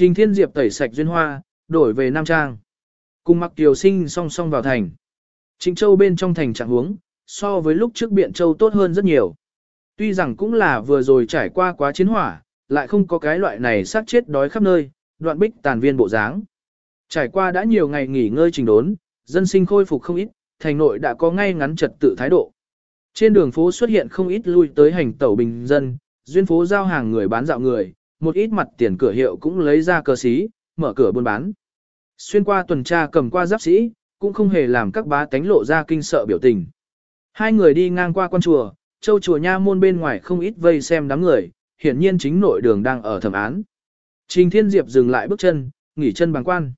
Trình Thiên Diệp tẩy sạch duyên hoa, đổi về Nam Trang. Cùng mặc Kiều sinh song song vào thành. Trịnh Châu bên trong thành trạng huống, so với lúc trước Biện Châu tốt hơn rất nhiều. Tuy rằng cũng là vừa rồi trải qua quá chiến hỏa, lại không có cái loại này sát chết đói khắp nơi, đoạn bích tàn viên bộ dáng. Trải qua đã nhiều ngày nghỉ ngơi trình đốn, dân sinh khôi phục không ít, thành nội đã có ngay ngắn trật tự thái độ. Trên đường phố xuất hiện không ít lui tới hành tẩu bình dân, duyên phố giao hàng người bán dạo người, một ít mặt tiền cửa hiệu cũng lấy ra cờ xí, mở cửa buôn bán. Xuyên qua tuần tra cầm qua giáp sĩ, cũng không hề làm các bá tánh lộ ra kinh sợ biểu tình. Hai người đi ngang qua quan chùa, châu chùa nha môn bên ngoài không ít vây xem đám người, hiển nhiên chính nội đường đang ở thẩm án. Trình Thiên Diệp dừng lại bước chân, nghỉ chân bằng quan.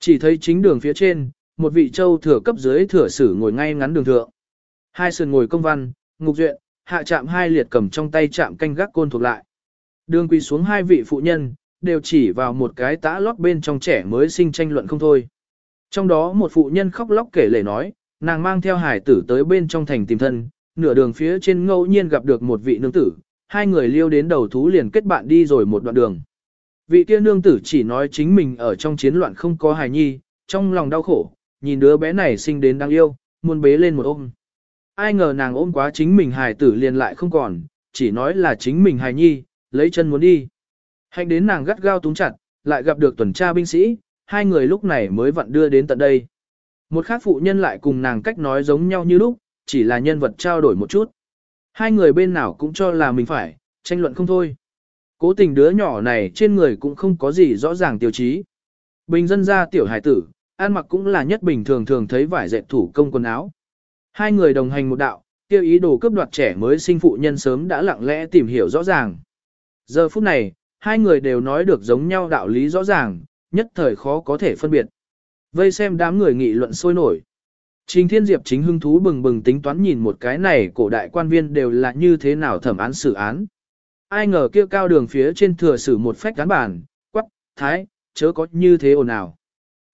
Chỉ thấy chính đường phía trên, một vị châu thừa cấp dưới thừa sử ngồi ngay ngắn đường thượng. Hai sườn ngồi công văn, ngục duyện, hạ chạm hai liệt cầm trong tay chạm canh gác côn thuộc lại. Đường quỳ xuống hai vị phụ nhân, đều chỉ vào một cái tã lót bên trong trẻ mới sinh tranh luận không thôi. Trong đó một phụ nhân khóc lóc kể lể nói, nàng mang theo hải tử tới bên trong thành tìm thân, nửa đường phía trên ngẫu nhiên gặp được một vị nương tử, hai người liêu đến đầu thú liền kết bạn đi rồi một đoạn đường. Vị kia nương tử chỉ nói chính mình ở trong chiến loạn không có hài nhi, trong lòng đau khổ, nhìn đứa bé này sinh đến đáng yêu, muốn bế lên một ôm. Ai ngờ nàng ôm quá chính mình hài tử liền lại không còn, chỉ nói là chính mình hài nhi, lấy chân muốn đi. Hạnh đến nàng gắt gao túng chặt, lại gặp được tuần tra binh sĩ, hai người lúc này mới vặn đưa đến tận đây. Một khác phụ nhân lại cùng nàng cách nói giống nhau như lúc, chỉ là nhân vật trao đổi một chút. Hai người bên nào cũng cho là mình phải, tranh luận không thôi. Cố tình đứa nhỏ này trên người cũng không có gì rõ ràng tiêu chí. Bình dân gia tiểu hải tử, ăn mặc cũng là nhất bình thường thường thấy vải dệt thủ công quần áo. Hai người đồng hành một đạo, tiêu ý đồ cướp đoạt trẻ mới sinh phụ nhân sớm đã lặng lẽ tìm hiểu rõ ràng. Giờ phút này, hai người đều nói được giống nhau đạo lý rõ ràng, nhất thời khó có thể phân biệt. Vây xem đám người nghị luận sôi nổi. Trình Thiên Diệp chính hưng thú bừng bừng tính toán nhìn một cái này cổ đại quan viên đều là như thế nào thẩm án xử án. Ai ngờ kia cao đường phía trên thừa xử một phách cán bản, quắc, thái, chớ có như thế ồn ào.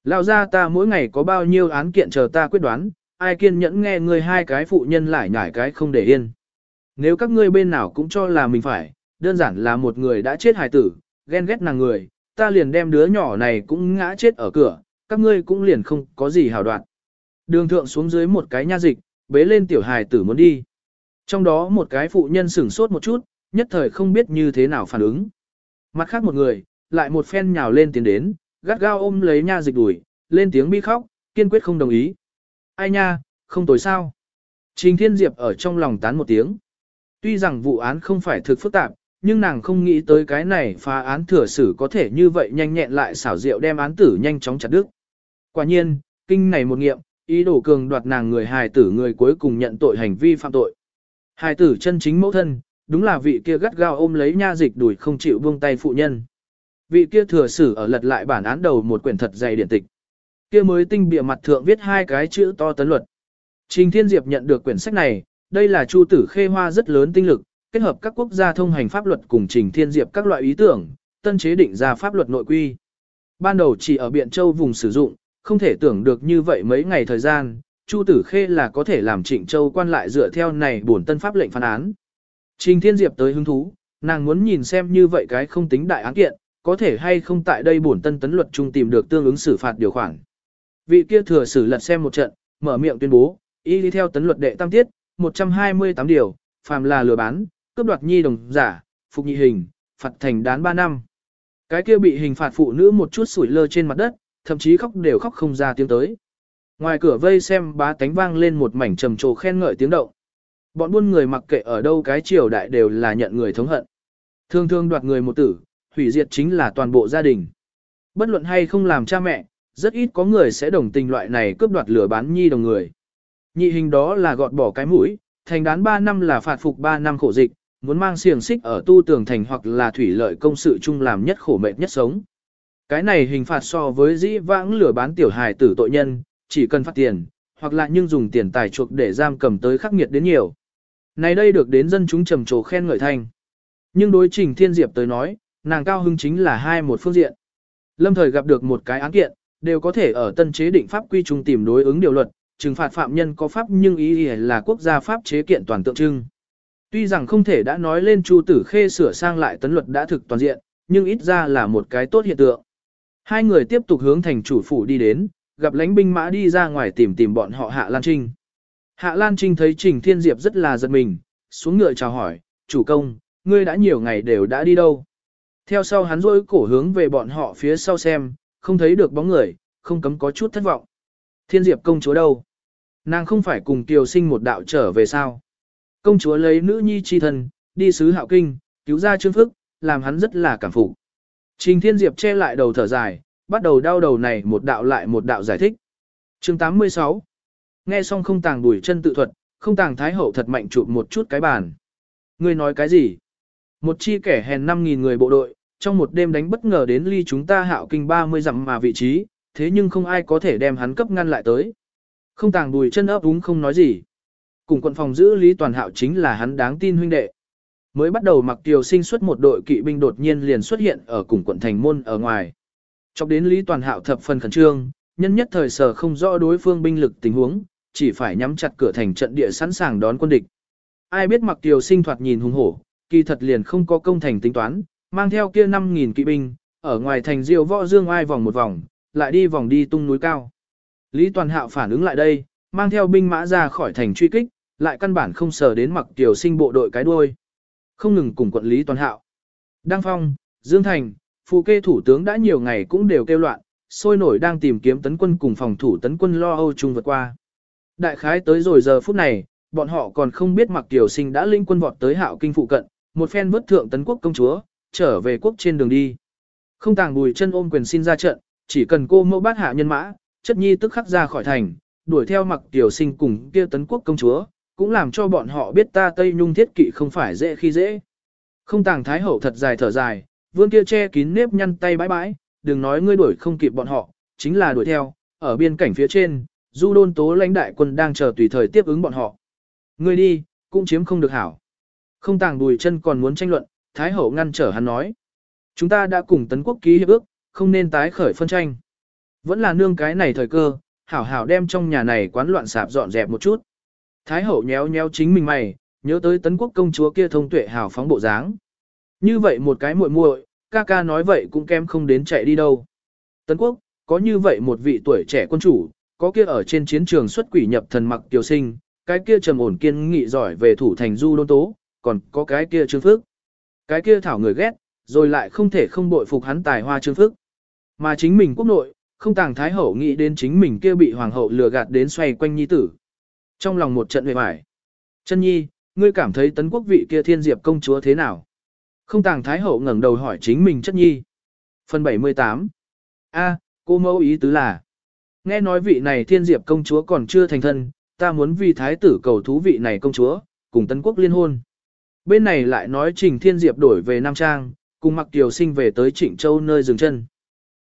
Lão ra ta mỗi ngày có bao nhiêu án kiện chờ ta quyết đoán, ai kiên nhẫn nghe người hai cái phụ nhân lại nhải cái không để yên. Nếu các ngươi bên nào cũng cho là mình phải, đơn giản là một người đã chết hài tử, ghen ghét nàng người, ta liền đem đứa nhỏ này cũng ngã chết ở cửa, các ngươi cũng liền không có gì hào đoạn. Đường thượng xuống dưới một cái nha dịch, bế lên tiểu hài tử muốn đi. Trong đó một cái phụ nhân sửng sốt một chút, nhất thời không biết như thế nào phản ứng. Mặt khác một người, lại một phen nhào lên tiến đến, gắt gao ôm lấy nha dịch đuổi, lên tiếng bi khóc, kiên quyết không đồng ý. Ai nha, không tối sao. Trình Thiên Diệp ở trong lòng tán một tiếng. Tuy rằng vụ án không phải thực phức tạp, nhưng nàng không nghĩ tới cái này phá án thừa xử có thể như vậy nhanh nhẹn lại xảo diệu đem án tử nhanh chóng chặt đứt. Quả nhiên, kinh này một nghiệm, ý đồ cường đoạt nàng người hài tử người cuối cùng nhận tội hành vi phạm tội. Hài tử chân chính mẫu thân, đúng là vị kia gắt gao ôm lấy nha dịch đuổi không chịu buông tay phụ nhân. Vị kia thừa xử ở lật lại bản án đầu một quyển thật dày điển tịch. Kia mới tinh bìa mặt thượng viết hai cái chữ to tấn luật. Trình Thiên Diệp nhận được quyển sách này, đây là Chu Tử Khê Hoa rất lớn tinh lực, kết hợp các quốc gia thông hành pháp luật cùng Trình Thiên Diệp các loại ý tưởng, tân chế định ra pháp luật nội quy. Ban đầu chỉ ở Biện Châu vùng sử dụng, không thể tưởng được như vậy mấy ngày thời gian, Chu Tử Khê là có thể làm Trịnh Châu quan lại dựa theo này bổn tân pháp lệnh phán án. Trình Thiên Diệp tới hứng thú, nàng muốn nhìn xem như vậy cái không tính đại án kiện, có thể hay không tại đây bổn tân tấn luật trung tìm được tương ứng xử phạt điều khoản. Vị kia thừa xử lật xem một trận, mở miệng tuyên bố, y đi theo tấn luật đệ tam tiết, 128 điều, phàm là lừa bán, cướp đoạt nhi đồng giả, phục nhị hình, phạt thành đán 3 năm. Cái kia bị hình phạt phụ nữ một chút sủi lơ trên mặt đất, thậm chí khóc đều khóc không ra tiếng tới. Ngoài cửa vây xem bá tánh vang lên một mảnh trầm trồ khen ngợi tiếng động. Bọn buôn người mặc kệ ở đâu cái triều đại đều là nhận người thống hận. Thương thương đoạt người một tử, hủy diệt chính là toàn bộ gia đình. Bất luận hay không làm cha mẹ, rất ít có người sẽ đồng tình loại này cướp đoạt lửa bán nhi đồng người. Nhị hình đó là gọt bỏ cái mũi, thành đán 3 năm là phạt phục 3 năm khổ dịch, muốn mang xiềng xích ở tu tường thành hoặc là thủy lợi công sự chung làm nhất khổ mệt nhất sống. Cái này hình phạt so với dĩ vãng lửa bán tiểu hài tử tội nhân, chỉ cần phát tiền, hoặc là nhưng dùng tiền tài chuộc để giam cầm tới khắc nghiệt đến nhiều. Này đây được đến dân chúng trầm trồ khen ngợi thành Nhưng đối trình thiên diệp tới nói, nàng cao hưng chính là hai một phương diện. Lâm thời gặp được một cái án kiện, đều có thể ở tân chế định pháp quy trung tìm đối ứng điều luật, trừng phạt phạm nhân có pháp nhưng ý, ý là quốc gia pháp chế kiện toàn tượng trưng. Tuy rằng không thể đã nói lên Chu Tử Khê sửa sang lại tấn luật đã thực toàn diện, nhưng ít ra là một cái tốt hiện tượng. Hai người tiếp tục hướng thành chủ phủ đi đến, gặp lãnh binh mã đi ra ngoài tìm tìm bọn họ Hạ Lan Trinh. Hạ Lan Trinh thấy Trình Thiên Diệp rất là giật mình, xuống ngựa chào hỏi, chủ công, ngươi đã nhiều ngày đều đã đi đâu. Theo sau hắn rôi cổ hướng về bọn họ phía sau xem, không thấy được bóng người, không cấm có chút thất vọng. Thiên Diệp công chúa đâu? Nàng không phải cùng Kiều sinh một đạo trở về sao? Công chúa lấy nữ nhi chi thân, đi sứ hạo kinh, cứu ra trương phức, làm hắn rất là cảm phục. Trình Thiên Diệp che lại đầu thở dài, bắt đầu đau đầu này một đạo lại một đạo giải thích. chương 86 Nghe xong không tàng đuổi chân tự thuật, không tàng thái hậu thật mạnh chụp một chút cái bàn. Ngươi nói cái gì? Một chi kẻ hèn 5.000 người bộ đội, trong một đêm đánh bất ngờ đến ly chúng ta hạo kinh 30 dặm mà vị trí, thế nhưng không ai có thể đem hắn cấp ngăn lại tới. Không tàng đùi chân ấp úng không nói gì. Cùng quận phòng giữ Lý Toàn Hạo chính là hắn đáng tin huynh đệ. Mới bắt đầu mặc tiểu sinh xuất một đội kỵ binh đột nhiên liền xuất hiện ở cùng quận thành môn ở ngoài. Chọc đến Lý Toàn Hạo thập phần khẩn trương, nhân nhất thời sở không rõ đối phương binh lực tình huống, chỉ phải nhắm chặt cửa thành trận địa sẵn sàng đón quân địch. Ai biết mặc tiểu sinh thoạt nhìn hùng hổ, kỳ thật liền không có công thành tính toán, mang theo kia 5.000 kỵ binh, ở ngoài thành diêu võ dương ai vòng một vòng, lại đi vòng đi tung núi cao. Lý Toàn Hạo phản ứng lại đây, mang theo binh mã ra khỏi thành truy kích, lại căn bản không sờ đến mặc tiểu sinh bộ đội cái đuôi. Không ngừng cùng quận Lý Toàn Hạo. Đăng Phong, Dương Thành, phụ kê thủ tướng đã nhiều ngày cũng đều kêu loạn, sôi nổi đang tìm kiếm tấn quân cùng phòng thủ tấn quân lo âu chung vượt qua. Đại khái tới rồi giờ phút này, bọn họ còn không biết mặc tiểu sinh đã linh quân vọt tới hạo kinh phụ cận, một phen vớt thượng tấn quốc công chúa, trở về quốc trên đường đi. Không tàng bùi chân ôm quyền xin ra trận, chỉ cần cô mẫu bát hạ nhân mã, chất nhi tức khắc ra khỏi thành, đuổi theo mặc tiểu sinh cùng kia tấn quốc công chúa, cũng làm cho bọn họ biết ta Tây Nhung thiết kỵ không phải dễ khi dễ. Không tàng thái hậu thật dài thở dài, vương kia che kín nếp nhăn tay bãi bãi, đừng nói ngươi đuổi không kịp bọn họ, chính là đuổi theo, ở biên cảnh phía trên, du đôn tố lãnh đại quân đang chờ tùy thời tiếp ứng bọn họ. Ngươi đi, cũng chiếm không được hảo. Không tàng bùi chân còn muốn tranh luận, thái hậu ngăn trở hắn nói. Chúng ta đã cùng tấn quốc ký hiệp ước, không nên tái khởi phân tranh. Vẫn là nương cái này thời cơ, hảo hảo đem trong nhà này quán loạn sạp dọn dẹp một chút. Thái hậu nhéo nhéo chính mình mày, nhớ tới tấn quốc công chúa kia thông tuệ hảo phóng bộ dáng. Như vậy một cái muội muội, ca ca nói vậy cũng kem không đến chạy đi đâu. Tấn quốc, có như vậy một vị tuổi trẻ quân chủ, có kia ở trên chiến trường xuất quỷ nhập thần mặc tiểu sinh, cái kia trầm ổn kiên nghị giỏi về thủ thành du đôn tố, còn có cái kia trương phước. Cái kia thảo người ghét, rồi lại không thể không bội phục hắn tài hoa trương phước. Mà chính mình quốc nội, không tàng thái hậu nghĩ đến chính mình kia bị hoàng hậu lừa gạt đến xoay quanh nhi tử. Trong lòng một trận huệ vải. Chân nhi, ngươi cảm thấy tấn quốc vị kia thiên diệp công chúa thế nào? Không tàng thái hậu ngẩng đầu hỏi chính mình chất nhi. Phần 78 A, cô mẫu ý tứ là. Nghe nói vị này thiên diệp công chúa còn chưa thành thân, ta muốn vì thái tử cầu thú vị này công chúa, cùng tấn quốc liên hôn. Bên này lại nói trình thiên diệp đổi về Nam Trang, cùng mặc tiểu sinh về tới Trịnh Châu nơi dừng chân.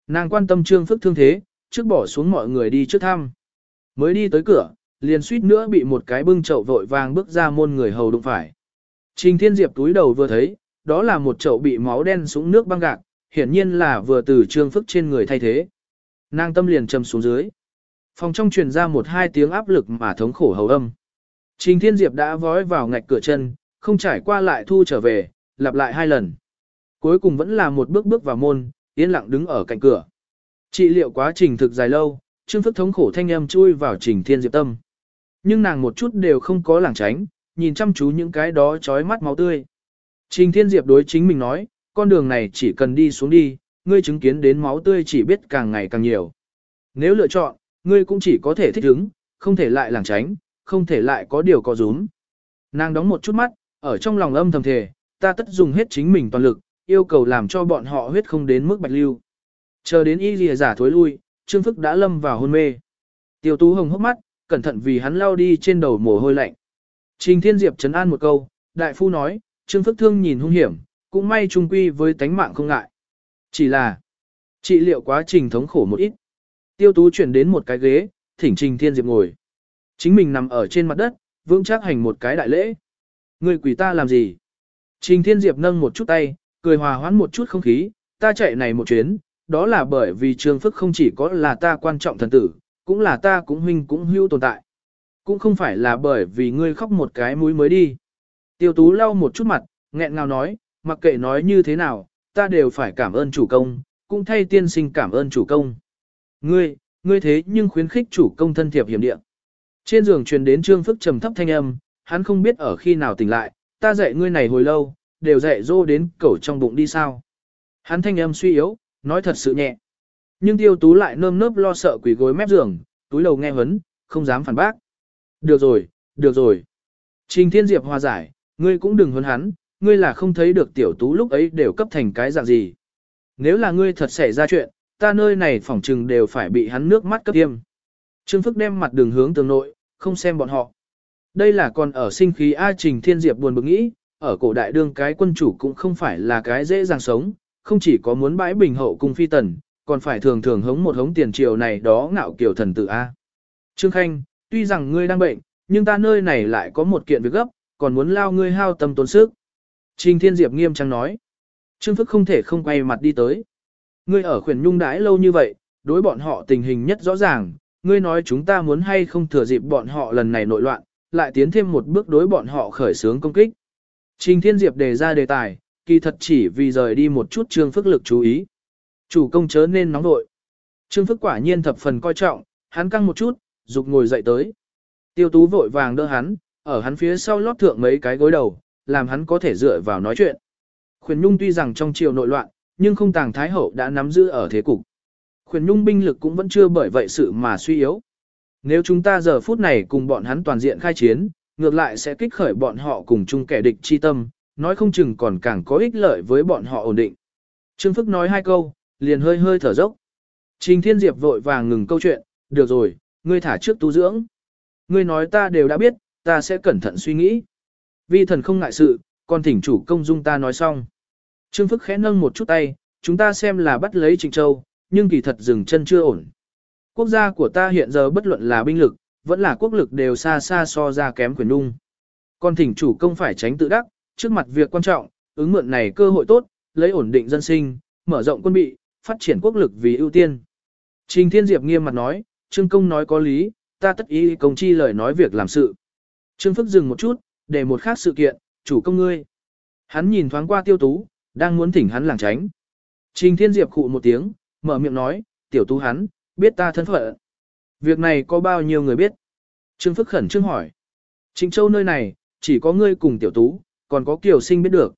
Nàng quan tâm trương phức thương thế, trước bỏ xuống mọi người đi trước thăm. Mới đi tới cửa, liền suýt nữa bị một cái bưng chậu vội vàng bước ra môn người hầu đụng phải. Trình Thiên Diệp túi đầu vừa thấy, đó là một chậu bị máu đen súng nước băng gạc, hiển nhiên là vừa từ trương phức trên người thay thế. Nàng tâm liền trầm xuống dưới. Phòng trong truyền ra một hai tiếng áp lực mà thống khổ hầu âm. Trình Thiên Diệp đã vói vào ngạch cửa chân, không trải qua lại thu trở về, lặp lại hai lần. Cuối cùng vẫn là một bước bước vào môn, yên lặng đứng ở cạnh cửa. Trị liệu quá trình thực dài lâu, Trương Phức thống khổ thanh âm chui vào Trình Thiên Diệp tâm. Nhưng nàng một chút đều không có lảng tránh, nhìn chăm chú những cái đó chói mắt máu tươi. Trình Thiên Diệp đối chính mình nói, con đường này chỉ cần đi xuống đi, ngươi chứng kiến đến máu tươi chỉ biết càng ngày càng nhiều. Nếu lựa chọn, ngươi cũng chỉ có thể thích ứng, không thể lại lảng tránh, không thể lại có điều có rúm. Nàng đóng một chút mắt, ở trong lòng âm thầm thề, ta tất dùng hết chính mình toàn lực, yêu cầu làm cho bọn họ huyết không đến mức bạch lưu. Chờ đến y lìa giả thối lui, Trương Phức đã lâm vào hôn mê. Tiêu Tú Hồng hốc mắt, cẩn thận vì hắn lao đi trên đầu mồ hôi lạnh. Trình Thiên Diệp trấn an một câu, đại phu nói, Trương Phức thương nhìn hung hiểm, cũng may trung quy với tánh mạng không ngại. Chỉ là, trị liệu quá trình thống khổ một ít. Tiêu Tú chuyển đến một cái ghế, thỉnh Trình Thiên Diệp ngồi. Chính mình nằm ở trên mặt đất, vững chắc hành một cái đại lễ. Người quỷ ta làm gì? Trình Thiên Diệp nâng một chút tay, cười hòa hoãn một chút không khí, ta chạy này một chuyến, đó là bởi vì Trương Phức không chỉ có là ta quan trọng thần tử, cũng là ta cũng huynh cũng hữu tồn tại. Cũng không phải là bởi vì ngươi khóc một cái mũi mới đi. Tiêu Tú lau một chút mặt, nghẹn ngào nói, mặc kệ nói như thế nào, ta đều phải cảm ơn chủ công, cũng thay tiên sinh cảm ơn chủ công. Ngươi, ngươi thế nhưng khuyến khích chủ công thân thiệp hiểm địa. Trên giường truyền đến trương phức trầm thấp thanh âm, hắn không biết ở khi nào tỉnh lại, ta dạy ngươi này hồi lâu, đều dạy dô đến cẩu trong bụng đi sao. Hắn thanh âm suy yếu, nói thật sự nhẹ. Nhưng tiêu tú lại nơm nớp lo sợ quỷ gối mép giường, túi đầu nghe hấn, không dám phản bác. Được rồi, được rồi. Trình Thiên Diệp hòa giải, ngươi cũng đừng huấn hắn, ngươi là không thấy được tiểu tú lúc ấy đều cấp thành cái dạng gì. Nếu là ngươi thật xảy ra chuyện, ta nơi này phỏng trừng đều phải bị hắn nước mắt cấp tiêm. Trương Phức đem mặt đường hướng tường nội, không xem bọn họ. Đây là còn ở sinh khí A Trình Thiên Diệp buồn bực nghĩ, ở cổ đại đương cái quân chủ cũng không phải là cái dễ dàng sống, không chỉ có muốn bãi bình hậu cung phi tần, còn phải thường thường hống một hống tiền triều này đó ngạo kiểu thần tử A. Trương Khanh, tuy rằng ngươi đang bệnh, nhưng ta nơi này lại có một kiện việc gấp, còn muốn lao ngươi hao tâm tốn sức. Trình Thiên Diệp nghiêm trang nói. Trương Phức không thể không quay mặt đi tới. Ngươi ở khuyển nhung đãi lâu như vậy, đối bọn họ tình hình nhất rõ ràng, ngươi nói chúng ta muốn hay không thừa dịp bọn họ lần này nội loạn, lại tiến thêm một bước đối bọn họ khởi xướng công kích. Trình Thiên Diệp đề ra đề tài, kỳ thật chỉ vì rời đi một chút Trương Phức lực chú ý. Chủ công chớ nên nóng vội. Trương Phức quả nhiên thập phần coi trọng, hắn căng một chút, dục ngồi dậy tới. Tiêu tú vội vàng đỡ hắn, ở hắn phía sau lót thượng mấy cái gối đầu, làm hắn có thể dựa vào nói chuyện. Khuyển Nhung tuy rằng trong triều nội loạn, nhưng không tàng thái hậu đã nắm giữ ở thế cục. Khuyển Nhung binh lực cũng vẫn chưa bởi vậy sự mà suy yếu. Nếu chúng ta giờ phút này cùng bọn hắn toàn diện khai chiến, ngược lại sẽ kích khởi bọn họ cùng chung kẻ địch chi tâm, nói không chừng còn càng có ích lợi với bọn họ ổn định. Trương Phức nói hai câu, liền hơi hơi thở dốc. Trình Thiên Diệp vội vàng ngừng câu chuyện, được rồi, ngươi thả trước tu dưỡng. Ngươi nói ta đều đã biết, ta sẽ cẩn thận suy nghĩ. Vi thần không ngại sự, còn thỉnh chủ công dung ta nói xong. Trương Phức khẽ nâng một chút tay, chúng ta xem là bắt lấy Trịnh Châu, nhưng kỳ thật dừng chân chưa ổn. Quốc gia của ta hiện giờ bất luận là binh lực, vẫn là quốc lực đều xa xa so ra kém quyền nung. Còn thỉnh chủ công phải tránh tự đắc, trước mặt việc quan trọng, ứng mượn này cơ hội tốt, lấy ổn định dân sinh, mở rộng quân bị, phát triển quốc lực vì ưu tiên. Trình Thiên Diệp nghiêm mặt nói, Trương Công nói có lý, ta tất ý công chi lời nói việc làm sự. Trương Phức dừng một chút, để một khác sự kiện, chủ công ngươi. Hắn nhìn thoáng qua tiêu tú, đang muốn thỉnh hắn làng tránh. Trình Thiên Diệp khụ một tiếng, mở miệng nói, tiểu tú hắn, biết ta thân phận. Việc này có bao nhiêu người biết? Trương Phức khẩn trương hỏi. Trịnh Châu nơi này, chỉ có ngươi cùng tiểu tú, còn có Kiều Sinh biết được.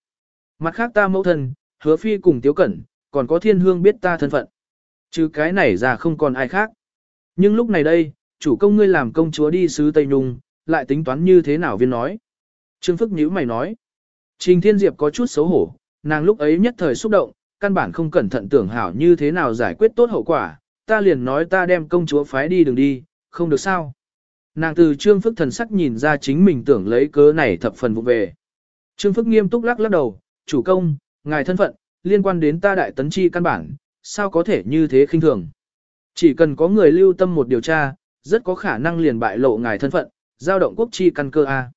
Mặt khác ta mẫu thân, hứa phi cùng Tiếu Cẩn, còn có thiên hương biết ta thân phận. Chứ cái này ra không còn ai khác. Nhưng lúc này đây, chủ công ngươi làm công chúa đi sứ Tây Nhung, lại tính toán như thế nào viên nói. Trương Phức nhíu mày nói. Trình Thiên Diệp có chút xấu hổ, nàng lúc ấy nhất thời xúc động, căn bản không cẩn thận tưởng hảo như thế nào giải quyết tốt hậu quả, ta liền nói ta đem công chúa phái đi đừng đi, không được sao. Nàng từ Trương Phức thần sắc nhìn ra chính mình tưởng lấy cớ này thập phần vụ về. Trương Phức nghiêm túc lắc lắc đầu, chủ công, ngài thân phận, liên quan đến ta đại tấn chi căn bản, sao có thể như thế khinh thường. Chỉ cần có người lưu tâm một điều tra, rất có khả năng liền bại lộ ngài thân phận, giao động quốc chi căn cơ A.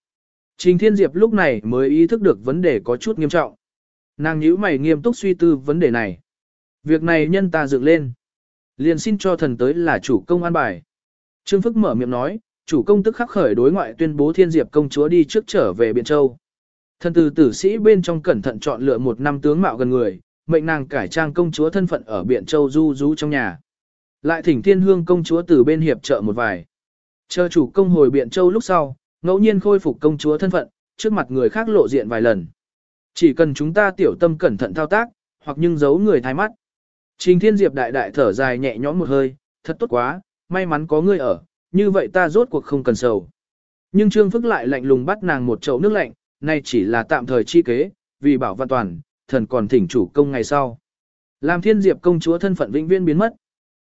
Trình Thiên Diệp lúc này mới ý thức được vấn đề có chút nghiêm trọng. Nàng nhíu mày nghiêm túc suy tư vấn đề này. Việc này nhân ta dựng lên. Liền xin cho thần tới là chủ công an bài. Trương Phức mở miệng nói, chủ công tức khắc khởi đối ngoại tuyên bố Thiên Diệp công chúa đi trước trở về Biện Châu. Thần tử tử sĩ bên trong cẩn thận chọn lựa một năm tướng mạo gần người, mệnh nàng cải trang công chúa thân phận ở Biện Châu du du trong nhà. Lại thỉnh Thiên Hương công chúa từ bên hiệp trợ một vài. Chờ chủ công hồi Biện Châu lúc sau, ngẫu nhiên khôi phục công chúa thân phận, trước mặt người khác lộ diện vài lần. Chỉ cần chúng ta tiểu tâm cẩn thận thao tác, hoặc nhưng giấu người thái mắt. Trình Thiên Diệp đại đại thở dài nhẹ nhõm một hơi, thật tốt quá, may mắn có ngươi ở, như vậy ta rốt cuộc không cần sầu. Nhưng Trương Phức lại lạnh lùng bắt nàng một chậu nước lạnh, nay chỉ là tạm thời chi kế, vì bảo văn toàn, thần còn thỉnh chủ công ngày sau. Làm Thiên Diệp công chúa thân phận vĩnh viễn biến mất.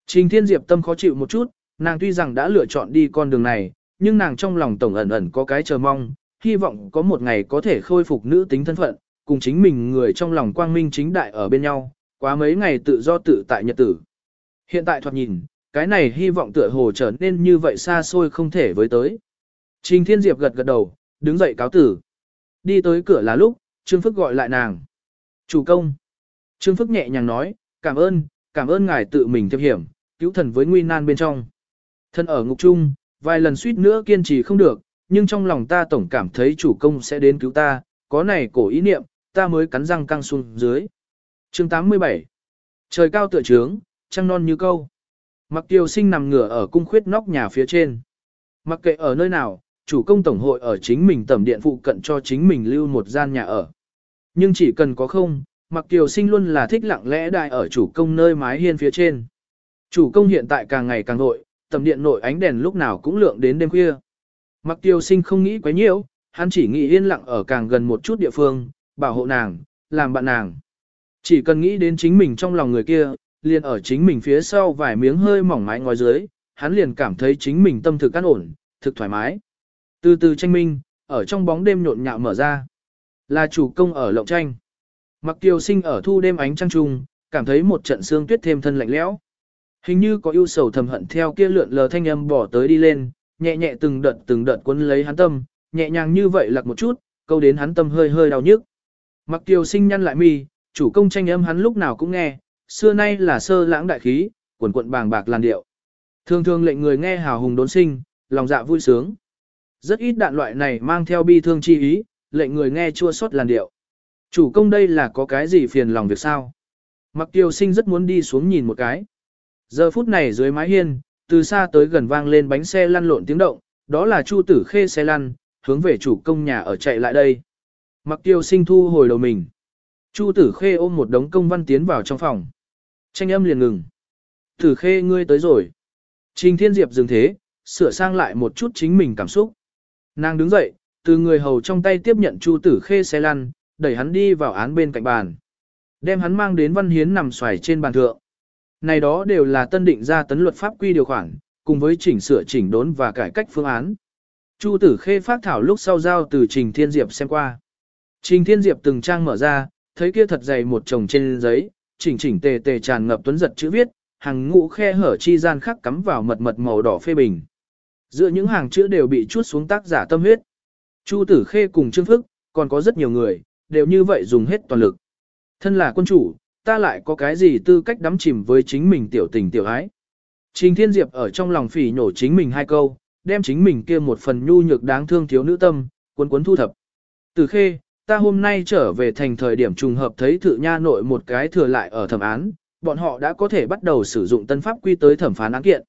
Trình Thiên Diệp tâm khó chịu một chút, nàng tuy rằng đã lựa chọn đi con đường này, nhưng nàng trong lòng tổng ẩn ẩn có cái chờ mong, hy vọng có một ngày có thể khôi phục nữ tính thân phận, cùng chính mình người trong lòng quang minh chính đại ở bên nhau, quá mấy ngày tự do tự tại nhật tử. Hiện tại thoạt nhìn, cái này hy vọng tựa hồ trở nên như vậy xa xôi không thể với tới. Trình Thiên Diệp gật gật đầu, đứng dậy cáo tử. Đi tới cửa là lúc, Trương Phức gọi lại nàng. Chủ công. Trương Phức nhẹ nhàng nói, cảm ơn, cảm ơn ngài tự mình thiệp hiểm, cứu thần với nguy nan bên trong. Thân ở ngục chung, vài lần suýt nữa kiên trì không được, nhưng trong lòng ta tổng cảm thấy chủ công sẽ đến cứu ta, có này cổ ý niệm, ta mới cắn răng căng xuống dưới. chương 87 Trời cao tựa trướng, trăng non như câu. Mặc tiêu sinh nằm ngửa ở cung khuyết nóc nhà phía trên. Mặc kệ ở nơi nào, chủ công tổng hội ở chính mình tẩm điện phụ cận cho chính mình lưu một gian nhà ở. Nhưng chỉ cần có không, mặc tiêu sinh luôn là thích lặng lẽ đại ở chủ công nơi mái hiên phía trên. Chủ công hiện tại càng ngày càng nội, tầm điện nội ánh đèn lúc nào cũng lượng đến đêm khuya. Mặc tiêu sinh không nghĩ quá nhiều, hắn chỉ nghĩ yên lặng ở càng gần một chút địa phương, bảo hộ nàng, làm bạn nàng. Chỉ cần nghĩ đến chính mình trong lòng người kia, liền ở chính mình phía sau vài miếng hơi mỏng mái ngói dưới, hắn liền cảm thấy chính mình tâm thực an ổn, thực thoải mái. Từ từ tranh minh, ở trong bóng đêm nhộn nhạo mở ra. Là chủ công ở lộng tranh. Mặc tiêu sinh ở thu đêm ánh trăng trung, cảm thấy một trận sương tuyết thêm thân lạnh lẽo. Hình như có ưu sầu thầm hận theo kia lượn lờ thanh âm bỏ tới đi lên, nhẹ nhẹ từng đợt từng đợt cuốn lấy hắn tâm, nhẹ nhàng như vậy lặc một chút, câu đến hắn tâm hơi hơi đau nhức. Mặc tiêu sinh nhăn lại mi, chủ công tranh âm hắn lúc nào cũng nghe, xưa nay là sơ lãng đại khí, quần quận bàng bạc làn điệu. Thường thường lệnh người nghe hào hùng đốn sinh, lòng dạ vui sướng. Rất ít đạn loại này mang theo bi thương chi ý, lệnh người nghe chua xót làn điệu. Chủ công đây là có cái gì phiền lòng việc sao? Mặc tiêu sinh rất muốn đi xuống nhìn một cái. Giờ phút này dưới mái hiên, từ xa tới gần vang lên bánh xe lăn lộn tiếng động, đó là Chu Tử Khê xe lăn, hướng về chủ công nhà ở chạy lại đây. Mặc tiêu sinh thu hồi đầu mình. Chu Tử Khê ôm một đống công văn tiến vào trong phòng. Tranh âm liền ngừng. Tử Khê ngươi tới rồi. Trình Thiên Diệp dừng thế, sửa sang lại một chút chính mình cảm xúc. Nàng đứng dậy, từ người hầu trong tay tiếp nhận Chu Tử Khê xe lăn, đẩy hắn đi vào án bên cạnh bàn. Đem hắn mang đến văn hiến nằm xoài trên bàn thượng. Này đó đều là tân định ra tấn luật pháp quy điều khoản, cùng với chỉnh sửa chỉnh đốn và cải cách phương án. Chu tử khê phát thảo lúc sau giao từ Trình Thiên Diệp xem qua. Trình Thiên Diệp từng trang mở ra, thấy kia thật dày một chồng trên giấy, chỉnh chỉnh tề tề tràn ngập tuấn giật chữ viết, hàng ngũ khe hở chi gian khắc cắm vào mật mật màu đỏ phê bình. Giữa những hàng chữ đều bị chuốt xuống tác giả tâm huyết. Chu tử khê cùng Trương Phức, còn có rất nhiều người, đều như vậy dùng hết toàn lực. Thân là quân chủ, ta lại có cái gì tư cách đắm chìm với chính mình tiểu tình tiểu ái. Trình Thiên Diệp ở trong lòng phỉ nhổ chính mình hai câu, đem chính mình kia một phần nhu nhược đáng thương thiếu nữ tâm, cuốn cuốn thu thập. Từ khê, ta hôm nay trở về thành thời điểm trùng hợp thấy thự nha nội một cái thừa lại ở thẩm án, bọn họ đã có thể bắt đầu sử dụng tân pháp quy tới thẩm phán án kiện.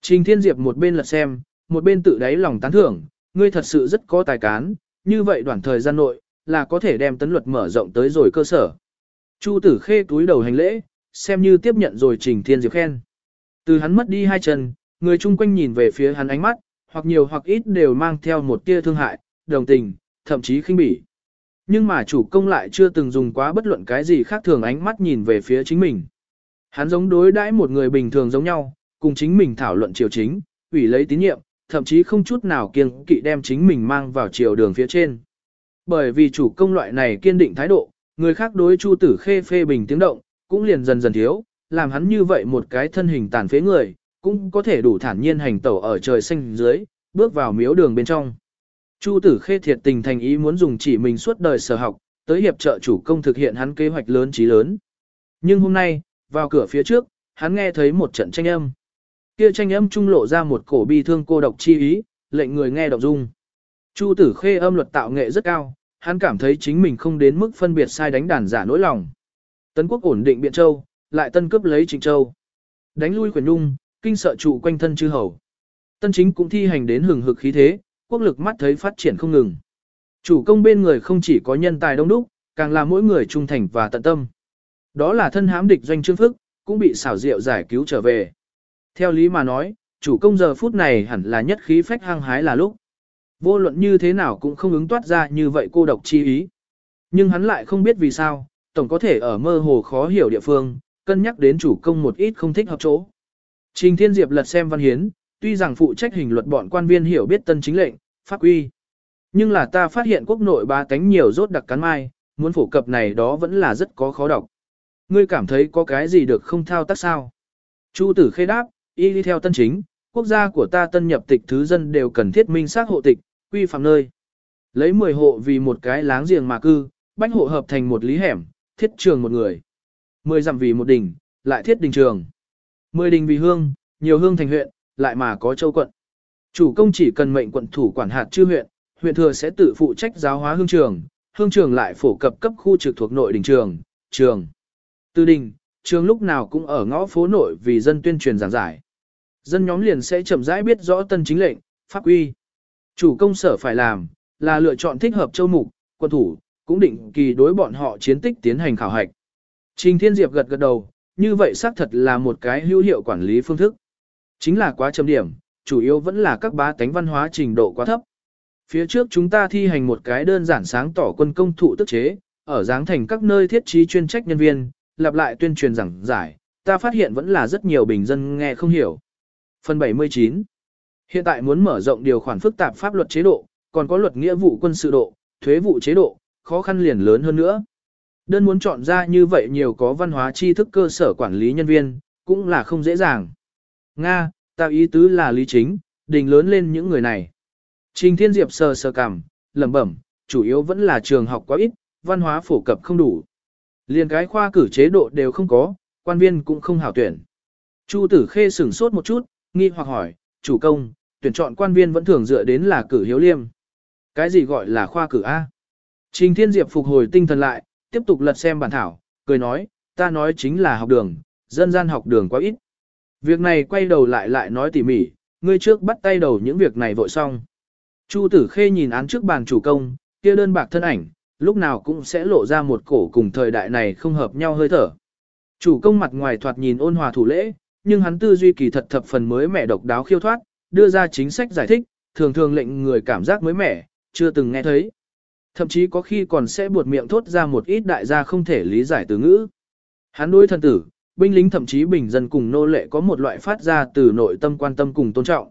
Trình Thiên Diệp một bên lật xem, một bên tự đáy lòng tán thưởng, ngươi thật sự rất có tài cán, như vậy đoạn thời gian nội, là có thể đem tấn luật mở rộng tới rồi cơ sở. Chu tử khê túi đầu hành lễ, xem như tiếp nhận rồi trình thiên diệp khen. Từ hắn mất đi hai chân, người chung quanh nhìn về phía hắn ánh mắt, hoặc nhiều hoặc ít đều mang theo một tia thương hại, đồng tình, thậm chí khinh bỉ. Nhưng mà chủ công lại chưa từng dùng quá bất luận cái gì khác thường ánh mắt nhìn về phía chính mình. Hắn giống đối đãi một người bình thường giống nhau, cùng chính mình thảo luận triều chính, ủy lấy tín nhiệm, thậm chí không chút nào kiêng kỵ đem chính mình mang vào triều đường phía trên. Bởi vì chủ công loại này kiên định thái độ, người khác đối Chu Tử Khê phê bình tiếng động, cũng liền dần dần thiếu, làm hắn như vậy một cái thân hình tàn phế người, cũng có thể đủ thản nhiên hành tẩu ở trời xanh dưới, bước vào miếu đường bên trong. Chu Tử Khê thiệt tình thành ý muốn dùng chỉ mình suốt đời sở học, tới hiệp trợ chủ công thực hiện hắn kế hoạch lớn chí lớn. Nhưng hôm nay, vào cửa phía trước, hắn nghe thấy một trận tranh âm. Kia tranh âm trung lộ ra một cổ bi thương cô độc chi ý, lệnh người nghe động dung. Chu Tử Khê âm luật tạo nghệ rất cao, hắn cảm thấy chính mình không đến mức phân biệt sai đánh đàn giả nỗi lòng. Tấn quốc ổn định Biện Châu, lại tân cướp lấy Trịnh Châu. Đánh lui quyền nhung, kinh sợ trụ quanh thân chư hầu. Tân chính cũng thi hành đến hừng hực khí thế, quốc lực mắt thấy phát triển không ngừng. Chủ công bên người không chỉ có nhân tài đông đúc, càng là mỗi người trung thành và tận tâm. Đó là thân hãm địch doanh trương phức, cũng bị xảo diệu giải cứu trở về. Theo lý mà nói, chủ công giờ phút này hẳn là nhất khí phách hăng hái là lúc. Vô luận như thế nào cũng không ứng toát ra như vậy cô độc chi ý. Nhưng hắn lại không biết vì sao, tổng có thể ở mơ hồ khó hiểu địa phương, cân nhắc đến chủ công một ít không thích hợp chỗ. Trình Thiên Diệp lật xem văn hiến, tuy rằng phụ trách hình luật bọn quan viên hiểu biết tân chính lệnh, pháp quy. Nhưng là ta phát hiện quốc nội ba cánh nhiều rốt đặc cắn mai, muốn phổ cập này đó vẫn là rất có khó đọc. Ngươi cảm thấy có cái gì được không thao tác sao? Chu tử khê đáp, y đi theo tân chính, quốc gia của ta tân nhập tịch thứ dân đều cần thiết minh xác hộ tịch, quy phạm nơi. Lấy 10 hộ vì một cái láng giềng mà cư, bách hộ hợp thành một lý hẻm, thiết trường một người. 10 dặm vì một đỉnh, lại thiết đình trường. 10 đình vì hương, nhiều hương thành huyện, lại mà có châu quận. Chủ công chỉ cần mệnh quận thủ quản hạt chư huyện, huyện thừa sẽ tự phụ trách giáo hóa hương trường, hương trường lại phổ cập cấp khu trực thuộc nội đình trường, trường. Từ đình, trường lúc nào cũng ở ngõ phố nội vì dân tuyên truyền giảng giải. Dân nhóm liền sẽ chậm rãi biết rõ tân chính lệnh, pháp quy. Chủ công sở phải làm, là lựa chọn thích hợp châu mục, quân thủ, cũng định kỳ đối bọn họ chiến tích tiến hành khảo hạch. Trình Thiên Diệp gật gật đầu, như vậy xác thật là một cái hữu hiệu quản lý phương thức. Chính là quá chấm điểm, chủ yếu vẫn là các bá tánh văn hóa trình độ quá thấp. Phía trước chúng ta thi hành một cái đơn giản sáng tỏ quân công thụ tức chế, ở giáng thành các nơi thiết trí chuyên trách nhân viên, lặp lại tuyên truyền rằng giải, ta phát hiện vẫn là rất nhiều bình dân nghe không hiểu. Phần 79 Hiện tại muốn mở rộng điều khoản phức tạp pháp luật chế độ, còn có luật nghĩa vụ quân sự độ, thuế vụ chế độ, khó khăn liền lớn hơn nữa. Đơn muốn chọn ra như vậy nhiều có văn hóa tri thức cơ sở quản lý nhân viên, cũng là không dễ dàng. Nga, ta ý tứ là lý chính, đình lớn lên những người này. Trình Thiên Diệp sờ sờ cằm, lẩm bẩm, chủ yếu vẫn là trường học quá ít, văn hóa phổ cập không đủ. Liên cái khoa cử chế độ đều không có, quan viên cũng không hảo tuyển. Chu Tử Khê sửng sốt một chút, nghi hoặc hỏi, chủ công, tuyển chọn quan viên vẫn thường dựa đến là cử hiếu liêm. Cái gì gọi là khoa cử A? Trình Thiên Diệp phục hồi tinh thần lại, tiếp tục lật xem bản thảo, cười nói, ta nói chính là học đường, dân gian học đường quá ít. Việc này quay đầu lại lại nói tỉ mỉ, ngươi trước bắt tay đầu những việc này vội xong. Chu tử khê nhìn án trước bàn chủ công, kia đơn bạc thân ảnh, lúc nào cũng sẽ lộ ra một cổ cùng thời đại này không hợp nhau hơi thở. Chủ công mặt ngoài thoạt nhìn ôn hòa thủ lễ, nhưng hắn tư duy kỳ thật thập phần mới mẻ độc đáo khiêu thoát, đưa ra chính sách giải thích, thường thường lệnh người cảm giác mới mẻ, chưa từng nghe thấy. Thậm chí có khi còn sẽ buột miệng thốt ra một ít đại gia không thể lý giải từ ngữ. Hắn đối thân tử, binh lính thậm chí bình dân cùng nô lệ có một loại phát ra từ nội tâm quan tâm cùng tôn trọng.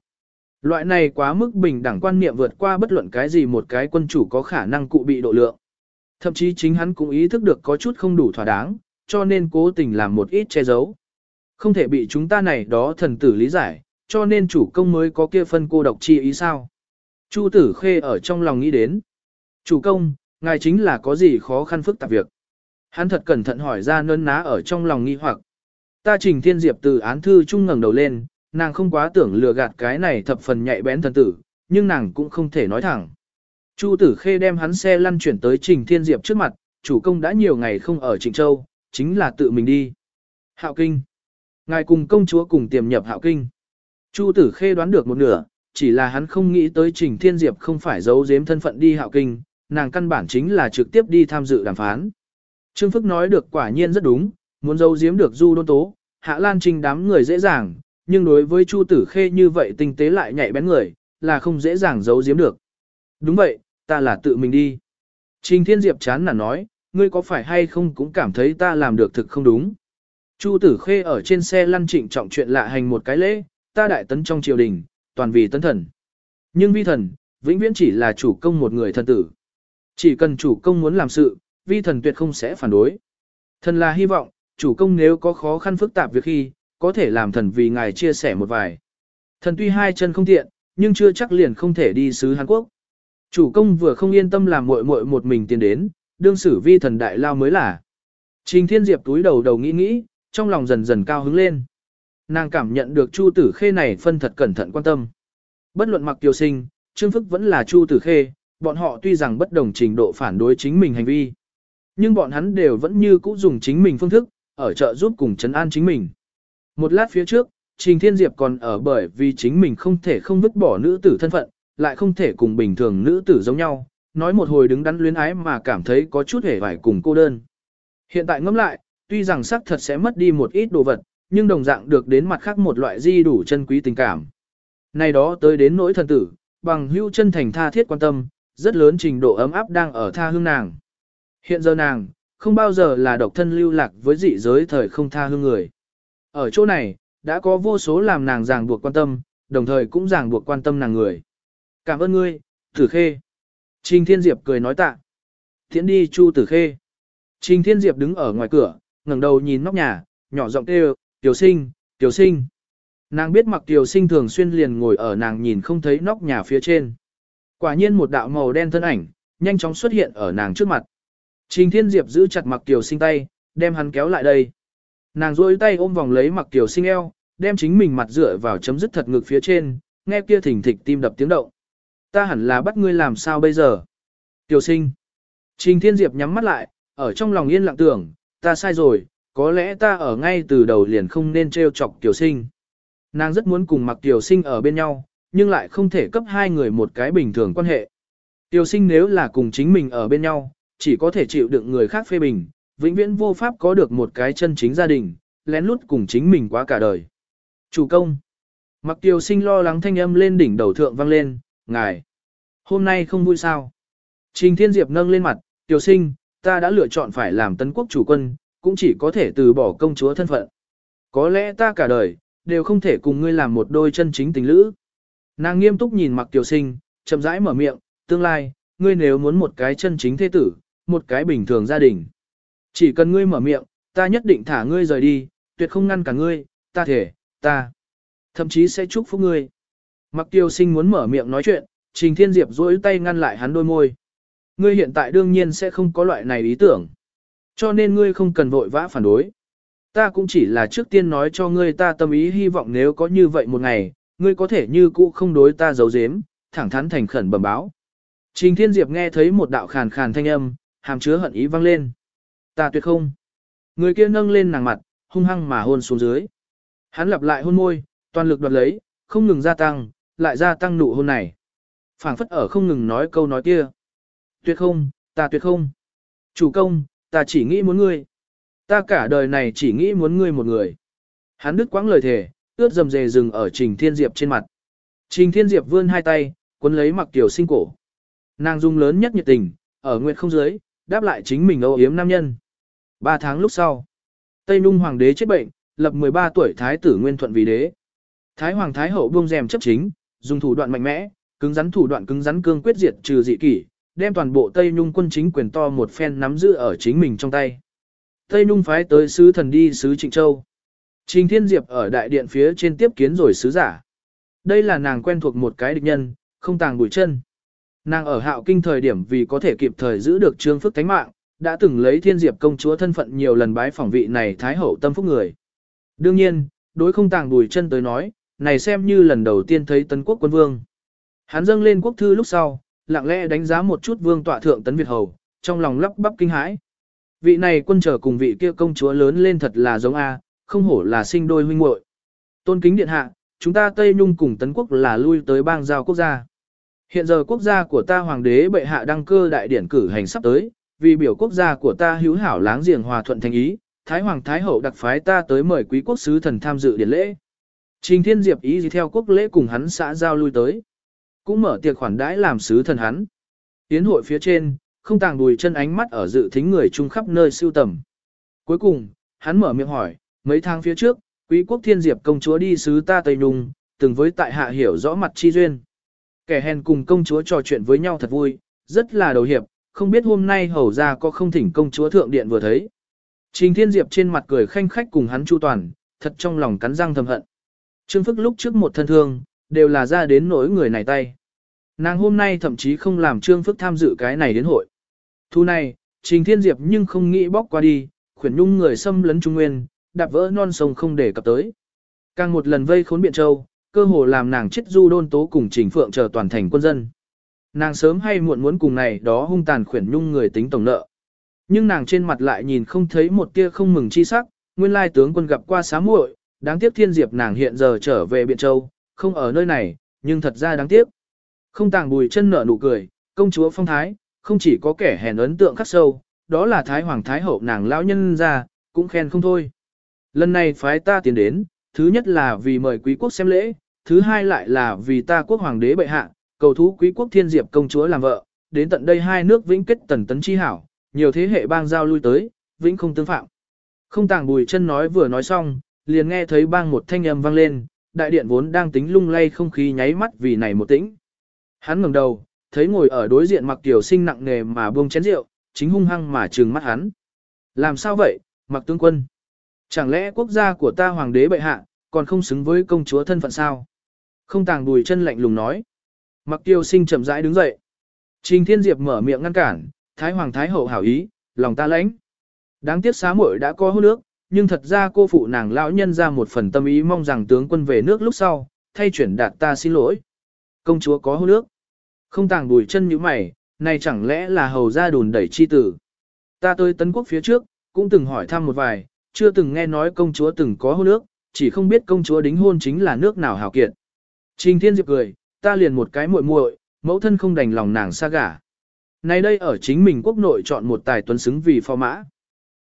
Loại này quá mức bình đẳng quan niệm vượt qua bất luận cái gì một cái quân chủ có khả năng cụ bị độ lượng. Thậm chí chính hắn cũng ý thức được có chút không đủ thỏa đáng, cho nên cố tình làm một ít che giấu. Không thể bị chúng ta này đó thần tử lý giải, cho nên chủ công mới có kia phân cô độc chi ý sao. Chu tử khê ở trong lòng nghĩ đến. Chủ công, ngài chính là có gì khó khăn phức tạp việc. Hắn thật cẩn thận hỏi ra nơn ná ở trong lòng nghi hoặc. Ta trình thiên diệp từ án thư trung ngẩng đầu lên, nàng không quá tưởng lừa gạt cái này thập phần nhạy bén thần tử, nhưng nàng cũng không thể nói thẳng. Chu tử khê đem hắn xe lăn chuyển tới trình thiên diệp trước mặt, chủ công đã nhiều ngày không ở Trịnh Châu, chính là tự mình đi. Hạo Kinh. Ngài cùng công chúa cùng tiềm nhập Hạo Kinh. Chu tử khê đoán được một nửa, chỉ là hắn không nghĩ tới Trình Thiên Diệp không phải giấu giếm thân phận đi Hạo Kinh, nàng căn bản chính là trực tiếp đi tham dự đàm phán. Trương Phức nói được quả nhiên rất đúng, muốn giấu giếm được Du Đôn Tố, Hạ Lan Trình đám người dễ dàng, nhưng đối với Chu Tử Khê như vậy tinh tế lại nhạy bén người, là không dễ dàng giấu giếm được. Đúng vậy, ta là tự mình đi. Trình Thiên Diệp chán nản nói, ngươi có phải hay không cũng cảm thấy ta làm được thực không đúng. Chu Tử Khê ở trên xe lăn trịnh trọng chuyện lạ hành một cái lễ, ta đại tấn trong triều đình, toàn vì tấn thần. Nhưng vi thần, vĩnh viễn chỉ là chủ công một người thần tử. Chỉ cần chủ công muốn làm sự, vi thần tuyệt không sẽ phản đối. Thần là hy vọng, chủ công nếu có khó khăn phức tạp việc khi, có thể làm thần vì ngài chia sẻ một vài. Thần tuy hai chân không tiện, nhưng chưa chắc liền không thể đi sứ Hàn Quốc. Chủ công vừa không yên tâm làm muội muội một mình tiến đến, đương xử vi thần đại lao mới là. Trình Thiên Diệp túi đầu đầu nghĩ nghĩ, trong lòng dần dần cao hứng lên. Nàng cảm nhận được Chu Tử Khê này phân thật cẩn thận quan tâm. Bất luận mặc kiều sinh, Trương Phức vẫn là Chu Tử Khê, bọn họ tuy rằng bất đồng trình độ phản đối chính mình hành vi. Nhưng bọn hắn đều vẫn như cũ dùng chính mình phương thức, ở chợ giúp cùng chấn an chính mình. Một lát phía trước, Trình Thiên Diệp còn ở bởi vì chính mình không thể không vứt bỏ nữ tử thân phận, lại không thể cùng bình thường nữ tử giống nhau, nói một hồi đứng đắn luyến ái mà cảm thấy có chút hề vải cùng cô đơn. Hiện tại ngẫm lại, tuy rằng sắc thật sẽ mất đi một ít đồ vật, nhưng đồng dạng được đến mặt khác một loại di đủ chân quý tình cảm. Này đó tới đến nỗi thần tử, bằng hữu chân thành tha thiết quan tâm, rất lớn trình độ ấm áp đang ở tha hương nàng. Hiện giờ nàng, không bao giờ là độc thân lưu lạc với dị giới thời không tha hương người. Ở chỗ này, đã có vô số làm nàng ràng buộc quan tâm, đồng thời cũng ràng buộc quan tâm nàng người. Cảm ơn ngươi, tử khê. Trình Thiên Diệp cười nói tạ. Thiện đi Chu tử khê. Trình Thiên Diệp đứng ở ngoài cửa, ngẩng đầu nhìn nóc nhà, nhỏ giọng kêu, tiểu sinh, tiểu sinh. Nàng biết mặc tiểu sinh thường xuyên liền ngồi ở nàng nhìn không thấy nóc nhà phía trên. Quả nhiên một đạo màu đen thân ảnh, nhanh chóng xuất hiện ở nàng trước mặt. Trình Thiên Diệp giữ chặt mặc tiểu sinh tay, đem hắn kéo lại đây. Nàng duỗi tay ôm vòng lấy mặc tiểu sinh eo, đem chính mình mặt dựa vào chấm dứt thật ngực phía trên, nghe kia thỉnh thịch tim đập tiếng động. Ta hẳn là bắt ngươi làm sao bây giờ? Tiểu sinh. Trình Thiên Diệp nhắm mắt lại, ở trong lòng yên lặng tưởng, ta sai rồi, có lẽ ta ở ngay từ đầu liền không nên trêu chọc tiểu sinh. Nàng rất muốn cùng mặc tiểu sinh ở bên nhau, nhưng lại không thể cấp hai người một cái bình thường quan hệ. Tiểu sinh nếu là cùng chính mình ở bên nhau, chỉ có thể chịu đựng người khác phê bình, vĩnh viễn vô pháp có được một cái chân chính gia đình, lén lút cùng chính mình quá cả đời. Chủ công. Mặc tiểu sinh lo lắng thanh âm lên đỉnh đầu thượng vang lên, ngài. Hôm nay không vui sao. Trình Thiên Diệp nâng lên mặt, tiểu sinh, ta đã lựa chọn phải làm tấn quốc chủ quân, cũng chỉ có thể từ bỏ công chúa thân phận. Có lẽ ta cả đời, đều không thể cùng ngươi làm một đôi chân chính tình lữ. Nàng nghiêm túc nhìn mặc tiểu sinh, chậm rãi mở miệng, tương lai, ngươi nếu muốn một cái chân chính thế tử, một cái bình thường gia đình. Chỉ cần ngươi mở miệng, ta nhất định thả ngươi rời đi, tuyệt không ngăn cả ngươi, ta thể, ta. Thậm chí sẽ chúc phúc ngươi. Mặc tiêu sinh muốn mở miệng nói chuyện, Trình Thiên Diệp duỗi tay ngăn lại hắn đôi môi. Ngươi hiện tại đương nhiên sẽ không có loại này ý tưởng. Cho nên ngươi không cần vội vã phản đối. Ta cũng chỉ là trước tiên nói cho ngươi ta tâm ý hy vọng nếu có như vậy một ngày, ngươi có thể như cũ không đối ta giấu giếm, thẳng thắn thành khẩn bẩm báo. Trình Thiên Diệp nghe thấy một đạo khàn khàn thanh âm, hàm chứa hận ý vang lên. Ta tuyệt không. Người kia nâng lên nàng mặt, hung hăng mà hôn xuống dưới. Hắn lặp lại hôn môi, toàn lực đoạt lấy, không ngừng gia tăng, lại gia tăng nụ hôn này. phảng phất ở không ngừng nói câu nói kia. Tuyệt không, ta tuyệt không. Chủ công, ta chỉ nghĩ muốn ngươi. Ta cả đời này chỉ nghĩ muốn ngươi một người. Hắn đứt quãng lời thề, ướt dầm dề dừng ở Trình Thiên Diệp trên mặt. Trình Thiên Diệp vươn hai tay, cuốn lấy mặc tiểu sinh cổ. Nàng dung lớn nhất nhiệt tình, ở nguyệt không dưới, đáp lại chính mình âu yếm nam nhân. Ba tháng lúc sau, Tây Nung Hoàng đế chết bệnh, lập 13 tuổi Thái tử Nguyên Thuận vì đế. Thái Hoàng Thái Hậu buông rèm chấp chính, dùng thủ đoạn mạnh mẽ, cứng rắn thủ đoạn cứng rắn cương quyết diệt trừ dị kỷ, đem toàn bộ Tây Nhung quân chính quyền to một phen nắm giữ ở chính mình trong tay. Tây Nhung phái tới sứ thần đi sứ Trịnh Châu. Trình Thiên Diệp ở đại điện phía trên tiếp kiến rồi sứ giả. Đây là nàng quen thuộc một cái địch nhân, không tàng bụi chân. Nàng ở hạo kinh thời điểm vì có thể kịp thời giữ được trương phức thánh mạng, đã từng lấy Thiên Diệp công chúa thân phận nhiều lần bái phỏng vị này thái hậu tâm phúc người. Đương nhiên, đối không tàng bùi chân tới nói, này xem như lần đầu tiên thấy tấn quốc quân vương. Hắn dâng lên quốc thư lúc sau, lặng lẽ đánh giá một chút vương tọa thượng tấn Việt hầu, trong lòng lắp bắp kinh hãi. Vị này quân trở cùng vị kia công chúa lớn lên thật là giống A, không hổ là sinh đôi huynh muội. Tôn kính điện hạ, chúng ta Tây Nhung cùng tấn quốc là lui tới bang giao quốc gia. Hiện giờ quốc gia của ta hoàng đế bệ hạ đăng cơ đại điển cử hành sắp tới, vì biểu quốc gia của ta hữu hảo láng giềng hòa thuận thành ý, Thái Hoàng Thái Hậu đặc phái ta tới mời quý quốc sứ thần tham dự điển lễ. Trình Thiên Diệp ý gì theo quốc lễ cùng hắn xã giao lui tới. Cũng mở tiệc khoản đãi làm sứ thần hắn. Tiến hội phía trên, không tàng đùi chân ánh mắt ở dự thính người chung khắp nơi siêu tầm. Cuối cùng, hắn mở miệng hỏi, mấy tháng phía trước, quý quốc thiên diệp công chúa đi sứ ta Tây Nhung, từng với tại hạ hiểu rõ mặt chi duyên. Kẻ hèn cùng công chúa trò chuyện với nhau thật vui, rất là đầu hiệp, không biết hôm nay hầu ra có không thỉnh công chúa thượng điện vừa thấy. Trình thiên diệp trên mặt cười khanh khách cùng hắn chu toàn, thật trong lòng cắn răng thầm hận. Trương Phức lúc trước một thân thương, đều là ra đến nỗi người này tay. Nàng hôm nay thậm chí không làm Trương Phức tham dự cái này đến hội. Thu này, Trình Thiên Diệp nhưng không nghĩ bóc qua đi, khuyển nhung người xâm lấn Trung Nguyên, đạp vỡ non sông không để cập tới. Càng một lần vây khốn Biện Châu, cơ hồ làm nàng chết du đôn tố cùng Trình Phượng chờ toàn thành quân dân. Nàng sớm hay muộn muốn cùng này đó hung tàn khuyển nhung người tính tổng nợ. Nhưng nàng trên mặt lại nhìn không thấy một tia không mừng chi sắc, nguyên lai tướng quân gặp qua xá muội, đáng tiếc Thiên Diệp nàng hiện giờ trở về Biện Châu, không ở nơi này, nhưng thật ra đáng tiếc. Không tàng bùi chân nở nụ cười, công chúa phong thái, không chỉ có kẻ hèn ấn tượng khắc sâu, đó là thái hoàng thái hậu nàng lão nhân ra, cũng khen không thôi. Lần này phái ta tiến đến, thứ nhất là vì mời quý quốc xem lễ, thứ hai lại là vì ta quốc hoàng đế bệ hạ, cầu thú quý quốc thiên diệp công chúa làm vợ, đến tận đây hai nước vĩnh kết tần tấn chi hảo, nhiều thế hệ bang giao lui tới, vĩnh không tương phạm. Không tàng bùi chân nói vừa nói xong, liền nghe thấy bang một thanh âm vang lên, đại điện vốn đang tính lung lay không khí nháy mắt vì này một tĩnh. Hắn ngẩng đầu, thấy ngồi ở đối diện mặc tiểu sinh nặng nề mà buông chén rượu, chính hung hăng mà trừng mắt hắn. Làm sao vậy, mặc tướng quân? Chẳng lẽ quốc gia của ta hoàng đế bệ hạ, còn không xứng với công chúa thân phận sao? Không tàng đùi chân lạnh lùng nói. Mặc tiêu sinh chậm rãi đứng dậy. Trình Thiên Diệp mở miệng ngăn cản, Thái Hoàng Thái Hậu hảo ý, lòng ta lãnh. Đáng tiếc xá muội đã có hôn nước, nhưng thật ra cô phụ nàng lão nhân ra một phần tâm ý mong rằng tướng quân về nước lúc sau, thay chuyển đạt ta xin lỗi. Công chúa có hôn nước. Không tàng đùi chân như mày, này chẳng lẽ là hầu ra đùn đẩy chi tử. Ta tới tấn quốc phía trước, cũng từng hỏi thăm một vài, chưa từng nghe nói công chúa từng có hôn nước, chỉ không biết công chúa đính hôn chính là nước nào hào kiệt. Trình Thiên Diệp cười, ta liền một cái muội muội, mẫu thân không đành lòng nàng xa gả. Nay đây ở chính mình quốc nội chọn một tài tuấn xứng vì phò mã.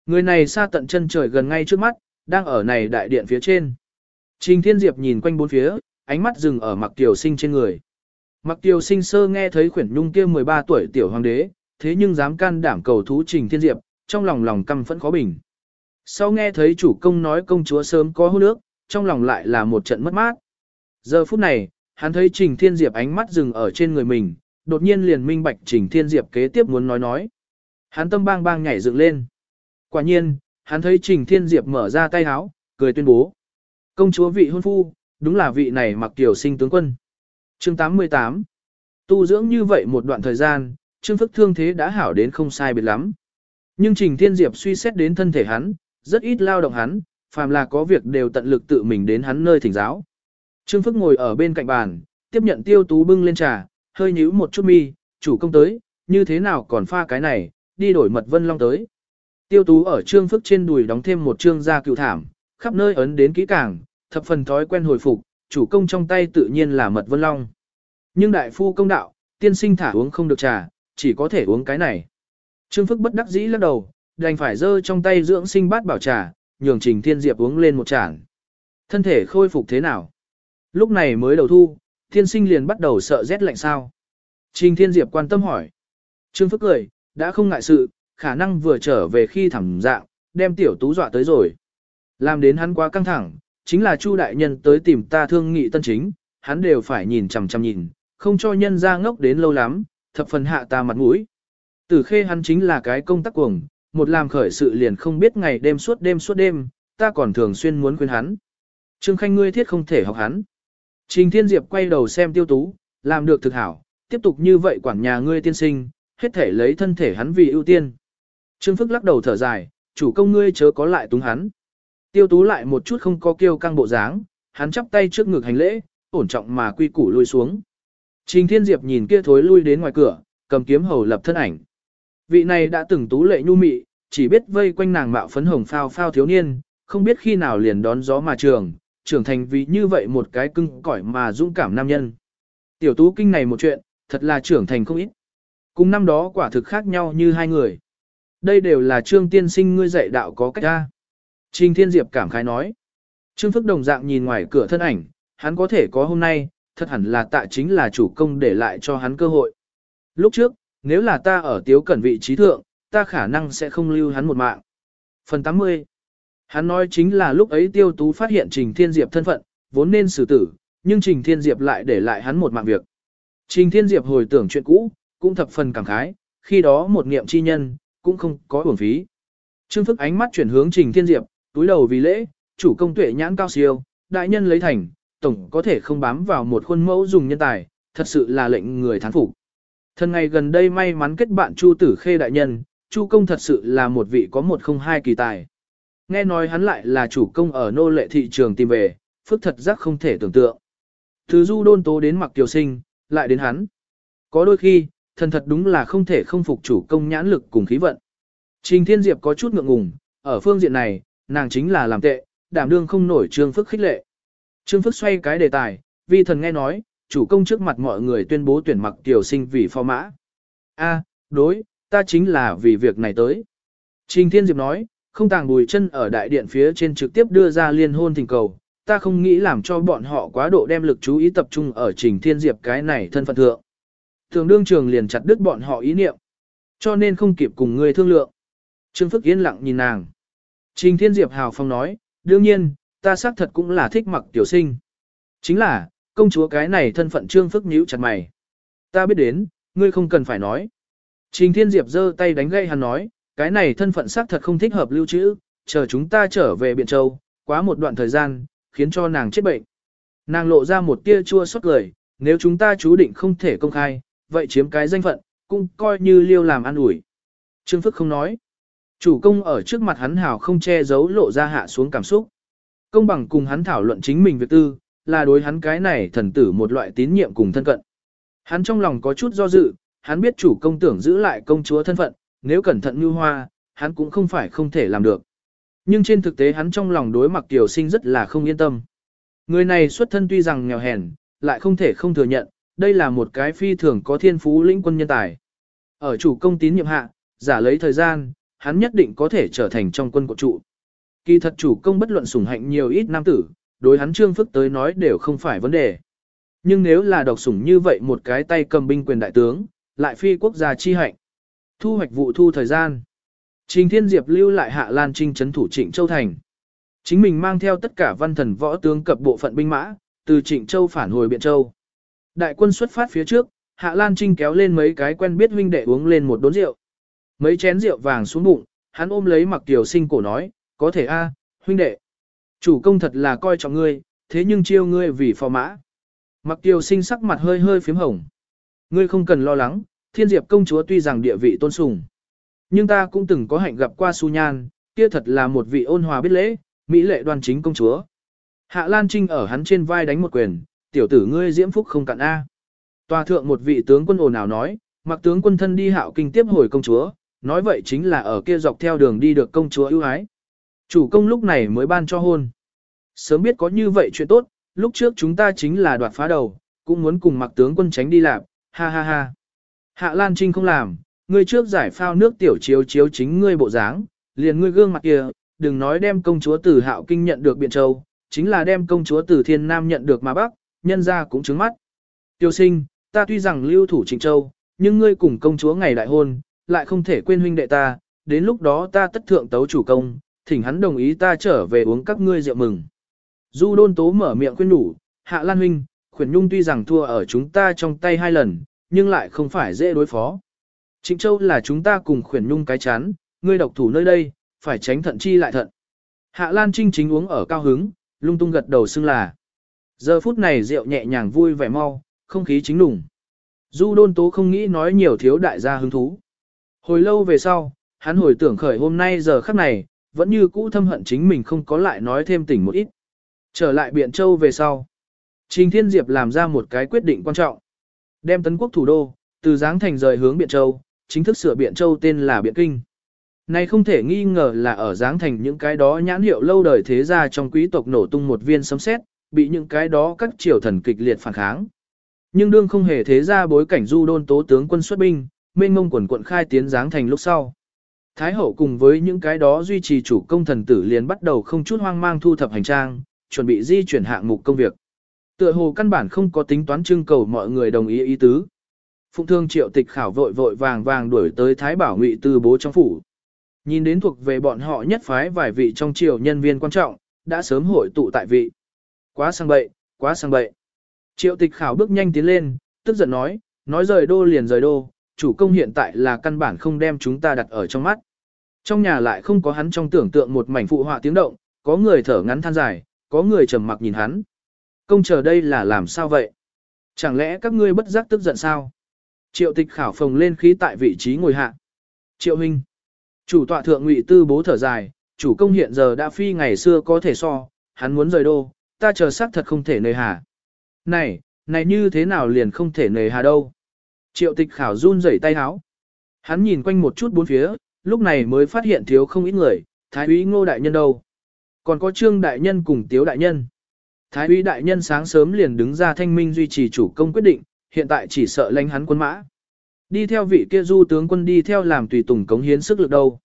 Người này xa tận chân trời gần ngay trước mắt, đang ở này đại điện phía trên. Trình Thiên Diệp nhìn quanh bốn phía, ánh mắt dừng ở mặc tiểu sinh trên người. Mặc tiểu sinh sơ nghe thấy khuyển nhung kia 13 tuổi tiểu hoàng đế, thế nhưng dám can đảm cầu thú Trình Thiên Diệp, trong lòng lòng căm phẫn khó bình. Sau nghe thấy chủ công nói công chúa sớm có hôn nước, trong lòng lại là một trận mất mát. Giờ phút này, hắn thấy Trình Thiên Diệp ánh mắt dừng ở trên người mình, đột nhiên liền minh bạch Trình Thiên Diệp kế tiếp muốn nói nói. Hắn tâm bang bang nhảy dựng lên. Quả nhiên, hắn thấy Trình Thiên Diệp mở ra tay háo, cười tuyên bố. Công chúa vị hôn phu, đúng là vị này mặc tiểu sinh tướng quân. Chương 88 Tu dưỡng như vậy một đoạn thời gian, Trương Phức thương thế đã hảo đến không sai biệt lắm. Nhưng Trình Thiên Diệp suy xét đến thân thể hắn, rất ít lao động hắn, phàm là có việc đều tận lực tự mình đến hắn nơi thỉnh giáo. Trương Phức ngồi ở bên cạnh bàn, tiếp nhận tiêu tú bưng lên trà, hơi nhíu một chút mi, chủ công tới, như thế nào còn pha cái này, đi đổi mật vân long tới. Tiêu tú ở trương phức trên đùi đóng thêm một trương da cựu thảm, khắp nơi ấn đến kỹ càng, thập phần thói quen hồi phục, chủ công trong tay tự nhiên là mật vân long. Nhưng đại phu công đạo, tiên sinh thả uống không được trà, chỉ có thể uống cái này. Trương phức bất đắc dĩ lắc đầu, đành phải giơ trong tay dưỡng sinh bát bảo trà, nhường trình thiên diệp uống lên một chản. Thân thể khôi phục thế nào? Lúc này mới đầu thu, thiên sinh liền bắt đầu sợ rét lạnh sao. Trình thiên diệp quan tâm hỏi. Trương phức cười, đã không ngại sự, khả năng vừa trở về khi thẳng dạng, đem tiểu tú dọa tới rồi. Làm đến hắn quá căng thẳng, chính là Chu đại nhân tới tìm ta thương nghị tân chính, hắn đều phải nhìn chằm chằm nhìn, không cho nhân ra ngốc đến lâu lắm, thập phần hạ ta mặt mũi. Tử khê hắn chính là cái công tác cuồng, một làm khởi sự liền không biết ngày đêm suốt đêm suốt đêm, ta còn thường xuyên muốn khuyên hắn. Trương Khanh ngươi thiết không thể học hắn. Trình Thiên Diệp quay đầu xem tiêu tú, làm được thực hảo, tiếp tục như vậy quản nhà ngươi tiên sinh, hết thể lấy thân thể hắn vì ưu tiên. Trương Phức lắc đầu thở dài, chủ công ngươi chớ có lại túng hắn. Tiêu tú lại một chút không có kêu căng bộ dáng, hắn chắp tay trước ngực hành lễ, ổn trọng mà quy củ lui xuống. Trình Thiên Diệp nhìn kia thối lui đến ngoài cửa, cầm kiếm hầu lập thân ảnh. Vị này đã từng tú lệ nhu mị, chỉ biết vây quanh nàng mạo phấn hồng phao phao thiếu niên, không biết khi nào liền đón gió mà trường, trưởng thành vì như vậy một cái cưng cỏi mà dũng cảm nam nhân. Tiểu tú kinh này một chuyện, thật là trưởng thành không ít. Cùng năm đó quả thực khác nhau như hai người. Đây đều là trương tiên sinh ngươi dạy đạo có cách ra. Trình Thiên Diệp cảm khái nói. Trương Phức đồng dạng nhìn ngoài cửa thân ảnh, hắn có thể có hôm nay, thật hẳn là tạ chính là chủ công để lại cho hắn cơ hội. Lúc trước, nếu là ta ở tiếu cẩn vị trí thượng, ta khả năng sẽ không lưu hắn một mạng. Phần 80 Hắn nói chính là lúc ấy tiêu tú phát hiện Trình Thiên Diệp thân phận, vốn nên xử tử, nhưng Trình Thiên Diệp lại để lại hắn một mạng việc. Trình Thiên Diệp hồi tưởng chuyện cũ, cũng thập phần cảm khái, khi đó một niệm chi nhân, cũng không có uổng phí. Trương Phức ánh mắt chuyển hướng Trình Thiên Diệp, túi đầu vì lễ, chủ công tuệ nhãn cao siêu, đại nhân lấy thành, tổng có thể không bám vào một khuôn mẫu dùng nhân tài, thật sự là lệnh người thán phục. Thần ngày gần đây may mắn kết bạn Chu Tử Khê đại nhân, Chu công thật sự là một vị có một không hai kỳ tài. Nghe nói hắn lại là chủ công ở nô lệ thị trường tìm về, phức thật giác không thể tưởng tượng. Từ du đôn tố đến mặc tiểu sinh, lại đến hắn. Có đôi khi, thần thật đúng là không thể không phục chủ công nhãn lực cùng khí vận. Trình Thiên Diệp có chút ngượng ngùng, ở phương diện này, nàng chính là làm tệ, đảm đương không nổi Trương Phức khích lệ. Trương Phức xoay cái đề tài, vi thần nghe nói, chủ công trước mặt mọi người tuyên bố tuyển mặc tiểu sinh vì phò mã. A, đối, ta chính là vì việc này tới. Trình Thiên Diệp nói, không tàng bùi chân ở đại điện phía trên trực tiếp đưa ra liên hôn thỉnh cầu, ta không nghĩ làm cho bọn họ quá độ đem lực chú ý tập trung ở Trình Thiên Diệp cái này thân phận thượng. Thường đương trường liền chặt đứt bọn họ ý niệm, cho nên không kịp cùng người thương lượng. Trương Phức yên lặng nhìn nàng. Trình Thiên Diệp hào phong nói, đương nhiên, ta xác thật cũng là thích mặc tiểu sinh. Chính là, công chúa cái này thân phận Trương Phức nhíu chặt mày. Ta biết đến, ngươi không cần phải nói. Trình Thiên Diệp giơ tay đánh gậy hắn nói, cái này thân phận xác thật không thích hợp lưu trữ, chờ chúng ta trở về Biện Châu, quá một đoạn thời gian, khiến cho nàng chết bệnh. Nàng lộ ra một tia chua xót cười, nếu chúng ta chú định không thể công khai, vậy chiếm cái danh phận, cũng coi như liêu làm ăn ủi. Trương Phức không nói. Chủ công ở trước mặt hắn hảo không che giấu lộ ra hạ xuống cảm xúc. Công bằng cùng hắn thảo luận chính mình việc tư, là đối hắn cái này thần tử một loại tín nhiệm cùng thân cận. Hắn trong lòng có chút do dự, hắn biết chủ công tưởng giữ lại công chúa thân phận, nếu cẩn thận như hoa, hắn cũng không phải không thể làm được. Nhưng trên thực tế hắn trong lòng đối mặc tiểu sinh rất là không yên tâm. Người này xuất thân tuy rằng nghèo hèn, lại không thể không thừa nhận, đây là một cái phi thường có thiên phú lĩnh quân nhân tài. Ở chủ công tín nhiệm hạ, giả lấy thời gian, hắn nhất định có thể trở thành trong quân của trụ. Kỳ thật chủ công bất luận sủng hạnh nhiều ít nam tử, đối hắn trương phức tới nói đều không phải vấn đề. Nhưng nếu là độc sủng như vậy một cái tay cầm binh quyền đại tướng, lại phi quốc gia chi hạnh. Thu hoạch vụ thu thời gian. Trình Thiên Diệp lưu lại Hạ Lan Trinh trấn thủ Trịnh Châu Thành. Chính mình mang theo tất cả văn thần võ tướng cập bộ phận binh mã, từ Trịnh Châu phản hồi Biện Châu. Đại quân xuất phát phía trước, Hạ Lan Trinh kéo lên mấy cái quen biết huynh đệ uống lên một đốn rượu. Mấy chén rượu vàng xuống bụng, hắn ôm lấy mặc tiểu sinh cổ nói, có thể a, à, huynh đệ. Chủ công thật là coi trọng ngươi, thế nhưng chiêu ngươi vì phò mã. Mặc tiểu sinh sắc mặt hơi hơi phím hồng. Ngươi không cần lo lắng, thiên diệp công chúa tuy rằng địa vị tôn sùng. Nhưng ta cũng từng có hạnh gặp qua su nhan, kia thật là một vị ôn hòa biết lễ, mỹ lệ đoan chính công chúa. Hạ Lan Trinh ở hắn trên vai đánh một quyền, tiểu tử ngươi diễm phúc không cạn A. Tòa thượng một vị tướng quân ồn ào nói, mặc tướng quân thân đi hạo kinh tiếp hồi công chúa, nói vậy chính là ở kia dọc theo đường đi được công chúa ưu ái. Chủ công lúc này mới ban cho hôn. Sớm biết có như vậy chuyện tốt, lúc trước chúng ta chính là đoạt phá đầu, cũng muốn cùng mặc tướng quân tránh đi làm, ha ha ha. Hạ Lan Trinh không làm, ngươi trước giải phao nước tiểu chiếu chiếu chính ngươi bộ dáng, liền ngươi gương mặt kia, đừng nói đem công chúa từ hạo kinh nhận được biện châu, chính là đem công chúa từ thiên nam nhận được mà bắc, nhân ra cũng trứng mắt. Tiêu sinh, ta tuy rằng lưu thủ trịnh châu, nhưng ngươi cùng công chúa ngày đại hôn, lại không thể quên huynh đệ ta, đến lúc đó ta tất thượng tấu chủ công, thỉnh hắn đồng ý ta trở về uống các ngươi rượu mừng. Du đôn tố mở miệng khuyên đủ, hạ lan huynh, khuyển nhung tuy rằng thua ở chúng ta trong tay hai lần, nhưng lại không phải dễ đối phó. Trịnh Châu là chúng ta cùng khuyển nhung cái chán, ngươi độc thủ nơi đây, phải tránh thận chi lại thận. Hạ Lan Trinh chính uống ở cao hứng, lung tung gật đầu xưng là. Giờ phút này rượu nhẹ nhàng vui vẻ mau, không khí chính lùng. Du đôn tố không nghĩ nói nhiều thiếu đại gia hứng thú. Hồi lâu về sau, hắn hồi tưởng khởi hôm nay giờ khắc này, vẫn như cũ thâm hận chính mình không có lại nói thêm tỉnh một ít. Trở lại Biện Châu về sau. Trình Thiên Diệp làm ra một cái quyết định quan trọng. Đem tấn quốc thủ đô, từ Giáng Thành rời hướng Biện Châu, chính thức sửa Biện Châu tên là Biện Kinh. Này không thể nghi ngờ là ở Giáng Thành những cái đó nhãn hiệu lâu đời thế gia trong quý tộc nổ tung một viên sấm sét, bị những cái đó các triều thần kịch liệt phản kháng. Nhưng đương không hề thế ra bối cảnh du đôn tố tướng quân xuất binh, mênh mông quần quận khai tiến Giáng Thành lúc sau. Thái hậu cùng với những cái đó duy trì chủ công thần tử liền bắt đầu không chút hoang mang thu thập hành trang, chuẩn bị di chuyển hạng mục công việc. Tựa hồ căn bản không có tính toán trưng cầu mọi người đồng ý ý tứ. Phụng thương triệu tịch khảo vội vội vàng vàng đuổi tới Thái Bảo Ngụy Tư bố trong phủ. Nhìn đến thuộc về bọn họ nhất phái vài vị trong triều nhân viên quan trọng, đã sớm hội tụ tại vị. Quá sang bậy, quá sang bậy. Triệu tịch khảo bước nhanh tiến lên, tức giận nói, nói rời đô liền rời đô, chủ công hiện tại là căn bản không đem chúng ta đặt ở trong mắt. Trong nhà lại không có hắn trong tưởng tượng một mảnh phụ họa tiếng động, có người thở ngắn than dài, có người trầm mặc nhìn hắn. Công chờ đây là làm sao vậy? Chẳng lẽ các ngươi bất giác tức giận sao? Triệu tịch khảo phồng lên khí tại vị trí ngồi hạ. Triệu huynh. Chủ tọa thượng ngụy tư bố thở dài, chủ công hiện giờ đã phi ngày xưa có thể so, hắn muốn rời đô, ta chờ xác thật không thể nề hà. Này, này như thế nào liền không thể nề hà đâu. Triệu tịch khảo run rẩy tay háo. Hắn nhìn quanh một chút bốn phía, lúc này mới phát hiện thiếu không ít người, thái úy ngô đại nhân đâu. Còn có trương đại nhân cùng tiếu đại nhân. Thái úy đại nhân sáng sớm liền đứng ra thanh minh duy trì chủ công quyết định, hiện tại chỉ sợ lãnh hắn quân mã. Đi theo vị kia du tướng quân đi theo làm tùy tùng cống hiến sức lực đâu.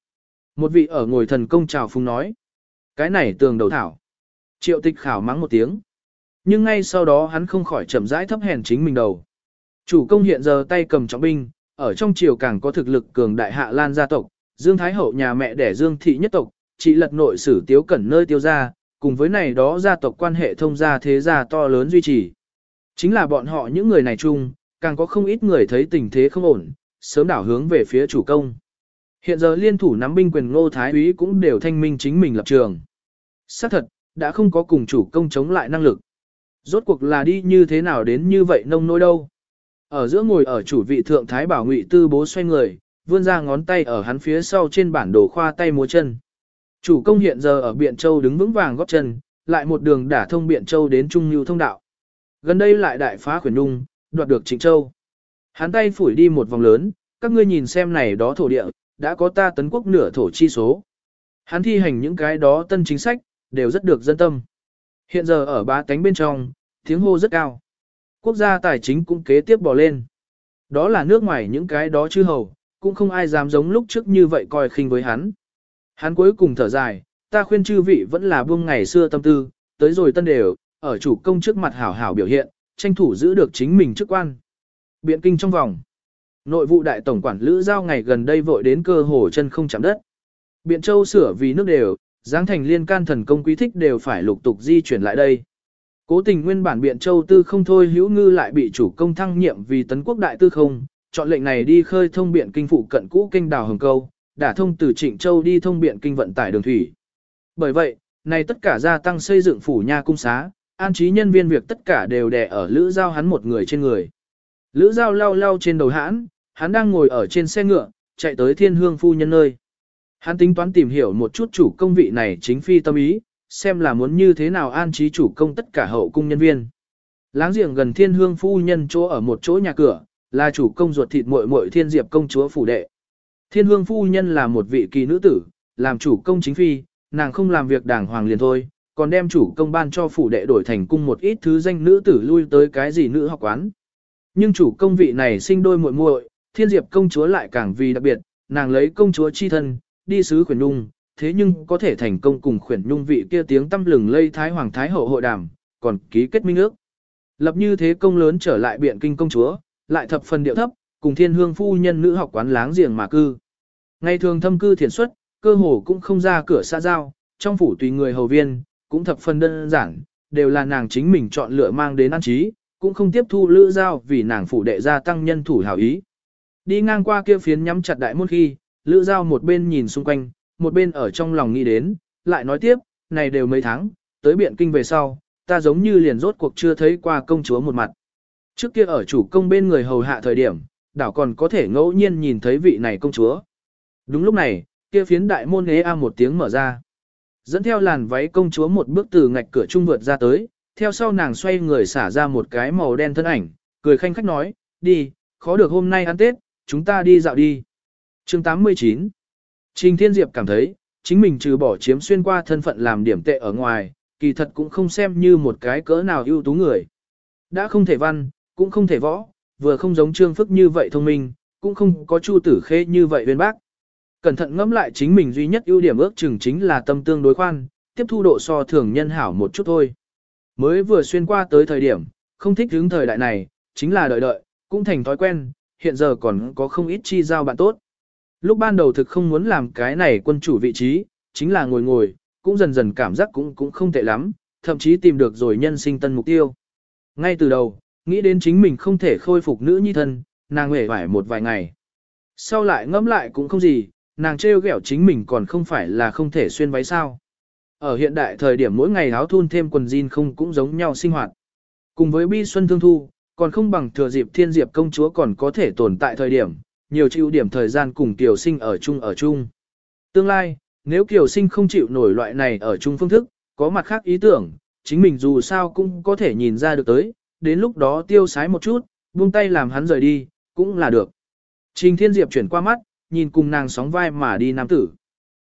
Một vị ở ngồi thần công chào phung nói. Cái này tường đầu thảo. Triệu tịch khảo mắng một tiếng. Nhưng ngay sau đó hắn không khỏi chậm rãi thấp hèn chính mình đầu. Chủ công hiện giờ tay cầm trọng binh, ở trong triều càng có thực lực cường đại hạ lan gia tộc, Dương Thái Hậu nhà mẹ đẻ Dương Thị nhất tộc, chỉ lật nội sử tiếu cẩn nơi tiêu gia, cùng với này đó gia tộc quan hệ thông gia thế gia to lớn duy trì. Chính là bọn họ những người này chung, càng có không ít người thấy tình thế không ổn, sớm đảo hướng về phía chủ công. Hiện giờ liên thủ nắm binh quyền ngô thái úy cũng đều thanh minh chính mình lập trường. Xác thật, đã không có cùng chủ công chống lại năng lực. Rốt cuộc là đi như thế nào đến như vậy nông nỗi đâu. Ở giữa ngồi ở chủ vị thượng thái bảo ngụy tư bố xoay người, vươn ra ngón tay ở hắn phía sau trên bản đồ khoa tay múa chân. Chủ công hiện giờ ở Biện Châu đứng vững vàng góp chân, lại một đường đả thông Biện Châu đến Trung Nhu thông đạo. Gần đây lại đại phá khuyển nung, đoạt được Trịnh Châu. Hắn tay phủi đi một vòng lớn, các ngươi nhìn xem này đó thổ địa, đã có ta tấn quốc nửa thổ chi số. Hắn thi hành những cái đó tân chính sách, đều rất được dân tâm. Hiện giờ ở ba cánh bên trong, tiếng hô rất cao. Quốc gia tài chính cũng kế tiếp bỏ lên. Đó là nước ngoài những cái đó chứ hầu, cũng không ai dám giống lúc trước như vậy coi khinh với hắn. Hắn cuối cùng thở dài, ta khuyên chư vị vẫn là buông ngày xưa tâm tư, tới rồi tân đều, ở chủ công trước mặt hảo hảo biểu hiện, tranh thủ giữ được chính mình chức quan. Biện kinh trong vòng. Nội vụ đại tổng quản Lữ Giao ngày gần đây vội đến cơ hồ chân không chạm đất. Biện Châu sửa vì nước đều, giáng thành liên can thần công quý thích đều phải lục tục di chuyển lại đây. Cố tình nguyên bản Biện Châu tư không thôi hữu ngư lại bị chủ công thăng nhiệm vì tấn quốc đại tư không, chọn lệnh này đi khơi thông biện kinh phụ cận cũ kinh đào hồng câu, đã thông từ Trịnh Châu đi thông biện kinh vận tải đường thủy. Bởi vậy, này tất cả gia tăng xây dựng phủ nha cung xá, an trí nhân viên việc tất cả đều đè ở Lữ Giao hắn một người trên người. Lữ Giao lau lau trên đầu hãn, hắn đang ngồi ở trên xe ngựa, chạy tới thiên hương phu nhân nơi. Hắn tính toán tìm hiểu một chút chủ công vị này chính phi tâm ý, xem là muốn như thế nào an trí chủ công tất cả hậu cung nhân viên. Láng giềng gần thiên hương phu nhân chỗ ở một chỗ nhà cửa, là chủ công ruột thịt muội muội thiên diệp công chúa phủ đệ. Thiên hương phu nhân là một vị kỳ nữ tử, làm chủ công chính phi, nàng không làm việc đàng hoàng liền thôi, còn đem chủ công ban cho phủ đệ đổi thành cung một ít thứ danh nữ tử lui tới cái gì nữ học quán. Nhưng chủ công vị này sinh đôi muội muội, thiên diệp công chúa lại càng vì đặc biệt, nàng lấy công chúa chi thân, đi sứ khuyển nhung, thế nhưng có thể thành công cùng khuyển nhung vị kia tiếng tâm lừng lây thái hoàng thái hậu hội đàm, còn ký kết minh ước. Lập như thế công lớn trở lại biện kinh công chúa, lại thập phần điệu thấp, cùng thiên hương phu nhân nữ học quán láng giềng mà cư. Ngày thường thâm cư thiền xuất, cơ hồ cũng không ra cửa xa giao, trong phủ tùy người hầu viên, cũng thập phần đơn giản, đều là nàng chính mình chọn lựa mang đến an trí, cũng không tiếp thu lữ giao vì nàng phủ đệ gia tăng nhân thủ hảo ý. Đi ngang qua kia phiến nhắm chặt đại môn khi, lữ giao một bên nhìn xung quanh, một bên ở trong lòng nghĩ đến, lại nói tiếp, này đều mấy tháng, tới biện kinh về sau, ta giống như liền rốt cuộc chưa thấy qua công chúa một mặt. Trước kia ở chủ công bên người hầu hạ thời điểm, đảo còn có thể ngẫu nhiên nhìn thấy vị này công chúa. Đúng lúc này, kia phiến đại môn ế a một tiếng mở ra. Dẫn theo làn váy công chúa một bước từ ngạch cửa trung vượt ra tới, theo sau nàng xoay người xả ra một cái màu đen thân ảnh, cười khanh khách nói, đi, khó được hôm nay ăn Tết, chúng ta đi dạo đi chương 89 Trình Thiên Diệp cảm thấy, chính mình trừ bỏ chiếm xuyên qua thân phận làm điểm tệ ở ngoài, kỳ thật cũng không xem như một cái cỡ nào ưu tú người. Đã không thể văn, cũng không thể võ, vừa không giống trương phức như vậy thông minh, cũng không có chu tử khê như vậy uyên bác. Cẩn thận ngẫm lại chính mình duy nhất ưu điểm ước chừng chính là tâm tương đối khoan, tiếp thu độ so thường nhân hảo một chút thôi. Mới vừa xuyên qua tới thời điểm, không thích hướng thời đại này, chính là đợi đợi, cũng thành thói quen, hiện giờ còn có không ít chi giao bạn tốt. Lúc ban đầu thực không muốn làm cái này quân chủ vị trí, chính là ngồi ngồi, cũng dần dần cảm giác cũng cũng không tệ lắm, thậm chí tìm được rồi nhân sinh tân mục tiêu. Ngay từ đầu, nghĩ đến chính mình không thể khôi phục nữ nhi thân, nàng hề vải một vài ngày. Sau lại ngẫm lại cũng không gì, nàng trêu ghẹo chính mình còn không phải là không thể xuyên váy sao. Ở hiện đại thời điểm mỗi ngày áo thun thêm quần jean không cũng giống nhau sinh hoạt. Cùng với bi xuân thương thu, còn không bằng thừa dịp thiên diệp công chúa còn có thể tồn tại thời điểm, nhiều chịu điểm thời gian cùng Kiều Sinh ở chung ở chung. Tương lai, nếu Kiều Sinh không chịu nổi loại này ở chung phương thức, có mặt khác ý tưởng, chính mình dù sao cũng có thể nhìn ra được tới, đến lúc đó tiêu sái một chút, buông tay làm hắn rời đi, cũng là được. Trình Thiên Diệp chuyển qua mắt, nhìn cùng nàng sóng vai mà đi nam tử.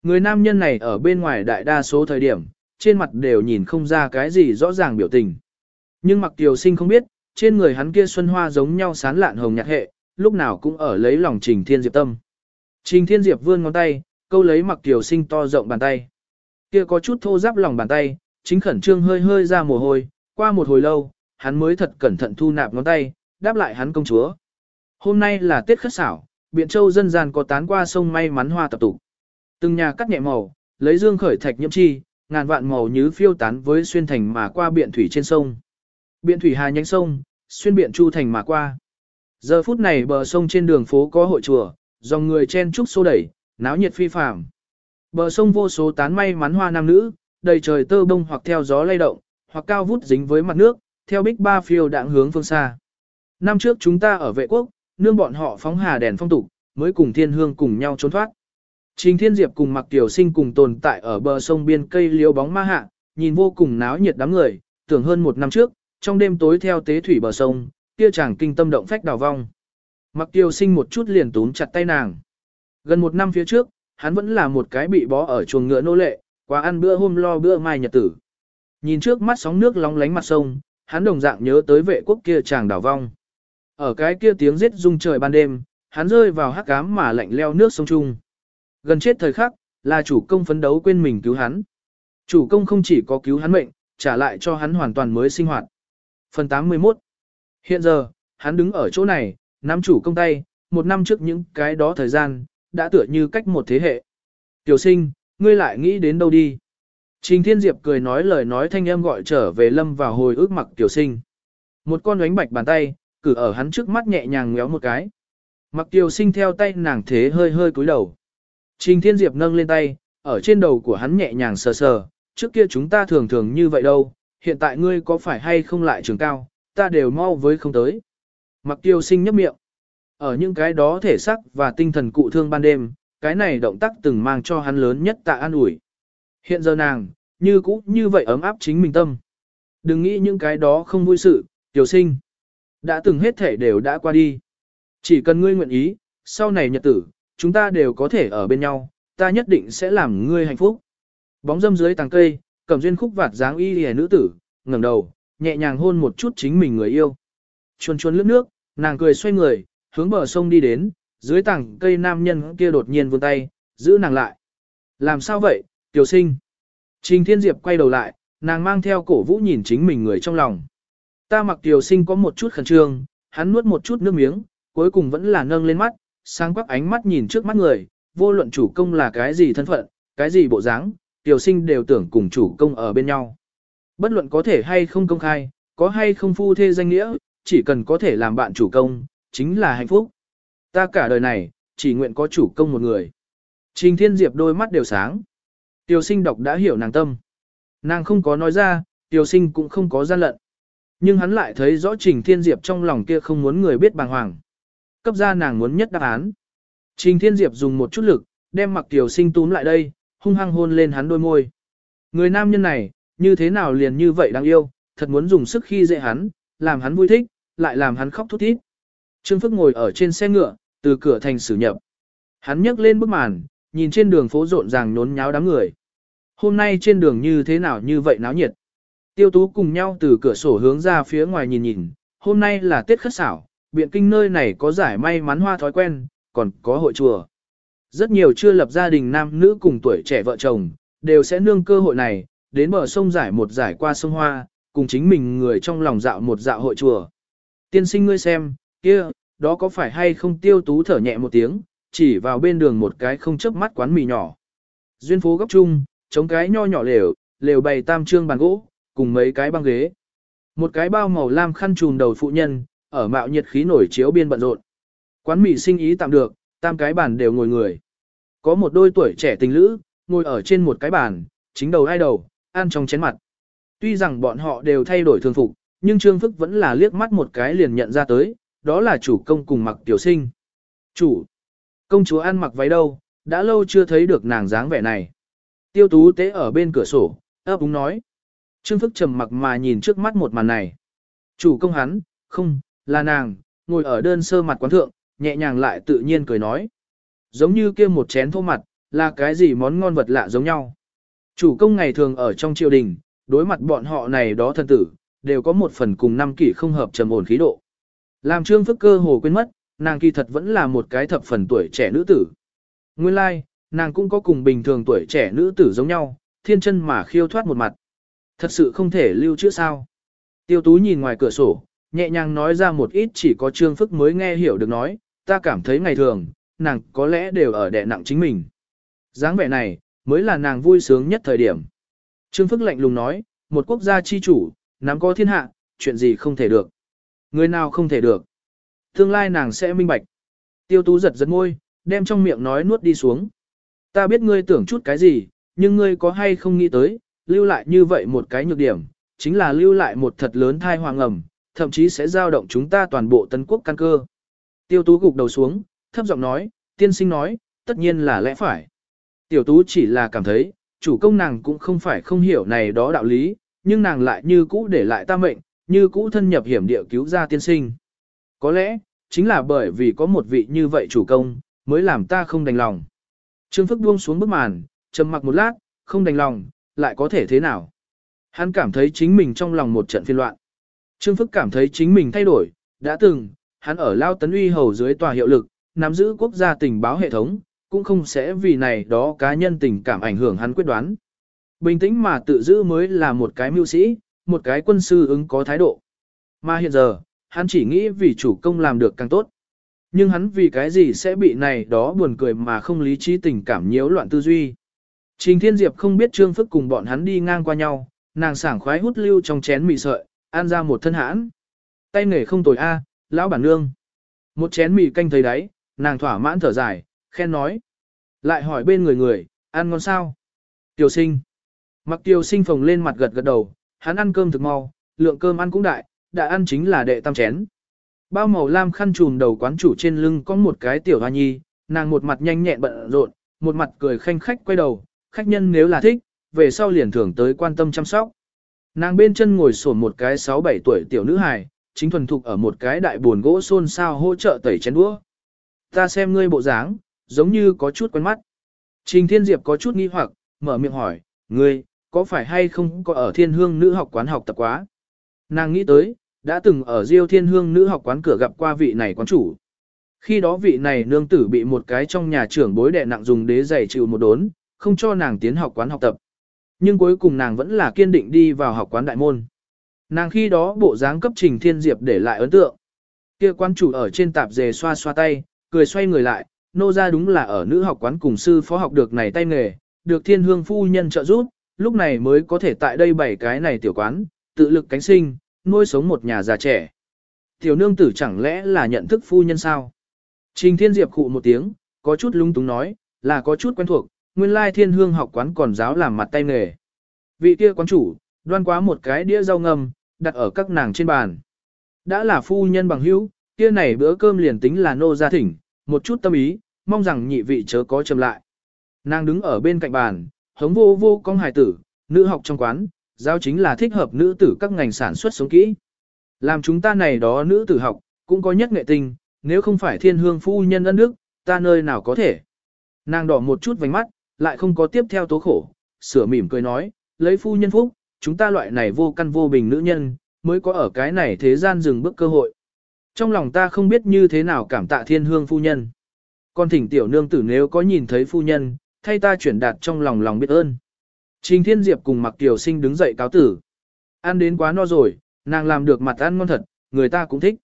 Người nam nhân này ở bên ngoài đại đa số thời điểm, trên mặt đều nhìn không ra cái gì rõ ràng biểu tình. Nhưng mặc tiểu sinh không biết, trên người hắn kia xuân hoa giống nhau sán lạn hồng nhạt hệ, lúc nào cũng ở lấy lòng Trình Thiên Diệp tâm. Trình Thiên Diệp vươn ngón tay, câu lấy mặc tiểu sinh to rộng bàn tay. Kia có chút thô ráp lòng bàn tay, chính khẩn trương hơi hơi ra mồ hôi, qua một hồi lâu, hắn mới thật cẩn thận thu nạp ngón tay, đáp lại hắn công chúa. Hôm nay là Tết khất xảo, Biện Châu dân gian có tán qua sông may mắn hoa tập tụ. Từng nhà cắt nhẹ màu, lấy dương khởi thạch nhiễm chi, ngàn vạn màu như phiêu tán với xuyên thành mà qua biện thủy trên sông. Biện thủy hà nhánh sông, xuyên biện chu thành mà qua. Giờ phút này bờ sông trên đường phố có hội chùa, dòng người chen trúc xô đẩy, náo nhiệt phi phàm. Bờ sông vô số tán may mắn hoa nam nữ, đầy trời tơ bông hoặc theo gió lay động, hoặc cao vút dính với mặt nước, theo bích ba phiêu đạng hướng phương xa. Năm trước chúng ta ở vệ quốc, nương bọn họ phóng hà đèn phong tục, mới cùng thiên hương cùng nhau trốn thoát. Trình Thiên Diệp cùng Mặc Tiểu Sinh cùng tồn tại ở bờ sông biên cây liễu bóng ma hạ, nhìn vô cùng náo nhiệt đám người, tưởng hơn một năm trước, trong đêm tối theo tế thủy bờ sông, kia chàng kinh tâm động phách đào vong. Mặc Tiêu Sinh một chút liền túm chặt tay nàng. Gần một năm phía trước, hắn vẫn là một cái bị bó ở chuồng ngựa nô lệ, quá ăn bữa hôm lo bữa mai nhật tử. Nhìn trước mắt sóng nước long lánh mặt sông, hắn đồng dạng nhớ tới vệ quốc kia chàng đảo vong. Ở cái kia tiếng giết rung trời ban đêm, hắn rơi vào hắc cám mà lạnh leo nước sông Trung. Gần chết thời khắc, là chủ công phấn đấu quên mình cứu hắn. Chủ công không chỉ có cứu hắn mệnh, trả lại cho hắn hoàn toàn mới sinh hoạt. Phần 81 Hiện giờ, hắn đứng ở chỗ này, nắm chủ công tay, một năm trước những cái đó thời gian, đã tựa như cách một thế hệ. Tiểu sinh, ngươi lại nghĩ đến đâu đi? Trình Thiên Diệp cười nói lời nói thanh âm gọi trở về lâm vào hồi ức mặc tiểu sinh. Một con đánh bạch bàn tay, cử ở hắn trước mắt nhẹ nhàng ngéo một cái. Mặc tiểu sinh theo tay nàng thế hơi hơi cúi đầu. Trình Thiên Diệp nâng lên tay, ở trên đầu của hắn nhẹ nhàng sờ sờ, trước kia chúng ta thường thường như vậy đâu, hiện tại ngươi có phải hay không lại trường cao, ta đều mau với không tới. Mặc tiêu sinh nhấp miệng. Ở những cái đó thể sắc và tinh thần cụ thương ban đêm, cái này động tác từng mang cho hắn lớn nhất tạ an ủi. Hiện giờ nàng, như cũ như vậy ấm áp chính mình tâm. Đừng nghĩ những cái đó không vui sự, tiểu sinh. Đã từng hết thể đều đã qua đi. Chỉ cần ngươi nguyện ý, sau này nhật tử, chúng ta đều có thể ở bên nhau, ta nhất định sẽ làm ngươi hạnh phúc. Bóng dâm dưới tàng cây, cầm duyên khúc vạt dáng y lìa nữ tử, ngẩng đầu, nhẹ nhàng hôn một chút chính mình người yêu. Chuồn chuồn lướt nước, nàng cười xoay người, hướng bờ sông đi đến, dưới tảng cây nam nhân kia đột nhiên vươn tay, giữ nàng lại. Làm sao vậy, tiểu sinh? Trình Thiên Diệp quay đầu lại, nàng mang theo cổ vũ nhìn chính mình người trong lòng. Ta mặc tiểu sinh có một chút khẩn trương, hắn nuốt một chút nước miếng, cuối cùng vẫn là nâng lên mắt, sáng quắc ánh mắt nhìn trước mắt người, vô luận chủ công là cái gì thân phận, cái gì bộ dáng, tiểu sinh đều tưởng cùng chủ công ở bên nhau. Bất luận có thể hay không công khai, có hay không phu thê danh nghĩa, chỉ cần có thể làm bạn chủ công, chính là hạnh phúc. Ta cả đời này, chỉ nguyện có chủ công một người. Trình Thiên Diệp đôi mắt đều sáng. Tiểu sinh đọc đã hiểu nàng tâm. Nàng không có nói ra, tiểu sinh cũng không có gian lận. Nhưng hắn lại thấy rõ Trình Thiên Diệp trong lòng kia không muốn người biết bàng hoàng. Cấp ra nàng muốn nhất đáp án. Trình Thiên Diệp dùng một chút lực, đem mặc tiểu sinh túm lại đây, hung hăng hôn lên hắn đôi môi. Người nam nhân này, như thế nào liền như vậy đáng yêu, thật muốn dùng sức khi dễ hắn, làm hắn vui thích, lại làm hắn khóc thút thít. Trương Phức ngồi ở trên xe ngựa, từ cửa thành xử nhập. Hắn nhấc lên bức màn, nhìn trên đường phố rộn ràng nhốn nháo đám người. Hôm nay trên đường như thế nào như vậy náo nhiệt. Tiêu tú cùng nhau từ cửa sổ hướng ra phía ngoài nhìn nhìn, hôm nay là Tết khất xảo, biện kinh nơi này có giải may mắn hoa thói quen, còn có hội chùa. Rất nhiều chưa lập gia đình nam nữ cùng tuổi trẻ vợ chồng, đều sẽ nương cơ hội này, đến bờ sông giải một giải qua sông Hoa, cùng chính mình người trong lòng dạo một dạo hội chùa. Tiên sinh ngươi xem, kia, đó có phải hay không tiêu tú thở nhẹ một tiếng, chỉ vào bên đường một cái không chớp mắt quán mì nhỏ. Duyên phố góc chung, chống cái nho nhỏ lều, lều bày tam trương bàn gỗ, cùng mấy cái băng ghế. Một cái bao màu lam khăn trùm đầu phụ nhân, ở mạo nhiệt khí nổi chiếu biên bận rộn. Quán mì sinh ý tạm được, tam cái bàn đều ngồi người. Có một đôi tuổi trẻ tình lữ, ngồi ở trên một cái bàn, chính đầu hai đầu, ăn trong chén mặt. Tuy rằng bọn họ đều thay đổi thường phục, nhưng Trương Phức vẫn là liếc mắt một cái liền nhận ra tới, đó là chủ công cùng mặc tiểu sinh. Chủ, công chúa ăn mặc váy đâu, đã lâu chưa thấy được nàng dáng vẻ này. Tiêu tú tế ở bên cửa sổ, ấp úng nói. Trương Phức trầm mặc mà nhìn trước mắt một màn này. Chủ công hắn, không, là nàng, ngồi ở đơn sơ mặt quán thượng, nhẹ nhàng lại tự nhiên cười nói. Giống như kia một chén thô mặt, là cái gì món ngon vật lạ giống nhau. Chủ công ngày thường ở trong triều đình, đối mặt bọn họ này đó thân tử, đều có một phần cùng năm kỷ không hợp trầm ổn khí độ. Làm trương phức cơ hồ quên mất, nàng kỳ thật vẫn là một cái thập phần tuổi trẻ nữ tử. Nguyên lai, like, nàng cũng có cùng bình thường tuổi trẻ nữ tử giống nhau, thiên chân mà khiêu thoát một mặt. Thật sự không thể lưu trữ sao. Tiêu tú nhìn ngoài cửa sổ, nhẹ nhàng nói ra một ít chỉ có trương phức mới nghe hiểu được nói, ta cảm thấy ngày thường, nàng có lẽ đều ở đè nặng chính mình. dáng vẻ này, mới là nàng vui sướng nhất thời điểm. Trương Phức lạnh lùng nói, một quốc gia chi chủ, nắm có thiên hạ, chuyện gì không thể được. Người nào không thể được. Tương lai nàng sẽ minh bạch. Tiêu tú giật giật môi, đem trong miệng nói nuốt đi xuống. Ta biết ngươi tưởng chút cái gì, nhưng ngươi có hay không nghĩ tới, lưu lại như vậy một cái nhược điểm, chính là lưu lại một thật lớn thai hoàng ẩm, thậm chí sẽ giao động chúng ta toàn bộ tân quốc căn cơ. Tiêu tú gục đầu xuống, thấp giọng nói, tiên sinh nói, tất nhiên là lẽ phải. Tiểu tú chỉ là cảm thấy, chủ công nàng cũng không phải không hiểu này đó đạo lý, nhưng nàng lại như cũ để lại ta mệnh, như cũ thân nhập hiểm địa cứu ra tiên sinh. Có lẽ, chính là bởi vì có một vị như vậy chủ công, mới làm ta không đành lòng. Trương Phức buông xuống bức màn, trầm mặc một lát, không đành lòng, lại có thể thế nào. Hắn cảm thấy chính mình trong lòng một trận phiên loạn. Trương Phức cảm thấy chính mình thay đổi, đã từng, hắn ở Lao Tấn Uy hầu dưới tòa hiệu lực, nắm giữ quốc gia tình báo hệ thống, cũng không sẽ vì này đó cá nhân tình cảm ảnh hưởng hắn quyết đoán. Bình tĩnh mà tự giữ mới là một cái mưu sĩ, một cái quân sư ứng có thái độ. Mà hiện giờ, hắn chỉ nghĩ vì chủ công làm được càng tốt. Nhưng hắn vì cái gì sẽ bị này đó buồn cười mà không lý trí tình cảm nhiễu loạn tư duy. Trình Thiên Diệp không biết Trương Phức cùng bọn hắn đi ngang qua nhau, nàng sảng khoái hút lưu trong chén mì sợi, ăn ra một thân hãn. Tay nghề không tồi a, lão bản nương. Một chén mì canh thấy đấy nàng thỏa mãn thở dài, khen nói. Lại hỏi bên người người, ăn ngon sao? Tiểu sinh. Mặc tiểu sinh phồng lên mặt gật gật đầu, hắn ăn cơm thực mau, lượng cơm ăn cũng đại, đã ăn chính là đệ tam chén. Bao màu lam khăn trùm đầu quán chủ trên lưng có một cái tiểu hoa nhi, nàng một mặt nhanh nhẹn bận rộn, một mặt cười khanh khách quay đầu, khách nhân nếu là thích, về sau liền thưởng tới quan tâm chăm sóc. Nàng bên chân ngồi sổn một cái 6-7 tuổi tiểu nữ hài, chính thuần thục ở một cái đại buồn gỗ xôn xao hỗ trợ tẩy chén đũa. Ta xem ngươi bộ dáng, giống như có chút quen mắt. Trình Thiên Diệp có chút nghi hoặc, mở miệng hỏi, ngươi, có phải hay không có ở thiên hương nữ học quán học tập quá? Nàng nghĩ tới, đã từng ở Diêu Thiên Hương nữ học quán cửa gặp qua vị này quán chủ. Khi đó vị này nương tử bị một cái trong nhà trưởng bối đệ nặng dùng đế giày chịu một đốn, không cho nàng tiến học quán học tập. Nhưng cuối cùng nàng vẫn là kiên định đi vào học quán đại môn. Nàng khi đó bộ dáng cấp trình thiên diệp để lại ấn tượng. Kia quán chủ ở trên tạp dề xoa xoa tay, cười xoay người lại, nô ra đúng là ở nữ học quán cùng sư phó học được này tay nghề, được thiên hương phu nhân trợ giúp, lúc này mới có thể tại đây bảy cái này tiểu quán, tự lực cánh sinh, nuôi sống một nhà già trẻ. Tiểu nương tử chẳng lẽ là nhận thức phu nhân sao? Trình Thiên Diệp khụ một tiếng, có chút lung túng nói, là có chút quen thuộc, nguyên lai thiên hương học quán còn giáo làm mặt tay nghề. Vị kia quán chủ, đoan quá một cái đĩa rau ngâm, đặt ở các nàng trên bàn. Đã là phu nhân bằng hữu, kia này bữa cơm liền tính là nô gia thỉnh, một chút tâm ý, mong rằng nhị vị chớ có chầm lại. Nàng đứng ở bên cạnh bàn, hống vô vô con hài tử, nữ học trong quán, giao chính là thích hợp nữ tử các ngành sản xuất sống kỹ. Làm chúng ta này đó nữ tử học, cũng có nhất nghệ tình, nếu không phải thiên hương phu nhân ân đức, ta nơi nào có thể. Nàng đỏ một chút vành mắt, lại không có tiếp theo tố khổ, sửa mỉm cười nói, lấy phu nhân phúc, chúng ta loại này vô căn vô bình nữ nhân, mới có ở cái này thế gian dừng bước cơ hội. Trong lòng ta không biết như thế nào cảm tạ thiên hương phu nhân. Con thỉnh tiểu nương tử nếu có nhìn thấy phu nhân, thay ta chuyển đạt trong lòng lòng biết ơn. Trình Thiên Diệp cùng Mặc Kiều Sinh đứng dậy cáo tử. Ăn đến quá no rồi, nàng làm được mặt ăn ngon thật, người ta cũng thích.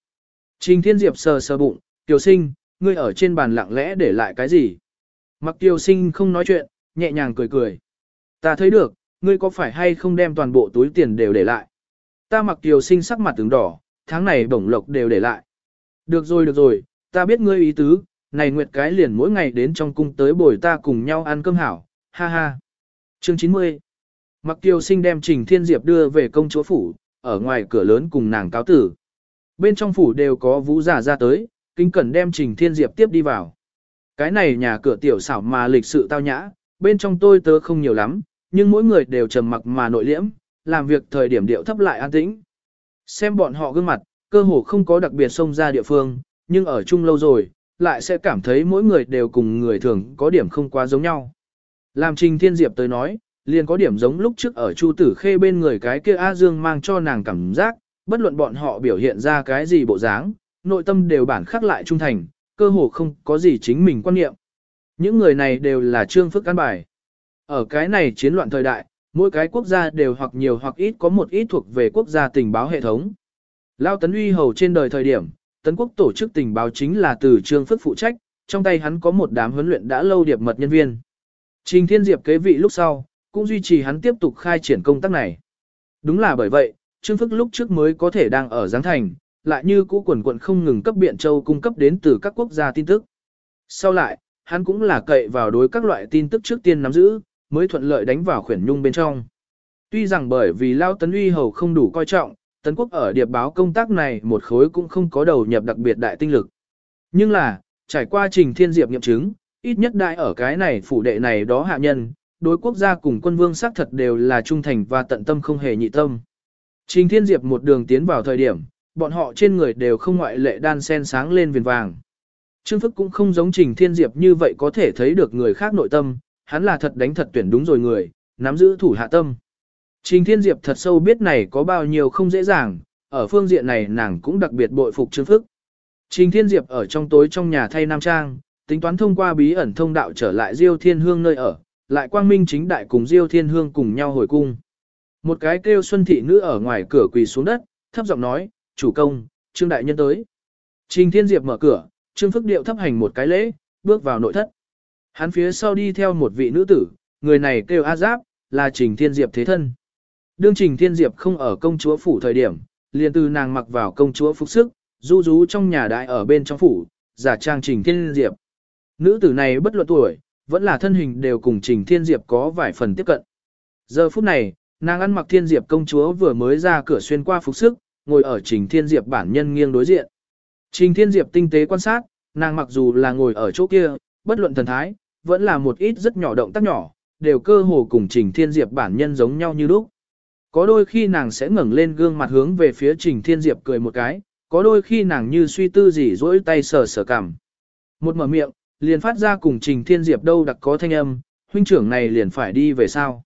Trình Thiên Diệp sờ sờ bụng, Kiều Sinh, ngươi ở trên bàn lặng lẽ để lại cái gì? Mặc Kiều Sinh không nói chuyện, nhẹ nhàng cười cười. Ta thấy được, ngươi có phải hay không đem toàn bộ túi tiền đều để lại? Ta Mặc Kiều Sinh sắc mặt tướng đỏ, tháng này bổng lộc đều để lại. Được rồi được rồi, ta biết ngươi ý tứ, này nguyệt cái liền mỗi ngày đến trong cung tới bồi ta cùng nhau ăn cơm hảo, ha ha. Chương 90 Mặc Kiều Sinh đem Trình Thiên Diệp đưa về công chúa phủ, ở ngoài cửa lớn cùng nàng cáo tử. Bên trong phủ đều có vũ giả ra tới, kinh cẩn đem Trình Thiên Diệp tiếp đi vào. Cái này nhà cửa tiểu xảo mà lịch sự tao nhã, bên trong tôi tớ không nhiều lắm, nhưng mỗi người đều trầm mặc mà nội liễm, làm việc thời điểm điệu thấp lại an tĩnh. Xem bọn họ gương mặt, cơ hồ không có đặc biệt xông ra địa phương, nhưng ở chung lâu rồi, lại sẽ cảm thấy mỗi người đều cùng người thường có điểm không quá giống nhau. Làm Trình Thiên Diệp tới nói, liền có điểm giống lúc trước ở Chu Tử Khê bên người cái kia A Dương mang cho nàng cảm giác, bất luận bọn họ biểu hiện ra cái gì bộ dáng, nội tâm đều bản khắc lại trung thành, cơ hồ không có gì chính mình quan niệm. Những người này đều là trương phức căn bài. Ở cái này chiến loạn thời đại, mỗi cái quốc gia đều hoặc nhiều hoặc ít có một ít thuộc về quốc gia tình báo hệ thống. Lao Tấn Uy hầu trên đời thời điểm, Tấn quốc tổ chức tình báo chính là từ trương phức phụ trách, trong tay hắn có một đám huấn luyện đã lâu điệp mật nhân viên. Trình Thiên Diệp kế vị lúc sau, cũng duy trì hắn tiếp tục khai triển công tác này. Đúng là bởi vậy, Trương Phức lúc trước mới có thể đang ở Giáng Thành, lại như cũ quần quận không ngừng cấp Biện Châu cung cấp đến từ các quốc gia tin tức. Sau lại, hắn cũng là cậy vào đối các loại tin tức trước tiên nắm giữ, mới thuận lợi đánh vào khuyển nhung bên trong. Tuy rằng bởi vì Lao Tấn Uy Hầu không đủ coi trọng, Tấn Quốc ở điệp báo công tác này một khối cũng không có đầu nhập đặc biệt đại tinh lực. Nhưng là, trải qua trình thiên diệp nghiệm chứng, ít nhất đại ở cái này phủ đệ này đó hạ nhân, đối quốc gia cùng quân vương xác thật đều là trung thành và tận tâm không hề nhị tâm. Trình Thiên Diệp một đường tiến vào thời điểm, bọn họ trên người đều không ngoại lệ đan sen sáng lên viền vàng. Trương Phức cũng không giống Trình Thiên Diệp như vậy có thể thấy được người khác nội tâm, hắn là thật đánh thật tuyển đúng rồi người, nắm giữ thủ hạ tâm. Trình Thiên Diệp thật sâu biết này có bao nhiêu không dễ dàng, ở phương diện này nàng cũng đặc biệt bội phục Trương Phức. Trình Thiên Diệp ở trong tối trong nhà thay Nam Trang, tính toán thông qua bí ẩn thông đạo trở lại Diêu Thiên Hương nơi ở, lại quang minh chính đại cùng Diêu Thiên Hương cùng nhau hồi cung. Một cái kêu Xuân Thị Nữ ở ngoài cửa quỳ xuống đất, thấp giọng nói, chủ công, Trương Đại Nhân tới. Trình Thiên Diệp mở cửa, Trương Phức Điệu thấp hành một cái lễ, bước vào nội thất. Hắn phía sau đi theo một vị nữ tử, người này kêu A Giáp, là Trình Thiên Diệp thế thân. Đương Trình Thiên Diệp không ở công chúa phủ thời điểm, liền từ nàng mặc vào công chúa phục sức, du rú trong nhà đại ở bên trong phủ, giả trang Trình Thiên Diệp. Nữ tử này bất luận tuổi, vẫn là thân hình đều cùng Trình Thiên Diệp có vài phần tiếp cận. Giờ phút này, nàng ăn mặc Thiên Diệp công chúa vừa mới ra cửa xuyên qua phục sức, ngồi ở Trình Thiên Diệp bản nhân nghiêng đối diện. Trình Thiên Diệp tinh tế quan sát, nàng mặc dù là ngồi ở chỗ kia, bất luận thần thái, vẫn là một ít rất nhỏ động tác nhỏ, đều cơ hồ cùng Trình Thiên Diệp bản nhân giống nhau như lúc. Có đôi khi nàng sẽ ngẩng lên gương mặt hướng về phía Trình Thiên Diệp cười một cái, có đôi khi nàng như suy tư gì rỗi tay sờ sờ cằm. Một mở miệng, liền phát ra cùng Trình Thiên Diệp đâu đặc có thanh âm, huynh trưởng này liền phải đi về sao.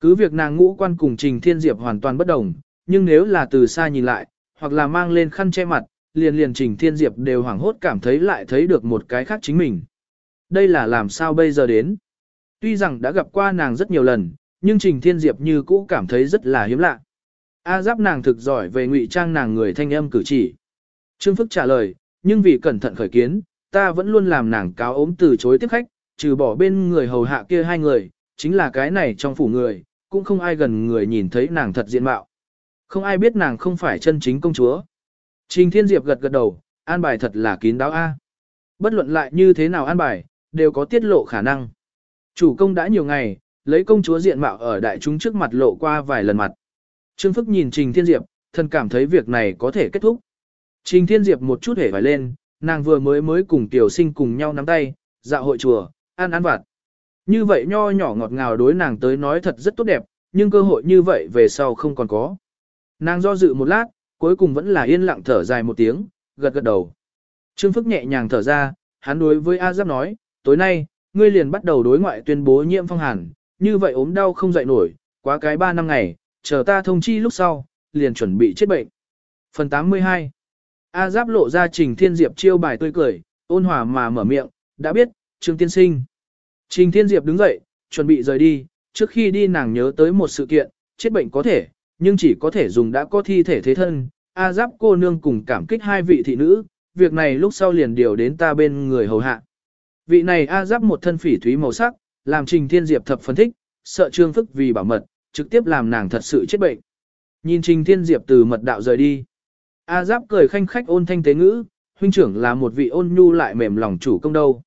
Cứ việc nàng ngũ quan cùng Trình Thiên Diệp hoàn toàn bất đồng, nhưng nếu là từ xa nhìn lại, hoặc là mang lên khăn che mặt, liền liền Trình Thiên Diệp đều hoảng hốt cảm thấy lại thấy được một cái khác chính mình. Đây là làm sao bây giờ đến? Tuy rằng đã gặp qua nàng rất nhiều lần, nhưng Trình Thiên Diệp như cũ cảm thấy rất là hiếm lạ. A giáp nàng thực giỏi về ngụy trang nàng người thanh âm cử chỉ. Trương Phức trả lời, nhưng vì cẩn thận khởi kiến, ta vẫn luôn làm nàng cáo ốm từ chối tiếp khách, trừ bỏ bên người hầu hạ kia hai người, chính là cái này trong phủ người, cũng không ai gần người nhìn thấy nàng thật diện mạo. Không ai biết nàng không phải chân chính công chúa. Trình Thiên Diệp gật gật đầu, an bài thật là kín đáo A. Bất luận lại như thế nào an bài, đều có tiết lộ khả năng. Chủ công đã nhiều ngày, lấy công chúa diện mạo ở đại chúng trước mặt lộ qua vài lần mặt. Trương Phức nhìn Trình Thiên Diệp, thân cảm thấy việc này có thể kết thúc. Trình Thiên Diệp một chút hể vải lên, nàng vừa mới mới cùng tiểu sinh cùng nhau nắm tay, dạo hội chùa, ăn ăn vặt. Như vậy nho nhỏ ngọt ngào đối nàng tới nói thật rất tốt đẹp, nhưng cơ hội như vậy về sau không còn có. Nàng do dự một lát, cuối cùng vẫn là yên lặng thở dài một tiếng, gật gật đầu. Trương Phức nhẹ nhàng thở ra, hắn đối với A Giáp nói, tối nay, ngươi liền bắt đầu đối ngoại tuyên bố nhiễm phong hàn, như vậy ốm đau không dậy nổi, quá cái 3 năm ngày, chờ ta thông chi lúc sau, liền chuẩn bị chết bệnh. Phần 82 A Giáp lộ ra Trình Thiên Diệp chiêu bài tươi cười, ôn hòa mà mở miệng, đã biết, Trương Tiên Sinh. Trình Thiên Diệp đứng dậy, chuẩn bị rời đi, trước khi đi nàng nhớ tới một sự kiện, chết bệnh có thể, nhưng chỉ có thể dùng đã có thi thể thế thân. A Giáp cô nương cùng cảm kích hai vị thị nữ, việc này lúc sau liền điều đến ta bên người hầu hạ. Vị này A Giáp một thân phỉ thúy màu sắc, làm Trình Thiên Diệp thập phân thích, sợ Trương Phức vì bảo mật, trực tiếp làm nàng thật sự chết bệnh. Nhìn Trình Thiên Diệp từ mật đạo rời đi. A Giáp cười khanh khách ôn thanh tế ngữ, huynh trưởng là một vị ôn nhu lại mềm lòng chủ công đâu.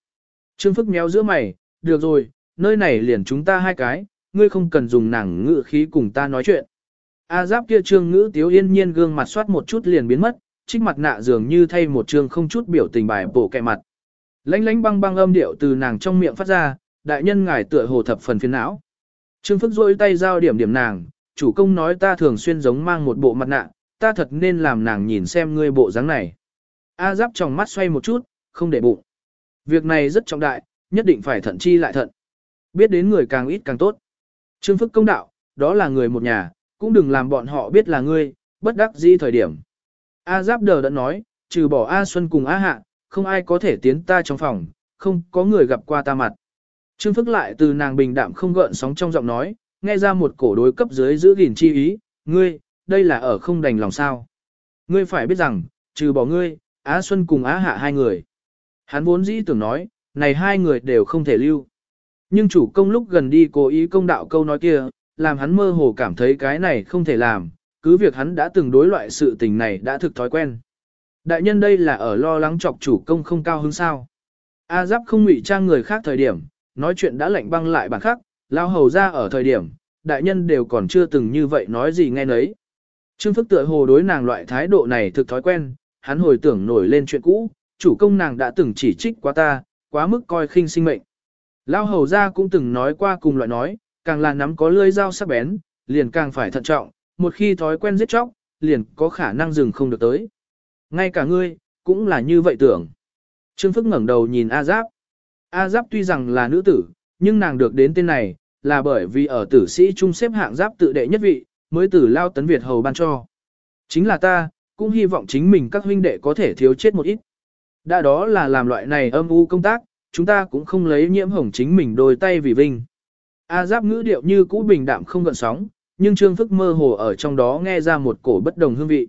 Trương Phức méo giữa mày, được rồi, nơi này liền chúng ta hai cái, ngươi không cần dùng nàng ngữ khí cùng ta nói chuyện. A Giáp kia trương ngữ tiếu yên nhiên gương mặt soát một chút liền biến mất, trích mặt nạ dường như thay một trương không chút biểu tình bài bổ kẹ mặt. Lánh lánh băng băng âm điệu từ nàng trong miệng phát ra, đại nhân ngài tựa hồ thập phần phiền não. Trương Phức rôi tay giao điểm điểm nàng, chủ công nói ta thường xuyên giống mang một bộ mặt nạ, ta thật nên làm nàng nhìn xem ngươi bộ dáng này. A giáp trong mắt xoay một chút, không để bụng. Việc này rất trọng đại, nhất định phải thận chi lại thận. Biết đến người càng ít càng tốt. Trương Phức công đạo, đó là người một nhà, cũng đừng làm bọn họ biết là ngươi, bất đắc dĩ thời điểm. A giáp đờ đã nói, trừ bỏ A Xuân cùng A Hạ, không ai có thể tiến ta trong phòng, không có người gặp qua ta mặt. Trương Phức lại từ nàng bình đạm không gợn sóng trong giọng nói, nghe ra một cổ đối cấp dưới giữ gìn chi ý, ngươi, đây là ở không đành lòng sao. Ngươi phải biết rằng, trừ bỏ ngươi, Á Xuân cùng Á Hạ hai người. Hắn vốn dĩ tưởng nói, này hai người đều không thể lưu. Nhưng chủ công lúc gần đi cố ý công đạo câu nói kia, làm hắn mơ hồ cảm thấy cái này không thể làm, cứ việc hắn đã từng đối loại sự tình này đã thực thói quen. Đại nhân đây là ở lo lắng chọc chủ công không cao hứng sao. A giáp không ngụy trang người khác thời điểm, nói chuyện đã lạnh băng lại bản khắc, lao hầu ra ở thời điểm, đại nhân đều còn chưa từng như vậy nói gì nghe nấy. Trương Phức tựa hồ đối nàng loại thái độ này thực thói quen, hắn hồi tưởng nổi lên chuyện cũ, chủ công nàng đã từng chỉ trích quá ta, quá mức coi khinh sinh mệnh. Lao hầu ra cũng từng nói qua cùng loại nói, càng là nắm có lưỡi dao sắc bén, liền càng phải thận trọng, một khi thói quen giết chóc, liền có khả năng dừng không được tới. Ngay cả ngươi, cũng là như vậy tưởng. Trương Phức ngẩng đầu nhìn A Giáp. A Giáp tuy rằng là nữ tử, nhưng nàng được đến tên này, là bởi vì ở tử sĩ trung xếp hạng Giáp tự đệ nhất vị, mới tử lao tấn Việt hầu ban cho. Chính là ta, cũng hy vọng chính mình các huynh đệ có thể thiếu chết một ít. Đã đó là làm loại này âm u công tác, chúng ta cũng không lấy nhiễm hồng chính mình đôi tay vì vinh. A giáp ngữ điệu như cũ bình đạm không gợn sóng, nhưng Trương Phức mơ hồ ở trong đó nghe ra một cổ bất đồng hương vị.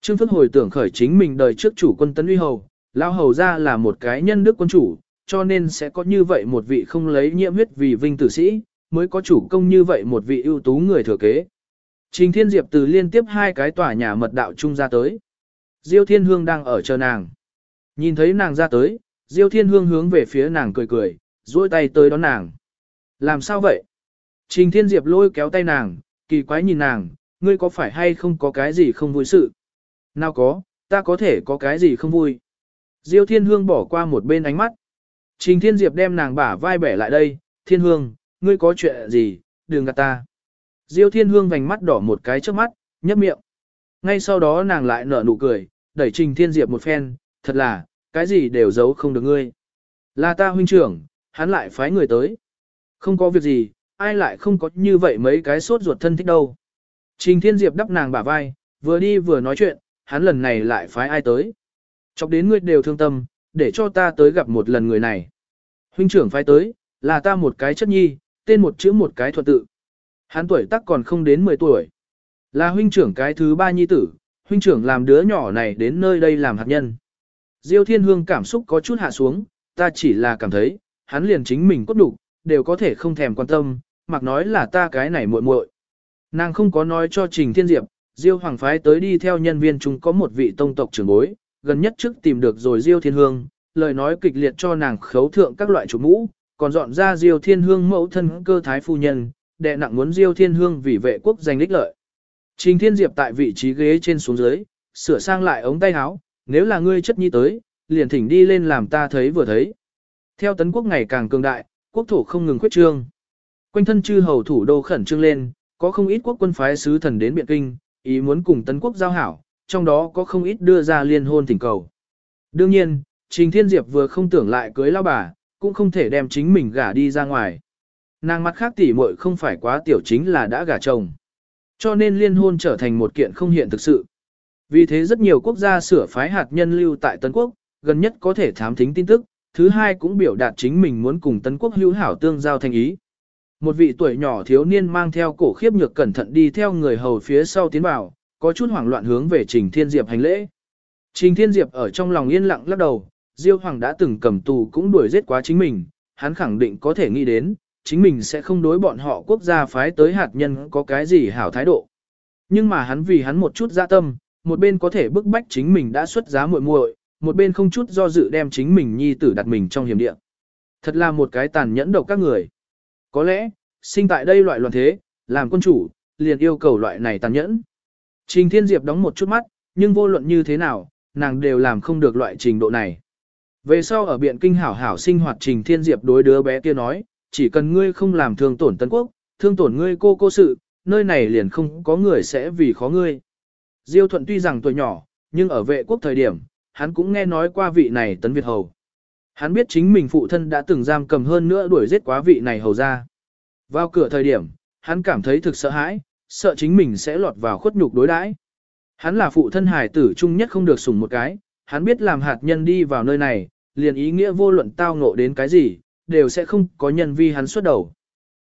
Trương Phức hồi tưởng khởi chính mình đời trước chủ quân tấn uy hầu, lao hầu ra là một cái nhân đức quân chủ, cho nên sẽ có như vậy một vị không lấy nhiễm huyết vì vinh tử sĩ, mới có chủ công như vậy một vị ưu tú người thừa kế. Trình Thiên Diệp từ liên tiếp hai cái tòa nhà mật đạo trung ra tới. Diêu Thiên Hương đang ở chờ nàng. Nhìn thấy nàng ra tới, Diêu Thiên Hương hướng về phía nàng cười cười, duỗi tay tới đón nàng. Làm sao vậy? Trình Thiên Diệp lôi kéo tay nàng, kỳ quái nhìn nàng, ngươi có phải hay không có cái gì không vui sự? Nào có, ta có thể có cái gì không vui? Diêu Thiên Hương bỏ qua một bên ánh mắt. Trình Thiên Diệp đem nàng bả vai bẻ lại đây, Thiên Hương, ngươi có chuyện gì, đừng gạt ta. Diêu Thiên Hương vành mắt đỏ một cái trước mắt, nhấp miệng. Ngay sau đó nàng lại nở nụ cười, đẩy Trình Thiên Diệp một phen, thật là, cái gì đều giấu không được ngươi. Là ta huynh trưởng, hắn lại phái người tới. Không có việc gì, ai lại không có như vậy mấy cái sốt ruột thân thích đâu. Trình Thiên Diệp đắp nàng bả vai, vừa đi vừa nói chuyện, hắn lần này lại phái ai tới. Chọc đến ngươi đều thương tâm, để cho ta tới gặp một lần người này. Huynh trưởng phái tới, là ta một cái chất nhi, tên một chữ một cái thuật tự. Hắn tuổi tác còn không đến 10 tuổi. Là huynh trưởng cái thứ ba nhi tử, huynh trưởng làm đứa nhỏ này đến nơi đây làm hạt nhân. Diêu Thiên Hương cảm xúc có chút hạ xuống, ta chỉ là cảm thấy, hắn liền chính mình cốt đủ, đều có thể không thèm quan tâm, mặc nói là ta cái này muội muội. Nàng không có nói cho Trình Thiên Diệp, Diêu Hoàng phái tới đi theo nhân viên chúng có một vị tông tộc trưởng bối, gần nhất trước tìm được rồi Diêu Thiên Hương, lời nói kịch liệt cho nàng khấu thượng các loại chủ mũ, còn dọn ra Diêu Thiên Hương mẫu thân cơ thái phu nhân, đệ nặng muốn Diêu Thiên Hương vì vệ quốc giành lích lợi. Trình Thiên Diệp tại vị trí ghế trên xuống dưới, sửa sang lại ống tay áo, nếu là ngươi chất nhi tới, liền thỉnh đi lên làm ta thấy vừa thấy. Theo tấn quốc ngày càng cường đại, quốc thổ không ngừng khuyết trương. Quanh thân chư hầu thủ đô khẩn trương lên, có không ít quốc quân phái sứ thần đến biện kinh, ý muốn cùng tấn quốc giao hảo, trong đó có không ít đưa ra liên hôn thỉnh cầu. Đương nhiên, Trình Thiên Diệp vừa không tưởng lại cưới lao bà, cũng không thể đem chính mình gả đi ra ngoài. Nàng mặt khác tỉ muội không phải quá tiểu chính là đã gả chồng. Cho nên liên hôn trở thành một kiện không hiện thực sự. Vì thế rất nhiều quốc gia sửa phái hạt nhân lưu tại Tân Quốc, gần nhất có thể thám thính tin tức, thứ hai cũng biểu đạt chính mình muốn cùng Tân Quốc hữu hảo tương giao thành ý. Một vị tuổi nhỏ thiếu niên mang theo cổ khiếp nhược cẩn thận đi theo người hầu phía sau tiến vào, có chút hoảng loạn hướng về Trình Thiên Diệp hành lễ. Trình Thiên Diệp ở trong lòng yên lặng lắc đầu, Diêu Hoàng đã từng cầm tù cũng đuổi giết quá chính mình, hắn khẳng định có thể nghĩ đến, chính mình sẽ không đối bọn họ quốc gia phái tới hạt nhân có cái gì hảo thái độ. Nhưng mà hắn vì hắn một chút dạ tâm, một bên có thể bức bách chính mình đã xuất giá muội muội, một bên không chút do dự đem chính mình nhi tử đặt mình trong hiểm địa. Thật là một cái tàn nhẫn độc các người. Có lẽ, sinh tại đây loại loạn thế, làm quân chủ, liền yêu cầu loại này tàn nhẫn. Trình Thiên Diệp đóng một chút mắt, nhưng vô luận như thế nào, nàng đều làm không được loại trình độ này. Về sau ở biện kinh hảo hảo sinh hoạt Trình Thiên Diệp đối đứa bé kia nói, chỉ cần ngươi không làm thương tổn Tân Quốc, thương tổn ngươi cô cô sự, nơi này liền không có người sẽ vì khó ngươi. Diêu Thuận tuy rằng tuổi nhỏ, nhưng ở vệ quốc thời điểm, hắn cũng nghe nói qua vị này Tấn Việt Hầu. Hắn biết chính mình phụ thân đã từng giam cầm hơn nữa đuổi giết quá vị này hầu ra. Vào cửa thời điểm, hắn cảm thấy thực sợ hãi, sợ chính mình sẽ lọt vào khuất nhục đối đãi. Hắn là phụ thân hải tử chung nhất không được sủng một cái, hắn biết làm hạt nhân đi vào nơi này, liền ý nghĩa vô luận tao ngộ đến cái gì, đều sẽ không có nhân vi hắn xuất đầu.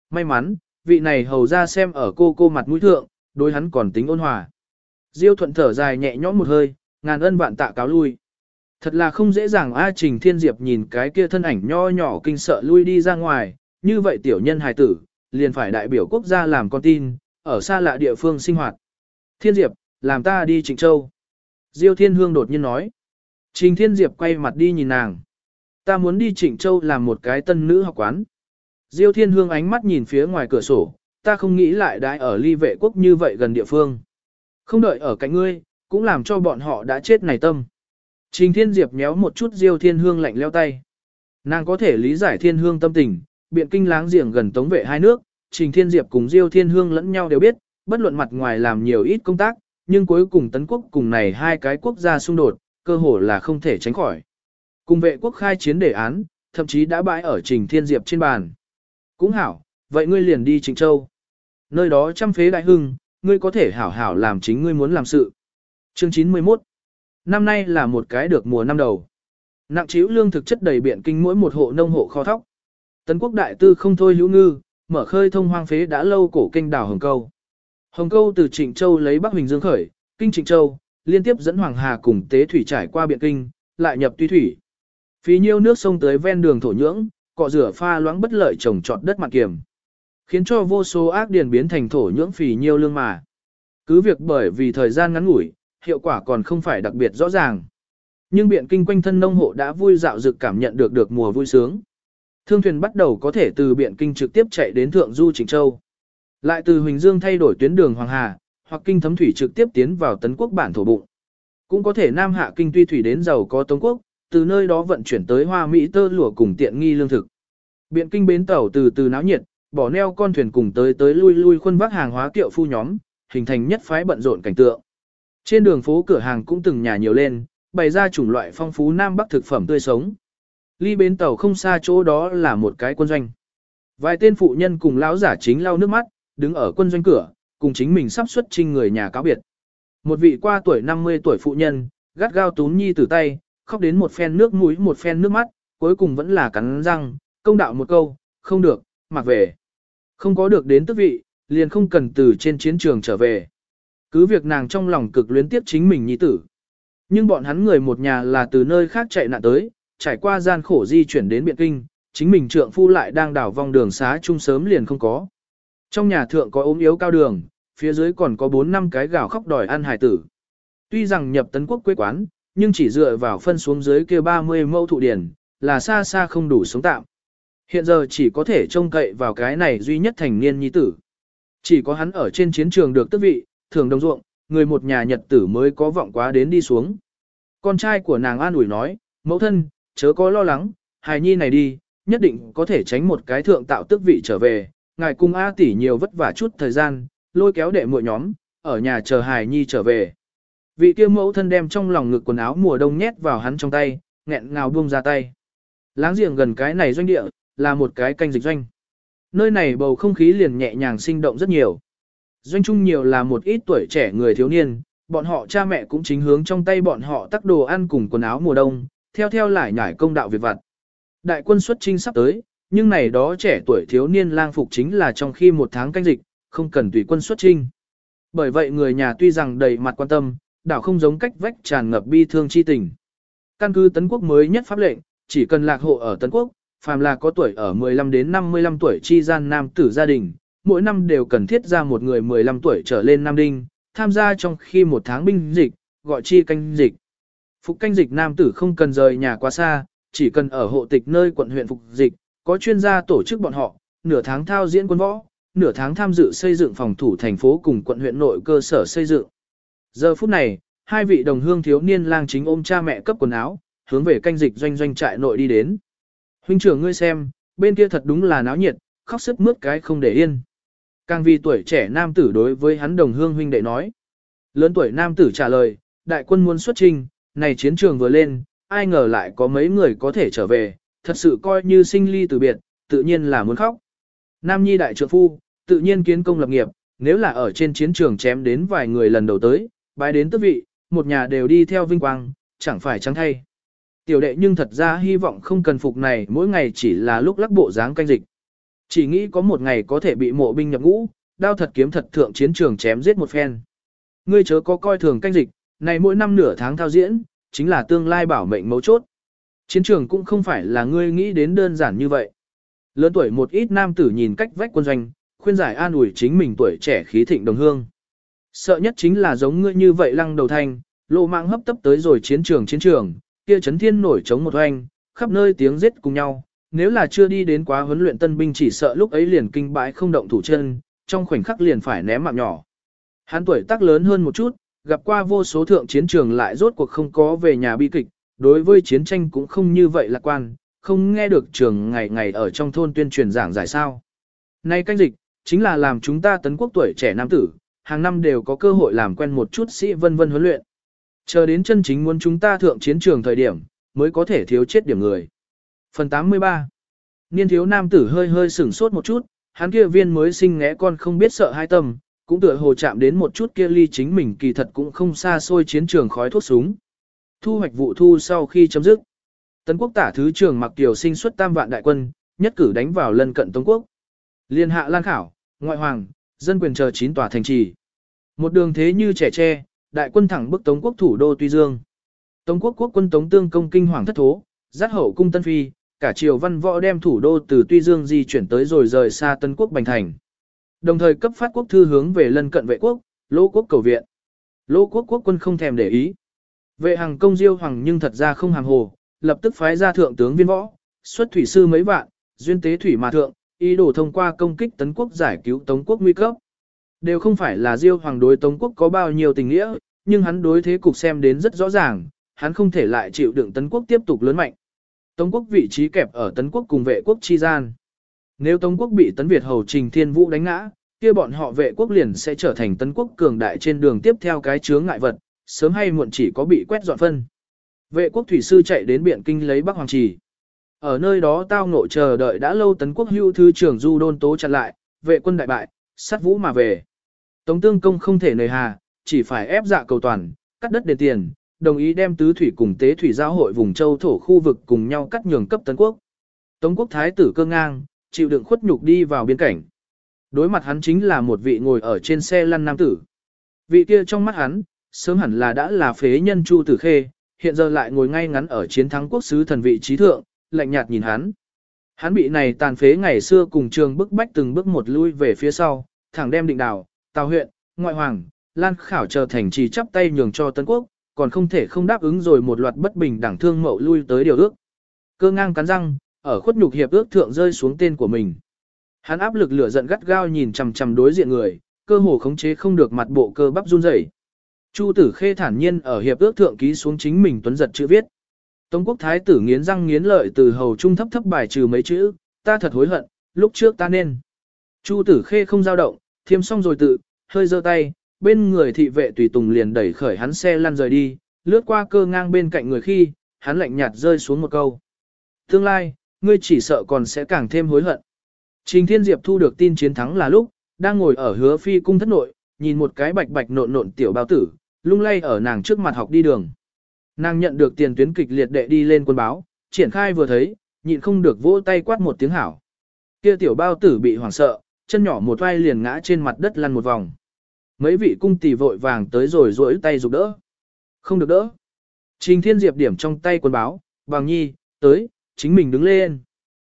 May mắn, vị này hầu ra xem ở cô cô mặt mũi thượng, đối hắn còn tính ôn hòa. Diêu thuận thở dài nhẹ nhõm một hơi, ngàn ân vạn tạ cáo lui. Thật là không dễ dàng A Trình Thiên Diệp nhìn cái kia thân ảnh nho nhỏ kinh sợ lui đi ra ngoài, như vậy tiểu nhân hài tử, liền phải đại biểu quốc gia làm con tin, ở xa lạ địa phương sinh hoạt. Thiên Diệp, làm ta đi Trịnh Châu. Diêu Thiên Hương đột nhiên nói. Trình Thiên Diệp quay mặt đi nhìn nàng. Ta muốn đi Trịnh Châu làm một cái tân nữ học quán. Diêu Thiên Hương ánh mắt nhìn phía ngoài cửa sổ, ta không nghĩ lại đãi ở ly vệ quốc như vậy gần địa phương. Không đợi ở cạnh ngươi, cũng làm cho bọn họ đã chết này tâm. Trình Thiên Diệp nhéo một chút Diêu Thiên Hương lạnh leo tay. Nàng có thể lý giải Thiên Hương tâm tình, biện kinh láng giềng gần tống vệ hai nước, Trình Thiên Diệp cùng Diêu Thiên Hương lẫn nhau đều biết, bất luận mặt ngoài làm nhiều ít công tác, nhưng cuối cùng tấn quốc cùng này hai cái quốc gia xung đột, cơ hồ là không thể tránh khỏi. Cùng vệ quốc khai chiến đề án, thậm chí đã bãi ở Trình Thiên Diệp trên bàn. Cũng hảo, vậy ngươi liền đi Trịnh Châu. Nơi đó trăm phế đại hưng, ngươi có thể hảo hảo làm chính ngươi muốn làm sự. Chương 91 Năm nay là một cái được mùa năm đầu. Nặng chiếu lương thực chất đầy biện kinh mỗi một hộ nông hộ kho thóc. Tấn quốc đại tư không thôi hữu ngư, mở khơi thông hoang phế đã lâu cổ kinh đảo Hồng Câu. Hồng Câu từ Trịnh Châu lấy Bắc Huỳnh Dương khởi, kinh Trịnh Châu, liên tiếp dẫn Hoàng Hà cùng tế thủy trải qua biện kinh, lại nhập tuy thủy. Phí nhiêu nước sông tới ven đường thổ nhưỡng, cọ rửa pha loãng bất lợi trồng trọt đất mặt kiềm. Khiến cho vô số ác điền biến thành thổ nhưỡng phì nhiêu lương mà. Cứ việc bởi vì thời gian ngắn ngủi, hiệu quả còn không phải đặc biệt rõ ràng. Nhưng biện kinh quanh thân nông hộ đã vui dạo dực cảm nhận được được mùa vui sướng. Thương thuyền bắt đầu có thể từ biện kinh trực tiếp chạy đến Thượng Du Trịnh Châu. Lại từ Huỳnh Dương thay đổi tuyến đường Hoàng Hà, hoặc kinh thấm thủy trực tiếp tiến vào tấn quốc bản thổ bụng. Cũng có thể Nam Hạ kinh tuy thủy đến giàu có Tống quốc, từ nơi đó vận chuyển tới Hoa Mỹ tơ lụa cùng tiện nghi lương thực. Biện kinh bến tàu từ từ náo nhiệt, bỏ neo con thuyền cùng tới tới lui lui khuôn vác hàng hóa kiệu phu nhóm, hình thành nhất phái bận rộn cảnh tượng. Trên đường phố cửa hàng cũng từng nhà nhiều lên, bày ra chủng loại phong phú Nam Bắc thực phẩm tươi sống. Ly bến tàu không xa chỗ đó là một cái quân doanh. Vài tên phụ nhân cùng lão giả chính lau nước mắt, đứng ở quân doanh cửa, cùng chính mình sắp xuất trinh người nhà cáo biệt. Một vị qua tuổi 50 tuổi phụ nhân, gắt gao tún nhi từ tay, khóc đến một phen nước mũi một phen nước mắt, cuối cùng vẫn là cắn răng, công đạo một câu, không được, mặc về. Không có được đến tước vị, liền không cần từ trên chiến trường trở về. Cứ việc nàng trong lòng cực luyến tiếp chính mình nhi tử. Nhưng bọn hắn người một nhà là từ nơi khác chạy nạn tới, trải qua gian khổ di chuyển đến Biện Kinh, chính mình trượng phu lại đang đảo vòng đường xá chung sớm liền không có. Trong nhà thượng có ốm yếu cao đường, phía dưới còn có 4 năm cái gạo khóc đòi ăn hải tử. Tuy rằng nhập tấn quốc quê quán, nhưng chỉ dựa vào phân xuống dưới kia 30 mẫu thụ điển, là xa xa không đủ sống tạm. Hiện giờ chỉ có thể trông cậy vào cái này duy nhất thành niên nhi tử. Chỉ có hắn ở trên chiến trường được tước vị, thường đồng ruộng, người một nhà nhật tử mới có vọng quá đến đi xuống. Con trai của nàng an ủi nói, mẫu thân, chớ có lo lắng, hài nhi này đi, nhất định có thể tránh một cái thượng tạo tước vị trở về, ngài cung A tỷ nhiều vất vả chút thời gian, lôi kéo đệ muội nhóm, ở nhà chờ hài nhi trở về. Vị kia mẫu thân đem trong lòng ngực quần áo mùa đông nhét vào hắn trong tay, nghẹn ngào buông ra tay. Láng giềng gần cái này doanh địa, là một cái canh dịch doanh. Nơi này bầu không khí liền nhẹ nhàng sinh động rất nhiều. Doanh trung nhiều là một ít tuổi trẻ người thiếu niên, bọn họ cha mẹ cũng chính hướng trong tay bọn họ tắc đồ ăn cùng quần áo mùa đông, theo theo lại nhải công đạo việc vặt. Đại quân xuất trinh sắp tới, nhưng này đó trẻ tuổi thiếu niên lang phục chính là trong khi một tháng canh dịch, không cần tùy quân xuất trinh. Bởi vậy người nhà tuy rằng đầy mặt quan tâm, đảo không giống cách vách tràn ngập bi thương chi tình. Căn cứ Tấn Quốc mới nhất pháp lệnh, chỉ cần lạc hộ ở Tấn Quốc, phàm là có tuổi ở 15 đến 55 tuổi chi gian nam tử gia đình, mỗi năm đều cần thiết ra một người 15 tuổi trở lên nam đinh, tham gia trong khi một tháng binh dịch, gọi chi canh dịch. Phục canh dịch nam tử không cần rời nhà quá xa, chỉ cần ở hộ tịch nơi quận huyện phục dịch, có chuyên gia tổ chức bọn họ, nửa tháng thao diễn quân võ, nửa tháng tham dự xây dựng phòng thủ thành phố cùng quận huyện nội cơ sở xây dựng. Giờ phút này, hai vị đồng hương thiếu niên lang chính ôm cha mẹ cấp quần áo, hướng về canh dịch doanh doanh trại nội đi đến. Huynh trưởng ngươi xem, bên kia thật đúng là náo nhiệt, khóc sức mướt cái không để yên. Càng vì tuổi trẻ nam tử đối với hắn đồng hương huynh đệ nói. Lớn tuổi nam tử trả lời, đại quân muốn xuất trình, này chiến trường vừa lên, ai ngờ lại có mấy người có thể trở về, thật sự coi như sinh ly từ biệt, tự nhiên là muốn khóc. Nam nhi đại trượng phu, tự nhiên kiến công lập nghiệp, nếu là ở trên chiến trường chém đến vài người lần đầu tới, bái đến tước vị, một nhà đều đi theo vinh quang, chẳng phải trắng thay. Tiểu đệ nhưng thật ra hy vọng không cần phục này mỗi ngày chỉ là lúc lắc bộ dáng canh dịch. Chỉ nghĩ có một ngày có thể bị mộ binh nhập ngũ, đao thật kiếm thật thượng chiến trường chém giết một phen. Ngươi chớ có coi thường canh dịch, này mỗi năm nửa tháng thao diễn, chính là tương lai bảo mệnh mấu chốt. Chiến trường cũng không phải là ngươi nghĩ đến đơn giản như vậy. Lớn tuổi một ít nam tử nhìn cách vách quân doanh, khuyên giải an ủi chính mình tuổi trẻ khí thịnh đồng hương. Sợ nhất chính là giống ngươi như vậy lăng đầu thanh, lộ mạng hấp tấp tới rồi chiến trường chiến trường, kia chấn thiên nổi chống một hoành, khắp nơi tiếng giết cùng nhau. Nếu là chưa đi đến quá huấn luyện tân binh chỉ sợ lúc ấy liền kinh bãi không động thủ chân, trong khoảnh khắc liền phải ném mạng nhỏ. Hắn tuổi tác lớn hơn một chút, gặp qua vô số thượng chiến trường lại rốt cuộc không có về nhà bi kịch, đối với chiến tranh cũng không như vậy lạc quan, không nghe được trường ngày ngày ở trong thôn tuyên truyền giảng giải sao. Nay canh dịch, chính là làm chúng ta tấn quốc tuổi trẻ nam tử, hàng năm đều có cơ hội làm quen một chút sĩ vân vân huấn luyện. Chờ đến chân chính muốn chúng ta thượng chiến trường thời điểm, mới có thể thiếu chết điểm người. Phần 83 Niên thiếu nam tử hơi hơi sửng sốt một chút, hắn kia viên mới sinh ngẽ con không biết sợ hai tâm, cũng tựa hồ chạm đến một chút kia ly chính mình kỳ thật cũng không xa xôi chiến trường khói thuốc súng. Thu hoạch vụ thu sau khi chấm dứt. Tấn quốc tả thứ trưởng mặc tiểu sinh xuất tam vạn đại quân, nhất cử đánh vào lân cận Tống quốc. Liên hạ lan khảo, ngoại hoàng, dân quyền chờ chín tòa thành trì. Một đường thế như trẻ tre, đại quân thẳng bức Tống quốc thủ đô Tuy Dương. Tống quốc quốc quân Tống tương công kinh hoàng thất thố, giắt hậu cung Tân Phi, cả triều văn võ đem thủ đô từ Tuy Dương di chuyển tới rồi rời xa Tân quốc Bành Thành. Đồng thời cấp phát quốc thư hướng về lân cận vệ quốc, lỗ quốc cầu viện. Lỗ quốc quốc quân không thèm để ý. Vệ hàng công diêu hoàng nhưng thật ra không hàng hồ, lập tức phái ra thượng tướng viên võ, xuất thủy sư mấy vạn, duyên tế thủy mà thượng, ý đồ thông qua công kích tấn quốc giải cứu tống quốc nguy cấp. Đều không phải là diêu hoàng đối tống quốc có bao nhiêu tình nghĩa, nhưng hắn đối thế cục xem đến rất rõ ràng, hắn không thể lại chịu đựng tấn quốc tiếp tục lớn mạnh. Tống quốc vị trí kẹp ở tấn quốc cùng vệ quốc chi gian. Nếu Tống quốc bị tấn Việt hầu Trình Thiên Vũ đánh ngã, kia bọn họ vệ quốc liền sẽ trở thành tấn quốc cường đại trên đường tiếp theo cái chướng ngại vật, sớm hay muộn chỉ có bị quét dọn phân. Vệ quốc thủy sư chạy đến Biện Kinh lấy Bắc Hoàng Trì. Ở nơi đó tao ngộ chờ đợi đã lâu tấn quốc hưu thư trưởng Du Đôn Tố chặn lại, vệ quân đại bại, sát vũ mà về. Tống tương công không thể nề hà, chỉ phải ép dạ cầu toàn, cắt đất đền tiền, đồng ý đem tứ thủy cùng tế thủy giao hội vùng châu thổ khu vực cùng nhau cắt nhường cấp tấn quốc. Tống quốc thái tử cơ ngang, chịu đựng khuất nhục đi vào biên cảnh. Đối mặt hắn chính là một vị ngồi ở trên xe lăn nam tử. Vị kia trong mắt hắn, sớm hẳn là đã là phế nhân Chu Tử Khê, hiện giờ lại ngồi ngay ngắn ở chiến thắng quốc sứ thần vị trí thượng, lạnh nhạt nhìn hắn. Hắn bị này tàn phế ngày xưa cùng trường bức bách từng bước một lui về phía sau, thẳng đem định đảo, tào huyện, ngoại hoàng, lan khảo trở thành trì chắp tay nhường cho Tân Quốc, còn không thể không đáp ứng rồi một loạt bất bình đẳng thương mậu lui tới điều ước. Cơ ngang cắn răng, ở khuất nhục hiệp ước thượng rơi xuống tên của mình. Hắn áp lực lửa giận gắt gao nhìn chằm chằm đối diện người, cơ hồ khống chế không được mặt bộ cơ bắp run rẩy. Chu Tử Khê thản nhiên ở hiệp ước thượng ký xuống chính mình tuấn giật chữ viết. Tống quốc thái tử nghiến răng nghiến lợi từ hầu trung thấp thấp bài trừ mấy chữ, ta thật hối hận, lúc trước ta nên. Chu Tử Khê không dao động, thiêm xong rồi tự, hơi giơ tay, bên người thị vệ tùy tùng liền đẩy khởi hắn xe lăn rời đi, lướt qua cơ ngang bên cạnh người khi, hắn lạnh nhạt rơi xuống một câu. Tương lai, ngươi chỉ sợ còn sẽ càng thêm hối hận. Trình Thiên Diệp thu được tin chiến thắng là lúc, đang ngồi ở hứa phi cung thất nội, nhìn một cái bạch bạch nộn nộn tiểu bao tử, lung lay ở nàng trước mặt học đi đường. Nàng nhận được tiền tuyến kịch liệt đệ đi lên quân báo, triển khai vừa thấy, nhịn không được vỗ tay quát một tiếng hảo. Kia tiểu bao tử bị hoảng sợ, chân nhỏ một vai liền ngã trên mặt đất lăn một vòng. Mấy vị cung tỷ vội vàng tới rồi rỗi tay giúp đỡ. Không được đỡ. Trình Thiên Diệp điểm trong tay quân báo, bằng nhi, tới, chính mình đứng lên.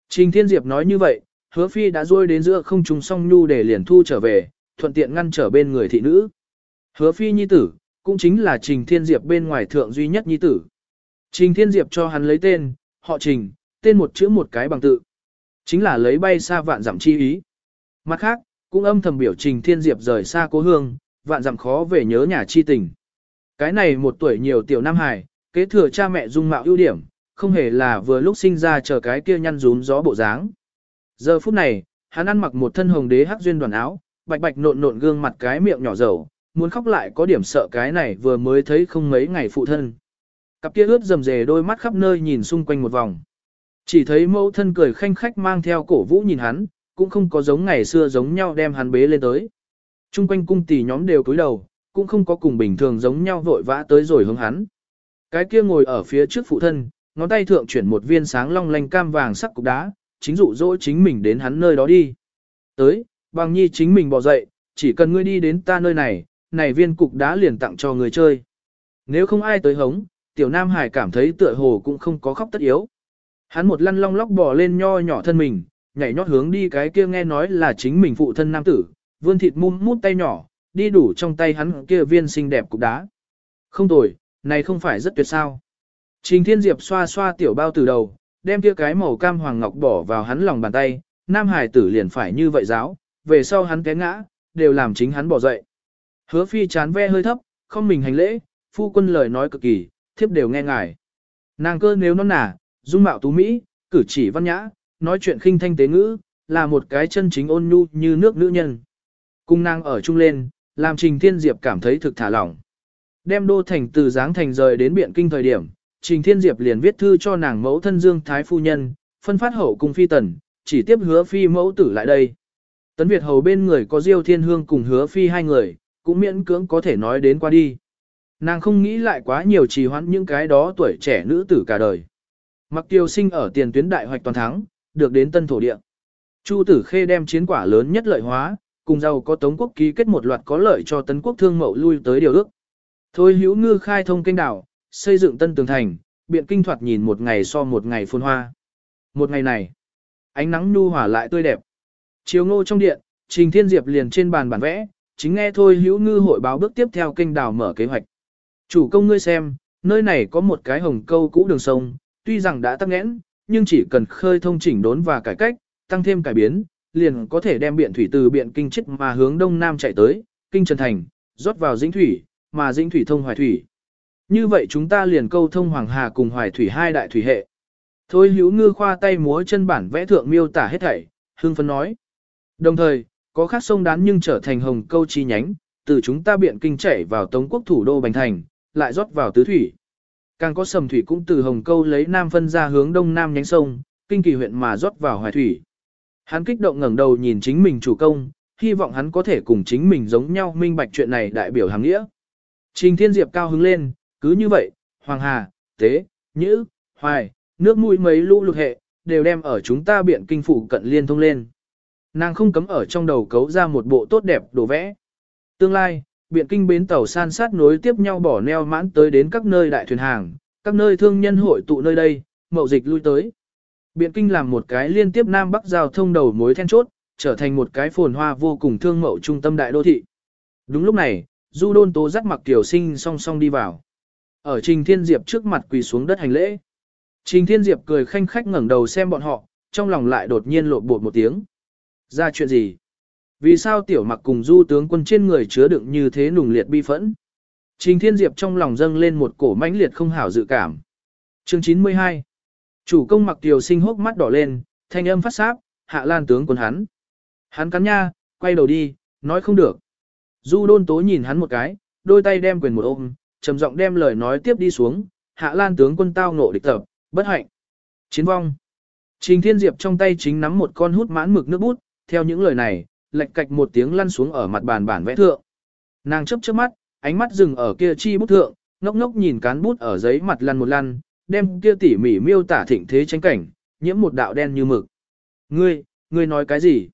Trình Thiên Diệp nói như vậy, hứa phi đã rôi đến giữa không trùng song nhu để liền thu trở về, thuận tiện ngăn trở bên người thị nữ. Hứa phi nhi tử, cũng chính là Trình Thiên Diệp bên ngoài thượng duy nhất nhi tử. Trình Thiên Diệp cho hắn lấy tên, họ Trình, tên một chữ một cái bằng tự. Chính là lấy bay xa vạn dặm chi ý. Mặt khác, cũng âm thầm biểu Trình Thiên Diệp rời xa cố hương, vạn dặm khó về nhớ nhà chi tình. Cái này một tuổi nhiều tiểu Nam Hải, kế thừa cha mẹ dung mạo ưu điểm, không hề là vừa lúc sinh ra chờ cái kia nhăn rún gió bộ dáng. Giờ phút này, hắn ăn mặc một thân hồng đế hắc duyên đoàn áo, bạch bạch nộn nộn gương mặt cái miệng nhỏ dầu, muốn khóc lại có điểm sợ cái này vừa mới thấy không mấy ngày phụ thân. Cặp kia ướt rầm rề đôi mắt khắp nơi nhìn xung quanh một vòng. Chỉ thấy mẫu thân cười khanh khách mang theo cổ vũ nhìn hắn, cũng không có giống ngày xưa giống nhau đem hắn bế lên tới. Trung quanh cung tỷ nhóm đều cúi đầu, cũng không có cùng bình thường giống nhau vội vã tới rồi hướng hắn. Cái kia ngồi ở phía trước phụ thân, ngón tay thượng chuyển một viên sáng long lanh cam vàng sắc cục đá, chính dụ dỗ chính mình đến hắn nơi đó đi. Tới, bằng nhi chính mình bỏ dậy, chỉ cần ngươi đi đến ta nơi này, này viên cục đá liền tặng cho người chơi. Nếu không ai tới hống, tiểu nam hải cảm thấy tựa hồ cũng không có khóc tất yếu. Hắn một lăn long lóc bò lên nho nhỏ thân mình, nhảy nhót hướng đi cái kia nghe nói là chính mình phụ thân nam tử, vươn thịt mum mút tay nhỏ, đi đủ trong tay hắn kia viên xinh đẹp cục đá. Không tồi, này không phải rất tuyệt sao. Trình Thiên Diệp xoa xoa tiểu bao từ đầu, đem kia cái màu cam hoàng ngọc bỏ vào hắn lòng bàn tay, nam hải tử liền phải như vậy giáo, về sau hắn té ngã, đều làm chính hắn bỏ dậy. Hứa phi chán ve hơi thấp, không mình hành lễ, phu quân lời nói cực kỳ, thiếp đều nghe ngài. Nàng cơ nếu nó nả, dung mạo tú Mỹ, cử chỉ văn nhã, nói chuyện khinh thanh tế ngữ, là một cái chân chính ôn nhu như nước nữ nhân. Cung nàng ở chung lên, làm Trình Thiên Diệp cảm thấy thực thả lỏng. Đem đô thành từ dáng thành rời đến biện kinh thời điểm, Trình Thiên Diệp liền viết thư cho nàng mẫu thân Dương Thái Phu Nhân, phân phát hậu cung phi tần, chỉ tiếp hứa phi mẫu tử lại đây. Tấn Việt hầu bên người có Diêu Thiên Hương cùng hứa phi hai người, cũng miễn cưỡng có thể nói đến qua đi. Nàng không nghĩ lại quá nhiều trì hoãn những cái đó tuổi trẻ nữ tử cả đời. Mặc tiêu sinh ở tiền tuyến đại hoạch toàn thắng, được đến tân thổ địa. Chu tử khê đem chiến quả lớn nhất lợi hóa, cùng giàu có tống quốc ký kết một loạt có lợi cho tấn quốc thương mậu lui tới điều ước. Thôi hữu ngư khai thông kênh đảo, xây dựng tân tường thành, biện kinh thoạt nhìn một ngày so một ngày phun hoa. Một ngày này, ánh nắng nhu hòa lại tươi đẹp. Chiều ngô trong điện, Trình Thiên Diệp liền trên bàn bản vẽ, chính nghe thôi hữu ngư hội báo bước tiếp theo kênh đào mở kế hoạch. Chủ công ngươi xem, nơi này có một cái hồng câu cũ đường sông, tuy rằng đã tắc nghẽn, nhưng chỉ cần khơi thông chỉnh đốn và cải cách, tăng thêm cải biến, liền có thể đem biện thủy từ biện kinh chết mà hướng đông nam chạy tới, kinh trần thành, rót vào dĩnh thủy, mà dĩnh thủy thông hoài thủy. Như vậy chúng ta liền câu thông Hoàng Hà cùng Hoài Thủy hai đại thủy hệ. Thôi hữu ngư khoa tay múa chân bản vẽ thượng miêu tả hết thảy, hương phấn nói. Đồng thời, có khác sông đán nhưng trở thành hồng câu chi nhánh, từ chúng ta biện kinh chảy vào Tống quốc thủ đô Bành Thành, lại rót vào tứ thủy. Càng có sầm thủy cũng từ hồng câu lấy nam phân ra hướng đông nam nhánh sông, kinh kỳ huyện mà rót vào hoài thủy. Hắn kích động ngẩng đầu nhìn chính mình chủ công, hy vọng hắn có thể cùng chính mình giống nhau minh bạch chuyện này đại biểu hàng nghĩa. Trình Thiên Diệp cao hứng lên, cứ như vậy, Hoàng Hà, Tế, Nhữ, Hoài, nước mũi mấy lũ lục hệ, đều đem ở chúng ta biện kinh phủ cận liên thông lên. Nàng không cấm ở trong đầu cấu ra một bộ tốt đẹp đồ vẽ. Tương lai, biện kinh bến tàu san sát nối tiếp nhau bỏ neo mãn tới đến các nơi đại thuyền hàng, các nơi thương nhân hội tụ nơi đây, mậu dịch lui tới. Biện kinh làm một cái liên tiếp Nam Bắc giao thông đầu mối then chốt, trở thành một cái phồn hoa vô cùng thương mậu trung tâm đại đô thị. Đúng lúc này, Du Đôn Tố dắt mặc tiểu sinh song song đi vào. Ở Trình Thiên Diệp trước mặt quỳ xuống đất hành lễ. Trình Thiên Diệp cười khanh khách ngẩng đầu xem bọn họ, trong lòng lại đột nhiên lộn bột một tiếng. Ra chuyện gì? Vì sao tiểu mặc cùng du tướng quân trên người chứa đựng như thế nùng liệt bi phẫn? Trình Thiên Diệp trong lòng dâng lên một cổ mãnh liệt không hảo dự cảm. Chương 92 Chủ công mặc tiểu sinh hốc mắt đỏ lên, thanh âm phát sáp, hạ lan tướng quân hắn. Hắn cắn nha, quay đầu đi, nói không được. Du đôn tố nhìn hắn một cái, đôi tay đem quyền một ôm, trầm giọng đem lời nói tiếp đi xuống, hạ lan tướng quân tao nộ địch tập, bất hạnh. Chiến vong. Trình Thiên Diệp trong tay chính nắm một con hút mãn mực nước bút, theo những lời này, lệch cạch một tiếng lăn xuống ở mặt bàn bản vẽ thượng. Nàng chấp chớp mắt, ánh mắt dừng ở kia chi bút thượng, ngốc ngốc nhìn cán bút ở giấy mặt lăn một lăn, đem kia tỉ mỉ miêu tả thịnh thế tranh cảnh, nhiễm một đạo đen như mực. Ngươi, ngươi nói cái gì?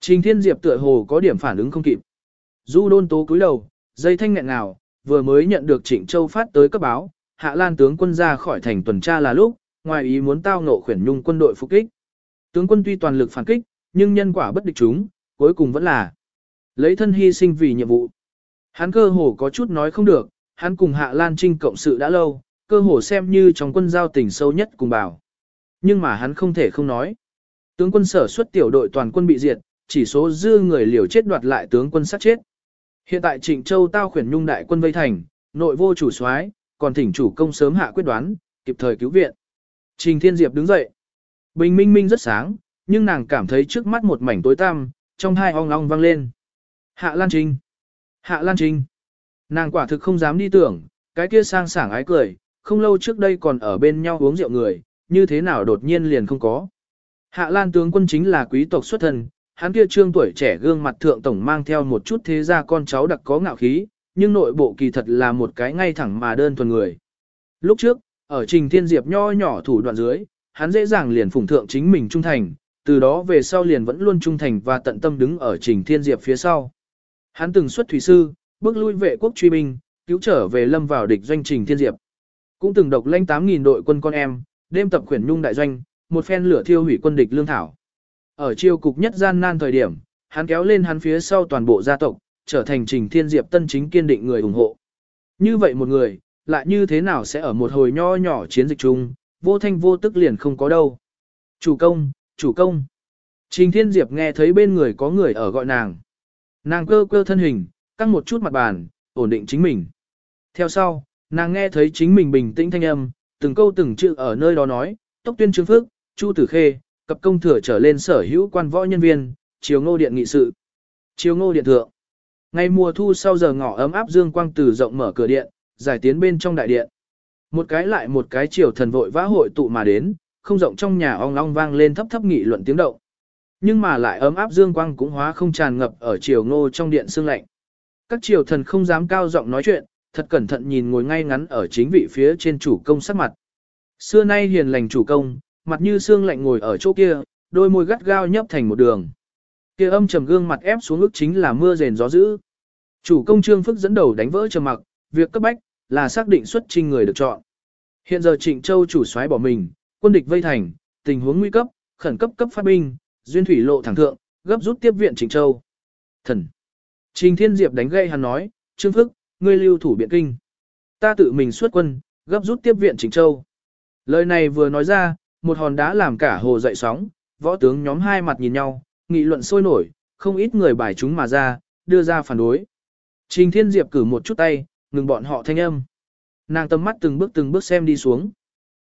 Trình Thiên Diệp tựa hồ có điểm phản ứng không kịp. Du đôn tố cúi đầu, dây thanh nghẹn nào, vừa mới nhận được Trịnh Châu phát tới cấp báo, Hạ Lan tướng quân ra khỏi thành tuần tra là lúc, ngoài ý muốn tao ngộ khuyển nhung quân đội phục kích. Tướng quân tuy toàn lực phản kích, nhưng nhân quả bất địch chúng, cuối cùng vẫn là lấy thân hy sinh vì nhiệm vụ. Hắn cơ hồ có chút nói không được, hắn cùng Hạ Lan Trinh cộng sự đã lâu, cơ hồ xem như trong quân giao tình sâu nhất cùng bảo. Nhưng mà hắn không thể không nói. Tướng quân sở xuất tiểu đội toàn quân bị diệt, chỉ số dư người liều chết đoạt lại tướng quân sát chết. Hiện tại Trịnh Châu tao khuyển nhung đại quân vây thành, nội vô chủ soái, còn thỉnh chủ công sớm hạ quyết đoán, kịp thời cứu viện. Trình Thiên Diệp đứng dậy. Bình minh minh rất sáng, nhưng nàng cảm thấy trước mắt một mảnh tối tăm, trong hai ong ong vang lên. Hạ Lan Trinh! Hạ Lan Trinh! Nàng quả thực không dám đi tưởng, cái kia sang sảng ái cười, không lâu trước đây còn ở bên nhau uống rượu người, như thế nào đột nhiên liền không có. Hạ Lan tướng quân chính là quý tộc xuất thân, hắn kia trương tuổi trẻ gương mặt thượng tổng mang theo một chút thế gia con cháu đặc có ngạo khí, nhưng nội bộ kỳ thật là một cái ngay thẳng mà đơn thuần người. Lúc trước, ở Trình Thiên Diệp nho nhỏ thủ đoạn dưới, hắn dễ dàng liền phụng thượng chính mình trung thành, từ đó về sau liền vẫn luôn trung thành và tận tâm đứng ở Trình Thiên Diệp phía sau. Hắn từng xuất thủy sư, bước lui vệ quốc truy binh, cứu trở về lâm vào địch doanh Trình Thiên Diệp. Cũng từng độc lãnh 8.000 đội quân con em, đêm tập khuyển nhung đại doanh, một phen lửa thiêu hủy quân địch lương thảo. Ở chiêu cục nhất gian nan thời điểm, hắn kéo lên hắn phía sau toàn bộ gia tộc, trở thành Trình Thiên Diệp tân chính kiên định người ủng hộ. Như vậy một người, lại như thế nào sẽ ở một hồi nho nhỏ chiến dịch chung, vô thanh vô tức liền không có đâu. Chủ công, chủ công. Trình Thiên Diệp nghe thấy bên người có người ở gọi nàng. Nàng cơ cơ thân hình, căng một chút mặt bàn, ổn định chính mình. Theo sau, nàng nghe thấy chính mình bình tĩnh thanh âm, từng câu từng chữ ở nơi đó nói, tốc tuyên trương phước, chu tử khê, cập công thừa trở lên sở hữu quan võ nhân viên, chiều ngô điện nghị sự. Chiều ngô điện thượng. Ngày mùa thu sau giờ ngọ ấm áp dương quang từ rộng mở cửa điện, giải tiến bên trong đại điện. Một cái lại một cái triều thần vội vã hội tụ mà đến, không rộng trong nhà ong ong vang lên thấp thấp nghị luận tiếng động. Nhưng mà lại ấm áp dương quang cũng hóa không tràn ngập ở triều ngô trong điện sương lạnh. Các triều thần không dám cao giọng nói chuyện, thật cẩn thận nhìn ngồi ngay ngắn ở chính vị phía trên chủ công sắc mặt. Xưa nay hiền lành chủ công, mặt như xương lạnh ngồi ở chỗ kia, đôi môi gắt gao nhấp thành một đường. Kia âm trầm gương mặt ép xuống ức chính là mưa rền gió dữ. Chủ công trương phức dẫn đầu đánh vỡ trầm mặc, việc cấp bách là xác định xuất trình người được chọn. Hiện giờ Trịnh Châu chủ soái bỏ mình, quân địch vây thành, tình huống nguy cấp, khẩn cấp cấp phát binh, duyên thủy lộ thẳng thượng, gấp rút tiếp viện Trịnh Châu. Thần. Trình Thiên Diệp đánh gây hắn nói, Trương Phức, ngươi lưu thủ biện kinh. Ta tự mình xuất quân, gấp rút tiếp viện Trịnh Châu. Lời này vừa nói ra, một hòn đá làm cả hồ dậy sóng, võ tướng nhóm hai mặt nhìn nhau, nghị luận sôi nổi, không ít người bài chúng mà ra, đưa ra phản đối. Trình Thiên Diệp cử một chút tay, ngừng bọn họ thanh âm. Nàng tầm mắt từng bước từng bước xem đi xuống.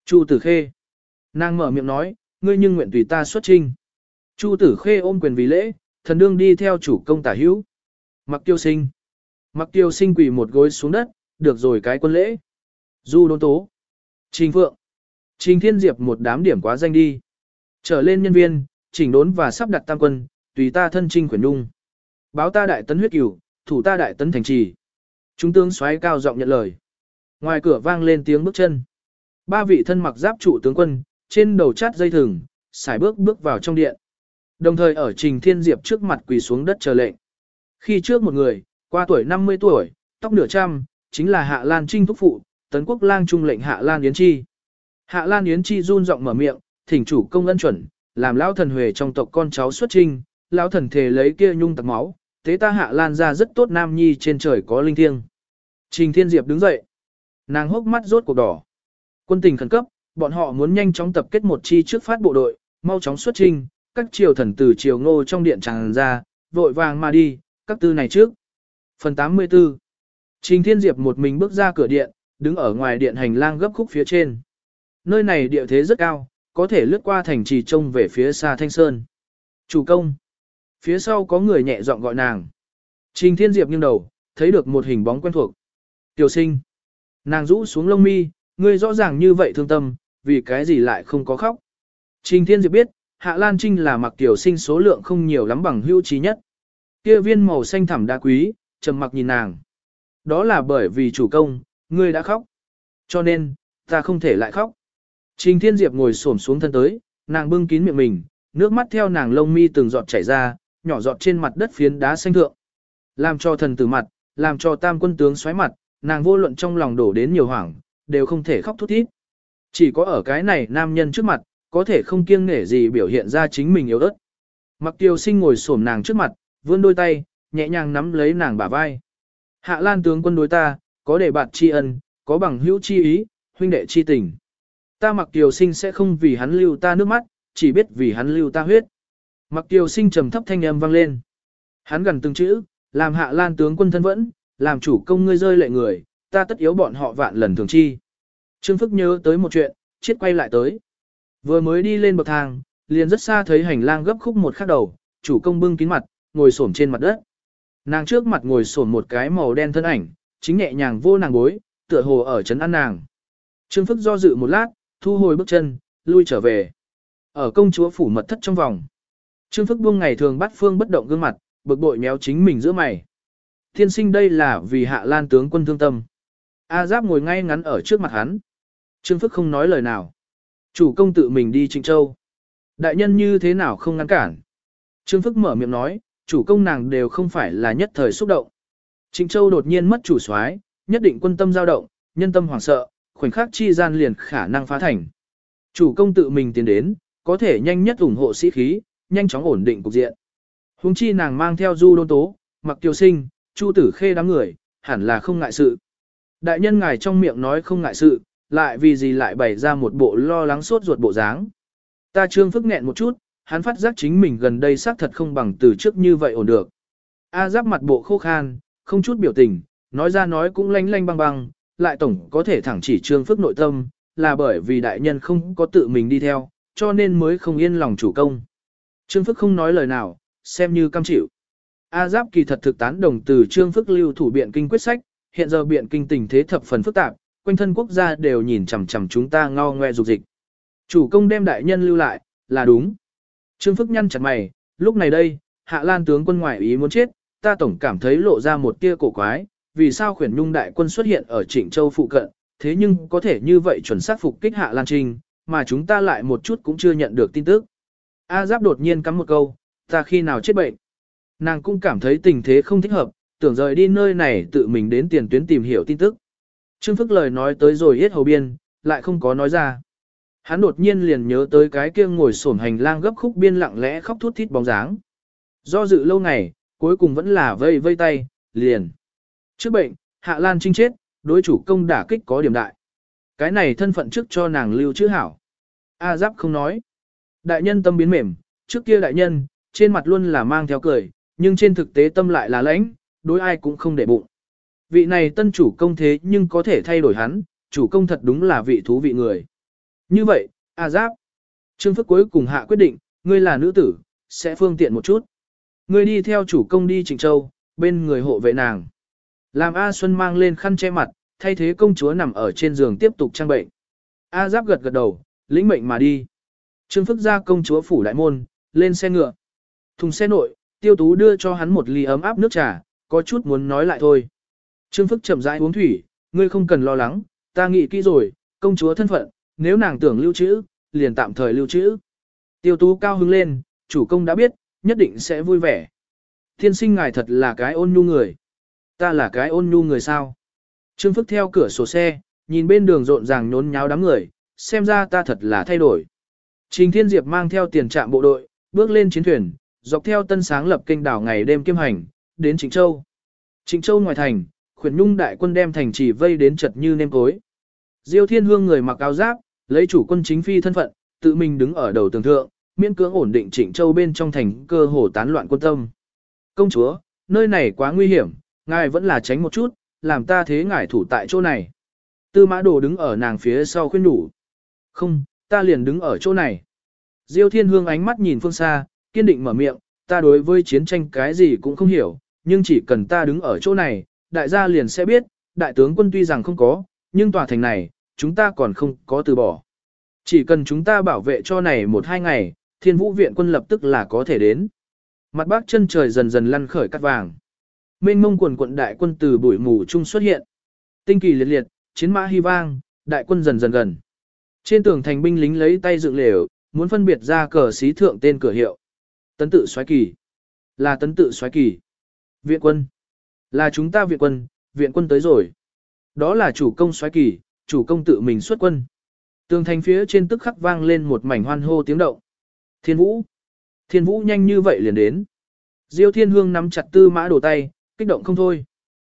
Chu Tử Khê. Nàng mở miệng nói, ngươi nhưng nguyện tùy ta xuất trinh. Chu Tử Khê ôm quyền vì lễ, thần đương đi theo chủ công tả hữu. Mặc tiêu sinh. Mặc tiêu sinh quỳ một gối xuống đất, được rồi cái quân lễ. Du đôn tố. Trình Phượng. Trình Thiên Diệp một đám điểm quá danh đi. Trở lên nhân viên, chỉnh đốn và sắp đặt tam quân, tùy ta thân trinh quyển Nhung. Báo ta đại tấn huyết cửu, thủ ta đại tấn thành trì. Chúng tướng xoáy cao giọng nhận lời. Ngoài cửa vang lên tiếng bước chân. Ba vị thân mặc giáp trụ tướng quân, trên đầu chát dây thừng, xài bước bước vào trong điện. Đồng thời ở Trình Thiên Diệp trước mặt quỳ xuống đất chờ lệnh. Khi trước một người, qua tuổi 50 tuổi, tóc nửa trăm, chính là Hạ Lan Trinh thúc phụ, tấn quốc lang trung lệnh Hạ Lan Yến Chi. Hạ Lan Yến Chi run giọng mở miệng, thỉnh chủ công ân chuẩn, làm lão thần huề trong tộc con cháu xuất trinh, lão thần thề lấy kia nhung tặc máu, tế ta Hạ Lan ra rất tốt nam nhi trên trời có linh thiêng. Trình Thiên Diệp đứng dậy. Nàng hốc mắt rốt cuộc đỏ. Quân tình khẩn cấp, bọn họ muốn nhanh chóng tập kết một chi trước phát bộ đội, mau chóng xuất trinh, các triều thần từ triều ngô trong điện tràn ra, vội vàng mà đi, các tư này trước. Phần 84 Trình Thiên Diệp một mình bước ra cửa điện, đứng ở ngoài điện hành lang gấp khúc phía trên. Nơi này địa thế rất cao, có thể lướt qua thành trì trông về phía xa Thanh Sơn. Chủ công. Phía sau có người nhẹ giọng gọi nàng. Trình Thiên Diệp nghiêng đầu, thấy được một hình bóng quen thuộc. Tiểu sinh. Nàng rũ xuống lông mi, ngươi rõ ràng như vậy thương tâm, vì cái gì lại không có khóc. Trình Thiên Diệp biết, Hạ Lan Trinh là mặc tiểu sinh số lượng không nhiều lắm bằng hữu trí nhất. Kia viên màu xanh thẳm đá quý, trầm mặc nhìn nàng. Đó là bởi vì chủ công, ngươi đã khóc. Cho nên, ta không thể lại khóc. Trình Thiên Diệp ngồi xổm xuống thân tới, nàng bưng kín miệng mình, nước mắt theo nàng lông mi từng giọt chảy ra, nhỏ giọt trên mặt đất phiến đá xanh thượng. Làm cho thần tử mặt, làm cho tam quân tướng xoáy mặt, nàng vô luận trong lòng đổ đến nhiều hoảng, đều không thể khóc thút thít. Chỉ có ở cái này nam nhân trước mặt, có thể không kiêng nể gì biểu hiện ra chính mình yếu ớt. Mặc tiêu sinh ngồi xổm nàng trước mặt, vươn đôi tay, nhẹ nhàng nắm lấy nàng bả vai. Hạ lan tướng quân đối ta, có để bạt tri ân, có bằng hữu chi ý, huynh đệ chi tình. Ta mặc kiều sinh sẽ không vì hắn lưu ta nước mắt, chỉ biết vì hắn lưu ta huyết. Mặc kiều sinh trầm thấp thanh âm vang lên. Hắn gần từng chữ, làm hạ lan tướng quân thân vẫn, làm chủ công ngươi rơi lệ người, ta tất yếu bọn họ vạn lần thường chi. Trương Phức nhớ tới một chuyện, chết quay lại tới. Vừa mới đi lên bậc thang, liền rất xa thấy hành lang gấp khúc một khắc đầu, chủ công bưng kín mặt, ngồi xổm trên mặt đất. Nàng trước mặt ngồi xổm một cái màu đen thân ảnh, chính nhẹ nhàng vô nàng bối, tựa hồ ở chấn ăn nàng. Trương Phức do dự một lát, thu hồi bước chân, lui trở về. Ở công chúa phủ mật thất trong vòng. Trương Phức buông ngày thường bắt phương bất động gương mặt, bực bội méo chính mình giữa mày. Thiên sinh đây là vì hạ lan tướng quân thương tâm. A Giáp ngồi ngay ngắn ở trước mặt hắn. Trương Phức không nói lời nào. Chủ công tự mình đi Trịnh Châu. Đại nhân như thế nào không ngăn cản. Trương Phức mở miệng nói, chủ công nàng đều không phải là nhất thời xúc động. Trịnh Châu đột nhiên mất chủ soái, nhất định quân tâm dao động, nhân tâm hoảng sợ, khoảnh khắc chi gian liền khả năng phá thành. Chủ công tự mình tiến đến, có thể nhanh nhất ủng hộ sĩ khí, nhanh chóng ổn định cục diện. Hùng chi nàng mang theo du đôn tố, mặc tiêu sinh, chu tử khê đám người, hẳn là không ngại sự. Đại nhân ngài trong miệng nói không ngại sự, lại vì gì lại bày ra một bộ lo lắng sốt ruột bộ dáng. Ta trương phức nghẹn một chút, hắn phát giác chính mình gần đây xác thật không bằng từ trước như vậy ổn được. A giáp mặt bộ khô khan, không chút biểu tình, nói ra nói cũng lanh lanh băng băng, lại tổng có thể thẳng chỉ trương phức nội tâm, là bởi vì đại nhân không có tự mình đi theo, cho nên mới không yên lòng chủ công. Trương phức không nói lời nào, xem như cam chịu. A giáp kỳ thật thực tán đồng từ trương phức lưu thủ biện kinh quyết sách, hiện giờ biện kinh tình thế thập phần phức tạp, quanh thân quốc gia đều nhìn chằm chằm chúng ta ngao ngoe dục dịch. Chủ công đem đại nhân lưu lại, là đúng. Trương Phức nhăn chặt mày, lúc này đây, Hạ Lan tướng quân ngoại ý muốn chết, ta tổng cảm thấy lộ ra một tia cổ quái, vì sao khuyển nhung đại quân xuất hiện ở Trịnh Châu phụ cận, thế nhưng có thể như vậy chuẩn xác phục kích Hạ Lan Trinh, mà chúng ta lại một chút cũng chưa nhận được tin tức. A Giáp đột nhiên cắm một câu, ta khi nào chết bệnh. Nàng cũng cảm thấy tình thế không thích hợp, tưởng rời đi nơi này tự mình đến tiền tuyến tìm hiểu tin tức. Trương Phức lời nói tới rồi hết hầu biên, lại không có nói ra. Hắn đột nhiên liền nhớ tới cái kia ngồi sổn hành lang gấp khúc biên lặng lẽ khóc thút thít bóng dáng. Do dự lâu ngày, cuối cùng vẫn là vây vây tay, liền. Trước bệnh, Hạ Lan Trinh chết, đối chủ công đả kích có điểm đại. Cái này thân phận trước cho nàng lưu chữ hảo. A Giáp không nói. Đại nhân tâm biến mềm, trước kia đại nhân, trên mặt luôn là mang theo cười, nhưng trên thực tế tâm lại là lãnh, đối ai cũng không để bụng. Vị này tân chủ công thế nhưng có thể thay đổi hắn, chủ công thật đúng là vị thú vị người. Như vậy, A Giáp. Trương Phước cuối cùng hạ quyết định, ngươi là nữ tử, sẽ phương tiện một chút. Ngươi đi theo chủ công đi Trịnh Châu, bên người hộ vệ nàng. Làm A Xuân mang lên khăn che mặt, thay thế công chúa nằm ở trên giường tiếp tục trang bệnh. A Giáp gật gật đầu, lĩnh mệnh mà đi. Trương Phức ra công chúa phủ đại môn, lên xe ngựa. Thùng xe nội, tiêu tú đưa cho hắn một ly ấm áp nước trà, có chút muốn nói lại thôi. Trương Phức chậm rãi uống thủy, ngươi không cần lo lắng, ta nghĩ kỹ rồi, công chúa thân phận, nếu nàng tưởng lưu trữ, liền tạm thời lưu trữ. Tiêu tú cao hứng lên, chủ công đã biết, nhất định sẽ vui vẻ. Thiên sinh ngài thật là cái ôn nhu người. Ta là cái ôn nhu người sao? Trương Phước theo cửa sổ xe, nhìn bên đường rộn ràng nhốn nháo đám người, xem ra ta thật là thay đổi. Trình Thiên Diệp mang theo tiền trạm bộ đội, bước lên chiến thuyền, dọc theo tân sáng lập kênh đảo ngày đêm kiêm hành, đến Trịnh Châu. Trịnh Châu ngoài thành, khuyển nhung đại quân đem thành chỉ vây đến chật như nêm cối. Diêu Thiên Hương người mặc áo giáp, lấy chủ quân chính phi thân phận, tự mình đứng ở đầu tường thượng, miễn cưỡng ổn định Trịnh Châu bên trong thành cơ hồ tán loạn quân tâm. Công chúa, nơi này quá nguy hiểm, ngài vẫn là tránh một chút, làm ta thế ngài thủ tại chỗ này. Tư mã đồ đứng ở nàng phía sau khuyên đủ. Không, ta liền đứng ở chỗ này. Diêu Thiên Hương ánh mắt nhìn phương xa, kiên định mở miệng, ta đối với chiến tranh cái gì cũng không hiểu, nhưng chỉ cần ta đứng ở chỗ này, đại gia liền sẽ biết, đại tướng quân tuy rằng không có, nhưng tòa thành này, chúng ta còn không có từ bỏ. Chỉ cần chúng ta bảo vệ cho này một hai ngày, thiên vũ viện quân lập tức là có thể đến. Mặt bác chân trời dần dần lăn khởi cắt vàng. Mênh mông quần quận đại quân từ bụi mù trung xuất hiện. Tinh kỳ liệt liệt, chiến mã hy vang, đại quân dần dần gần. Trên tường thành binh lính lấy tay dựng lều, muốn phân biệt ra cờ xí thượng tên cửa hiệu. Tấn tự xoáy kỳ. Là tấn tự xoáy kỳ. Viện quân. Là chúng ta viện quân, viện quân tới rồi. Đó là chủ công xoáy kỳ, chủ công tự mình xuất quân. Tường thành phía trên tức khắc vang lên một mảnh hoan hô tiếng động. Thiên vũ. Thiên vũ nhanh như vậy liền đến. Diêu thiên hương nắm chặt tư mã đổ tay, kích động không thôi.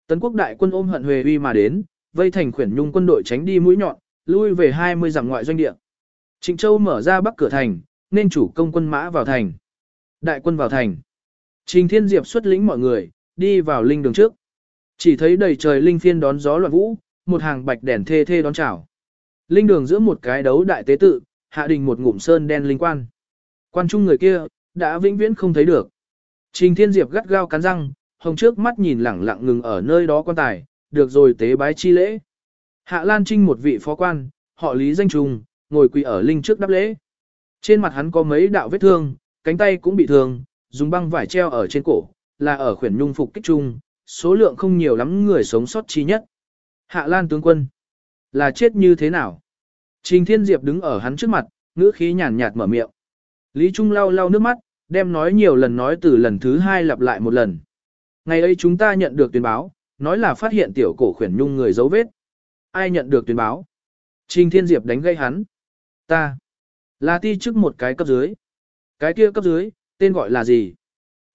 Tấn quốc đại quân ôm hận huề uy mà đến, vây thành khuyển nhung quân đội tránh đi mũi nhọn, lui về 20 dặm ngoại doanh địa. Trịnh Châu mở ra bắc cửa thành, nên chủ công quân mã vào thành. Đại quân vào thành. Trình Thiên Diệp xuất lĩnh mọi người, đi vào linh đường trước. Chỉ thấy đầy trời linh phiên đón gió loạn vũ, một hàng bạch đèn thê thê đón chào. Linh đường giữa một cái đấu đại tế tự, hạ đình một ngụm sơn đen linh quan. Quan trung người kia, đã vĩnh viễn không thấy được. Trình Thiên Diệp gắt gao cắn răng, hồng trước mắt nhìn lẳng lặng ngừng ở nơi đó quan tài, được rồi tế bái chi lễ. Hạ Lan Trinh một vị phó quan, họ lý danh trùng, ngồi quỳ ở linh trước đáp lễ. Trên mặt hắn có mấy đạo vết thương, cánh tay cũng bị thương, dùng băng vải treo ở trên cổ, là ở khuyển nhung phục kích trung, số lượng không nhiều lắm người sống sót chi nhất. Hạ Lan tướng quân, là chết như thế nào? Trình Thiên Diệp đứng ở hắn trước mặt, ngữ khí nhàn nhạt mở miệng. Lý Trung lau lau nước mắt, đem nói nhiều lần nói từ lần thứ hai lặp lại một lần. Ngày ấy chúng ta nhận được tuyên báo, nói là phát hiện tiểu cổ khuyển nhung người dấu vết. Ai nhận được tuyên báo? Trình Thiên Diệp đánh gây hắn. Ta. Là ti chức một cái cấp dưới. Cái kia cấp dưới, tên gọi là gì?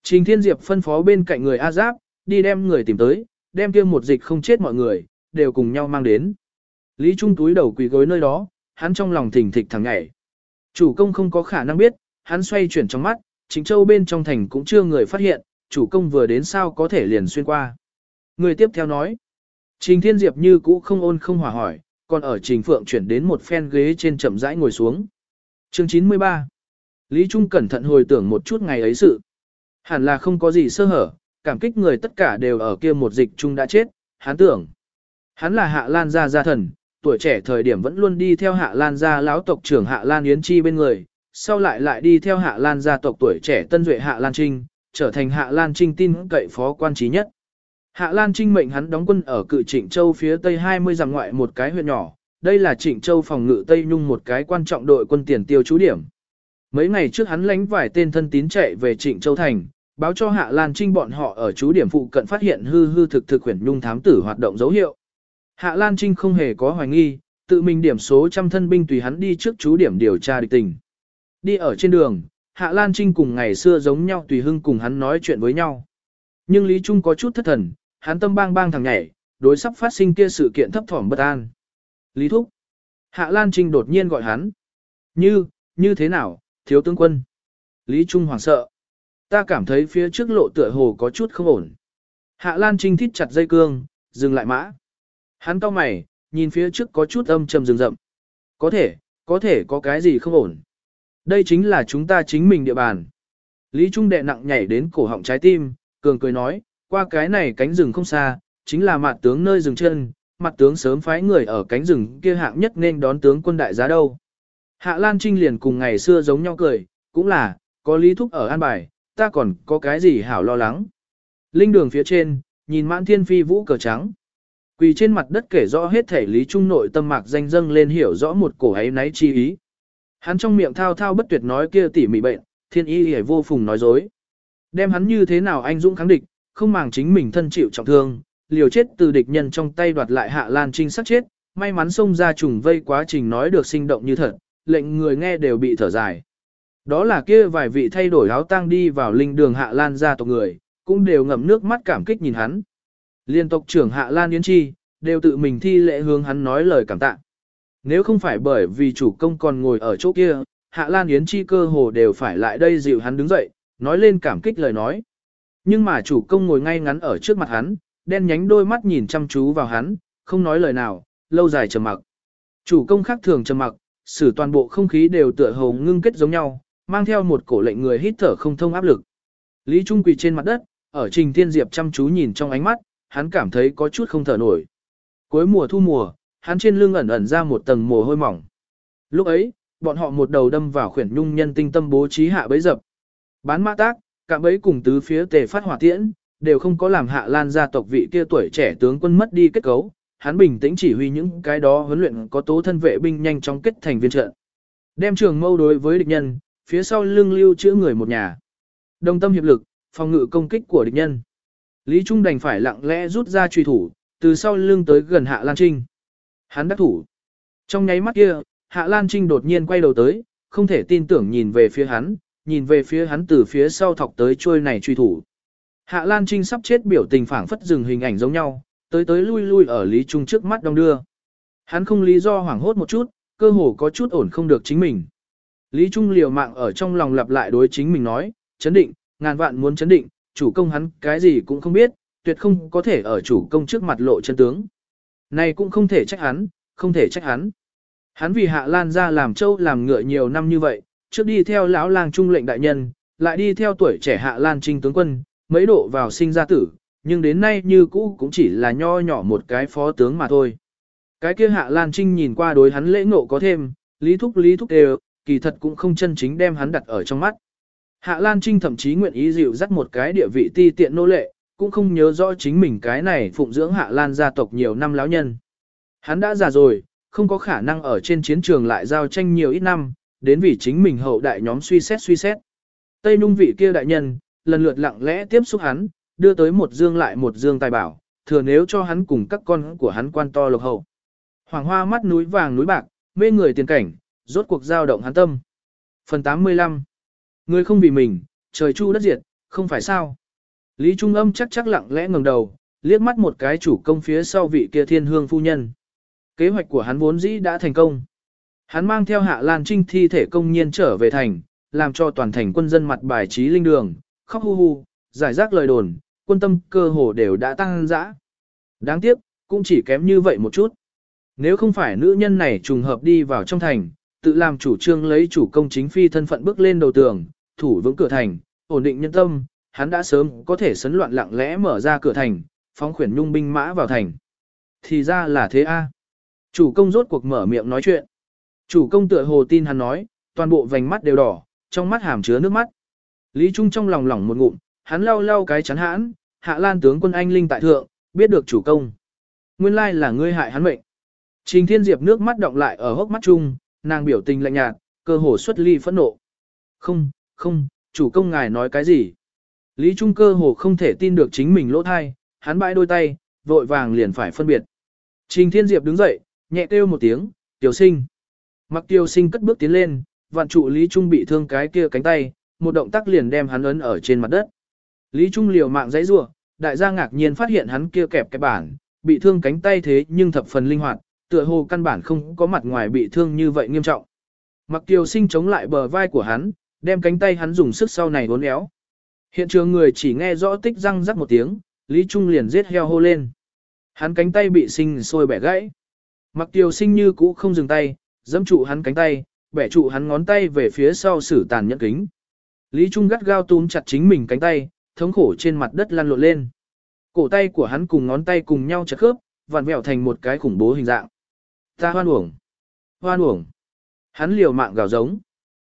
Trình Thiên Diệp phân phó bên cạnh người A Giáp, đi đem người tìm tới, đem kia một dịch không chết mọi người, đều cùng nhau mang đến. Lý Trung túi đầu quỳ gối nơi đó, hắn trong lòng thỉnh thịch thẳng nhảy. Chủ công không có khả năng biết, hắn xoay chuyển trong mắt, chính châu bên trong thành cũng chưa người phát hiện, chủ công vừa đến sao có thể liền xuyên qua. Người tiếp theo nói, Trình Thiên Diệp như cũ không ôn không hòa hỏi, còn ở Trình Phượng chuyển đến một phen ghế trên chậm rãi ngồi xuống. Chương 93 Lý Trung cẩn thận hồi tưởng một chút ngày ấy sự. Hẳn là không có gì sơ hở, cảm kích người tất cả đều ở kia một dịch chung đã chết, hắn tưởng. Hắn là hạ lan gia gia thần, tuổi trẻ thời điểm vẫn luôn đi theo Hạ Lan gia lão tộc trưởng Hạ Lan Yến Chi bên người, sau lại lại đi theo Hạ Lan gia tộc tuổi trẻ tân duệ Hạ Lan Trinh, trở thành Hạ Lan Trinh tin cậy phó quan trí nhất. Hạ Lan Trinh mệnh hắn đóng quân ở cự Trịnh Châu phía tây 20 dặm ngoại một cái huyện nhỏ, đây là Trịnh Châu phòng ngự Tây Nhung một cái quan trọng đội quân tiền tiêu trú điểm. Mấy ngày trước hắn lánh vài tên thân tín chạy về Trịnh Châu Thành, báo cho Hạ Lan Trinh bọn họ ở trú điểm phụ cận phát hiện hư hư thực thực Quyển nhung thám tử hoạt động dấu hiệu. Hạ Lan Trinh không hề có hoài nghi, tự mình điểm số trăm thân binh tùy hắn đi trước trú điểm điều tra địch tình. Đi ở trên đường, Hạ Lan Trinh cùng ngày xưa giống nhau tùy hưng cùng hắn nói chuyện với nhau. Nhưng Lý Trung có chút thất thần, hắn tâm bang bang thằng nhảy, đối sắp phát sinh kia sự kiện thấp thỏm bất an. Lý Thúc. Hạ Lan Trinh đột nhiên gọi hắn. Như, như thế nào, thiếu tướng quân. Lý Trung hoảng sợ. Ta cảm thấy phía trước lộ tựa hồ có chút không ổn. Hạ Lan Trinh thít chặt dây cương, dừng lại mã. Hắn cau mày, nhìn phía trước có chút âm trầm rừng rậm. Có thể, có thể có cái gì không ổn. Đây chính là chúng ta chính mình địa bàn. Lý Trung đệ nặng nhảy đến cổ họng trái tim, cường cười nói, qua cái này cánh rừng không xa, chính là mặt tướng nơi dừng chân, mặt tướng sớm phái người ở cánh rừng kia hạng nhất nên đón tướng quân đại giá đâu. Hạ Lan Trinh liền cùng ngày xưa giống nhau cười, cũng là, có lý thúc ở an bài, ta còn có cái gì hảo lo lắng. Linh đường phía trên, nhìn mãn thiên phi vũ cờ trắng. Quỳ trên mặt đất kể rõ hết thể lý trung nội tâm mạc danh dâng lên hiểu rõ một cổ ấy náy chi ý. Hắn trong miệng thao thao bất tuyệt nói kia tỉ mỉ bệnh, thiên y hề vô phùng nói dối. Đem hắn như thế nào anh dũng kháng địch, không màng chính mình thân chịu trọng thương, liều chết từ địch nhân trong tay đoạt lại hạ lan trinh sát chết, may mắn xông ra trùng vây quá trình nói được sinh động như thật, lệnh người nghe đều bị thở dài. Đó là kia vài vị thay đổi áo tang đi vào linh đường hạ lan gia tộc người, cũng đều ngậm nước mắt cảm kích nhìn hắn. Liên tộc trưởng hạ lan yến chi, đều tự mình thi lễ hướng hắn nói lời cảm tạ. Nếu không phải bởi vì chủ công còn ngồi ở chỗ kia, hạ lan yến chi cơ hồ đều phải lại đây dịu hắn đứng dậy, nói lên cảm kích lời nói. Nhưng mà chủ công ngồi ngay ngắn ở trước mặt hắn, đen nhánh đôi mắt nhìn chăm chú vào hắn, không nói lời nào, lâu dài trầm mặc. Chủ công khác thường trầm mặc, xử toàn bộ không khí đều tựa hồ ngưng kết giống nhau, mang theo một cổ lệnh người hít thở không thông áp lực. Lý Trung quỳ trên mặt đất, ở Trình Thiên Diệp chăm chú nhìn trong ánh mắt, hắn cảm thấy có chút không thở nổi. Cuối mùa thu mùa, hắn trên lưng ẩn ẩn ra một tầng mồ hôi mỏng. Lúc ấy, bọn họ một đầu đâm vào khuyển nhung nhân tinh tâm bố trí hạ bấy dập. Bán mã tác, cả bấy cùng tứ phía tề phát hỏa tiễn, đều không có làm hạ lan gia tộc vị kia tuổi trẻ tướng quân mất đi kết cấu. Hắn bình tĩnh chỉ huy những cái đó huấn luyện có tố thân vệ binh nhanh chóng kết thành viên trận. Đem trường mâu đối với địch nhân, phía sau lưng lưu chữa người một nhà. Đồng tâm hiệp lực, phòng ngự công kích của địch nhân. Lý Trung đành phải lặng lẽ rút ra truy thủ, từ sau lưng tới gần Hạ Lan Trinh. Hắn đắc thủ. Trong nháy mắt kia, Hạ Lan Trinh đột nhiên quay đầu tới, không thể tin tưởng nhìn về phía hắn, nhìn về phía hắn từ phía sau thọc tới trôi này truy thủ. Hạ Lan Trinh sắp chết biểu tình phảng phất dừng hình ảnh giống nhau, tới tới lui lui ở Lý Trung trước mắt đông đưa. Hắn không lý do hoảng hốt một chút, cơ hồ có chút ổn không được chính mình. Lý Trung liều mạng ở trong lòng lặp lại đối chính mình nói, chấn định, ngàn vạn muốn chấn định, chủ công hắn cái gì cũng không biết, tuyệt không có thể ở chủ công trước mặt lộ chân tướng. Này cũng không thể trách hắn, không thể trách hắn. Hắn vì Hạ Lan ra làm châu làm ngựa nhiều năm như vậy, trước đi theo lão lang trung lệnh đại nhân, lại đi theo tuổi trẻ Hạ Lan trinh tướng quân, mấy độ vào sinh ra tử, nhưng đến nay như cũ cũng chỉ là nho nhỏ một cái phó tướng mà thôi. Cái kia Hạ Lan Trinh nhìn qua đối hắn lễ ngộ có thêm, lý thúc lý thúc đều, kỳ thật cũng không chân chính đem hắn đặt ở trong mắt. Hạ Lan Trinh thậm chí nguyện ý dịu dắt một cái địa vị ti tiện nô lệ, cũng không nhớ rõ chính mình cái này phụng dưỡng Hạ Lan gia tộc nhiều năm lão nhân. Hắn đã già rồi, không có khả năng ở trên chiến trường lại giao tranh nhiều ít năm, đến vì chính mình hậu đại nhóm suy xét suy xét. Tây Nung vị kia đại nhân, lần lượt lặng lẽ tiếp xúc hắn, đưa tới một dương lại một dương tài bảo, thừa nếu cho hắn cùng các con của hắn quan to lộc hậu. Hoàng hoa mắt núi vàng núi bạc, mê người tiền cảnh, rốt cuộc giao động hắn tâm. Phần 85 Người không vì mình, trời chu đất diệt, không phải sao. Lý Trung âm chắc chắc lặng lẽ ngẩng đầu, liếc mắt một cái chủ công phía sau vị kia thiên hương phu nhân. Kế hoạch của hắn vốn dĩ đã thành công. Hắn mang theo hạ lan trinh thi thể công nhiên trở về thành, làm cho toàn thành quân dân mặt bài trí linh đường, khóc hu hu, giải rác lời đồn, quân tâm cơ hồ đều đã tăng dã. Đáng tiếc, cũng chỉ kém như vậy một chút. Nếu không phải nữ nhân này trùng hợp đi vào trong thành, tự làm chủ trương lấy chủ công chính phi thân phận bước lên đầu tường, thủ vững cửa thành, ổn định nhân tâm, hắn đã sớm có thể sấn loạn lặng lẽ mở ra cửa thành, phóng khuyển nhung binh mã vào thành. Thì ra là thế a. Chủ công rốt cuộc mở miệng nói chuyện. Chủ công tựa hồ tin hắn nói, toàn bộ vành mắt đều đỏ, trong mắt hàm chứa nước mắt. Lý Trung trong lòng lỏng một ngụm, hắn lau lau cái chắn hãn, hạ lan tướng quân anh linh tại thượng, biết được chủ công. Nguyên lai là ngươi hại hắn mệnh. Trình Thiên Diệp nước mắt động lại ở hốc mắt chung, nàng biểu tình lạnh nhạt, cơ hồ xuất ly phẫn nộ. Không, không, chủ công ngài nói cái gì? Lý Trung cơ hồ không thể tin được chính mình lỗ thai, hắn bãi đôi tay, vội vàng liền phải phân biệt. Trình Thiên Diệp đứng dậy, nhẹ kêu một tiếng, tiểu sinh. Mặc tiêu sinh cất bước tiến lên, vạn trụ Lý Trung bị thương cái kia cánh tay, một động tác liền đem hắn ấn ở trên mặt đất. Lý Trung liều mạng dãy rủa, đại gia ngạc nhiên phát hiện hắn kia kẹp cái bản, bị thương cánh tay thế nhưng thập phần linh hoạt, tựa hồ căn bản không có mặt ngoài bị thương như vậy nghiêm trọng. Mặc tiêu sinh chống lại bờ vai của hắn, đem cánh tay hắn dùng sức sau này uốn éo. Hiện trường người chỉ nghe rõ tích răng rắc một tiếng, Lý Trung liền giết heo hô lên. Hắn cánh tay bị sinh sôi bẻ gãy. Mặc tiêu sinh như cũ không dừng tay, dẫm trụ hắn cánh tay, bẻ trụ hắn ngón tay về phía sau sử tàn nhẫn kính. Lý Trung gắt gao túm chặt chính mình cánh tay, thống khổ trên mặt đất lăn lộn lên. Cổ tay của hắn cùng ngón tay cùng nhau chặt khớp, vặn vẹo thành một cái khủng bố hình dạng. Ta hoan uổng. Hoan uổng. Hắn liều mạng gào giống.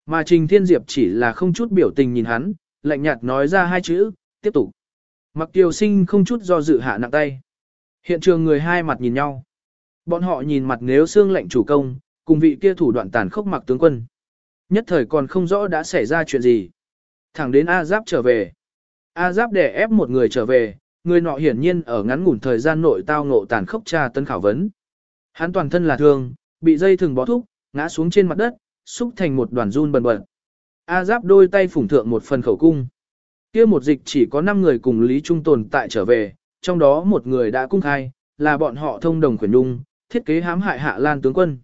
Mà Trình Thiên Diệp chỉ là không chút biểu tình nhìn hắn, lạnh nhạt nói ra hai chữ, tiếp tục. Mặc Kiều Sinh không chút do dự hạ nặng tay. Hiện trường người hai mặt nhìn nhau. Bọn họ nhìn mặt nếu xương lệnh chủ công, cùng vị kia thủ đoạn tàn khốc mặc tướng quân. Nhất thời còn không rõ đã xảy ra chuyện gì. Thẳng đến A Giáp trở về. A Giáp để ép một người trở về, người nọ hiển nhiên ở ngắn ngủn thời gian nội tao ngộ tàn khốc tra tấn khảo vấn. Hắn toàn thân là thương, bị dây thừng bó thúc, ngã xuống trên mặt đất, xúc thành một đoàn run bần bật. A Giáp đôi tay phủng thượng một phần khẩu cung. Kia một dịch chỉ có 5 người cùng Lý Trung tồn tại trở về, trong đó một người đã cung khai, là bọn họ thông đồng khuyển nhung, thiết kế hãm hại Hạ Lan tướng quân.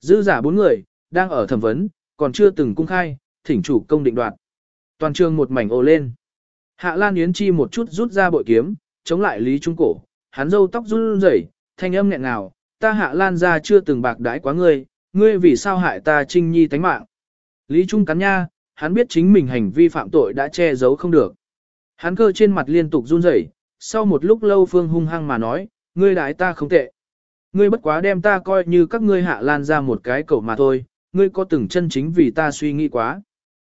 Dư giả bốn người, đang ở thẩm vấn, còn chưa từng cung khai, thỉnh chủ công định đoạt. Toàn trường một mảnh ô lên. Hạ Lan Yến Chi một chút rút ra bội kiếm, chống lại Lý Trung cổ, hắn râu tóc run rẩy, thanh âm nghẹn ngào, ta Hạ Lan ra chưa từng bạc đãi quá ngươi, ngươi vì sao hại ta Trinh Nhi tánh mạng. Lý Trung cắn nha, hắn biết chính mình hành vi phạm tội đã che giấu không được. Hắn cơ trên mặt liên tục run rẩy, sau một lúc lâu Phương hung hăng mà nói, ngươi đãi ta không tệ. Ngươi bất quá đem ta coi như các ngươi hạ lan ra một cái cậu mà thôi, ngươi có từng chân chính vì ta suy nghĩ quá.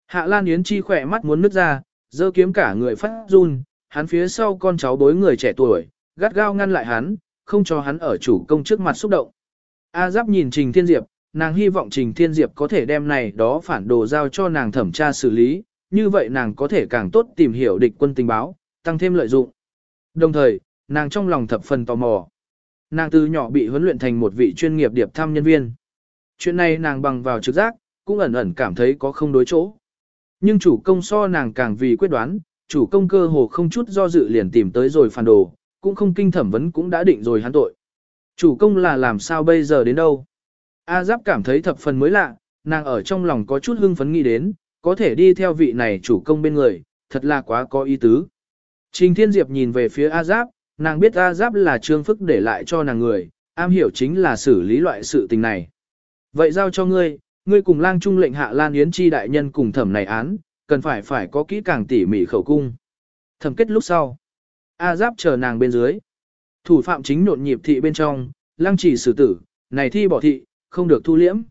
Hạ lan yến chi khỏe mắt muốn nứt ra, dơ kiếm cả người phát run, hắn phía sau con cháu bối người trẻ tuổi, gắt gao ngăn lại hắn, không cho hắn ở chủ công trước mặt xúc động. A giáp nhìn Trình Thiên Diệp, nàng hy vọng Trình Thiên Diệp có thể đem này đó phản đồ giao cho nàng thẩm tra xử lý, như vậy nàng có thể càng tốt tìm hiểu địch quân tình báo, tăng thêm lợi dụng. Đồng thời, nàng trong lòng thập phần tò mò. Nàng từ nhỏ bị huấn luyện thành một vị chuyên nghiệp điệp thăm nhân viên. Chuyện này nàng bằng vào trực giác, cũng ẩn ẩn cảm thấy có không đối chỗ. Nhưng chủ công so nàng càng vì quyết đoán, chủ công cơ hồ không chút do dự liền tìm tới rồi phản đồ, cũng không kinh thẩm vấn cũng đã định rồi hắn tội. Chủ công là làm sao bây giờ đến đâu? A Giáp cảm thấy thập phần mới lạ, nàng ở trong lòng có chút hưng phấn nghĩ đến, có thể đi theo vị này chủ công bên người, thật là quá có ý tứ. Trình Thiên Diệp nhìn về phía A Giáp, nàng biết A Giáp là trương phức để lại cho nàng người, am hiểu chính là xử lý loại sự tình này. Vậy giao cho ngươi, ngươi cùng lang trung lệnh hạ Lan Yến Chi đại nhân cùng thẩm này án, cần phải phải có kỹ càng tỉ mỉ khẩu cung. Thẩm kết lúc sau. A Giáp chờ nàng bên dưới. Thủ phạm chính nộn nhịp thị bên trong, lang chỉ xử tử, này thi bỏ thị, không được thu liễm.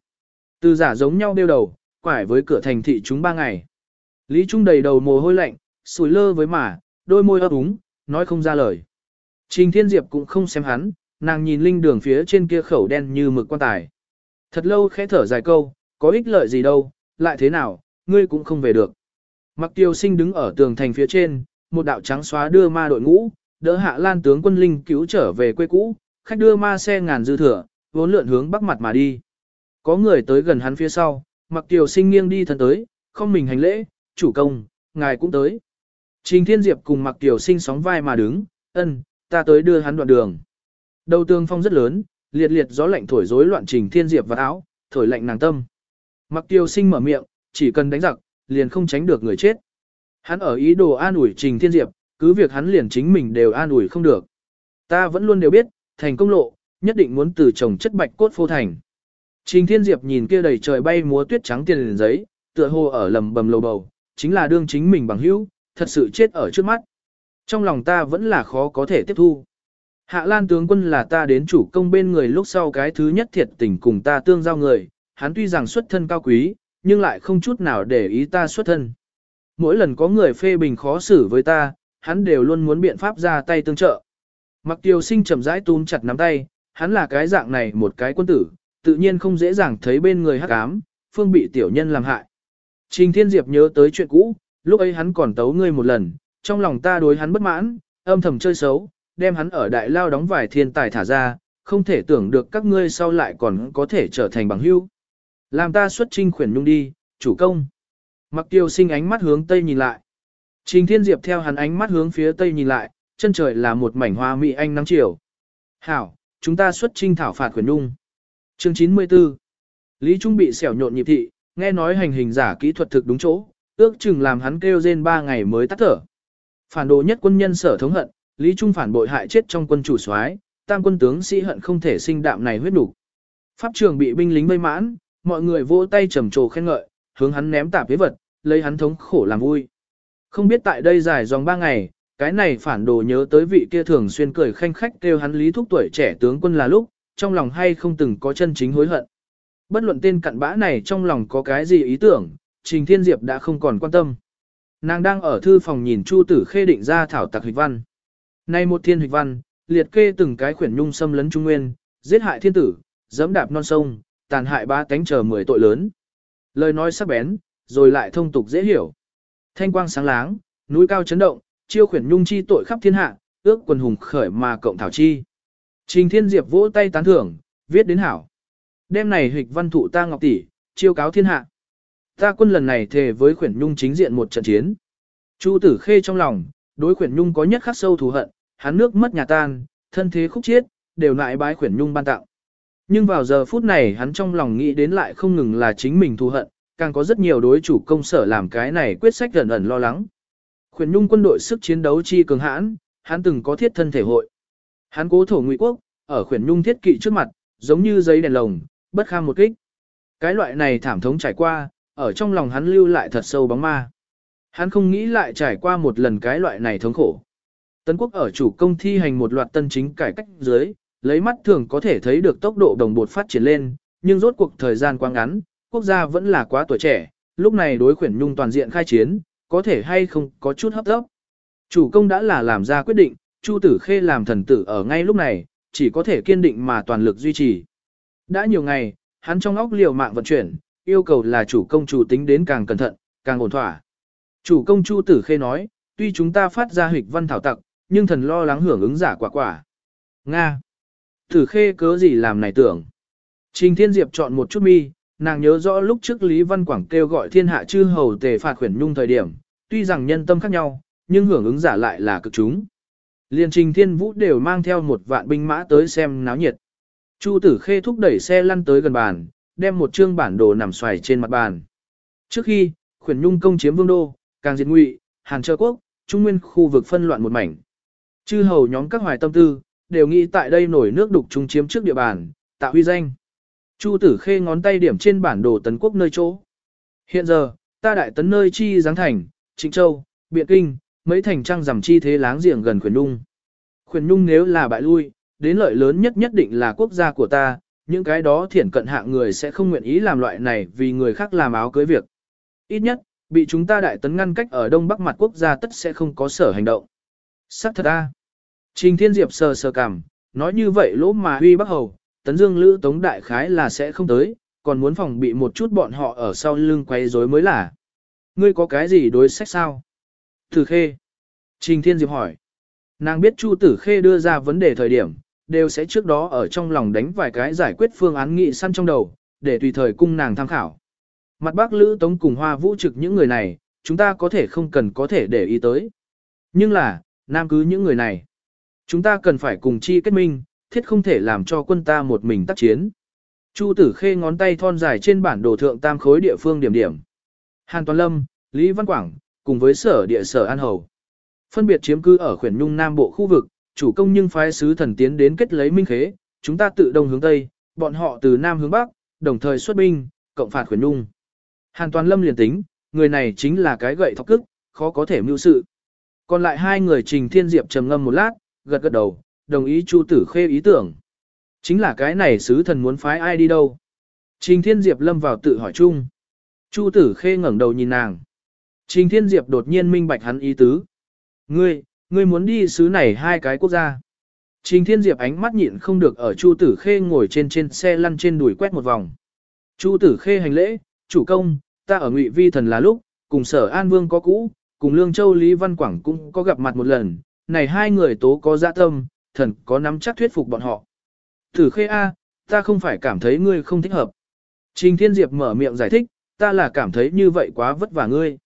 Từ giả giống nhau đeo đầu, quải với cửa thành thị chúng ba ngày. Lý Trung đầy đầu mồ hôi lạnh, sùi lơ với mà, đôi môi ấp úng, nói không ra lời. Trình Thiên Diệp cũng không xem hắn, nàng nhìn linh đường phía trên kia khẩu đen như mực quan tài. Thật lâu khẽ thở dài câu, có ích lợi gì đâu, lại thế nào, ngươi cũng không về được. Mặc tiêu sinh đứng ở tường thành phía trên, một đạo trắng xóa đưa ma đội ngũ, đỡ hạ lan tướng quân linh cứu trở về quê cũ, khách đưa ma xe ngàn dư thừa, vốn lượn hướng bắc mặt mà đi. Có người tới gần hắn phía sau, mặc tiểu sinh nghiêng đi thân tới, không mình hành lễ, chủ công, ngài cũng tới. Trình Thiên Diệp cùng mặc tiểu sinh sóng vai mà đứng, ân, ta tới đưa hắn đoạn đường. Đầu tường phong rất lớn, liệt liệt gió lạnh thổi rối loạn Trình Thiên Diệp và áo, thổi lạnh nàng tâm. Mặc tiểu sinh mở miệng, chỉ cần đánh giặc, liền không tránh được người chết. Hắn ở ý đồ an ủi Trình Thiên Diệp, cứ việc hắn liền chính mình đều an ủi không được. Ta vẫn luôn đều biết, thành công lộ, nhất định muốn từ trồng chất bạch cốt phô thành. Trình Thiên Diệp nhìn kia đầy trời bay múa tuyết trắng tiền giấy, tựa hồ ở lầm bầm lầu bầu, chính là đương chính mình bằng hữu, thật sự chết ở trước mắt. Trong lòng ta vẫn là khó có thể tiếp thu. Hạ Lan tướng quân là ta đến chủ công bên người lúc sau cái thứ nhất thiệt tình cùng ta tương giao người, hắn tuy rằng xuất thân cao quý, nhưng lại không chút nào để ý ta xuất thân. Mỗi lần có người phê bình khó xử với ta, hắn đều luôn muốn biện pháp ra tay tương trợ. Mặc tiêu sinh chậm rãi túm chặt nắm tay, hắn là cái dạng này một cái quân tử, tự nhiên không dễ dàng thấy bên người hắc ám, phương bị tiểu nhân làm hại. Trình Thiên Diệp nhớ tới chuyện cũ, lúc ấy hắn còn tấu ngươi một lần, trong lòng ta đối hắn bất mãn, âm thầm chơi xấu, đem hắn ở đại lao đóng vài thiên tài thả ra, không thể tưởng được các ngươi sau lại còn có thể trở thành bằng hữu. Làm ta xuất trinh khuyển nhung đi, chủ công. Mặc tiêu sinh ánh mắt hướng tây nhìn lại. Trình Thiên Diệp theo hắn ánh mắt hướng phía tây nhìn lại, chân trời là một mảnh hoa mỹ anh nắng chiều. Hảo, chúng ta xuất trinh thảo phạt Quyền nhung. Chương 94 Lý Trung bị xẻo nhộn nhịp thị, nghe nói hành hình giả kỹ thuật thực đúng chỗ, ước chừng làm hắn kêu rên ba ngày mới tắt thở. Phản đồ nhất quân nhân sở thống hận, Lý Trung phản bội hại chết trong quân chủ soái, tam quân tướng sĩ hận không thể sinh đạm này huyết đủ. Pháp trường bị binh lính vây mãn, mọi người vỗ tay trầm trồ khen ngợi, hướng hắn ném tạp phế vật, lấy hắn thống khổ làm vui. Không biết tại đây dài dòng ba ngày, cái này phản đồ nhớ tới vị kia thường xuyên cười khanh khách kêu hắn lý thúc tuổi trẻ tướng quân là lúc, trong lòng hay không từng có chân chính hối hận. Bất luận tên cặn bã này trong lòng có cái gì ý tưởng, Trình Thiên Diệp đã không còn quan tâm. Nàng đang ở thư phòng nhìn Chu Tử Khê định ra thảo tạc hịch văn. Nay một thiên hịch văn, liệt kê từng cái khuyển nhung xâm lấn trung nguyên, giết hại thiên tử, dẫm đạp non sông, tàn hại ba tánh chờ mười tội lớn. Lời nói sắc bén, rồi lại thông tục dễ hiểu. Thanh quang sáng láng, núi cao chấn động, chiêu khuyển nhung chi tội khắp thiên hạ, ước quần hùng khởi mà cộng thảo chi. Trình Thiên Diệp vỗ tay tán thưởng, viết đến hảo. Đêm này hịch văn thụ ta ngọc tỷ, chiêu cáo thiên hạ. Ta quân lần này thề với khuyển nhung chính diện một trận chiến. Chu tử khê trong lòng, đối khuyển nhung có nhất khắc sâu thù hận, hắn nước mất nhà tan, thân thế khúc chiết, đều lại bái khuyển nhung ban tặng. Nhưng vào giờ phút này hắn trong lòng nghĩ đến lại không ngừng là chính mình thù hận, càng có rất nhiều đối chủ công sở làm cái này quyết sách gần ẩn lo lắng. Khuyển nhung quân đội sức chiến đấu chi cường hãn, hắn từng có thiết thân thể hội. Hắn cố thổ ngụy quốc, ở khuyển nhung thiết kỵ trước mặt, giống như giấy đèn lồng, bất kham một kích. Cái loại này thảm thống trải qua, ở trong lòng hắn lưu lại thật sâu bóng ma. Hắn không nghĩ lại trải qua một lần cái loại này thống khổ. Tấn quốc ở chủ công thi hành một loạt tân chính cải cách dưới, lấy mắt thường có thể thấy được tốc độ đồng bột phát triển lên, nhưng rốt cuộc thời gian quá ngắn, quốc gia vẫn là quá tuổi trẻ, lúc này đối khuyển nhung toàn diện khai chiến, có thể hay không có chút hấp tấp Chủ công đã là làm ra quyết định, Chu Tử Khê làm thần tử ở ngay lúc này, chỉ có thể kiên định mà toàn lực duy trì. Đã nhiều ngày, hắn trong óc liều mạng vận chuyển, yêu cầu là chủ công chủ tính đến càng cẩn thận, càng ổn thỏa. Chủ công Chu Tử Khê nói, tuy chúng ta phát ra hịch văn thảo tặc, nhưng thần lo lắng hưởng ứng giả quả quả. Nga. Tử Khê cớ gì làm này tưởng. Trình Thiên Diệp chọn một chút mi, nàng nhớ rõ lúc trước Lý Văn Quảng kêu gọi thiên hạ chư hầu tề phạt khuyển nhung thời điểm, tuy rằng nhân tâm khác nhau, nhưng hưởng ứng giả lại là cực chúng. Liên trình thiên vũ đều mang theo một vạn binh mã tới xem náo nhiệt. Chu tử khê thúc đẩy xe lăn tới gần bàn, đem một chương bản đồ nằm xoài trên mặt bàn. Trước khi, khuyển nhung công chiếm vương đô, càng diệt ngụy, hàn trơ quốc, trung nguyên khu vực phân loạn một mảnh. Chư hầu nhóm các hoài tâm tư, đều nghĩ tại đây nổi nước đục trung chiếm trước địa bàn, tạo huy danh. Chu tử khê ngón tay điểm trên bản đồ tấn quốc nơi chỗ. Hiện giờ, ta đại tấn nơi chi giáng thành, trịnh châu, biện kinh, mấy thành trang giảm chi thế láng giềng gần khuyển nhung. Khuyển nhung nếu là bại lui, đến lợi lớn nhất nhất định là quốc gia của ta, những cái đó thiển cận hạng người sẽ không nguyện ý làm loại này vì người khác làm áo cưới việc. Ít nhất, bị chúng ta đại tấn ngăn cách ở đông bắc mặt quốc gia tất sẽ không có sở hành động. Sắc thật a. Trình Thiên Diệp sờ sờ cằm, nói như vậy lỗ mà huy bắc hầu, tấn dương lữ tống đại khái là sẽ không tới, còn muốn phòng bị một chút bọn họ ở sau lưng quay rối mới là. Ngươi có cái gì đối sách sao? Tử Khê. Trình Thiên Diệp hỏi. Nàng biết Chu Tử Khê đưa ra vấn đề thời điểm, đều sẽ trước đó ở trong lòng đánh vài cái giải quyết phương án nghị săn trong đầu, để tùy thời cung nàng tham khảo. Mặt bác Lữ Tống cùng Hoa Vũ trực những người này, chúng ta có thể không cần có thể để ý tới. Nhưng là, nam cứ những người này. Chúng ta cần phải cùng chi kết minh, thiết không thể làm cho quân ta một mình tác chiến. Chu tử khê ngón tay thon dài trên bản đồ thượng tam khối địa phương điểm điểm. Hàn Toàn Lâm, Lý Văn Quảng, cùng với sở địa sở An Hầu. Phân biệt chiếm cư ở khuyển nhung nam bộ khu vực, chủ công nhưng phái sứ thần tiến đến kết lấy minh khế, chúng ta tự đông hướng tây, bọn họ từ nam hướng bắc, đồng thời xuất binh, cộng phạt khuyển nhung. Hàn Toàn Lâm liền tính, người này chính là cái gậy thọc cức, khó có thể mưu sự. Còn lại hai người Trình Thiên Diệp trầm ngâm một lát, gật gật đầu, đồng ý Chu Tử Khê ý tưởng. Chính là cái này sứ thần muốn phái ai đi đâu. Trình Thiên Diệp lâm vào tự hỏi chung. Chu Tử Khê ngẩng đầu nhìn nàng. Trình Thiên Diệp đột nhiên minh bạch hắn ý tứ. Ngươi, ngươi muốn đi sứ này hai cái quốc gia. Trình Thiên Diệp ánh mắt nhịn không được ở Chu Tử Khê ngồi trên trên xe lăn trên đùi quét một vòng. Chu Tử Khê hành lễ, chủ công, ta ở Ngụy Vi Thần là lúc, cùng Sở An Vương có cũ, cùng Lương Châu Lý Văn Quảng cũng có gặp mặt một lần, này hai người tố có dạ tâm, thần có nắm chắc thuyết phục bọn họ. Tử Khê A, ta không phải cảm thấy ngươi không thích hợp. Trình Thiên Diệp mở miệng giải thích, ta là cảm thấy như vậy quá vất vả ngươi.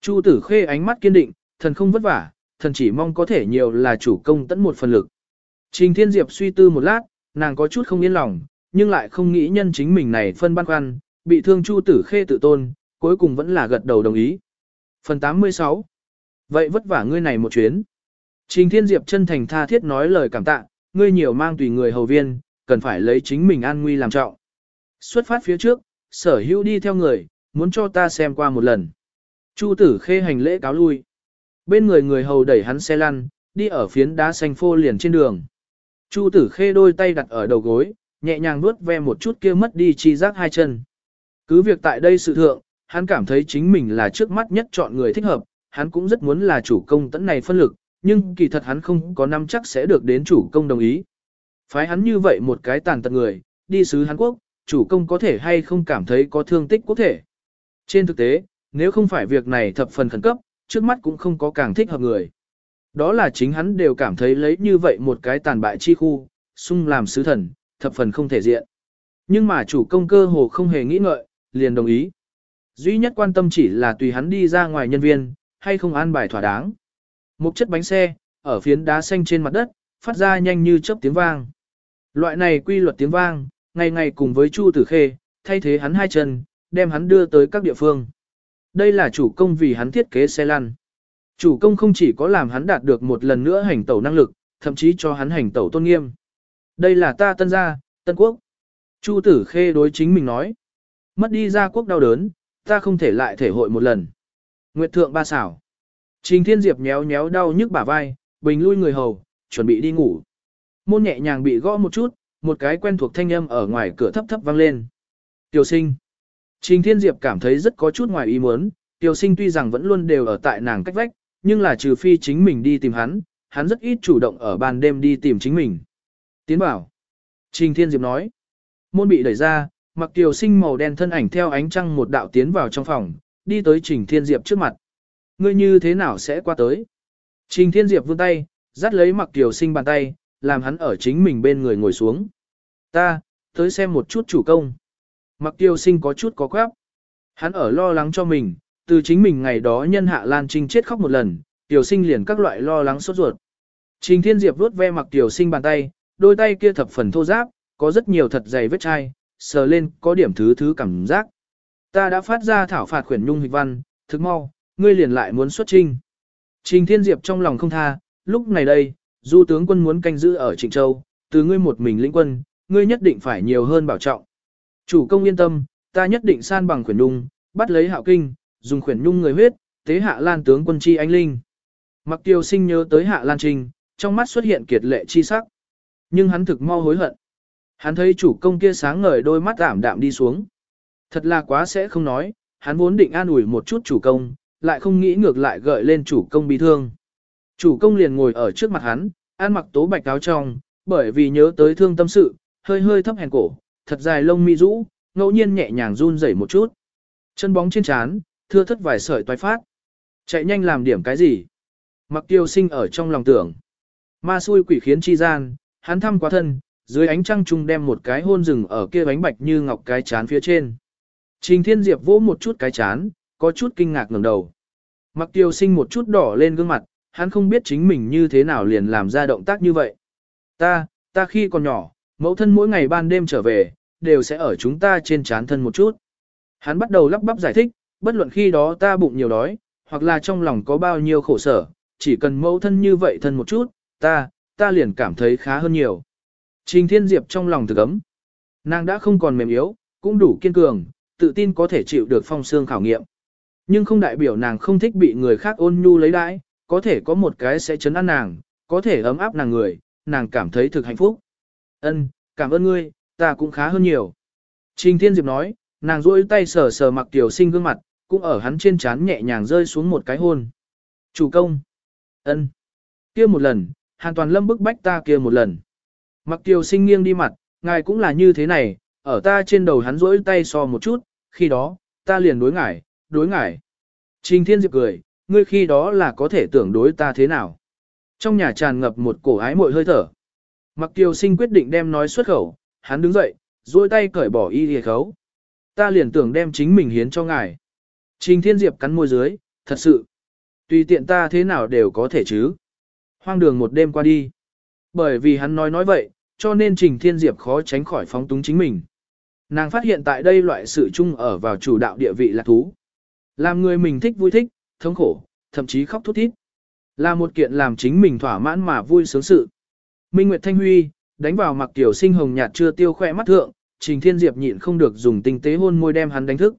Chu Tử Khê ánh mắt kiên định, thần không vất vả, thần chỉ mong có thể nhiều là chủ công tận một phần lực. Trình Thiên Diệp suy tư một lát, nàng có chút không yên lòng, nhưng lại không nghĩ nhân chính mình này phân băn khoăn, bị thương Chu Tử Khê tự tôn, cuối cùng vẫn là gật đầu đồng ý. Phần 86 Vậy vất vả ngươi này một chuyến. Trình Thiên Diệp chân thành tha thiết nói lời cảm tạ, ngươi nhiều mang tùy người hầu viên, cần phải lấy chính mình an nguy làm trọng. Xuất phát phía trước, sở hữu đi theo người, muốn cho ta xem qua một lần. Chu tử khê hành lễ cáo lui. Bên người người hầu đẩy hắn xe lăn, đi ở phiến đá xanh phô liền trên đường. Chu tử khê đôi tay đặt ở đầu gối, nhẹ nhàng nuốt ve một chút kia mất đi chi giác hai chân. Cứ việc tại đây sự thượng, hắn cảm thấy chính mình là trước mắt nhất chọn người thích hợp, hắn cũng rất muốn là chủ công tấn này phân lực, nhưng kỳ thật hắn không có năm chắc sẽ được đến chủ công đồng ý. Phái hắn như vậy một cái tàn tật người, đi sứ Hàn Quốc, chủ công có thể hay không cảm thấy có thương tích quốc thể. Trên thực tế, nếu không phải việc này thập phần khẩn cấp, trước mắt cũng không có càng thích hợp người. Đó là chính hắn đều cảm thấy lấy như vậy một cái tàn bại chi khu, sung làm sứ thần, thập phần không thể diện. Nhưng mà chủ công cơ hồ không hề nghĩ ngợi, liền đồng ý. Duy nhất quan tâm chỉ là tùy hắn đi ra ngoài nhân viên, hay không an bài thỏa đáng. Một chất bánh xe, ở phiến đá xanh trên mặt đất, phát ra nhanh như chớp tiếng vang. Loại này quy luật tiếng vang, ngày ngày cùng với Chu Tử Khê, thay thế hắn hai chân, đem hắn đưa tới các địa phương. Đây là chủ công vì hắn thiết kế xe lăn. Chủ công không chỉ có làm hắn đạt được một lần nữa hành tẩu năng lực, thậm chí cho hắn hành tẩu tôn nghiêm. Đây là ta tân gia, tân quốc. Chu Tử Khê đối chính mình nói. Mất đi gia quốc đau đớn, ta không thể lại thể hội một lần. Nguyệt thượng ba xảo. Trình Thiên Diệp nhéo nhéo đau nhức bả vai, bình lui người hầu, chuẩn bị đi ngủ. Môn nhẹ nhàng bị gõ một chút, một cái quen thuộc thanh âm ở ngoài cửa thấp thấp vang lên. Tiểu sinh. Trình Thiên Diệp cảm thấy rất có chút ngoài ý muốn, Tiểu sinh tuy rằng vẫn luôn đều ở tại nàng cách vách, nhưng là trừ phi chính mình đi tìm hắn, hắn rất ít chủ động ở ban đêm đi tìm chính mình. Tiến bảo. Trình Thiên Diệp nói. Môn bị đẩy ra, mặc Tiểu sinh màu đen thân ảnh theo ánh trăng một đạo tiến vào trong phòng, đi tới Trình Thiên Diệp trước mặt. Ngươi như thế nào sẽ qua tới? Trình Thiên Diệp vươn tay, dắt lấy mặc Kiều sinh bàn tay, làm hắn ở chính mình bên người ngồi xuống. Ta, tới xem một chút chủ công. Mặc tiêu sinh có chút có quáp. Hắn ở lo lắng cho mình, từ chính mình ngày đó nhân hạ Lan Trinh chết khóc một lần, tiểu sinh liền các loại lo lắng sốt ruột. Trình Thiên Diệp vuốt ve mặc Kiều sinh bàn tay, đôi tay kia thập phần thô ráp, có rất nhiều thật dày vết chai, sờ lên có điểm thứ thứ cảm giác. Ta đã phát ra thảo phạt khuyển nhung hịch văn, thức mau, ngươi liền lại muốn xuất trinh. Trình Thiên Diệp trong lòng không tha, lúc này đây, du tướng quân muốn canh giữ ở Trịnh Châu, từ ngươi một mình lĩnh quân, ngươi nhất định phải nhiều hơn bảo trọng. Chủ công yên tâm, ta nhất định san bằng khuyển nhung, bắt lấy hạo kinh, dùng khuyển nhung người huyết, tế hạ lan tướng quân chi anh linh. Mặc tiêu sinh nhớ tới hạ lan trình, trong mắt xuất hiện kiệt lệ chi sắc. Nhưng hắn thực mau hối hận. Hắn thấy chủ công kia sáng ngời đôi mắt ảm đạm đi xuống. Thật là quá sẽ không nói, hắn vốn định an ủi một chút chủ công, lại không nghĩ ngược lại gợi lên chủ công bị thương. Chủ công liền ngồi ở trước mặt hắn, ăn mặc tố bạch áo trong, bởi vì nhớ tới thương tâm sự, hơi hơi thấp hèn cổ, thật dài lông mi rũ, ngẫu nhiên nhẹ nhàng run rẩy một chút. Chân bóng trên trán, thưa thất vài sợi toái phát. Chạy nhanh làm điểm cái gì? Mặc tiêu sinh ở trong lòng tưởng. Ma xui quỷ khiến chi gian, hắn thăm quá thân, dưới ánh trăng trung đem một cái hôn rừng ở kia bánh bạch như ngọc cái chán phía trên. Trình Thiên Diệp vỗ một chút cái chán, có chút kinh ngạc ngẩng đầu. Mặc tiêu sinh một chút đỏ lên gương mặt, hắn không biết chính mình như thế nào liền làm ra động tác như vậy. Ta, ta khi còn nhỏ, mẫu thân mỗi ngày ban đêm trở về, đều sẽ ở chúng ta trên chán thân một chút. Hắn bắt đầu lắp bắp giải thích, bất luận khi đó ta bụng nhiều đói, hoặc là trong lòng có bao nhiêu khổ sở, chỉ cần mẫu thân như vậy thân một chút, ta, ta liền cảm thấy khá hơn nhiều. Trình Thiên Diệp trong lòng thực ấm. Nàng đã không còn mềm yếu, cũng đủ kiên cường, tự tin có thể chịu được phong xương khảo nghiệm. Nhưng không đại biểu nàng không thích bị người khác ôn nhu lấy đãi, có thể có một cái sẽ chấn an nàng, có thể ấm áp nàng người, nàng cảm thấy thực hạnh phúc. Ân, cảm ơn ngươi, ta cũng khá hơn nhiều. Trình Thiên Diệp nói, nàng duỗi tay sờ sờ mặc tiểu sinh gương mặt, cũng ở hắn trên trán nhẹ nhàng rơi xuống một cái hôn. Chủ công. ân, kia một lần, Hàn Toàn Lâm bức bách ta kia một lần. Mặc tiểu sinh nghiêng đi mặt, ngài cũng là như thế này, ở ta trên đầu hắn duỗi tay so một chút, khi đó, ta liền đối ngài, đối ngài. Trình Thiên Diệp cười, ngươi khi đó là có thể tưởng đối ta thế nào. Trong nhà tràn ngập một cổ ái mội hơi thở. Mặc Kiều Sinh quyết định đem nói xuất khẩu, hắn đứng dậy, duỗi tay cởi bỏ y hề khấu. Ta liền tưởng đem chính mình hiến cho ngài. Trình Thiên Diệp cắn môi dưới, thật sự. Tùy tiện ta thế nào đều có thể chứ. Hoang đường một đêm qua đi. Bởi vì hắn nói nói vậy, cho nên Trình Thiên Diệp khó tránh khỏi phóng túng chính mình. Nàng phát hiện tại đây loại sự chung ở vào chủ đạo địa vị là thú. Làm người mình thích vui thích, thống khổ, thậm chí khóc thút thít. Là một kiện làm chính mình thỏa mãn mà vui sướng sự. Minh Nguyệt Thanh Huy, đánh vào mặc tiểu sinh hồng nhạt chưa tiêu khỏe mắt thượng, Trình Thiên Diệp nhịn không được dùng tinh tế hôn môi đem hắn đánh thức.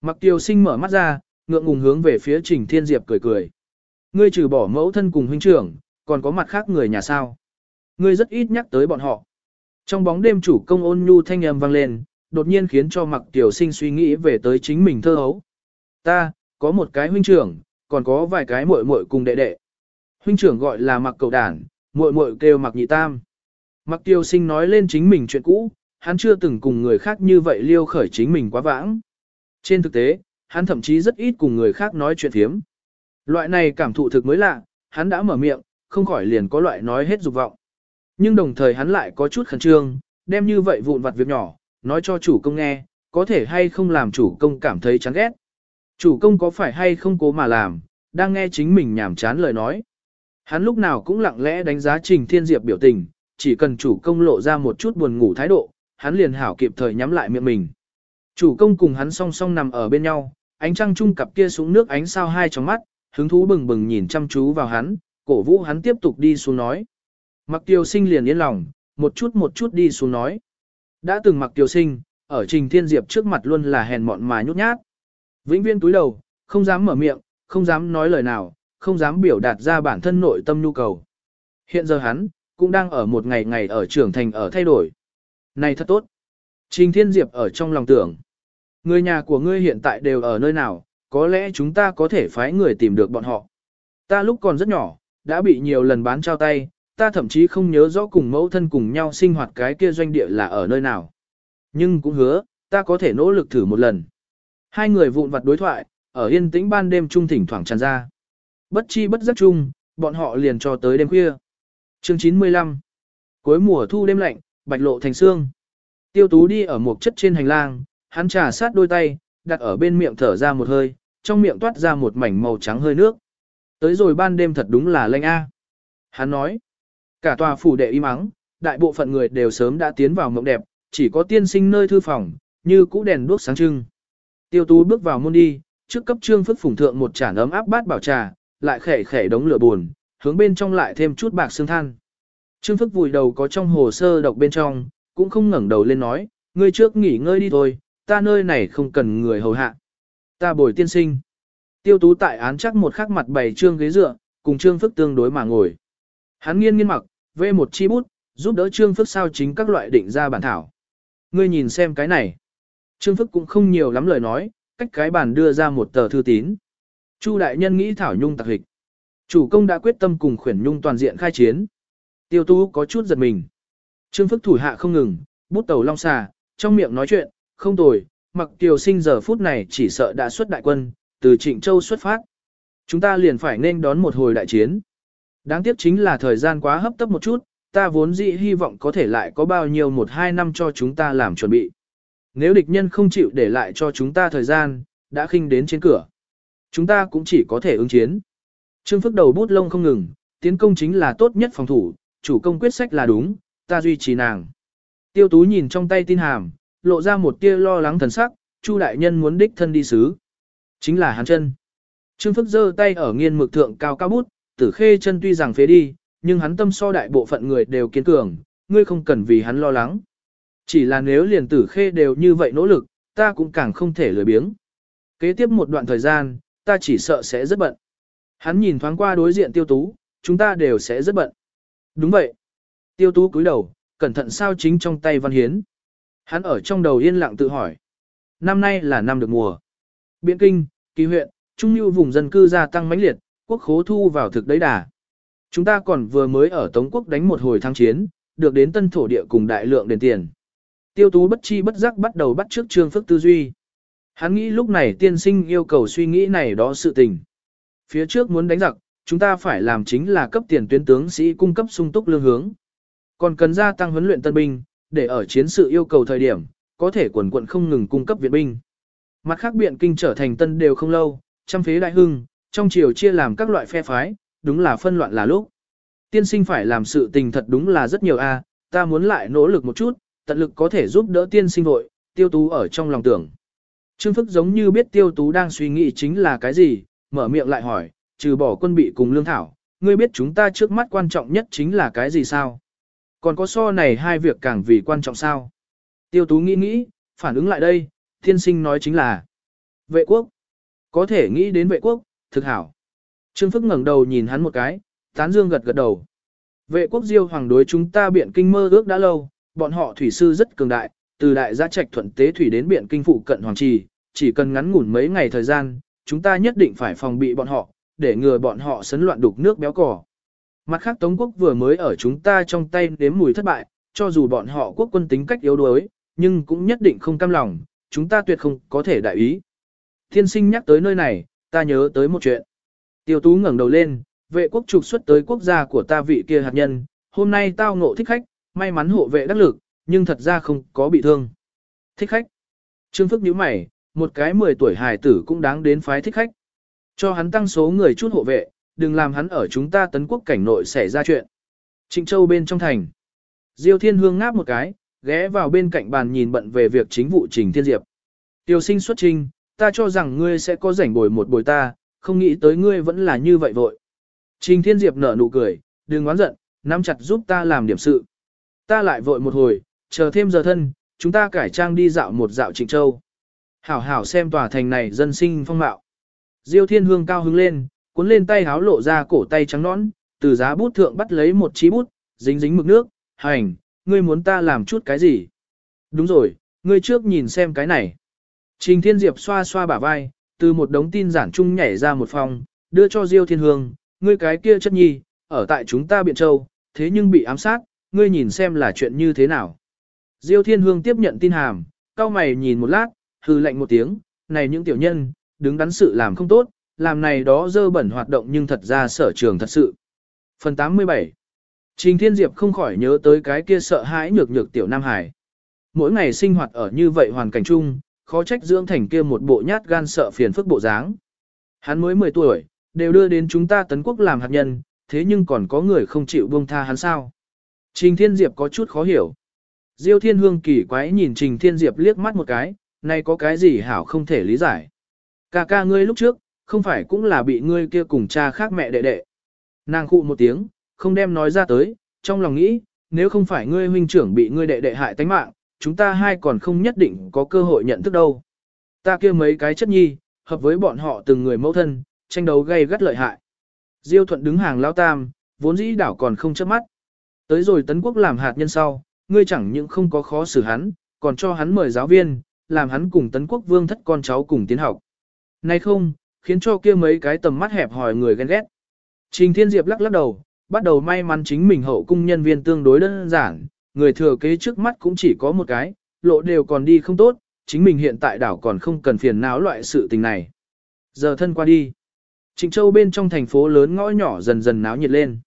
Mặc tiểu sinh mở mắt ra, ngượng ngùng hướng về phía Trình Thiên Diệp cười cười. Ngươi trừ bỏ mẫu thân cùng huynh trưởng, còn có mặt khác người nhà sao. Ngươi rất ít nhắc tới bọn họ. Trong bóng đêm chủ công ôn nhu thanh âm vang lên, đột nhiên khiến cho mặc tiểu sinh suy nghĩ về tới chính mình thơ hấu. Ta, có một cái huynh trưởng, còn có vài cái muội muội cùng đệ đệ. Huynh trưởng gọi là mặc cầu đản, muội muội kêu mặc nhị tam. Mặc tiêu sinh nói lên chính mình chuyện cũ, hắn chưa từng cùng người khác như vậy liêu khởi chính mình quá vãng. Trên thực tế, hắn thậm chí rất ít cùng người khác nói chuyện thiếm. Loại này cảm thụ thực mới lạ, hắn đã mở miệng, không khỏi liền có loại nói hết dục vọng. Nhưng đồng thời hắn lại có chút khẩn trương, đem như vậy vụn vặt việc nhỏ, nói cho chủ công nghe, có thể hay không làm chủ công cảm thấy chán ghét. Chủ công có phải hay không cố mà làm, đang nghe chính mình nhảm chán lời nói. Hắn lúc nào cũng lặng lẽ đánh giá Trình Thiên Diệp biểu tình, chỉ cần chủ công lộ ra một chút buồn ngủ thái độ, hắn liền hảo kịp thời nhắm lại miệng mình. Chủ công cùng hắn song song nằm ở bên nhau, ánh trăng chung cặp kia xuống nước ánh sao hai trong mắt, hứng thú bừng bừng nhìn chăm chú vào hắn, cổ vũ hắn tiếp tục đi xuống nói. Mặc tiêu sinh liền yên lòng, một chút một chút đi xuống nói. Đã từng mặc tiêu sinh, ở trình thiên diệp trước mặt luôn là hèn mọn mà nhút nhát. Vĩnh viên túi đầu, không dám mở miệng, không dám nói lời nào, không dám biểu đạt ra bản thân nội tâm nhu cầu. Hiện giờ hắn, cũng đang ở một ngày ngày ở trưởng thành ở thay đổi. Này thật tốt. Trình Thiên Diệp ở trong lòng tưởng. Người nhà của ngươi hiện tại đều ở nơi nào, có lẽ chúng ta có thể phái người tìm được bọn họ. Ta lúc còn rất nhỏ, đã bị nhiều lần bán trao tay, ta thậm chí không nhớ rõ cùng mẫu thân cùng nhau sinh hoạt cái kia doanh địa là ở nơi nào. Nhưng cũng hứa, ta có thể nỗ lực thử một lần. Hai người vụn vặt đối thoại, ở yên tĩnh ban đêm trung thỉnh thoảng tràn ra. Bất chi bất giác chung, bọn họ liền cho tới đêm khuya. Chương 95 Cuối mùa thu đêm lạnh, bạch lộ thành xương. Tiêu tú đi ở một chất trên hành lang, hắn trà sát đôi tay, đặt ở bên miệng thở ra một hơi, trong miệng toát ra một mảnh màu trắng hơi nước. Tới rồi ban đêm thật đúng là lạnh a. Hắn nói, cả tòa phủ đệ im mắng, đại bộ phận người đều sớm đã tiến vào mộng đẹp, chỉ có tiên sinh nơi thư phòng, như cũ đèn đuốc sáng trưng. Tiêu tú bước vào môn đi, trước cấp trương phức phủng thượng một chản ấm áp bát bảo trà, lại khẻ khẻ đống lửa buồn, hướng bên trong lại thêm chút bạc xương than. Trương phức vùi đầu có trong hồ sơ đọc bên trong, cũng không ngẩng đầu lên nói, ngươi trước nghỉ ngơi đi thôi, ta nơi này không cần người hầu hạ. Ta bồi tiên sinh. Tiêu tú tại án chắc một khắc mặt bày trương ghế dựa, cùng trương phức tương đối mà ngồi. Hắn nghiên nghiên mặc, vê một chi bút, giúp đỡ trương phức sao chính các loại định ra bản thảo. Ngươi nhìn xem cái này. Trương phức cũng không nhiều lắm lời nói, cách cái bàn đưa ra một tờ thư tín. Chu đại nhân nghĩ thảo nhung tạc hịch. Chủ công đã quyết tâm cùng khuyển nhung toàn diện khai chiến. Tiêu tú có chút giật mình. Trương phức thủ hạ không ngừng, bút tàu long xà, trong miệng nói chuyện, không tồi, mặc tiểu sinh giờ phút này chỉ sợ đã xuất đại quân, từ Trịnh Châu xuất phát. Chúng ta liền phải nên đón một hồi đại chiến. Đáng tiếc chính là thời gian quá hấp tấp một chút, ta vốn dĩ hy vọng có thể lại có bao nhiêu một hai năm cho chúng ta làm chuẩn bị. Nếu địch nhân không chịu để lại cho chúng ta thời gian, đã khinh đến trên cửa. Chúng ta cũng chỉ có thể ứng chiến. Trương Phức đầu bút lông không ngừng, tiến công chính là tốt nhất phòng thủ, chủ công quyết sách là đúng, ta duy trì nàng. Tiêu Tú nhìn trong tay tin hàm, lộ ra một tia lo lắng thần sắc, Chu đại nhân muốn đích thân đi sứ. Chính là hắn chân. Trương Phức giơ tay ở nghiên mực thượng cao cao bút, tử khê chân tuy rằng phế đi, nhưng hắn tâm so đại bộ phận người đều kiên cường, ngươi không cần vì hắn lo lắng. Chỉ là nếu liền tử khê đều như vậy nỗ lực, ta cũng càng không thể lười biếng. Kế tiếp một đoạn thời gian, ta chỉ sợ sẽ rất bận. Hắn nhìn thoáng qua đối diện tiêu tú, chúng ta đều sẽ rất bận. Đúng vậy. Tiêu tú cúi đầu, cẩn thận sao chính trong tay văn hiến. Hắn ở trong đầu yên lặng tự hỏi. Năm nay là năm được mùa. Biện kinh, kỳ huyện, trung lưu vùng dân cư gia tăng mãnh liệt, quốc khố thu vào thực đấy đà. Chúng ta còn vừa mới ở Tống quốc đánh một hồi thăng chiến, được đến tân thổ địa cùng đại lượng đền tiền. Tiêu tú bất chi bất giác bắt đầu bắt trước trương phức tư duy. Hắn nghĩ lúc này tiên sinh yêu cầu suy nghĩ này đó sự tình. Phía trước muốn đánh giặc, chúng ta phải làm chính là cấp tiền tuyến tướng sĩ cung cấp sung túc lương hướng. Còn cần gia tăng huấn luyện tân binh, để ở chiến sự yêu cầu thời điểm, có thể quần quận không ngừng cung cấp viện binh. Mặt khác biện kinh trở thành tân đều không lâu, trăm phế đại hưng, trong triều chia làm các loại phe phái, đúng là phân loạn là lúc. Tiên sinh phải làm sự tình thật đúng là rất nhiều a, ta muốn lại nỗ lực một chút, tận lực có thể giúp đỡ tiên sinh vội, tiêu tú ở trong lòng tưởng. Trương Phức giống như biết tiêu tú đang suy nghĩ chính là cái gì, mở miệng lại hỏi, trừ bỏ quân bị cùng lương thảo, ngươi biết chúng ta trước mắt quan trọng nhất chính là cái gì sao? Còn có so này hai việc càng vì quan trọng sao? Tiêu tú nghĩ nghĩ, phản ứng lại đây, tiên sinh nói chính là vệ quốc. Có thể nghĩ đến vệ quốc, thực hảo. Trương Phức ngẩng đầu nhìn hắn một cái, tán dương gật gật đầu. Vệ quốc diêu hoàng đối chúng ta biện kinh mơ ước đã lâu, bọn họ thủy sư rất cường đại, từ đại gia trạch thuận tế thủy đến biển kinh phụ cận hoàng trì, chỉ cần ngắn ngủn mấy ngày thời gian, chúng ta nhất định phải phòng bị bọn họ, để ngừa bọn họ sấn loạn đục nước béo cỏ. Mặt khác Tống quốc vừa mới ở chúng ta trong tay đếm mùi thất bại, cho dù bọn họ quốc quân tính cách yếu đuối, nhưng cũng nhất định không cam lòng, chúng ta tuyệt không có thể đại ý. Thiên sinh nhắc tới nơi này, ta nhớ tới một chuyện. Tiêu tú ngẩng đầu lên, vệ quốc trục xuất tới quốc gia của ta vị kia hạt nhân, hôm nay tao ngộ thích khách, may mắn hộ vệ đắc lực, nhưng thật ra không có bị thương. Thích khách. Trương Phức nhíu mày, một cái 10 tuổi hài tử cũng đáng đến phái thích khách. Cho hắn tăng số người chút hộ vệ, đừng làm hắn ở chúng ta tấn quốc cảnh nội xảy ra chuyện. Trịnh Châu bên trong thành. Diêu Thiên Hương ngáp một cái, ghé vào bên cạnh bàn nhìn bận về việc chính vụ Trình Thiên Diệp. Tiêu sinh xuất trình, ta cho rằng ngươi sẽ có rảnh bồi một bồi ta, không nghĩ tới ngươi vẫn là như vậy vội. Trình Thiên Diệp nở nụ cười, đừng oán giận, nắm chặt giúp ta làm điểm sự. Ta lại vội một hồi, chờ thêm giờ thân, chúng ta cải trang đi dạo một dạo Trịnh Châu. Hảo hảo xem tòa thành này dân sinh phong mạo. Diêu Thiên Hương cao hứng lên, cuốn lên tay háo lộ ra cổ tay trắng nõn, từ giá bút thượng bắt lấy một chí bút, dính dính mực nước, hành, ngươi muốn ta làm chút cái gì? Đúng rồi, ngươi trước nhìn xem cái này. Trình Thiên Diệp xoa xoa bả vai, từ một đống tin giản chung nhảy ra một phòng, đưa cho Diêu Thiên Hương, ngươi cái kia chất nhi, ở tại chúng ta Biện Châu, thế nhưng bị ám sát, ngươi nhìn xem là chuyện như thế nào. Diêu Thiên Hương tiếp nhận tin hàm, cao mày nhìn một lát, hư lạnh một tiếng, này những tiểu nhân, đứng đắn sự làm không tốt, làm này đó dơ bẩn hoạt động nhưng thật ra sở trường thật sự. Phần 87 Trình Thiên Diệp không khỏi nhớ tới cái kia sợ hãi nhược nhược tiểu Nam Hải. Mỗi ngày sinh hoạt ở như vậy hoàn cảnh chung, khó trách dưỡng thành kia một bộ nhát gan sợ phiền phức bộ dáng. Hắn mới 10 tuổi, đều đưa đến chúng ta tấn quốc làm hạt nhân, thế nhưng còn có người không chịu buông tha hắn sao. Trình Thiên Diệp có chút khó hiểu. Diêu Thiên Hương kỳ quái nhìn Trình Thiên Diệp liếc mắt một cái, này có cái gì hảo không thể lý giải. Ca ca ngươi lúc trước, không phải cũng là bị ngươi kia cùng cha khác mẹ đệ đệ. Nàng khụ một tiếng, không đem nói ra tới, trong lòng nghĩ, nếu không phải ngươi huynh trưởng bị ngươi đệ đệ hại tánh mạng, chúng ta hai còn không nhất định có cơ hội nhận thức đâu. Ta kia mấy cái chất nhi, hợp với bọn họ từng người mẫu thân, tranh đấu gây gắt lợi hại. Diêu thuận đứng hàng lao tam, vốn dĩ đảo còn không chớp mắt. Tới rồi tấn quốc làm hạt nhân sau, ngươi chẳng những không có khó xử hắn, còn cho hắn mời giáo viên, làm hắn cùng tấn quốc vương thất con cháu cùng tiến học. Nay không, khiến cho kia mấy cái tầm mắt hẹp hỏi người ghen ghét. Trình Thiên Diệp lắc lắc đầu, bắt đầu may mắn chính mình hậu cung nhân viên tương đối đơn giản, người thừa kế trước mắt cũng chỉ có một cái, lộ đều còn đi không tốt, chính mình hiện tại đảo còn không cần phiền não loại sự tình này. Giờ thân qua đi. Trịnh Châu bên trong thành phố lớn ngõ nhỏ dần dần náo nhiệt lên.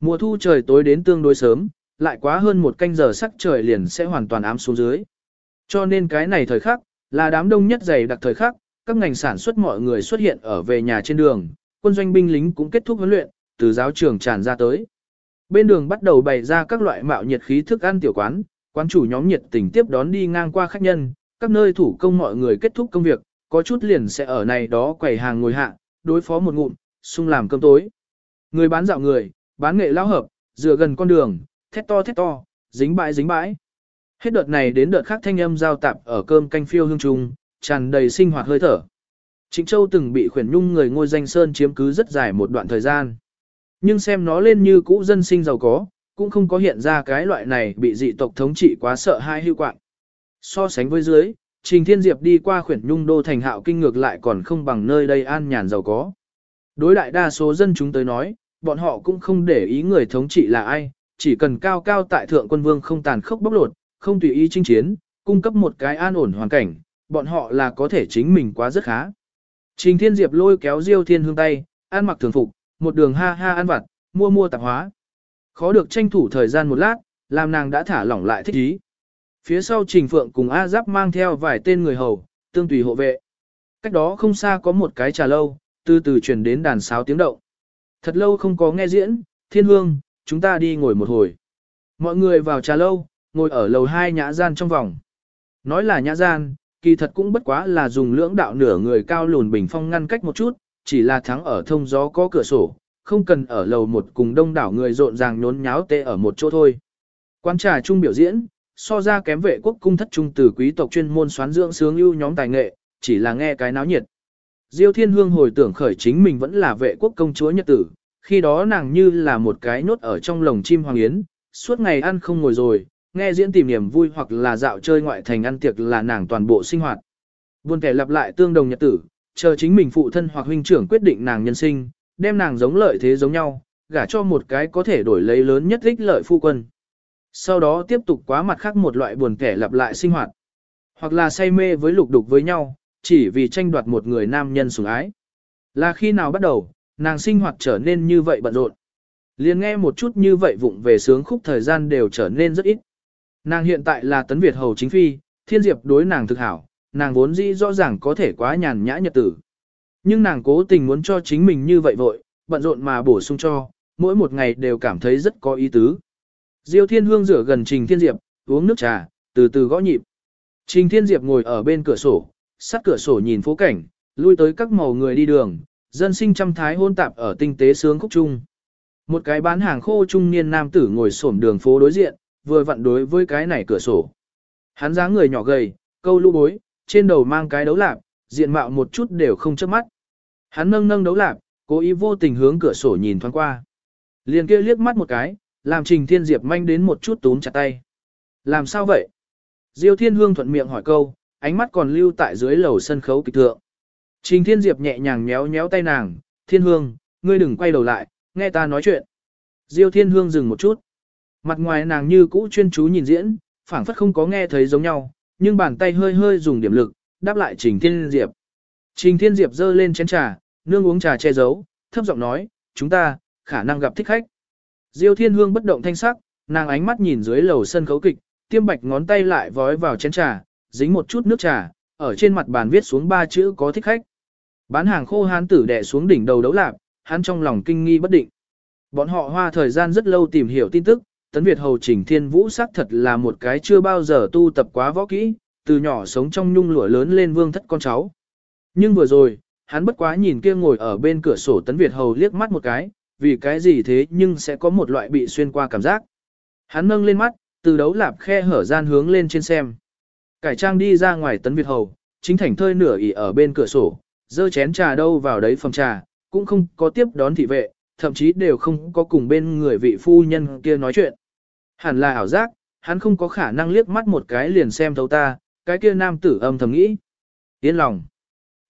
Mùa thu trời tối đến tương đối sớm, lại quá hơn một canh giờ sắc trời liền sẽ hoàn toàn ám xuống dưới. Cho nên cái này thời khắc, là đám đông nhất dày đặc thời khắc, các ngành sản xuất mọi người xuất hiện ở về nhà trên đường, quân doanh binh lính cũng kết thúc huấn luyện, từ giáo trường tràn ra tới. Bên đường bắt đầu bày ra các loại mạo nhiệt khí thức ăn tiểu quán, quán chủ nhóm nhiệt tình tiếp đón đi ngang qua khách nhân, các nơi thủ công mọi người kết thúc công việc, có chút liền sẽ ở này đó quầy hàng ngồi hạ, đối phó một ngụm, xung làm cơm tối. Người bán dạo người, bán nghệ lao hợp, dựa gần con đường, thét to thét to, dính bãi dính bãi. Hết đợt này đến đợt khác thanh âm giao tạp ở cơm canh phiêu hương trung, tràn đầy sinh hoạt hơi thở. Trịnh Châu từng bị khuyển nhung người ngôi danh sơn chiếm cứ rất dài một đoạn thời gian. Nhưng xem nó lên như cũ dân sinh giàu có, cũng không có hiện ra cái loại này bị dị tộc thống trị quá sợ hai hưu quạng. So sánh với dưới, Trình Thiên Diệp đi qua khuyển nhung đô thành hạo kinh ngược lại còn không bằng nơi đây an nhàn giàu có. Đối đại đa số dân chúng tới nói, bọn họ cũng không để ý người thống trị là ai, chỉ cần cao cao tại thượng quân vương không tàn khốc bóc lột, không tùy ý chinh chiến, cung cấp một cái an ổn hoàn cảnh, bọn họ là có thể chính mình quá rất khá. Trình Thiên Diệp lôi kéo Diêu Thiên Hương tay, ăn mặc thường phục, một đường ha ha ăn vặt, mua mua tạp hóa. Khó được tranh thủ thời gian một lát, làm nàng đã thả lỏng lại thích ý. Phía sau Trình Phượng cùng A Giáp mang theo vài tên người hầu, tương tùy hộ vệ. Cách đó không xa có một cái trà lâu, từ từ chuyển đến đàn sáo tiếng động. Thật lâu không có nghe diễn, thiên hương, chúng ta đi ngồi một hồi. Mọi người vào trà lâu, ngồi ở lầu hai nhã gian trong vòng. Nói là nhã gian, kỳ thật cũng bất quá là dùng lưỡng đạo nửa người cao lùn bình phong ngăn cách một chút, chỉ là thắng ở thông gió có cửa sổ, không cần ở lầu một cùng đông đảo người rộn ràng nhốn nháo tê ở một chỗ thôi. Quán trà chung biểu diễn, so ra kém vệ quốc cung thất trung từ quý tộc chuyên môn xoán dưỡng sướng ưu nhóm tài nghệ, chỉ là nghe cái náo nhiệt. Diêu Thiên Hương hồi tưởng khởi chính mình vẫn là vệ quốc công chúa nhật tử, khi đó nàng như là một cái nốt ở trong lồng chim hoàng yến, suốt ngày ăn không ngồi rồi, nghe diễn tìm niềm vui hoặc là dạo chơi ngoại thành ăn tiệc là nàng toàn bộ sinh hoạt. Buồn kẻ lặp lại tương đồng nhật tử, chờ chính mình phụ thân hoặc huynh trưởng quyết định nàng nhân sinh, đem nàng giống lợi thế giống nhau, gả cho một cái có thể đổi lấy lớn nhất ích lợi phu quân. Sau đó tiếp tục quá mặt khác một loại buồn kẻ lặp lại sinh hoạt. Hoặc là say mê với lục đục với nhau, chỉ vì tranh đoạt một người nam nhân sủng ái. Là khi nào bắt đầu, nàng sinh hoạt trở nên như vậy bận rộn. Liền nghe một chút như vậy vụng về sướng khúc thời gian đều trở nên rất ít. Nàng hiện tại là tấn Việt hầu chính phi, thiên diệp đối nàng thực hảo, nàng vốn dĩ rõ ràng có thể quá nhàn nhã nhật tử. Nhưng nàng cố tình muốn cho chính mình như vậy vội, bận rộn mà bổ sung cho, mỗi một ngày đều cảm thấy rất có ý tứ. Diêu Thiên Hương rửa gần Trình Thiên Diệp, uống nước trà, từ từ gõ nhịp. Trình Thiên Diệp ngồi ở bên cửa sổ, sát cửa sổ nhìn phố cảnh, lui tới các màu người đi đường, dân sinh trăm thái hôn tạp ở tinh tế sướng khúc trung. Một cái bán hàng khô trung niên nam tử ngồi xổm đường phố đối diện, vừa vặn đối với cái này cửa sổ. Hắn dáng người nhỏ gầy, câu lũ bối, trên đầu mang cái đấu lạp, diện mạo một chút đều không chớp mắt. Hắn nâng nâng đấu lạp, cố ý vô tình hướng cửa sổ nhìn thoáng qua. Liền kia liếc mắt một cái, làm Trình Thiên Diệp manh đến một chút túm chặt tay. Làm sao vậy? Diêu Thiên Hương thuận miệng hỏi câu, ánh mắt còn lưu tại dưới lầu sân khấu kịch thượng. Trình Thiên Diệp nhẹ nhàng nhéo nhéo tay nàng, Thiên Hương, ngươi đừng quay đầu lại, nghe ta nói chuyện. Diêu Thiên Hương dừng một chút. Mặt ngoài nàng như cũ chuyên chú nhìn diễn, phảng phất không có nghe thấy giống nhau, nhưng bàn tay hơi hơi dùng điểm lực, đáp lại Trình Thiên Diệp. Trình Thiên Diệp giơ lên chén trà, nương uống trà che giấu, thấp giọng nói, chúng ta, khả năng gặp thích khách. Diêu Thiên Hương bất động thanh sắc, nàng ánh mắt nhìn dưới lầu sân khấu kịch, tiêm bạch ngón tay lại vói vào chén trà, dính một chút nước trà, ở trên mặt bàn viết xuống ba chữ có thích khách. Bán hàng khô hán tử đè xuống đỉnh đầu đấu lạp, hắn trong lòng kinh nghi bất định. Bọn họ hoa thời gian rất lâu tìm hiểu tin tức, Tấn Việt Hầu Trình Thiên Vũ xác thật là một cái chưa bao giờ tu tập quá võ kỹ, từ nhỏ sống trong nhung lụa lớn lên vương thất con cháu. Nhưng vừa rồi, hắn bất quá nhìn kia ngồi ở bên cửa sổ Tấn Việt Hầu liếc mắt một cái, vì cái gì thế nhưng sẽ có một loại bị xuyên qua cảm giác. Hắn nâng lên mắt, từ đấu lạp khe hở gian hướng lên trên xem. Cải trang đi ra ngoài Tấn Việt Hầu, chính thành thơi nửa ỉ ở bên cửa sổ, dơ chén trà đâu vào đấy phòng trà, cũng không có tiếp đón thị vệ, thậm chí đều không có cùng bên người vị phu nhân kia nói chuyện. Hẳn là ảo giác, hắn không có khả năng liếc mắt một cái liền xem thấu ta, cái kia nam tử âm thầm nghĩ. Yên lòng.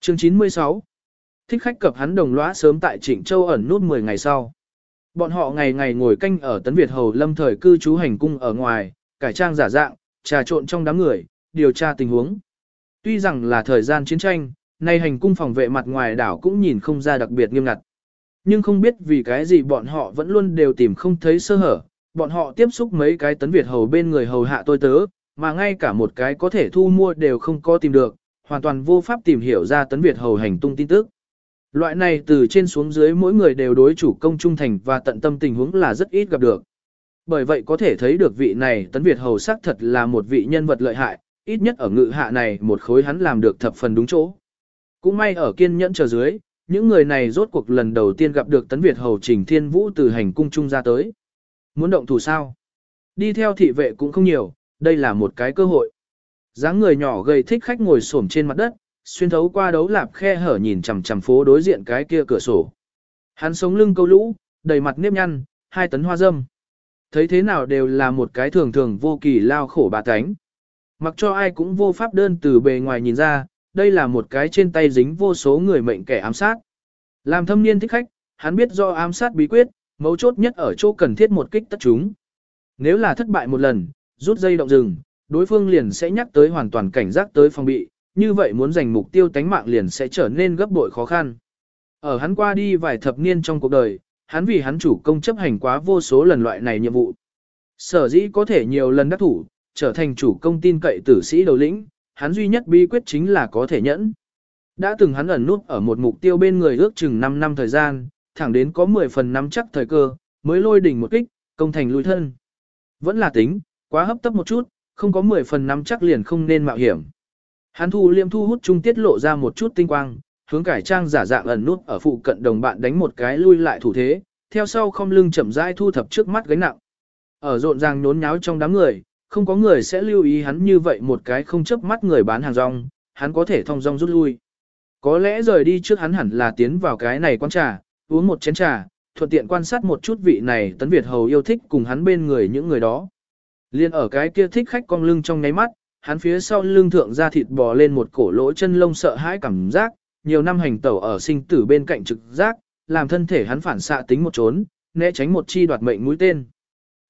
Chương 96 Thích khách cập hắn đồng lõa sớm tại Trịnh Châu ẩn nút 10 ngày sau. Bọn họ ngày ngày ngồi canh ở Tấn Việt Hầu lâm thời cư trú hành cung ở ngoài, cải trang giả dạng, trà trộn trong đám người, điều tra tình huống. Tuy rằng là thời gian chiến tranh, nay hành cung phòng vệ mặt ngoài đảo cũng nhìn không ra đặc biệt nghiêm ngặt. Nhưng không biết vì cái gì bọn họ vẫn luôn đều tìm không thấy sơ hở, bọn họ tiếp xúc mấy cái tấn Việt hầu bên người hầu hạ tôi tớ, mà ngay cả một cái có thể thu mua đều không có tìm được, hoàn toàn vô pháp tìm hiểu ra tấn Việt hầu hành tung tin tức. Loại này từ trên xuống dưới mỗi người đều đối chủ công trung thành và tận tâm tình huống là rất ít gặp được. Bởi vậy có thể thấy được vị này tấn Việt hầu xác thật là một vị nhân vật lợi hại, ít nhất ở ngự hạ này một khối hắn làm được thập phần đúng chỗ. Cũng may ở kiên nhẫn chờ dưới, những người này rốt cuộc lần đầu tiên gặp được tấn Việt hầu trình thiên vũ từ hành cung trung ra tới. Muốn động thủ sao? Đi theo thị vệ cũng không nhiều, đây là một cái cơ hội. dáng người nhỏ gầy thích khách ngồi xổm trên mặt đất, xuyên thấu qua đấu lạp khe hở nhìn chằm chằm phố đối diện cái kia cửa sổ. Hắn sống lưng câu lũ, đầy mặt nếp nhăn, hai tấn hoa dâm. Thấy thế nào đều là một cái thường thường vô kỳ lao khổ bà tánh. Mặc cho ai cũng vô pháp đơn từ bề ngoài nhìn ra, đây là một cái trên tay dính vô số người mệnh kẻ ám sát. Làm thâm niên thích khách, hắn biết do ám sát bí quyết, mấu chốt nhất ở chỗ cần thiết một kích tất chúng. Nếu là thất bại một lần, rút dây động rừng, đối phương liền sẽ nhắc tới hoàn toàn cảnh giác tới phòng bị, như vậy muốn giành mục tiêu tánh mạng liền sẽ trở nên gấp bội khó khăn. Ở hắn qua đi vài thập niên trong cuộc đời, hắn vì hắn chủ công chấp hành quá vô số lần loại này nhiệm vụ. Sở dĩ có thể nhiều lần đắc thủ, trở thành chủ công tin cậy tử sĩ đầu lĩnh, hắn duy nhất bí quyết chính là có thể nhẫn. Đã từng hắn ẩn nút ở một mục tiêu bên người ước chừng 5 năm thời gian, thẳng đến có 10 phần năm chắc thời cơ, mới lôi đỉnh một kích, công thành lui thân. Vẫn là tính, quá hấp tấp một chút, không có 10 phần năm chắc liền không nên mạo hiểm. Hắn thu liêm thu hút trung tiết lộ ra một chút tinh quang, hướng cải trang giả dạng ẩn nút ở phụ cận đồng bạn đánh một cái lui lại thủ thế, theo sau không lưng chậm rãi thu thập trước mắt gánh nặng. Ở rộn ràng nhốn nháo trong đám người, không có người sẽ lưu ý hắn như vậy một cái không chấp mắt người bán hàng rong, hắn có thể thông dong rút lui. Có lẽ rời đi trước hắn hẳn là tiến vào cái này quán trà, uống một chén trà, thuận tiện quan sát một chút vị này tấn Việt hầu yêu thích cùng hắn bên người những người đó. Liên ở cái kia thích khách cong lưng trong nháy mắt, hắn phía sau lưng thượng ra thịt bò lên một cổ lỗ chân lông sợ hãi cảm giác, nhiều năm hành tẩu ở sinh tử bên cạnh trực giác, làm thân thể hắn phản xạ tính một trốn, né tránh một chi đoạt mệnh mũi tên.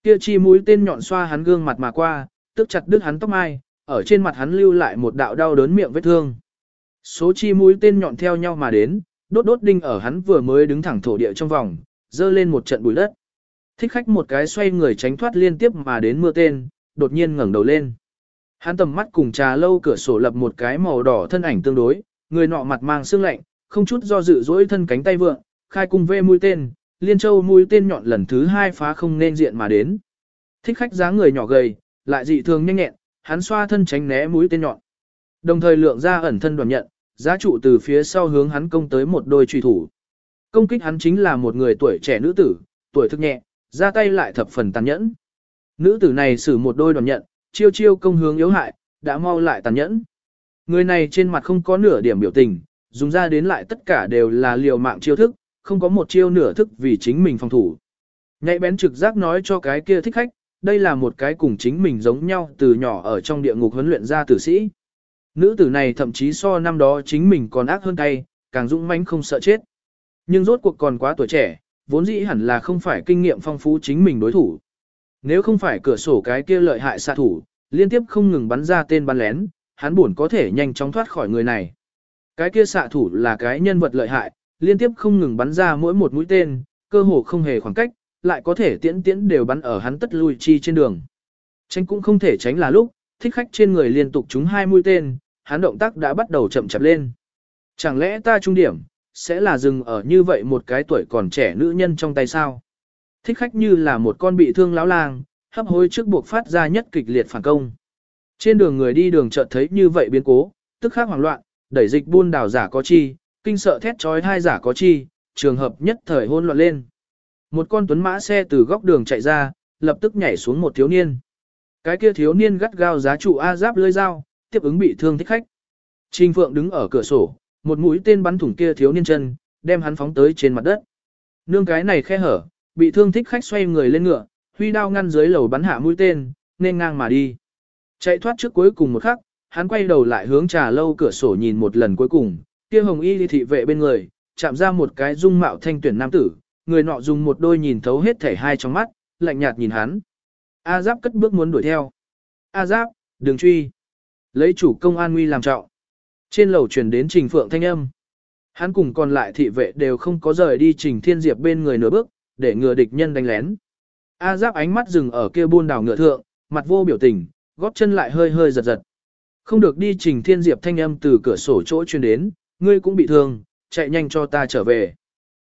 Kia chi mũi tên nhọn xoa hắn gương mặt mà qua, tức chặt đứt hắn tóc mai, ở trên mặt hắn lưu lại một đạo đau đớn miệng vết thương. Số chi mũi tên nhọn theo nhau mà đến, đốt đốt đinh ở hắn vừa mới đứng thẳng thổ địa trong vòng, dơ lên một trận bụi đất. Thích khách một cái xoay người tránh thoát liên tiếp mà đến mưa tên, đột nhiên ngẩng đầu lên. Hắn tầm mắt cùng trà lâu cửa sổ lập một cái màu đỏ thân ảnh tương đối, người nọ mặt mang sương lạnh, không chút do dự dỗi thân cánh tay vượng, khai cung vê mũi tên, liên châu mũi tên nhọn lần thứ hai phá không nên diện mà đến. Thích khách dáng người nhỏ gầy, lại dị thường nhanh nhẹn, hắn xoa thân tránh né mũi tên nhọn. Đồng thời lượng ra ẩn thân đoàn nhận, giá trụ từ phía sau hướng hắn công tới một đôi truy thủ. Công kích hắn chính là một người tuổi trẻ nữ tử, tuổi thức nhẹ, ra tay lại thập phần tàn nhẫn. Nữ tử này sử một đôi đoàn nhận, chiêu chiêu công hướng yếu hại, đã mau lại tàn nhẫn. Người này trên mặt không có nửa điểm biểu tình, dùng ra đến lại tất cả đều là liều mạng chiêu thức, không có một chiêu nửa thức vì chính mình phòng thủ. Nhạy bén trực giác nói cho cái kia thích khách, đây là một cái cùng chính mình giống nhau từ nhỏ ở trong địa ngục huấn luyện ra tử sĩ. Nữ tử này thậm chí so năm đó chính mình còn ác hơn tay, càng dũng mãnh không sợ chết. Nhưng rốt cuộc còn quá tuổi trẻ, vốn dĩ hẳn là không phải kinh nghiệm phong phú chính mình đối thủ. Nếu không phải cửa sổ cái kia lợi hại xạ thủ, liên tiếp không ngừng bắn ra tên bắn lén, hắn buồn có thể nhanh chóng thoát khỏi người này. Cái kia xạ thủ là cái nhân vật lợi hại, liên tiếp không ngừng bắn ra mỗi một mũi tên, cơ hồ không hề khoảng cách, lại có thể tiễn tiễn đều bắn ở hắn tất lui chi trên đường. Tránh cũng không thể tránh là lúc, thích khách trên người liên tục trúng hai mũi tên, hắn động tác đã bắt đầu chậm chạp lên. Chẳng lẽ ta trung điểm, sẽ là dừng ở như vậy một cái tuổi còn trẻ nữ nhân trong tay sao? Thích khách như là một con bị thương lão lang, hấp hối trước buộc phát ra nhất kịch liệt phản công. Trên đường người đi đường chợt thấy như vậy biến cố, tức khắc hoảng loạn, đẩy dịch buôn đảo giả có chi, kinh sợ thét trói hai giả có chi, trường hợp nhất thời hôn loạn lên. Một con tuấn mã xe từ góc đường chạy ra, lập tức nhảy xuống một thiếu niên. Cái kia thiếu niên gắt gao giá trụ A giáp lưỡi dao, tiếp ứng bị thương thích khách. Trình Phượng đứng ở cửa sổ, một mũi tên bắn thủng kia thiếu niên chân, đem hắn phóng tới trên mặt đất. Nương cái này khe hở, bị thương thích khách xoay người lên ngựa, huy đao ngăn dưới lầu bắn hạ mũi tên, nên ngang mà đi. Chạy thoát trước cuối cùng một khắc, hắn quay đầu lại hướng trà lâu cửa sổ nhìn một lần cuối cùng, kia hồng y thị vệ bên người, chạm ra một cái dung mạo thanh tuyển nam tử, người nọ dùng một đôi nhìn thấu hết thể hai trong mắt, lạnh nhạt nhìn hắn. A Giáp cất bước muốn đuổi theo. A Giáp, đừng truy. Lấy chủ công an nguy làm trọng. Trên lầu truyền đến Trình Phượng thanh âm. Hắn cùng còn lại thị vệ đều không có rời đi Trình Thiên Diệp bên người nửa bước, để ngừa địch nhân đánh lén. A Giáp ánh mắt dừng ở kia buôn đảo ngựa thượng, mặt vô biểu tình, gót chân lại hơi hơi giật giật. Không được đi Trình Thiên Diệp thanh âm từ cửa sổ chỗ truyền đến, ngươi cũng bị thương, chạy nhanh cho ta trở về.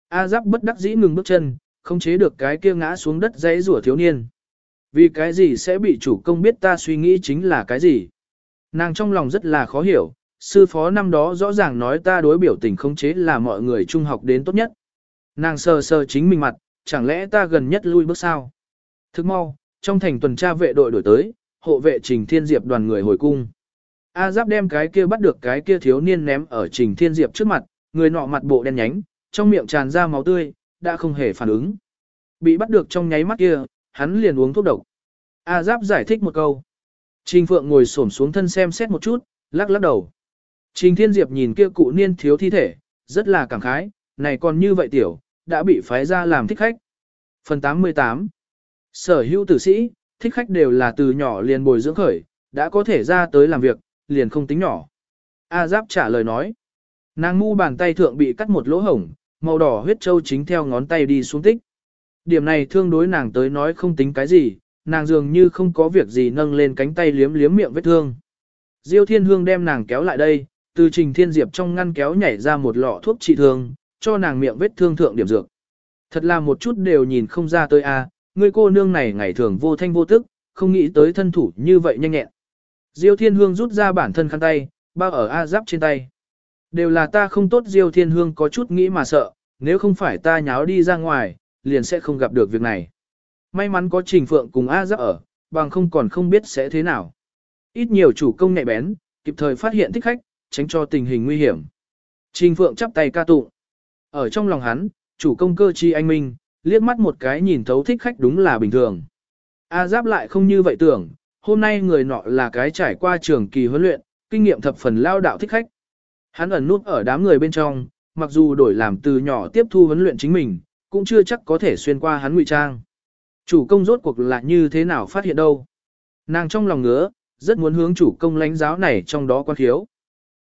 A Giáp bất đắc dĩ ngừng bước chân, không chế được cái kia ngã xuống đất dãy rủa thiếu niên. Vì cái gì sẽ bị chủ công biết ta suy nghĩ chính là cái gì? Nàng trong lòng rất là khó hiểu, sư phó năm đó rõ ràng nói ta đối biểu tình không chế là mọi người trung học đến tốt nhất. Nàng sờ sờ chính mình mặt, chẳng lẽ ta gần nhất lui bước sao? Thức mau, trong thành tuần tra vệ đội đổi tới, hộ vệ Trình Thiên Diệp đoàn người hồi cung. A Giáp đem cái kia bắt được cái kia thiếu niên ném ở Trình Thiên Diệp trước mặt, người nọ mặt bộ đen nhánh, trong miệng tràn ra máu tươi, đã không hề phản ứng. Bị bắt được trong nháy mắt kia, hắn liền uống thuốc độc. A Giáp giải thích một câu. Trình Phượng ngồi xổm xuống thân xem xét một chút, lắc lắc đầu. Trình Thiên Diệp nhìn kia cụ niên thiếu thi thể, rất là cảm khái, này còn như vậy tiểu, đã bị phái ra làm thích khách. Phần 88 Sở hữu tử sĩ, thích khách đều là từ nhỏ liền bồi dưỡng khởi, đã có thể ra tới làm việc, liền không tính nhỏ. A Giáp trả lời nói. Nàng mu bàn tay thượng bị cắt một lỗ hổng, màu đỏ huyết châu chính theo ngón tay đi xuống tích. Điểm này thương đối nàng tới nói không tính cái gì, nàng dường như không có việc gì nâng lên cánh tay liếm liếm miệng vết thương. Diêu Thiên Hương đem nàng kéo lại đây, từ Trình Thiên Diệp trong ngăn kéo nhảy ra một lọ thuốc trị thương, cho nàng miệng vết thương thượng điểm dược. Thật là một chút đều nhìn không ra tới a, à, người cô nương này ngày thường vô thanh vô tức, không nghĩ tới thân thủ như vậy nhanh nhẹn. Diêu Thiên Hương rút ra bản thân khăn tay, bao ở A giáp trên tay. Đều là ta không tốt Diêu Thiên Hương có chút nghĩ mà sợ, nếu không phải ta nháo đi ra ngoài, liền sẽ không gặp được việc này. May mắn có Trình Phượng cùng A giáp ở, bằng không còn không biết sẽ thế nào. Ít nhiều chủ công nhạy bén, kịp thời phát hiện thích khách, tránh cho tình hình nguy hiểm. Trình Phượng chắp tay ca tụng. Ở trong lòng hắn, chủ công cơ chi anh minh, liếc mắt một cái nhìn thấu thích khách đúng là bình thường. A giáp lại không như vậy tưởng, hôm nay người nọ là cái trải qua trường kỳ huấn luyện, kinh nghiệm thập phần lao đạo thích khách. Hắn ẩn nút ở đám người bên trong, mặc dù đổi làm từ nhỏ tiếp thu huấn luyện chính mình, cũng chưa chắc có thể xuyên qua hắn ngụy trang. Chủ công rốt cuộc là như thế nào phát hiện đâu. Nàng trong lòng ngứa, rất muốn hướng chủ công lãnh giáo này trong đó quan khiếu.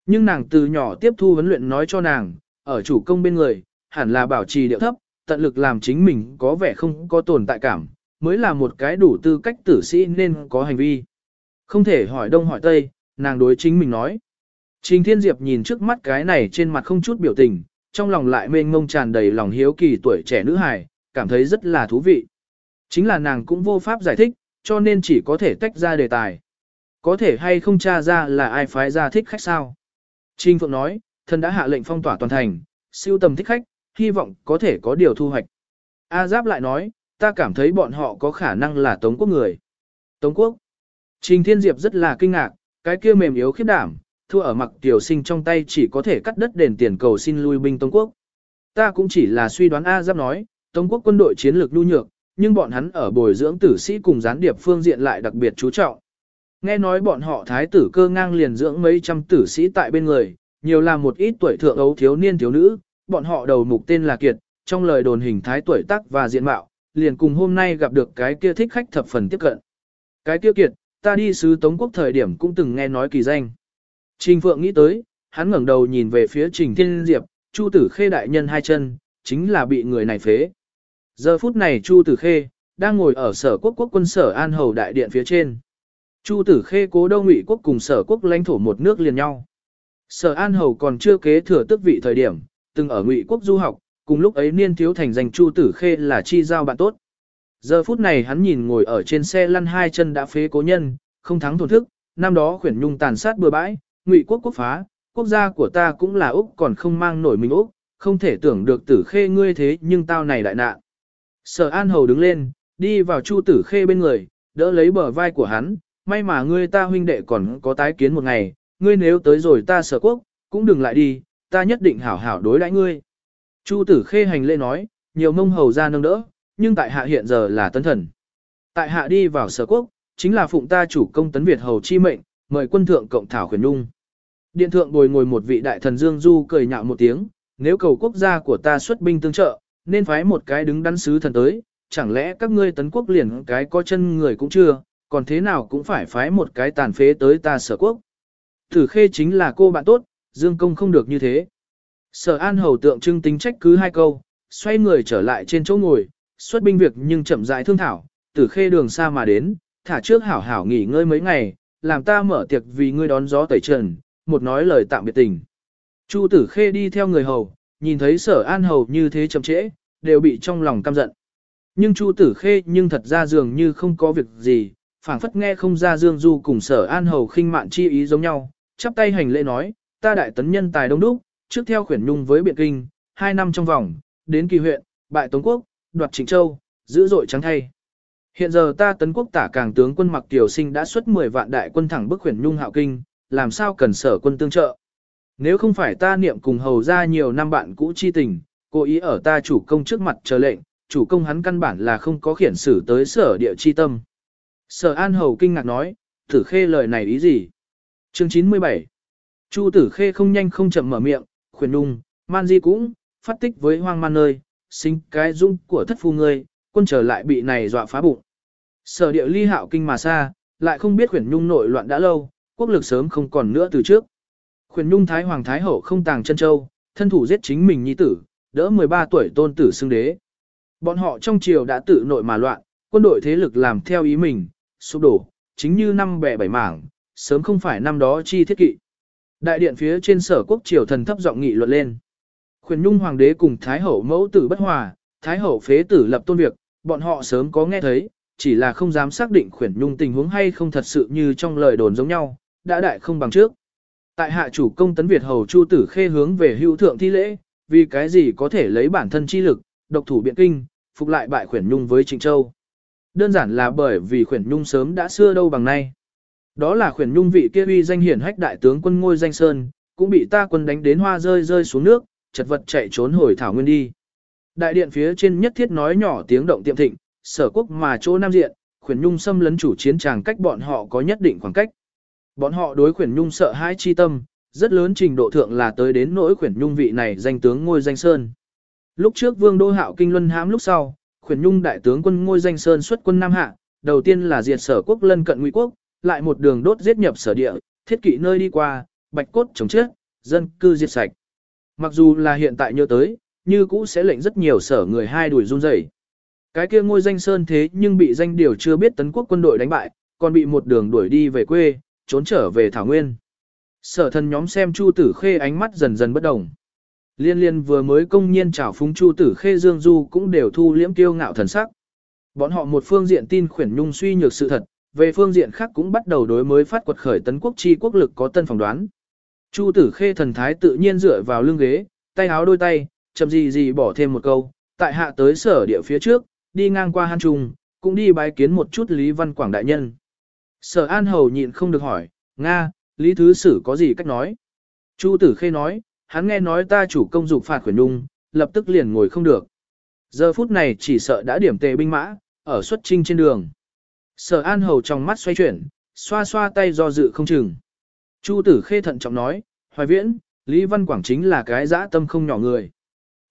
Nhưng nàng từ nhỏ tiếp thu huấn luyện nói cho nàng, ở chủ công bên người, hẳn là bảo trì điệu thấp, tận lực làm chính mình có vẻ không có tồn tại cảm, mới là một cái đủ tư cách tử sĩ nên có hành vi. Không thể hỏi đông hỏi tây, nàng đối chính mình nói. Trình Thiên Diệp nhìn trước mắt cái này trên mặt không chút biểu tình, trong lòng lại mênh mông tràn đầy lòng hiếu kỳ tuổi trẻ nữ hài, cảm thấy rất là thú vị. Chính là nàng cũng vô pháp giải thích, cho nên chỉ có thể tách ra đề tài. Có thể hay không tra ra là ai phái ra thích khách sao? Trình Phượng nói, thần đã hạ lệnh phong tỏa toàn thành, siêu tầm thích khách, hy vọng có thể có điều thu hoạch. A Giáp lại nói, ta cảm thấy bọn họ có khả năng là Tống quốc người. Tống quốc. Trình Thiên Diệp rất là kinh ngạc, cái kia mềm yếu khiếp đảm, thua ở mặc tiểu sinh trong tay chỉ có thể cắt đất đền tiền cầu xin lui binh Tống quốc. Ta cũng chỉ là suy đoán A Giáp nói, Tống quốc quân đội chiến lược nhu nhược, nhưng bọn hắn ở bồi dưỡng tử sĩ cùng gián điệp phương diện lại đặc biệt chú trọng. Nghe nói bọn họ thái tử cơ ngang liền dưỡng mấy trăm tử sĩ tại bên người, nhiều là một ít tuổi thượng ấu thiếu niên thiếu nữ, bọn họ đầu mục tên là Kiệt, trong lời đồn hình thái tuổi tác và diện mạo, liền cùng hôm nay gặp được cái kia thích khách thập phần tiếp cận. Cái kia Kiệt, ta đi sứ Tống Quốc thời điểm cũng từng nghe nói kỳ danh. Trình Phượng nghĩ tới, hắn ngẩng đầu nhìn về phía Trình Thiên Diệp, Chu Tử Khê đại nhân hai chân, chính là bị người này phế. Giờ phút này Chu Tử Khê, đang ngồi ở sở quốc quốc quân sở An Hầu Đại Điện phía trên. Chu Tử Khê cố đâu ngụy quốc cùng sở quốc lãnh thổ một nước liền nhau. Sở An Hầu còn chưa kế thừa tước vị thời điểm, từng ở ngụy quốc du học, cùng lúc ấy niên thiếu thành danh Chu Tử Khê là chi giao bạn tốt. Giờ phút này hắn nhìn ngồi ở trên xe lăn hai chân đã phế cố nhân, không thắng thổn thức, năm đó khuyển nhung tàn sát bừa bãi, ngụy quốc quốc phá, quốc gia của ta cũng là Úc còn không mang nổi mình Úc, không thể tưởng được tử khê ngươi thế nhưng tao này đại nạn. Sở An Hầu đứng lên, đi vào Chu Tử Khê bên người, đỡ lấy bờ vai của hắn, may mà ngươi ta huynh đệ còn có tái kiến một ngày, ngươi nếu tới rồi ta sở quốc, cũng đừng lại đi, ta nhất định hảo hảo đối đãi ngươi. Chu tử khê hành lễ nói, nhiều mông hầu ra nâng đỡ, nhưng tại hạ hiện giờ là tấn thần. Tại hạ đi vào sở quốc, chính là phụng ta chủ công tấn Việt hầu chi mệnh, mời quân thượng cộng thảo khuyển nung. Điện thượng bồi ngồi một vị đại thần Dương Du cười nhạo một tiếng, nếu cầu quốc gia của ta xuất binh tương trợ, nên phái một cái đứng đắn sứ thần tới, chẳng lẽ các ngươi tấn quốc liền cái có chân người cũng chưa, còn thế nào cũng phải phái một cái tàn phế tới ta sở quốc. Tử khê chính là cô bạn tốt, Dương Công không được như thế. Sở An Hầu tượng trưng tính trách cứ hai câu, xoay người trở lại trên chỗ ngồi, xuất binh việc nhưng chậm rãi thương thảo, tử khê đường xa mà đến, thả trước hảo hảo nghỉ ngơi mấy ngày, làm ta mở tiệc vì ngươi đón gió tẩy trần, một nói lời tạm biệt tình. Chu tử khê đi theo người hầu, nhìn thấy sở An Hầu như thế chậm trễ, đều bị trong lòng căm giận. Nhưng Chu tử khê nhưng thật ra dường như không có việc gì, phảng phất nghe không ra Dương Du cùng sở An Hầu khinh mạn chi ý giống nhau, chắp tay hành lễ nói, ta đại tấn nhân tài đông đúc, trước theo khuyển nhung với biện kinh, hai năm trong vòng, đến kỳ huyện, bại Tống Quốc, đoạt Trịnh Châu, giữ dội trắng thay. Hiện giờ ta tấn quốc tả càng tướng quân mặc tiểu sinh đã xuất 10 vạn đại quân thẳng bức khuyển nhung hạo kinh, làm sao cần sở quân tương trợ. Nếu không phải ta niệm cùng hầu ra nhiều năm bạn cũ chi tình, cố ý ở ta chủ công trước mặt chờ lệnh, chủ công hắn căn bản là không có khiển xử tới sở địa chi tâm. Sở An Hầu kinh ngạc nói, tử khê lời này ý gì? Chương 97 Chu tử khê không nhanh không chậm mở miệng, Khuyển nung, man di cũng, phát tích với hoang man nơi, sinh cái dung của thất phu ngươi, quân trở lại bị này dọa phá bụng. Sở địa ly hạo kinh mà xa, lại không biết khuyển nhung nội loạn đã lâu, quốc lực sớm không còn nữa từ trước. Khuyển nhung thái hoàng thái hậu không tàng chân châu, thân thủ giết chính mình nhi tử, đỡ 13 tuổi tôn tử xưng đế. Bọn họ trong triều đã tự nội mà loạn, quân đội thế lực làm theo ý mình, sụp đổ, chính như năm bẻ bảy mảng, sớm không phải năm đó chi thiết kỵ. Đại điện phía trên sở quốc triều thần thấp giọng nghị luận lên. Khuyển nhung hoàng đế cùng thái hậu mẫu tử bất hòa, thái hậu phế tử lập tôn việc, bọn họ sớm có nghe thấy, chỉ là không dám xác định khuyển nhung tình huống hay không thật sự như trong lời đồn giống nhau, đã đại không bằng trước. Tại hạ chủ công tấn Việt hầu Chu Tử Khê hướng về hữu thượng thi lễ, vì cái gì có thể lấy bản thân chi lực, độc thủ biện kinh, phục lại bại khuyển nhung với Trịnh Châu. Đơn giản là bởi vì khuyển nhung sớm đã xưa đâu bằng nay. Đó là khuyển nhung vị kia uy danh hiển hách đại tướng quân ngôi danh sơn, cũng bị ta quân đánh đến hoa rơi rơi xuống nước, chật vật chạy trốn hồi thảo nguyên đi. Đại điện phía trên nhất thiết nói nhỏ tiếng động tiệm thịnh, sở quốc mà chỗ nam diện, khuyển nhung xâm lấn chủ chiến tràng cách bọn họ có nhất định khoảng cách. Bọn họ đối khuyển nhung sợ hãi chi tâm, rất lớn trình độ thượng là tới đến nỗi khuyển nhung vị này danh tướng ngôi danh sơn. Lúc trước vương đô hạo kinh luân hãm lúc sau, khuyển nhung đại tướng quân ngôi danh sơn xuất quân Nam Hạ, đầu tiên là diệt sở quốc lân cận Ngụy quốc, lại một đường đốt giết nhập sở địa, thiết kỵ nơi đi qua, bạch cốt chống chết, dân cư diệt sạch. Mặc dù là hiện tại nhớ tới, như cũ sẽ lệnh rất nhiều sở người hai đuổi run rẩy. Cái kia ngôi danh sơn thế nhưng bị danh điều chưa biết tấn quốc quân đội đánh bại, còn bị một đường đuổi đi về quê, trốn trở về Thảo Nguyên. Sở thần nhóm xem Chu Tử Khê ánh mắt dần dần bất đồng. Liên liên vừa mới công nhiên trảo phúng Chu Tử Khê Dương Du cũng đều thu liễm kiêu ngạo thần sắc. Bọn họ một phương diện tin khuyển nhung suy nhược sự thật, về phương diện khác cũng bắt đầu đối mới phát quật khởi tấn quốc chi quốc lực có tân phỏng đoán. Chu Tử Khê thần thái tự nhiên dựa vào lưng ghế, tay áo đôi tay, chậm gì gì bỏ thêm một câu, tại hạ tới sở địa phía trước, đi ngang qua Han Trung, cũng đi bái kiến một chút Lý Văn Quảng đại nhân. Sở An Hầu nhịn không được hỏi, Nga, Lý Thứ Sử có gì cách nói? Chu Tử Khê nói, hắn nghe nói ta chủ công dục phạt khuyển nhung, lập tức liền ngồi không được. Giờ phút này chỉ sợ đã điểm tề binh mã, ở xuất trinh trên đường. Sở An Hầu trong mắt xoay chuyển, xoa xoa tay do dự không chừng. Chu Tử Khê thận trọng nói, Hoài Viễn, Lý Văn Quảng chính là cái dã tâm không nhỏ người.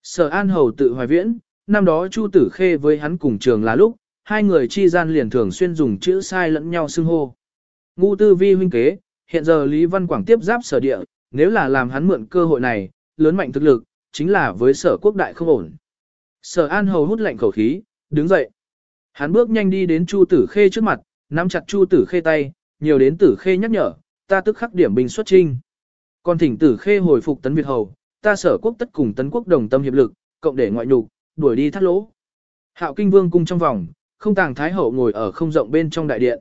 Sở An Hầu tự Hoài Viễn, năm đó Chu Tử Khê với hắn cùng trường là lúc, hai người chi gian liền thường xuyên dùng chữ sai lẫn nhau xưng hô. Ngu tư vi huynh kế, hiện giờ Lý Văn Quảng tiếp giáp sở địa, nếu là làm hắn mượn cơ hội này, lớn mạnh thực lực, chính là với sở quốc đại không ổn. Sở An Hầu hút lạnh khẩu khí, đứng dậy. Hắn bước nhanh đi đến Chu Tử Khê trước mặt, nắm chặt Chu Tử Khê tay, nhiều đến Tử Khê nhắc nhở, ta tức khắc điểm binh xuất trinh. Còn thỉnh Tử Khê hồi phục tấn Việt Hầu, ta sở quốc tất cùng tấn quốc đồng tâm hiệp lực, cộng để ngoại nhục, đuổi đi thắt lỗ. Hạo Kinh Vương cung trong vòng, không tàng thái hậu ngồi ở không rộng bên trong đại điện.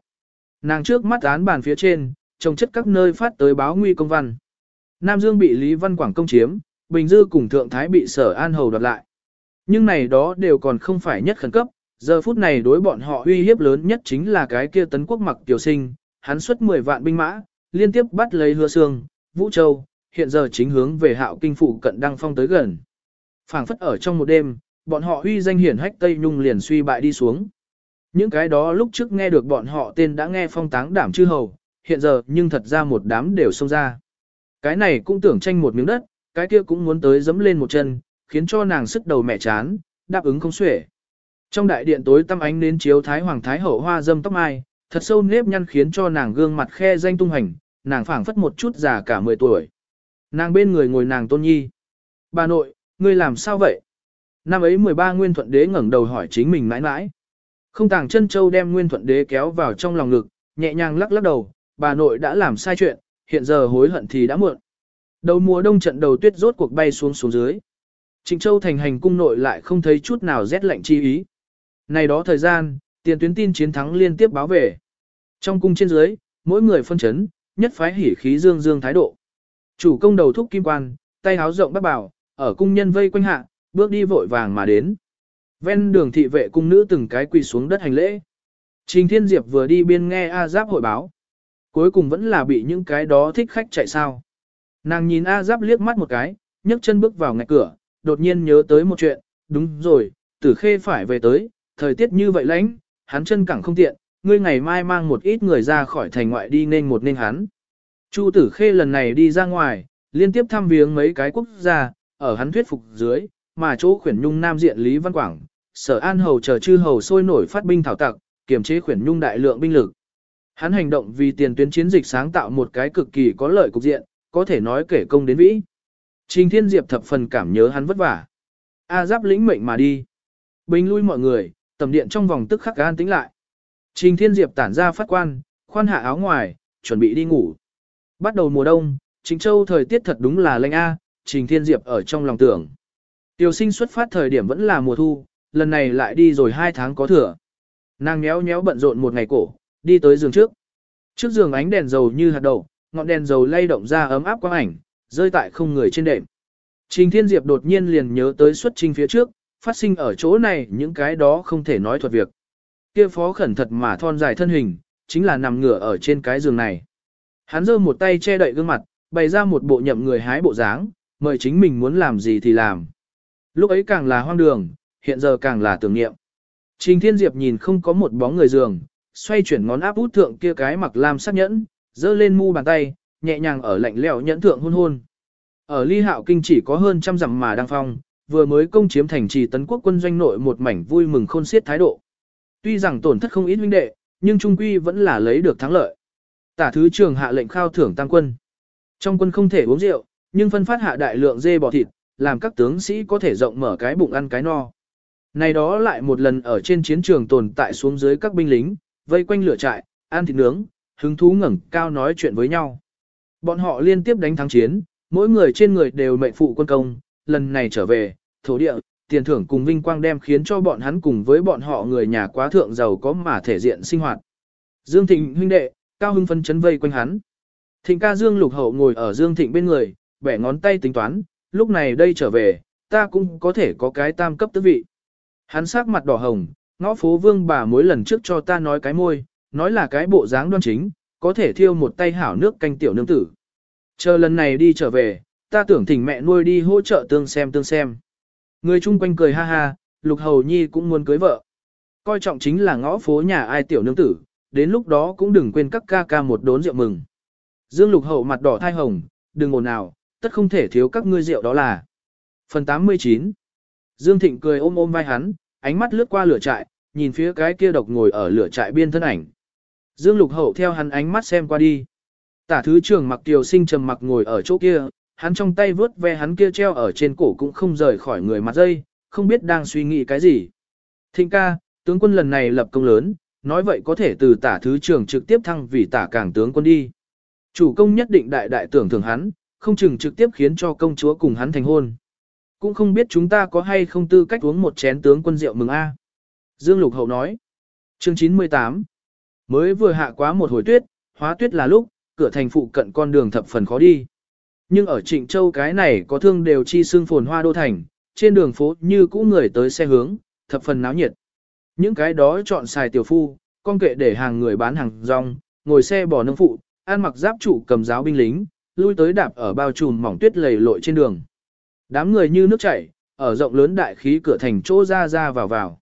Nàng trước mắt án bàn phía trên, trồng chất các nơi phát tới báo nguy công văn. Nam Dương bị Lý Văn Quảng công chiếm, Bình Dư cùng Thượng Thái bị Sở An Hầu đoạt lại. Nhưng này đó đều còn không phải nhất khẩn cấp, giờ phút này đối bọn họ uy hiếp lớn nhất chính là cái kia tấn quốc mặc tiểu sinh, hắn xuất 10 vạn binh mã, liên tiếp bắt lấy hứa xương, Vũ Châu, hiện giờ chính hướng về hạo kinh phụ cận đăng phong tới gần. phảng phất ở trong một đêm, bọn họ uy danh hiển hách Tây Nhung liền suy bại đi xuống. Những cái đó lúc trước nghe được bọn họ tên đã nghe phong táng đảm chư hầu, hiện giờ nhưng thật ra một đám đều xông ra. Cái này cũng tưởng tranh một miếng đất, cái kia cũng muốn tới dẫm lên một chân, khiến cho nàng sức đầu mẹ chán, đáp ứng không xuể. Trong đại điện tối tăm ánh đến chiếu thái hoàng thái hậu hoa dâm tóc mai, thật sâu nếp nhăn khiến cho nàng gương mặt khe danh tung hành, nàng phảng phất một chút già cả 10 tuổi. Nàng bên người ngồi nàng tôn nhi. Bà nội, ngươi làm sao vậy? Năm ấy 13 nguyên thuận đế ngẩng đầu hỏi chính mình mãi mãi. Không tàng chân châu đem nguyên thuận đế kéo vào trong lòng ngực, nhẹ nhàng lắc lắc đầu, bà nội đã làm sai chuyện, hiện giờ hối hận thì đã muộn. Đầu mùa đông trận đầu tuyết rốt cuộc bay xuống xuống dưới. Trịnh Châu thành hành cung nội lại không thấy chút nào rét lạnh chi ý. Này đó thời gian, tiền tuyến tin chiến thắng liên tiếp báo về. Trong cung trên dưới, mỗi người phân chấn, nhất phái hỉ khí dương dương thái độ. Chủ công đầu thúc kim quan, tay háo rộng bác bảo, ở cung nhân vây quanh hạ, bước đi vội vàng mà đến. Ven đường thị vệ cung nữ từng cái quỳ xuống đất hành lễ. Trình Thiên Diệp vừa đi biên nghe A Giáp hội báo. Cuối cùng vẫn là bị những cái đó thích khách chạy sao. Nàng nhìn A Giáp liếc mắt một cái, nhấc chân bước vào ngạch cửa, đột nhiên nhớ tới một chuyện, đúng rồi, tử khê phải về tới, thời tiết như vậy lạnh, hắn chân cẳng không tiện, ngươi ngày mai mang một ít người ra khỏi thành ngoại đi nên một nên hắn. Chu tử khê lần này đi ra ngoài, liên tiếp thăm viếng mấy cái quốc gia, ở hắn thuyết phục dưới, mà chỗ khuyển nhung nam diện Lý Văn Quảng, sở an hầu chờ chư hầu sôi nổi phát binh thảo tặc, kiềm chế khuyển nhung đại lượng binh lực. Hắn hành động vì tiền tuyến chiến dịch sáng tạo một cái cực kỳ có lợi cục diện, có thể nói kể công đến vĩ. Trình Thiên Diệp thập phần cảm nhớ hắn vất vả. A giáp lĩnh mệnh mà đi. Bình lui mọi người, tầm điện trong vòng tức khắc an tĩnh lại. Trình Thiên Diệp tản ra phát quan, khoan hạ áo ngoài, chuẩn bị đi ngủ. Bắt đầu mùa đông, Trình Châu thời tiết thật đúng là lạnh A, Trình Thiên Diệp ở trong lòng tưởng. Tiểu sinh xuất phát thời điểm vẫn là mùa thu, lần này lại đi rồi hai tháng có thừa. Nàng nhéo nhéo bận rộn một ngày cổ, đi tới giường trước. Trước giường ánh đèn dầu như hạt đậu, ngọn đèn dầu lay động ra ấm áp quang ảnh, rơi tại không người trên đệm. Trình Thiên Diệp đột nhiên liền nhớ tới xuất trình phía trước, phát sinh ở chỗ này những cái đó không thể nói thuật việc. Kia phó khẩn thật mà thon dài thân hình, chính là nằm ngửa ở trên cái giường này. Hắn giơ một tay che đậy gương mặt, bày ra một bộ nhậm người hái bộ dáng, mời chính mình muốn làm gì thì làm. Lúc ấy càng là hoang đường, hiện giờ càng là tưởng niệm. Trình Thiên Diệp nhìn không có một bóng người giường, xoay chuyển ngón áp út thượng kia cái mặc lam sắc nhẫn, giơ lên mu bàn tay, nhẹ nhàng ở lạnh lẽo nhẫn thượng hôn hôn. Ở Ly Hạo Kinh chỉ có hơn trăm dặm mà đang phong, vừa mới công chiếm thành trì tấn quốc quân doanh nội một mảnh vui mừng khôn xiết thái độ. Tuy rằng tổn thất không ít huynh đệ, nhưng trung quy vẫn là lấy được thắng lợi. Tả thứ trường hạ lệnh khao thưởng tăng quân. Trong quân không thể uống rượu, nhưng phân phát hạ đại lượng dê bò thịt, làm các tướng sĩ có thể rộng mở cái bụng ăn cái no. Này đó lại một lần ở trên chiến trường tồn tại xuống dưới các binh lính, vây quanh lửa trại, ăn thịt nướng, hứng thú ngẩng cao nói chuyện với nhau. Bọn họ liên tiếp đánh thắng chiến, mỗi người trên người đều mệnh phụ quân công, lần này trở về, thổ địa, tiền thưởng cùng vinh quang đem khiến cho bọn hắn cùng với bọn họ người nhà quá thượng giàu có mà thể diện sinh hoạt. Dương Thịnh huynh đệ, cao hưng phân chấn vây quanh hắn. Thịnh ca Dương Lục Hậu ngồi ở Dương Thịnh bên người, bẻ ngón tay tính toán, lúc này đây trở về, ta cũng có thể có cái tam cấp tứ vị. Hắn sắc mặt đỏ hồng, ngõ phố vương bà mỗi lần trước cho ta nói cái môi, nói là cái bộ dáng đoan chính, có thể thiêu một tay hảo nước canh tiểu nương tử. Chờ lần này đi trở về, ta tưởng thỉnh mẹ nuôi đi hỗ trợ tương xem tương xem. Người chung quanh cười ha ha, Lục Hầu Nhi cũng muốn cưới vợ. Coi trọng chính là ngõ phố nhà ai tiểu nương tử, đến lúc đó cũng đừng quên các ca ca một đốn rượu mừng. Dương Lục Hậu mặt đỏ thai hồng, đừng ồn nào, tất không thể thiếu các ngươi rượu đó là. Phần 89 Dương Thịnh cười ôm ôm vai hắn, ánh mắt lướt qua lửa trại, nhìn phía cái kia độc ngồi ở lửa trại biên thân ảnh. Dương Lục Hậu theo hắn ánh mắt xem qua đi. Tả thứ trưởng mặc tiểu sinh trầm mặc ngồi ở chỗ kia, hắn trong tay vớt ve hắn kia treo ở trên cổ cũng không rời khỏi người mặt dây, không biết đang suy nghĩ cái gì. Thịnh ca, tướng quân lần này lập công lớn, nói vậy có thể từ tả thứ trưởng trực tiếp thăng vì tả cảng tướng quân đi. Chủ công nhất định đại đại tưởng thưởng hắn, không chừng trực tiếp khiến cho công chúa cùng hắn thành hôn. Cũng không biết chúng ta có hay không tư cách uống một chén tướng quân rượu mừng a. Dương Lục Hậu nói. Chương 98 Mới vừa hạ quá một hồi tuyết, hóa tuyết là lúc, cửa thành phụ cận con đường thập phần khó đi. Nhưng ở Trịnh Châu cái này có thương đều chi xương phồn hoa đô thành, trên đường phố như cũ người tới xe hướng, thập phần náo nhiệt. Những cái đó chọn xài tiểu phu, con kệ để hàng người bán hàng rong, ngồi xe bò nông phụ, ăn mặc giáp trụ cầm giáo binh lính, lui tới đạp ở bao trùm mỏng tuyết lầy lội trên đường. Đám người như nước chảy, ở rộng lớn đại khí cửa thành chỗ ra ra vào vào.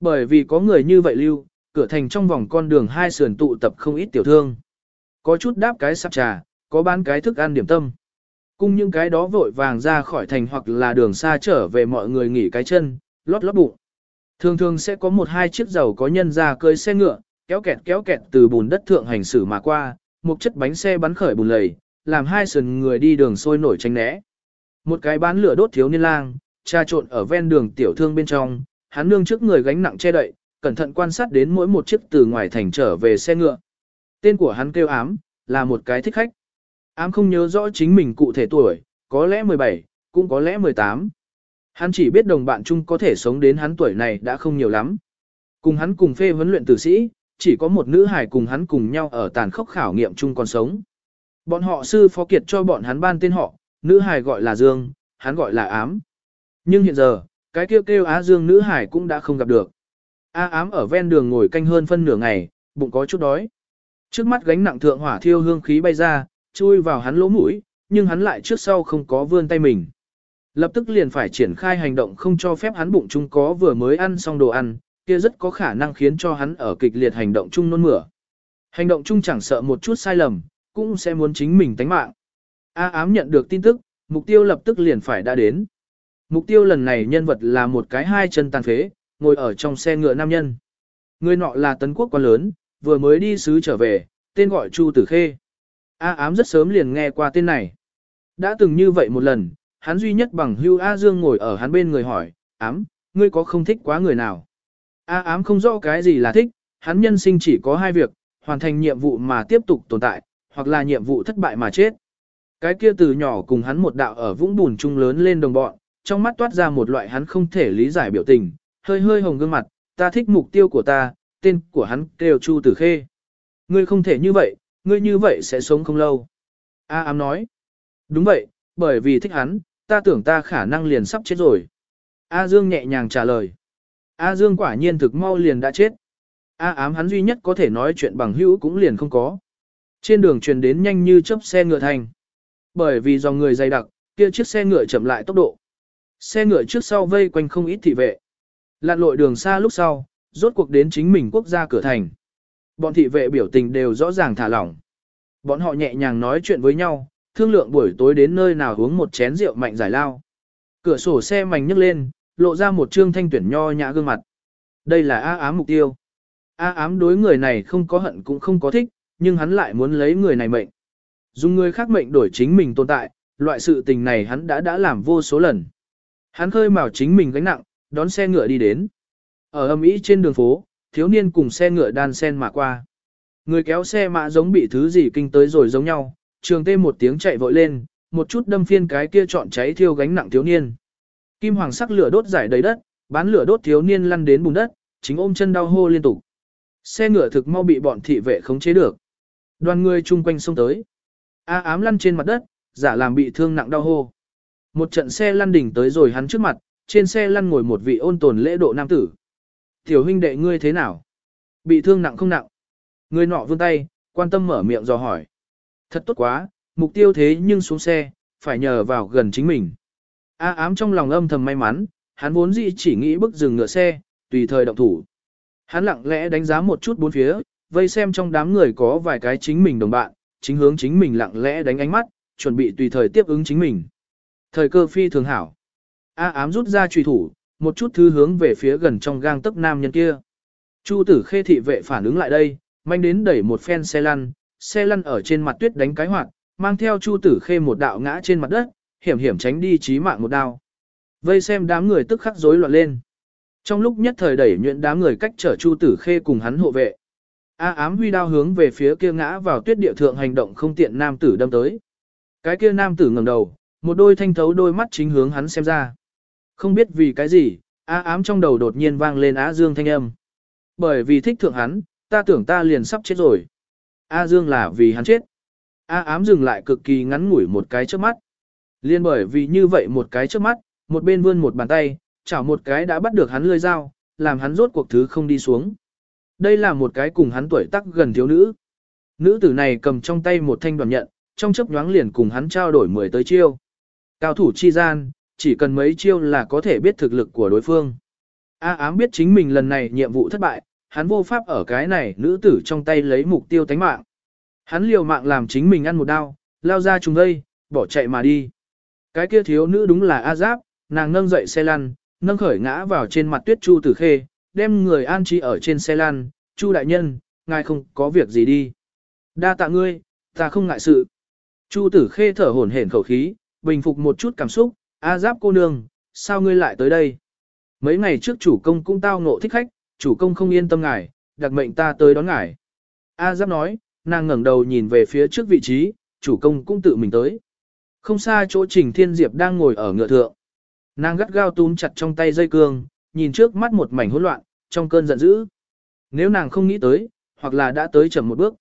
Bởi vì có người như vậy lưu, cửa thành trong vòng con đường hai sườn tụ tập không ít tiểu thương. Có chút đáp cái sắp trà, có bán cái thức ăn điểm tâm. Cùng những cái đó vội vàng ra khỏi thành hoặc là đường xa trở về mọi người nghỉ cái chân, lót lót bụng. Thường thường sẽ có một hai chiếc dầu có nhân ra cơi xe ngựa, kéo kẹt kéo kẹt từ bùn đất thượng hành xử mà qua, một chất bánh xe bắn khởi bùn lầy, làm hai sườn người đi đường sôi nổi tránh né. Một cái bán lửa đốt thiếu niên lang, trà trộn ở ven đường tiểu thương bên trong, hắn nương trước người gánh nặng che đậy, cẩn thận quan sát đến mỗi một chiếc từ ngoài thành trở về xe ngựa. Tên của hắn kêu ám, là một cái thích khách. Ám không nhớ rõ chính mình cụ thể tuổi, có lẽ 17, cũng có lẽ 18. Hắn chỉ biết đồng bạn chung có thể sống đến hắn tuổi này đã không nhiều lắm. Cùng hắn cùng phê huấn luyện tử sĩ, chỉ có một nữ hài cùng hắn cùng nhau ở tàn khốc khảo nghiệm chung còn sống. Bọn họ sư phó kiệt cho bọn hắn ban tên họ, nữ hài gọi là Dương, hắn gọi là ám. Nhưng hiện giờ, cái kêu kêu Á Dương nữ hải cũng đã không gặp được. A ám ở ven đường ngồi canh hơn phân nửa ngày, bụng có chút đói. Trước mắt gánh nặng thượng hỏa thiêu hương khí bay ra, chui vào hắn lỗ mũi, nhưng hắn lại trước sau không có vươn tay mình. lập tức liền phải triển khai hành động không cho phép hắn bụng chung có vừa mới ăn xong đồ ăn, kia rất có khả năng khiến cho hắn ở kịch liệt hành động chung nôn mửa. Hành động chung chẳng sợ một chút sai lầm, cũng sẽ muốn chính mình tánh mạng. A ám nhận được tin tức, mục tiêu lập tức liền phải đã đến. Mục tiêu lần này nhân vật là một cái hai chân tàn phế, ngồi ở trong xe ngựa nam nhân. Người nọ là tấn quốc quá lớn, vừa mới đi sứ trở về, tên gọi Chu Tử Khê. A ám rất sớm liền nghe qua tên này. Đã từng như vậy một lần, hắn duy nhất bằng hưu A Dương ngồi ở hắn bên người hỏi, ám, ngươi có không thích quá người nào? A ám không rõ cái gì là thích, hắn nhân sinh chỉ có hai việc, hoàn thành nhiệm vụ mà tiếp tục tồn tại, hoặc là nhiệm vụ thất bại mà chết. Cái kia từ nhỏ cùng hắn một đạo ở vũng bùn trung lớn lên đồng bọn, trong mắt toát ra một loại hắn không thể lý giải biểu tình, hơi hơi hồng gương mặt, ta thích mục tiêu của ta, tên của hắn kêu Chu Tử Khê. Ngươi không thể như vậy, ngươi như vậy sẽ sống không lâu. A ám nói. Đúng vậy, bởi vì thích hắn, ta tưởng ta khả năng liền sắp chết rồi. A Dương nhẹ nhàng trả lời. A Dương quả nhiên thực mau liền đã chết. A ám hắn duy nhất có thể nói chuyện bằng hữu cũng liền không có. Trên đường truyền đến nhanh như chớp xe ngựa thành. Bởi vì dòng người dày đặc, kia chiếc xe ngựa chậm lại tốc độ. Xe ngựa trước sau vây quanh không ít thị vệ. Lặn lội đường xa lúc sau, rốt cuộc đến chính mình quốc gia cửa thành. Bọn thị vệ biểu tình đều rõ ràng thả lỏng. Bọn họ nhẹ nhàng nói chuyện với nhau, thương lượng buổi tối đến nơi nào uống một chén rượu mạnh giải lao. Cửa sổ xe mảnh nhấc lên, lộ ra một trương thanh tuyển nho nhã gương mặt. Đây là A ám mục tiêu. A ám đối người này không có hận cũng không có thích, nhưng hắn lại muốn lấy người này mệnh. Dùng người khác mệnh đổi chính mình tồn tại, loại sự tình này hắn đã đã làm vô số lần. Hắn khơi mào chính mình gánh nặng, đón xe ngựa đi đến. Ở âm ý trên đường phố, thiếu niên cùng xe ngựa đan sen mà qua. Người kéo xe mã giống bị thứ gì kinh tới rồi giống nhau, trường tê một tiếng chạy vội lên, một chút đâm phiên cái kia chọn cháy thiêu gánh nặng thiếu niên. Kim hoàng sắc lửa đốt giải đầy đất, bán lửa đốt thiếu niên lăn đến bùn đất, chính ôm chân đau hô liên tục. Xe ngựa thực mau bị bọn thị vệ khống chế được. Đoàn người chung quanh xông tới. A ám lăn trên mặt đất, giả làm bị thương nặng đau hô. Một trận xe lăn đỉnh tới rồi hắn trước mặt, trên xe lăn ngồi một vị ôn tồn lễ độ nam tử. Tiểu huynh đệ ngươi thế nào? Bị thương nặng không nặng? Người nọ vươn tay, quan tâm mở miệng dò hỏi. Thật tốt quá, mục tiêu thế nhưng xuống xe, phải nhờ vào gần chính mình. A ám trong lòng âm thầm may mắn, hắn vốn dĩ chỉ nghĩ bước dừng ngựa xe, tùy thời động thủ. Hắn lặng lẽ đánh giá một chút bốn phía, vây xem trong đám người có vài cái chính mình đồng bạn, chính hướng chính mình lặng lẽ đánh ánh mắt, chuẩn bị tùy thời tiếp ứng chính mình. Thời cơ phi thường hảo. A ám rút ra truy thủ, một chút thứ hướng về phía gần trong gang tấc nam nhân kia. Chu tử khê thị vệ phản ứng lại đây, manh đến đẩy một phen xe lăn, xe lăn ở trên mặt tuyết đánh cái hoạt, mang theo chu tử khê một đạo ngã trên mặt đất, hiểm hiểm tránh đi chí mạng một đao. Vây xem đám người tức khắc rối loạn lên. Trong lúc nhất thời đẩy nhuyễn đám người cách trở chu tử khê cùng hắn hộ vệ. A ám huy đao hướng về phía kia ngã vào tuyết địa thượng hành động không tiện nam tử đâm tới. Cái kia nam tử ngẩng đầu, một đôi thanh thấu đôi mắt chính hướng hắn xem ra. Không biết vì cái gì, Á ám trong đầu đột nhiên vang lên Á Dương thanh âm. Bởi vì thích thượng hắn, ta tưởng ta liền sắp chết rồi. A Dương là vì hắn chết. A ám dừng lại cực kỳ ngắn ngủi một cái trước mắt. Liên bởi vì như vậy một cái trước mắt, một bên vươn một bàn tay, chảo một cái đã bắt được hắn lươi dao, làm hắn rốt cuộc thứ không đi xuống. Đây là một cái cùng hắn tuổi tác gần thiếu nữ. Nữ tử này cầm trong tay một thanh đoàn nhận, trong chấp nhoáng liền cùng hắn trao đổi mười tới chiêu. Cao thủ chi gian, chỉ cần mấy chiêu là có thể biết thực lực của đối phương. A ám biết chính mình lần này nhiệm vụ thất bại, hắn vô pháp ở cái này nữ tử trong tay lấy mục tiêu tánh mạng. Hắn liều mạng làm chính mình ăn một đao, lao ra trùng đây, bỏ chạy mà đi. Cái kia thiếu nữ đúng là A Giáp, nàng nâng dậy xe lăn, nâng khởi ngã vào trên mặt tuyết Chu Tử Khê, đem người an trí ở trên xe lăn, Chu đại nhân, ngài không có việc gì đi. Đa tạ ngươi, ta không ngại sự. Chu Tử Khê thở hổn hển khẩu khí, bình phục một chút cảm xúc, A Giáp cô nương, sao ngươi lại tới đây? Mấy ngày trước chủ công cũng tao ngộ thích khách, chủ công không yên tâm ngài, đặc mệnh ta tới đón ngài. A Giáp nói, nàng ngẩng đầu nhìn về phía trước vị trí, chủ công cũng tự mình tới. Không xa chỗ Trình Thiên Diệp đang ngồi ở ngựa thượng. Nàng gắt gao túm chặt trong tay dây cương, nhìn trước mắt một mảnh hỗn loạn, trong cơn giận dữ. Nếu nàng không nghĩ tới, hoặc là đã tới chậm một bước.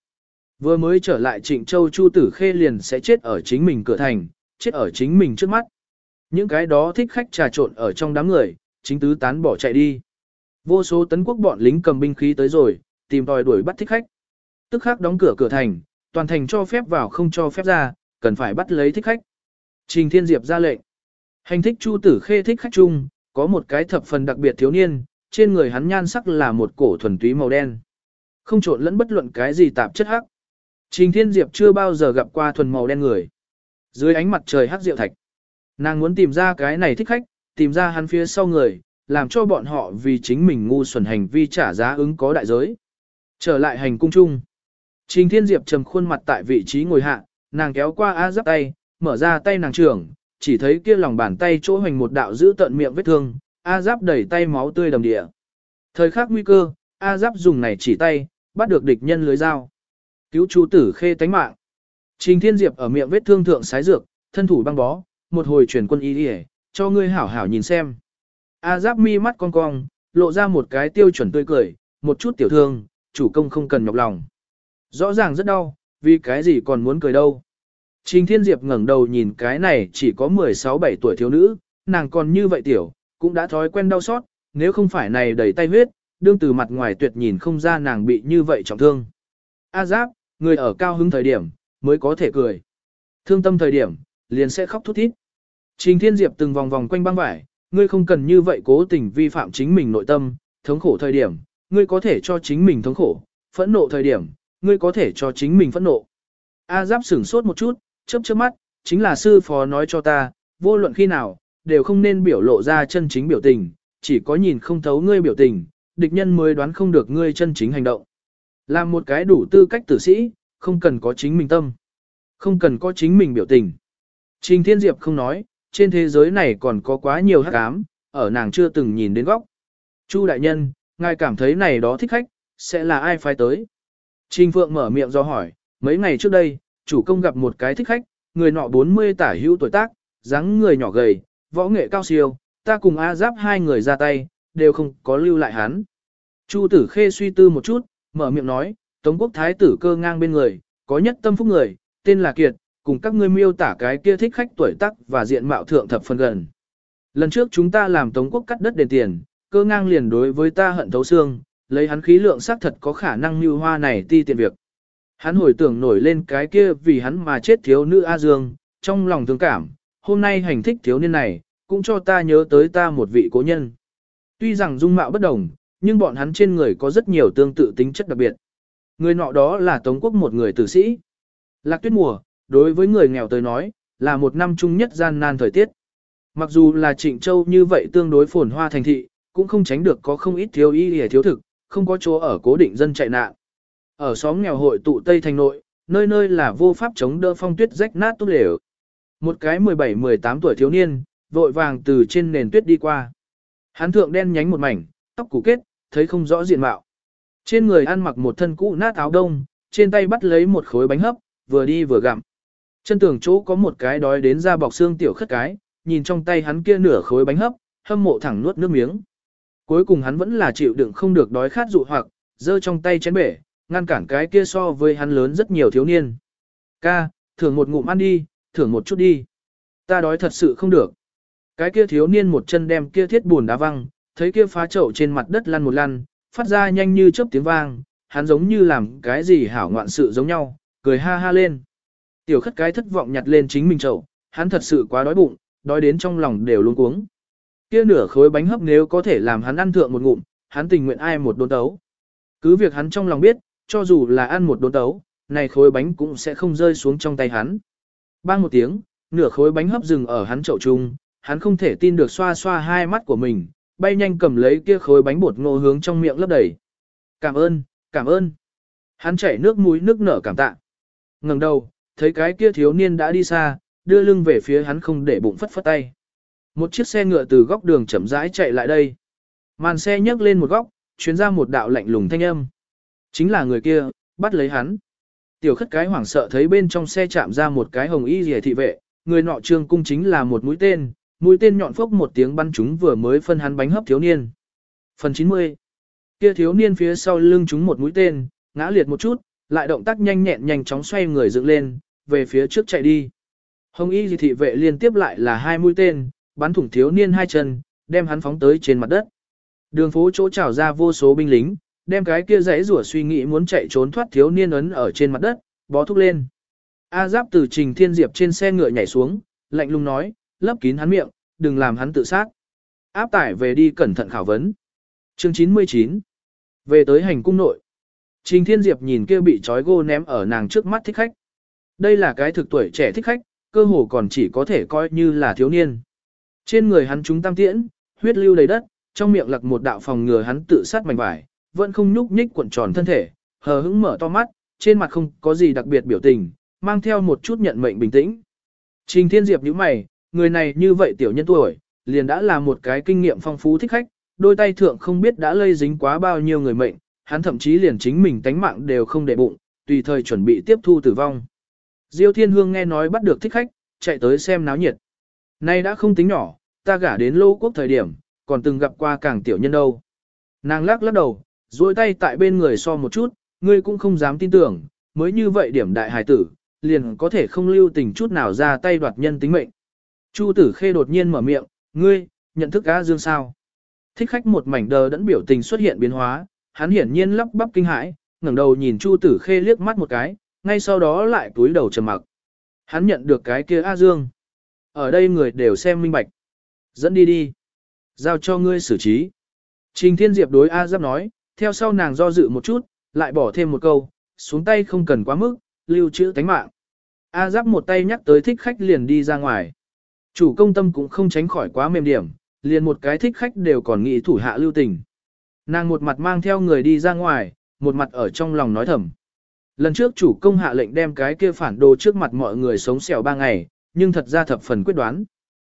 Vừa mới trở lại Trịnh Châu Chu Tử Khê liền sẽ chết ở chính mình cửa thành, chết ở chính mình trước mắt. Những cái đó thích khách trà trộn ở trong đám người, chính tứ tán bỏ chạy đi. Vô số tấn quốc bọn lính cầm binh khí tới rồi, tìm tòi đuổi bắt thích khách. Tức khắc đóng cửa cửa thành, toàn thành cho phép vào không cho phép ra, cần phải bắt lấy thích khách. Trình Thiên Diệp ra lệnh. Hành thích Chu Tử Khê thích khách chung, có một cái thập phần đặc biệt thiếu niên, trên người hắn nhan sắc là một cổ thuần túy màu đen. Không trộn lẫn bất luận cái gì tạp chất hắc. Trình Thiên Diệp chưa bao giờ gặp qua thuần màu đen người. Dưới ánh mặt trời hắc diệu thạch, nàng muốn tìm ra cái này thích khách, tìm ra hắn phía sau người, làm cho bọn họ vì chính mình ngu xuẩn hành vi trả giá ứng có đại giới. Trở lại hành cung chung. Trình Thiên Diệp trầm khuôn mặt tại vị trí ngồi hạ, nàng kéo qua A giáp tay, mở ra tay nàng trưởng, chỉ thấy kia lòng bàn tay chỗ hoành một đạo giữ tận miệng vết thương, A giáp đẩy tay máu tươi đầm địa. Thời khắc nguy cơ, A giáp dùng này chỉ tay, bắt được địch nhân lưới dao. Cứu chú tử khê tánh mạng. Trình Thiên Diệp ở miệng vết thương thượng sái dược, thân thủ băng bó, một hồi chuyển quân y đi cho ngươi hảo hảo nhìn xem. A giáp mi mắt cong cong, lộ ra một cái tiêu chuẩn tươi cười, một chút tiểu thương, chủ công không cần nhọc lòng. Rõ ràng rất đau, vì cái gì còn muốn cười đâu. Trình Thiên Diệp ngẩng đầu nhìn cái này chỉ có 16-17 tuổi thiếu nữ, nàng còn như vậy tiểu, cũng đã thói quen đau xót, nếu không phải này đầy tay huyết, đương từ mặt ngoài tuyệt nhìn không ra nàng bị như vậy trọng thương. A giáp, người ở cao hứng thời điểm, mới có thể cười. Thương tâm thời điểm, liền sẽ khóc thút thít. Trình Thiên Diệp từng vòng vòng quanh băng vải, ngươi không cần như vậy cố tình vi phạm chính mình nội tâm, thống khổ thời điểm, ngươi có thể cho chính mình thống khổ, phẫn nộ thời điểm, ngươi có thể cho chính mình phẫn nộ. A giáp sửng sốt một chút, chớp chớp mắt, chính là sư phó nói cho ta, vô luận khi nào, đều không nên biểu lộ ra chân chính biểu tình, chỉ có nhìn không thấu ngươi biểu tình, địch nhân mới đoán không được ngươi chân chính hành động. Làm một cái đủ tư cách tử sĩ, không cần có chính mình tâm, không cần có chính mình biểu tình. Trình Thiên Diệp không nói, trên thế giới này còn có quá nhiều hắc ám, ở nàng chưa từng nhìn đến góc. Chu đại nhân, ngài cảm thấy này đó thích khách, sẽ là ai phái tới? Trình Phượng mở miệng do hỏi, mấy ngày trước đây, chủ công gặp một cái thích khách, người nọ 40 tả hữu tuổi tác, dáng người nhỏ gầy, võ nghệ cao siêu, ta cùng A Giáp hai người ra tay, đều không có lưu lại hắn. Chu tử khê suy tư một chút, mở miệng nói, Tống quốc thái tử cơ ngang bên người, có nhất tâm phúc người, tên là Kiệt, cùng các ngươi miêu tả cái kia thích khách tuổi tác và diện mạo thượng thập phần gần. Lần trước chúng ta làm Tống quốc cắt đất đền tiền, cơ ngang liền đối với ta hận thấu xương, lấy hắn khí lượng xác thật có khả năng như hoa này ti tiện việc. Hắn hồi tưởng nổi lên cái kia vì hắn mà chết thiếu nữ A Dương, trong lòng thương cảm, hôm nay hành thích thiếu niên này, cũng cho ta nhớ tới ta một vị cố nhân. Tuy rằng dung mạo bất đồng, nhưng bọn hắn trên người có rất nhiều tương tự tính chất đặc biệt. Người nọ đó là Tống quốc một người tử sĩ. Lạc tuyết mùa, đối với người nghèo tới nói, là một năm chung nhất gian nan thời tiết. Mặc dù là Trịnh Châu như vậy tương đối phồn hoa thành thị, cũng không tránh được có không ít thiếu y hề thiếu thực, không có chỗ ở cố định dân chạy nạn. Ở xóm nghèo hội tụ Tây Thành Nội, nơi nơi là vô pháp chống đỡ phong tuyết rách nát tốt lều. Một cái 17-18 tuổi thiếu niên, vội vàng từ trên nền tuyết đi qua. Hắn thượng đen nhánh một mảnh, tóc củ kết, thấy không rõ diện mạo. Trên người ăn mặc một thân cũ nát áo đông, trên tay bắt lấy một khối bánh hấp, vừa đi vừa gặm. Chân tường chỗ có một cái đói đến ra bọc xương tiểu khất cái, nhìn trong tay hắn kia nửa khối bánh hấp, hâm mộ thẳng nuốt nước miếng. Cuối cùng hắn vẫn là chịu đựng không được đói khát dụ hoặc, giơ trong tay chén bể, ngăn cản cái kia so với hắn lớn rất nhiều thiếu niên. Ca, thưởng một ngụm ăn đi, thưởng một chút đi. Ta đói thật sự không được. Cái kia thiếu niên một chân đem kia thiết buồn đá văng, thấy kia phá chậu trên mặt đất lăn một lăn, phát ra nhanh như chớp tiếng vang, hắn giống như làm cái gì hảo ngoạn sự giống nhau, cười ha ha lên. Tiểu khất cái thất vọng nhặt lên chính mình chậu, hắn thật sự quá đói bụng, đói đến trong lòng đều luống cuống. Kia nửa khối bánh hấp nếu có thể làm hắn ăn thượng một ngụm, hắn tình nguyện ai một đốn tấu. Cứ việc hắn trong lòng biết, cho dù là ăn một đốn tấu, này khối bánh cũng sẽ không rơi xuống trong tay hắn. Bang một tiếng, nửa khối bánh hấp dừng ở hắn chậu chung, hắn không thể tin được xoa xoa hai mắt của mình, bay nhanh cầm lấy kia khối bánh bột ngô hướng trong miệng lấp đầy. Cảm ơn, cảm ơn. Hắn chảy nước mũi nước nở cảm tạ. ngẩng đầu, thấy cái kia thiếu niên đã đi xa, đưa lưng về phía hắn không để bụng phất phất tay. Một chiếc xe ngựa từ góc đường chậm rãi chạy lại đây. Màn xe nhấc lên một góc, chuyến ra một đạo lạnh lùng thanh âm. Chính là người kia, bắt lấy hắn. Tiểu khất cái hoảng sợ thấy bên trong xe chạm ra một cái hồng y rìa thị vệ, người nọ trương cung chính là một mũi tên, mũi tên nhọn phốc một tiếng bắn chúng vừa mới phân hắn bánh hấp thiếu niên. Phần 90 Kia thiếu niên phía sau lưng chúng một mũi tên, ngã liệt một chút, lại động tác nhanh nhẹn nhanh chóng xoay người dựng lên, về phía trước chạy đi. Hồng y dị thị vệ liên tiếp lại là hai mũi tên, bắn thủng thiếu niên hai chân, đem hắn phóng tới trên mặt đất. Đường phố chỗ trào ra vô số binh lính, đem cái kia rẽ rủa suy nghĩ muốn chạy trốn thoát thiếu niên ấn ở trên mặt đất, bó thúc lên. A giáp từ trình thiên diệp trên xe ngựa nhảy xuống, lạnh lùng nói, lấp kín hắn miệng, đừng làm hắn tự sát. Áp tải về đi cẩn thận khảo vấn. Chương 99 Về tới hành cung nội. Trình Thiên Diệp nhìn kia bị trói gô ném ở nàng trước mắt thích khách. Đây là cái thực tuổi trẻ thích khách, cơ hồ còn chỉ có thể coi như là thiếu niên. Trên người hắn chúng tam tiễn, huyết lưu đầy đất, trong miệng lặc một đạo phòng ngừa hắn tự sát mảnh vải, vẫn không nhúc nhích cuộn tròn thân thể, hờ hững mở to mắt, trên mặt không có gì đặc biệt biểu tình, mang theo một chút nhận mệnh bình tĩnh. Trình Thiên Diệp nhíu mày, người này như vậy tiểu nhân tuổi, liền đã là một cái kinh nghiệm phong phú thích khách, đôi tay thượng không biết đã lây dính quá bao nhiêu người mệnh, hắn thậm chí liền chính mình tánh mạng đều không để bụng, tùy thời chuẩn bị tiếp thu tử vong. Diêu Thiên Hương nghe nói bắt được thích khách, chạy tới xem náo nhiệt. Nay đã không tính nhỏ, ta gả đến lô quốc thời điểm, còn từng gặp qua càng tiểu nhân đâu. Nàng lắc lắc đầu, duỗi tay tại bên người so một chút, ngươi cũng không dám tin tưởng, mới như vậy điểm đại hài tử, liền có thể không lưu tình chút nào ra tay đoạt nhân tính mệnh. Chu tử khê đột nhiên mở miệng, ngươi, nhận thức á Dương sao? Thích khách một mảnh đờ đẫn biểu tình xuất hiện biến hóa, hắn hiển nhiên lắp bắp kinh hãi, ngẩng đầu nhìn Chu tử khê liếc mắt một cái, ngay sau đó lại túi đầu trầm mặc. Hắn nhận được cái kia A Dương. Ở đây người đều xem minh bạch. Dẫn đi đi. Giao cho ngươi xử trí. Trình Thiên Diệp đối A Giáp nói, theo sau nàng do dự một chút, lại bỏ thêm một câu, xuống tay không cần quá mức, lưu trữ tánh mạng. A Giáp một tay nhắc tới thích khách liền đi ra ngoài. Chủ công tâm cũng không tránh khỏi quá mềm điểm, liền một cái thích khách đều còn nghĩ thủ hạ lưu tình. Nàng một mặt mang theo người đi ra ngoài, một mặt ở trong lòng nói thầm. Lần trước chủ công hạ lệnh đem cái kia phản đồ trước mặt mọi người sống xẻo ba ngày, nhưng thật ra thập phần quyết đoán.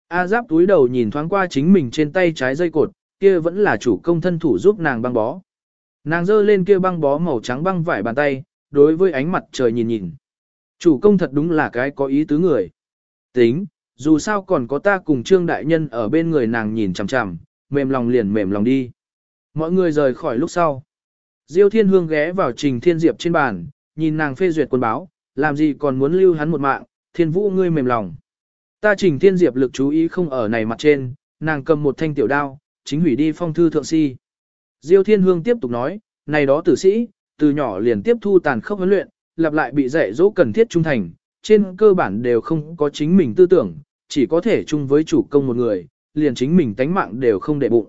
A giáp túi đầu nhìn thoáng qua chính mình trên tay trái dây cột, kia vẫn là chủ công thân thủ giúp nàng băng bó. Nàng giơ lên kia băng bó màu trắng băng vải bàn tay, đối với ánh mặt trời nhìn nhìn. Chủ công thật đúng là cái có ý tứ người. Tính, dù sao còn có ta cùng trương đại nhân ở bên người nàng nhìn chằm chằm, mềm lòng liền mềm lòng đi. Mọi người rời khỏi lúc sau. Diêu Thiên Hương ghé vào Trình Thiên Diệp trên bàn, nhìn nàng phê duyệt quân báo, làm gì còn muốn lưu hắn một mạng, thiên vũ ngươi mềm lòng. Ta Trình Thiên Diệp lực chú ý không ở này mặt trên, nàng cầm một thanh tiểu đao, chính hủy đi phong thư thượng si. Diêu Thiên Hương tiếp tục nói, này đó tử sĩ, từ nhỏ liền tiếp thu tàn khốc huấn luyện, lặp lại bị dạy dỗ cần thiết trung thành, trên cơ bản đều không có chính mình tư tưởng, chỉ có thể chung với chủ công một người, liền chính mình tánh mạng đều không để bụng.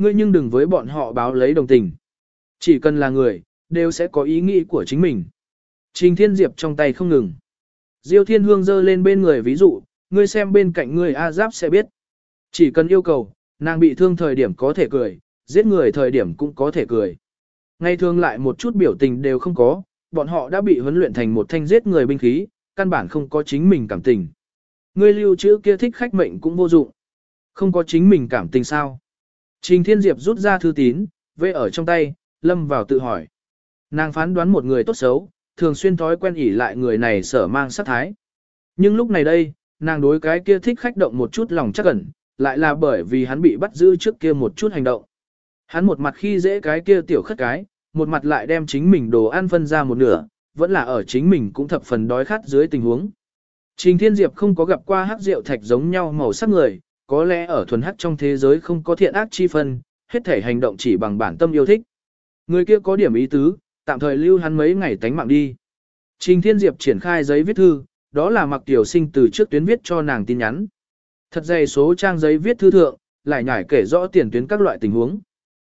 Ngươi nhưng đừng với bọn họ báo lấy đồng tình. Chỉ cần là người, đều sẽ có ý nghĩ của chính mình. Trình Thiên Diệp trong tay không ngừng. Diêu Thiên Hương giơ lên bên người ví dụ, ngươi xem bên cạnh ngươi A Giáp sẽ biết. Chỉ cần yêu cầu, nàng bị thương thời điểm có thể cười, giết người thời điểm cũng có thể cười. Ngay thường lại một chút biểu tình đều không có, bọn họ đã bị huấn luyện thành một thanh giết người binh khí, căn bản không có chính mình cảm tình. Ngươi lưu trữ kia thích khách mệnh cũng vô dụng. Không có chính mình cảm tình sao. Trình Thiên Diệp rút ra thư tín, vê ở trong tay, lâm vào tự hỏi. Nàng phán đoán một người tốt xấu, thường xuyên thói quen ỉ lại người này sở mang sát thái. Nhưng lúc này đây, nàng đối cái kia thích khách động một chút lòng chắc ẩn, lại là bởi vì hắn bị bắt giữ trước kia một chút hành động. Hắn một mặt khi dễ cái kia tiểu khất cái, một mặt lại đem chính mình đồ ăn phân ra một nửa, vẫn là ở chính mình cũng thập phần đói khát dưới tình huống. Trình Thiên Diệp không có gặp qua hắc rượu thạch giống nhau màu sắc người, có lẽ ở thuần hắc trong thế giới không có thiện ác chi phân, hết thể hành động chỉ bằng bản tâm yêu thích. Người kia có điểm ý tứ, tạm thời lưu hắn mấy ngày tánh mạng đi. Trình Thiên Diệp triển khai giấy viết thư, đó là mặc tiểu sinh từ trước tuyến viết cho nàng tin nhắn. Thật dày số trang giấy viết thư thượng, lại nhải kể rõ tiền tuyến các loại tình huống.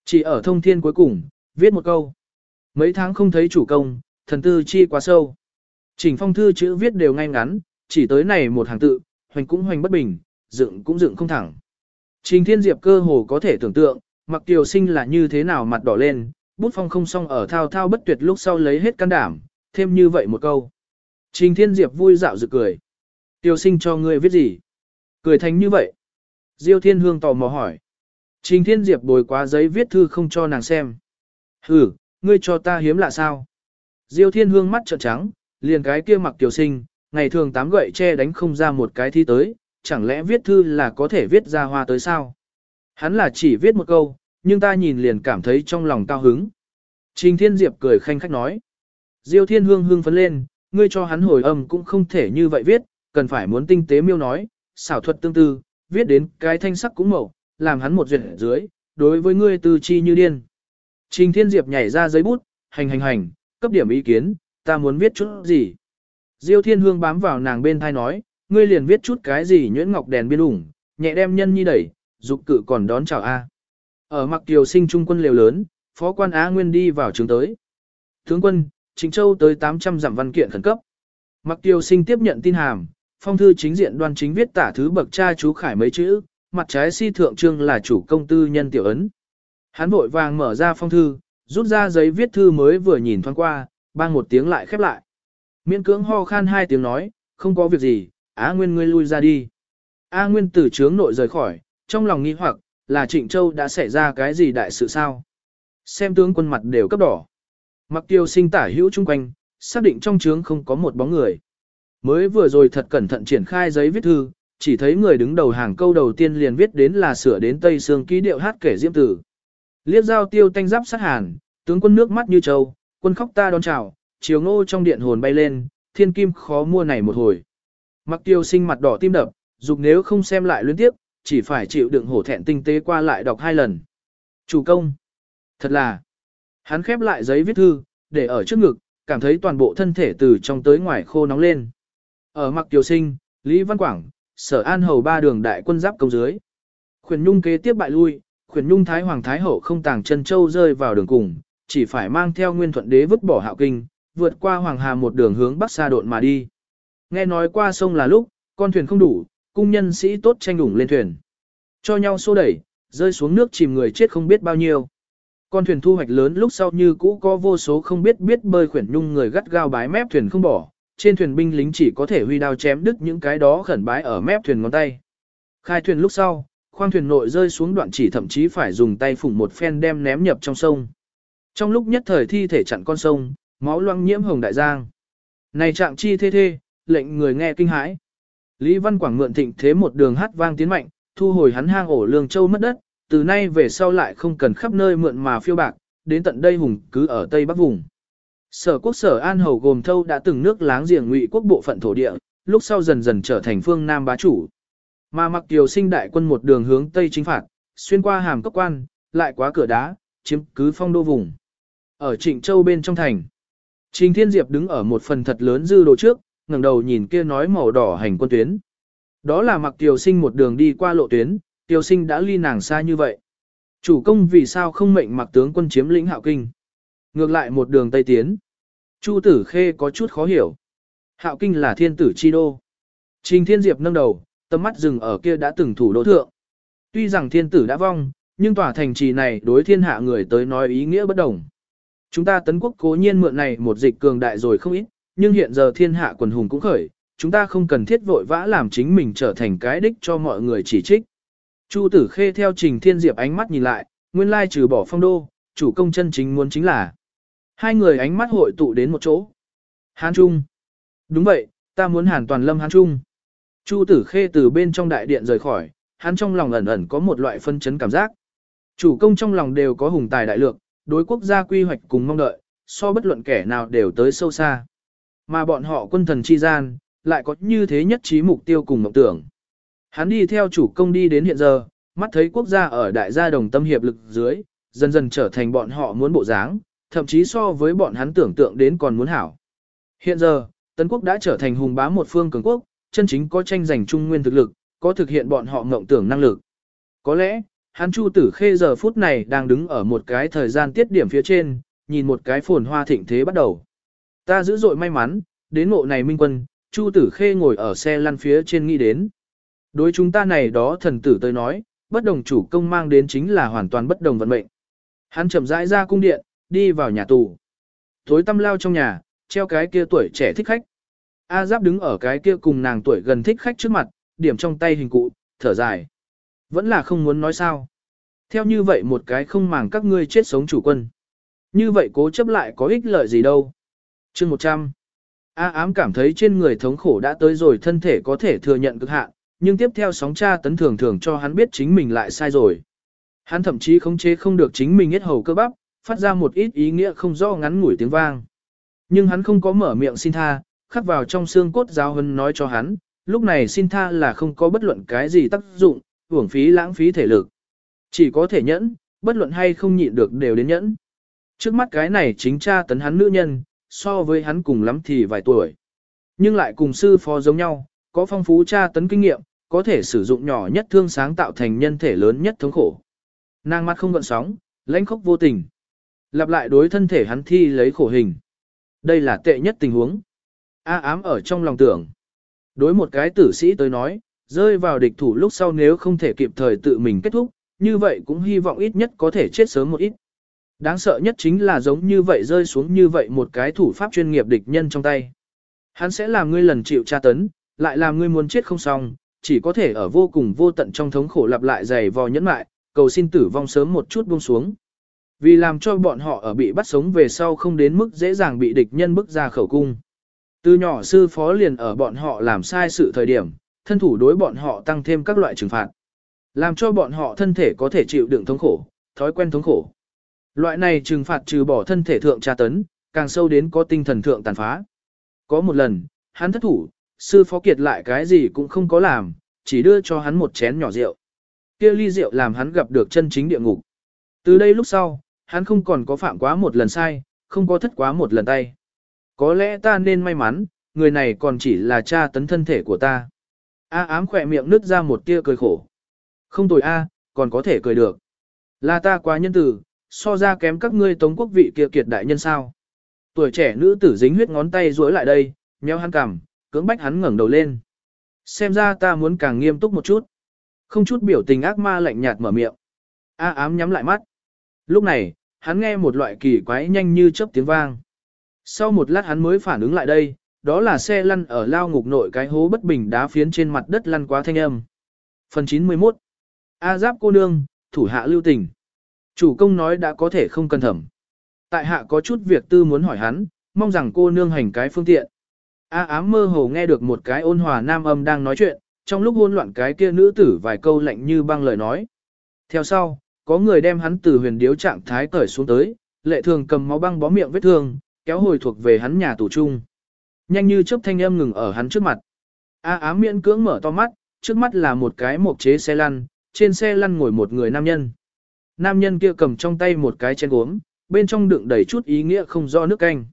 Chỉ ở thông thiên cuối cùng, viết một câu. Mấy tháng không thấy chủ công, thần tư chi quá sâu. Trình phong thư chữ viết đều ngay ngắn, chỉ tới này một hàng tự, hoành cũng hoành bất bình, dựng cũng dựng không thẳng. Trình thiên diệp cơ hồ có thể tưởng tượng, mặc tiểu sinh là như thế nào mặt đỏ lên, bút phong không xong ở thao thao bất tuyệt lúc sau lấy hết can đảm, thêm như vậy một câu. Trình Thiên Diệp vui dạo dự cười. Tiêu sinh cho ngươi viết gì? Cười thành như vậy. Diêu Thiên Hương tò mò hỏi. Trình Thiên Diệp bồi quá giấy viết thư không cho nàng xem. Hử, ngươi cho ta hiếm lạ sao? Diêu Thiên Hương mắt trợn trắng, liền cái kia mặc tiểu sinh, ngày thường tám gậy che đánh không ra một cái thi tới, chẳng lẽ viết thư là có thể viết ra hoa tới sao? Hắn là chỉ viết một câu, nhưng ta nhìn liền cảm thấy trong lòng cao hứng. Trình Thiên Diệp cười khanh khách nói. Diêu Thiên Hương hương phấn lên, ngươi cho hắn hồi âm cũng không thể như vậy viết, cần phải muốn tinh tế miêu nói, xảo thuật tương tư, viết đến cái thanh sắc cũng mẫu, làm hắn một duyệt dưới, đối với ngươi tư chi như điên. Trình Thiên Diệp nhảy ra giấy bút, hành hành hành, cấp điểm ý kiến, ta muốn viết chút gì. Diêu Thiên Hương bám vào nàng bên thai nói, ngươi liền viết chút cái gì nhuyễn ngọc đèn biên ủng, nhẹ đem nhân nhi đẩy, dục cự còn đón chào A. Ở mặc kiều sinh trung quân liều lớn, phó quan Á Nguyên đi vào trường tới. Tướng quân, Trịnh Châu tới 800 dặm văn kiện khẩn cấp. Mặc kiều sinh tiếp nhận tin hàm, phong thư chính diện đoan chính viết tả thứ bậc cha chú khải mấy chữ, mặt trái si thượng trương là chủ công tư nhân tiểu ấn. Hắn vội vàng mở ra phong thư, rút ra giấy viết thư mới vừa nhìn thoáng qua, bang một tiếng lại khép lại. Miễn cưỡng ho khan hai tiếng nói, không có việc gì, Á Nguyên ngươi lui ra đi. A Nguyên từ trướng nội rời khỏi, trong lòng nghi hoặc, là Trịnh Châu đã xảy ra cái gì đại sự sao? Xem tướng quân mặt đều cấp đỏ. Mặc tiêu sinh tả hữu chung quanh, xác định trong trướng không có một bóng người. Mới vừa rồi thật cẩn thận triển khai giấy viết thư, chỉ thấy người đứng đầu hàng câu đầu tiên liền viết đến là sửa đến Tây Sương ký điệu hát kể diễm tử. Liếc giao tiêu tanh giáp sát hàn, tướng quân nước mắt như châu, quân khóc ta đón chào, chiều ngô trong điện hồn bay lên, thiên kim khó mua này một hồi. Mặc tiêu sinh mặt đỏ tim đập, dục nếu không xem lại liên tiếp, chỉ phải chịu đựng hổ thẹn tinh tế qua lại đọc hai lần. Chủ công. Thật là. Hắn khép lại giấy viết thư, để ở trước ngực, cảm thấy toàn bộ thân thể từ trong tới ngoài khô nóng lên. Ở mặc tiêu sinh, Lý Văn Quảng, sở an hầu ba đường đại quân giáp công dưới. Khuyển Nhung kế tiếp bại lui, khuyển Nhung Thái Hoàng Thái Hậu không tàng chân châu rơi vào đường cùng, chỉ phải mang theo nguyên thuận đế vứt bỏ hạo kinh, vượt qua Hoàng Hà một đường hướng bắc xa độn mà đi. Nghe nói qua sông là lúc, con thuyền không đủ, cung nhân sĩ tốt tranh đủng lên thuyền. Cho nhau xô đẩy, rơi xuống nước chìm người chết không biết bao nhiêu. Con thuyền thu hoạch lớn lúc sau như cũ có vô số không biết biết bơi khuyển nhung người gắt gao bái mép thuyền không bỏ, trên thuyền binh lính chỉ có thể huy đao chém đứt những cái đó khẩn bái ở mép thuyền ngón tay. Khai thuyền lúc sau, khoang thuyền nội rơi xuống đoạn chỉ thậm chí phải dùng tay phủng một phen đem ném nhập trong sông. Trong lúc nhất thời thi thể chặn con sông, máu loang nhiễm hồng đại giang. Này trạng chi thê thê, lệnh người nghe kinh hãi. Lý Văn Quảng mượn thịnh thế một đường hát vang tiến mạnh, thu hồi hắn hang ổ lương châu mất đất, từ nay về sau lại không cần khắp nơi mượn mà phiêu bạc, đến tận đây hùng cứ ở Tây Bắc vùng. Sở quốc sở An Hầu gồm thâu đã từng nước láng giềng ngụy quốc bộ phận thổ địa, lúc sau dần dần trở thành phương Nam bá chủ. Mà mặc tiểu sinh đại quân một đường hướng Tây chính phạt, xuyên qua hàm cấp quan, lại quá cửa đá, chiếm cứ phong đô vùng. Ở Trịnh Châu bên trong thành, Trình Thiên Diệp đứng ở một phần thật lớn dư đồ trước, ngẩng đầu nhìn kia nói màu đỏ hành quân tuyến. Đó là mặc tiểu sinh một đường đi qua lộ tuyến, tiểu sinh đã ly nàng xa như vậy. Chủ công vì sao không mệnh mặc tướng quân chiếm lĩnh hạo kinh. Ngược lại một đường Tây Tiến. Chu tử khê có chút khó hiểu. Hạo kinh là thiên tử chi đô. Trình thiên diệp nâng đầu, tầm mắt dừng ở kia đã từng thủ đô thượng. Tuy rằng thiên tử đã vong, nhưng tòa thành trì này đối thiên hạ người tới nói ý nghĩa bất đồng. Chúng ta tấn quốc cố nhiên mượn này một dịch cường đại rồi không ít, nhưng hiện giờ thiên hạ quần hùng cũng khởi, chúng ta không cần thiết vội vã làm chính mình trở thành cái đích cho mọi người chỉ trích. Chu tử khê theo trình thiên diệp ánh mắt nhìn lại, nguyên lai trừ bỏ phong đô, chủ công chân chính muốn chính là. Hai người ánh mắt hội tụ đến một chỗ. Hán Trung. Đúng vậy, ta muốn hàn toàn lâm Hán Trung. Chu tử khê từ bên trong đại điện rời khỏi, hắn trong lòng ẩn ẩn có một loại phân chấn cảm giác. Chủ công trong lòng đều có hùng tài đại lược, đối quốc gia quy hoạch cùng mong đợi, so bất luận kẻ nào đều tới sâu xa. Mà bọn họ quân thần chi gian, lại có như thế nhất trí mục tiêu cùng mộng tưởng. Hắn đi theo chủ công đi đến hiện giờ, mắt thấy quốc gia ở đại gia đồng tâm hiệp lực dưới, dần dần trở thành bọn họ muốn bộ dáng, thậm chí so với bọn hắn tưởng tượng đến còn muốn hảo. Hiện giờ, Tấn quốc đã trở thành hùng bá một phương cường quốc, chân chính có tranh giành trung nguyên thực lực, có thực hiện bọn họ mộng tưởng năng lực. Có lẽ, hắn Chu Tử Khê giờ phút này đang đứng ở một cái thời gian tiết điểm phía trên, nhìn một cái phồn hoa thịnh thế bắt đầu. Ta dữ dội may mắn, đến ngộ này minh quân, Chu Tử Khê ngồi ở xe lăn phía trên nghĩ đến. Đối chúng ta này đó thần tử tới nói, bất đồng chủ công mang đến chính là hoàn toàn bất đồng vận mệnh. Hắn chậm rãi ra cung điện, đi vào nhà tù. Tối tăm lao trong nhà, treo cái kia tuổi trẻ thích khách. A Giáp đứng ở cái kia cùng nàng tuổi gần thích khách trước mặt, điểm trong tay hình cụ, thở dài. Vẫn là không muốn nói sao. Theo như vậy một cái không màng các ngươi chết sống chủ quân. Như vậy cố chấp lại có ích lợi gì đâu chương 100. A ám cảm thấy trên người thống khổ đã tới rồi thân thể có thể thừa nhận cực hạn, nhưng tiếp theo sóng tra tấn thường thường cho hắn biết chính mình lại sai rồi. Hắn thậm chí khống chế không được chính mình hết hầu cơ bắp, phát ra một ít ý nghĩa không rõ ngắn ngủi tiếng vang. Nhưng hắn không có mở miệng xin tha, khắc vào trong xương cốt giáo hân nói cho hắn, lúc này xin tha là không có bất luận cái gì tác dụng, uổng phí lãng phí thể lực. Chỉ có thể nhẫn, bất luận hay không nhịn được đều đến nhẫn. Trước mắt cái này chính cha tấn hắn nữ nhân, so với hắn cùng lắm thì vài tuổi. Nhưng lại cùng sư phó giống nhau, có phong phú cha tấn kinh nghiệm, có thể sử dụng nhỏ nhất thương sáng tạo thành nhân thể lớn nhất thống khổ. Nàng mắt không gợn sóng, lãnh khốc vô tình. Lặp lại đối thân thể hắn thi lấy khổ hình. Đây là tệ nhất tình huống. A ám ở trong lòng tưởng. Đối một cái tử sĩ tới nói, rơi vào địch thủ lúc sau nếu không thể kịp thời tự mình kết thúc, như vậy cũng hy vọng ít nhất có thể chết sớm một ít. Đáng sợ nhất chính là giống như vậy rơi xuống như vậy một cái thủ pháp chuyên nghiệp địch nhân trong tay. Hắn sẽ làm ngươi lần chịu tra tấn, lại làm ngươi muốn chết không xong, chỉ có thể ở vô cùng vô tận trong thống khổ lặp lại dày vò nhẫn mại, cầu xin tử vong sớm một chút buông xuống. Vì làm cho bọn họ ở bị bắt sống về sau không đến mức dễ dàng bị địch nhân bức ra khẩu cung. Từ nhỏ sư phó liền ở bọn họ làm sai sự thời điểm, thân thủ đối bọn họ tăng thêm các loại trừng phạt. Làm cho bọn họ thân thể có thể chịu đựng thống khổ, thói quen thống khổ. Loại này trừng phạt trừ bỏ thân thể thượng tra tấn, càng sâu đến có tinh thần thượng tàn phá. Có một lần, hắn thất thủ, sư phó kiệt lại cái gì cũng không có làm, chỉ đưa cho hắn một chén nhỏ rượu. Kia ly rượu làm hắn gặp được chân chính địa ngục. Từ đây lúc sau, hắn không còn có phạm quá một lần sai, không có thất quá một lần tay. Có lẽ ta nên may mắn, người này còn chỉ là cha tấn thân thể của ta. A ám khỏe miệng nứt ra một tia cười khổ. Không tồi A, còn có thể cười được. Là ta quá nhân từ so ra kém các ngươi tống quốc vị kia kiệt đại nhân sao. Tuổi trẻ nữ tử dính huyết ngón tay duỗi lại đây, nheo hắn cằm, cưỡng bách hắn ngẩng đầu lên. Xem ra ta muốn càng nghiêm túc một chút. Không chút biểu tình ác ma lạnh nhạt mở miệng. A ám nhắm lại mắt. Lúc này, hắn nghe một loại kỳ quái nhanh như chớp tiếng vang. Sau một lát hắn mới phản ứng lại đây, đó là xe lăn ở lao ngục nội cái hố bất bình đá phiến trên mặt đất lăn quá thanh âm. Phần 91 A giáp cô nương, thủ hạ lưu tình. Chủ công nói đã có thể không cần thẩm. Tại hạ có chút việc tư muốn hỏi hắn, mong rằng cô nương hành cái phương tiện. A à, ám mơ hồ nghe được một cái ôn hòa nam âm đang nói chuyện, trong lúc hôn loạn cái kia nữ tử vài câu lạnh như băng lời nói. Theo sau, có người đem hắn từ huyền điếu trạng thái cởi xuống tới, lệ thường cầm máu băng bó miệng vết thương, kéo hồi thuộc về hắn nhà tù trung. Nhanh như chớp thanh âm ngừng ở hắn trước mặt. A à, ám miễn cưỡng mở to mắt, trước mắt là một cái mộc chế xe lăn, trên xe lăn ngồi một người nam nhân. Nam nhân kia cầm trong tay một cái chén gốm, bên trong đựng đầy chút ý nghĩa không rõ nước canh.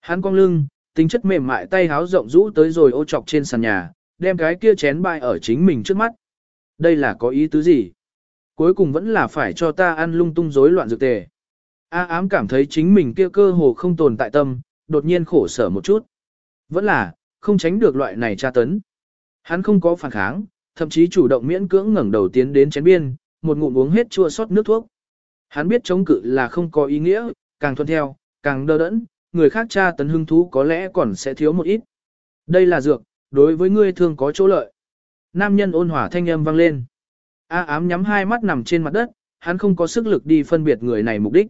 Hắn cong lưng, tính chất mềm mại tay háo rộng rũ tới rồi ô chọc trên sàn nhà, đem cái kia chén bại ở chính mình trước mắt. Đây là có ý tứ gì? Cuối cùng vẫn là phải cho ta ăn lung tung rối loạn dược tề. A ám cảm thấy chính mình kia cơ hồ không tồn tại tâm, đột nhiên khổ sở một chút. Vẫn là, không tránh được loại này tra tấn. Hắn không có phản kháng, thậm chí chủ động miễn cưỡng ngẩng đầu tiến đến chén biên, một ngụm uống hết chua sót nước thuốc. Hắn biết chống cự là không có ý nghĩa, càng thuận theo, càng đơ đẫn, người khác tra tấn hưng thú có lẽ còn sẽ thiếu một ít. Đây là dược, đối với ngươi thường có chỗ lợi. Nam nhân ôn hòa thanh âm vang lên. A ám nhắm hai mắt nằm trên mặt đất, hắn không có sức lực đi phân biệt người này mục đích.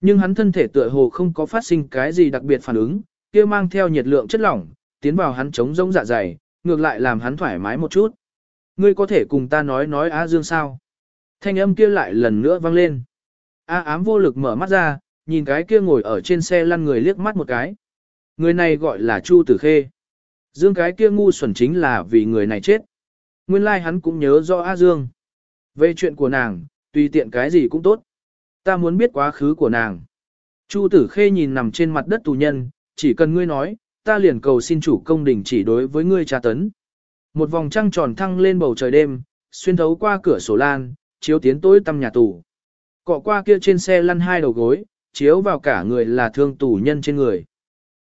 Nhưng hắn thân thể tựa hồ không có phát sinh cái gì đặc biệt phản ứng, kia mang theo nhiệt lượng chất lỏng, tiến vào hắn chống rỗng dạ dày, ngược lại làm hắn thoải mái một chút. Ngươi có thể cùng ta nói nói A Dương sao? Thanh âm kia lại lần nữa vang lên. A ám vô lực mở mắt ra, nhìn cái kia ngồi ở trên xe lăn người liếc mắt một cái. Người này gọi là Chu Tử Khê. Dương cái kia ngu xuẩn chính là vì người này chết. Nguyên lai like hắn cũng nhớ rõ A Dương. Về chuyện của nàng, tùy tiện cái gì cũng tốt. Ta muốn biết quá khứ của nàng. Chu Tử Khê nhìn nằm trên mặt đất tù nhân, chỉ cần ngươi nói, ta liền cầu xin chủ công đình chỉ đối với ngươi tra tấn. Một vòng trăng tròn thăng lên bầu trời đêm, xuyên thấu qua cửa sổ lan, chiếu tiến tối tăm nhà tù. Cọ qua kia trên xe lăn hai đầu gối, chiếu vào cả người là thương tù nhân trên người.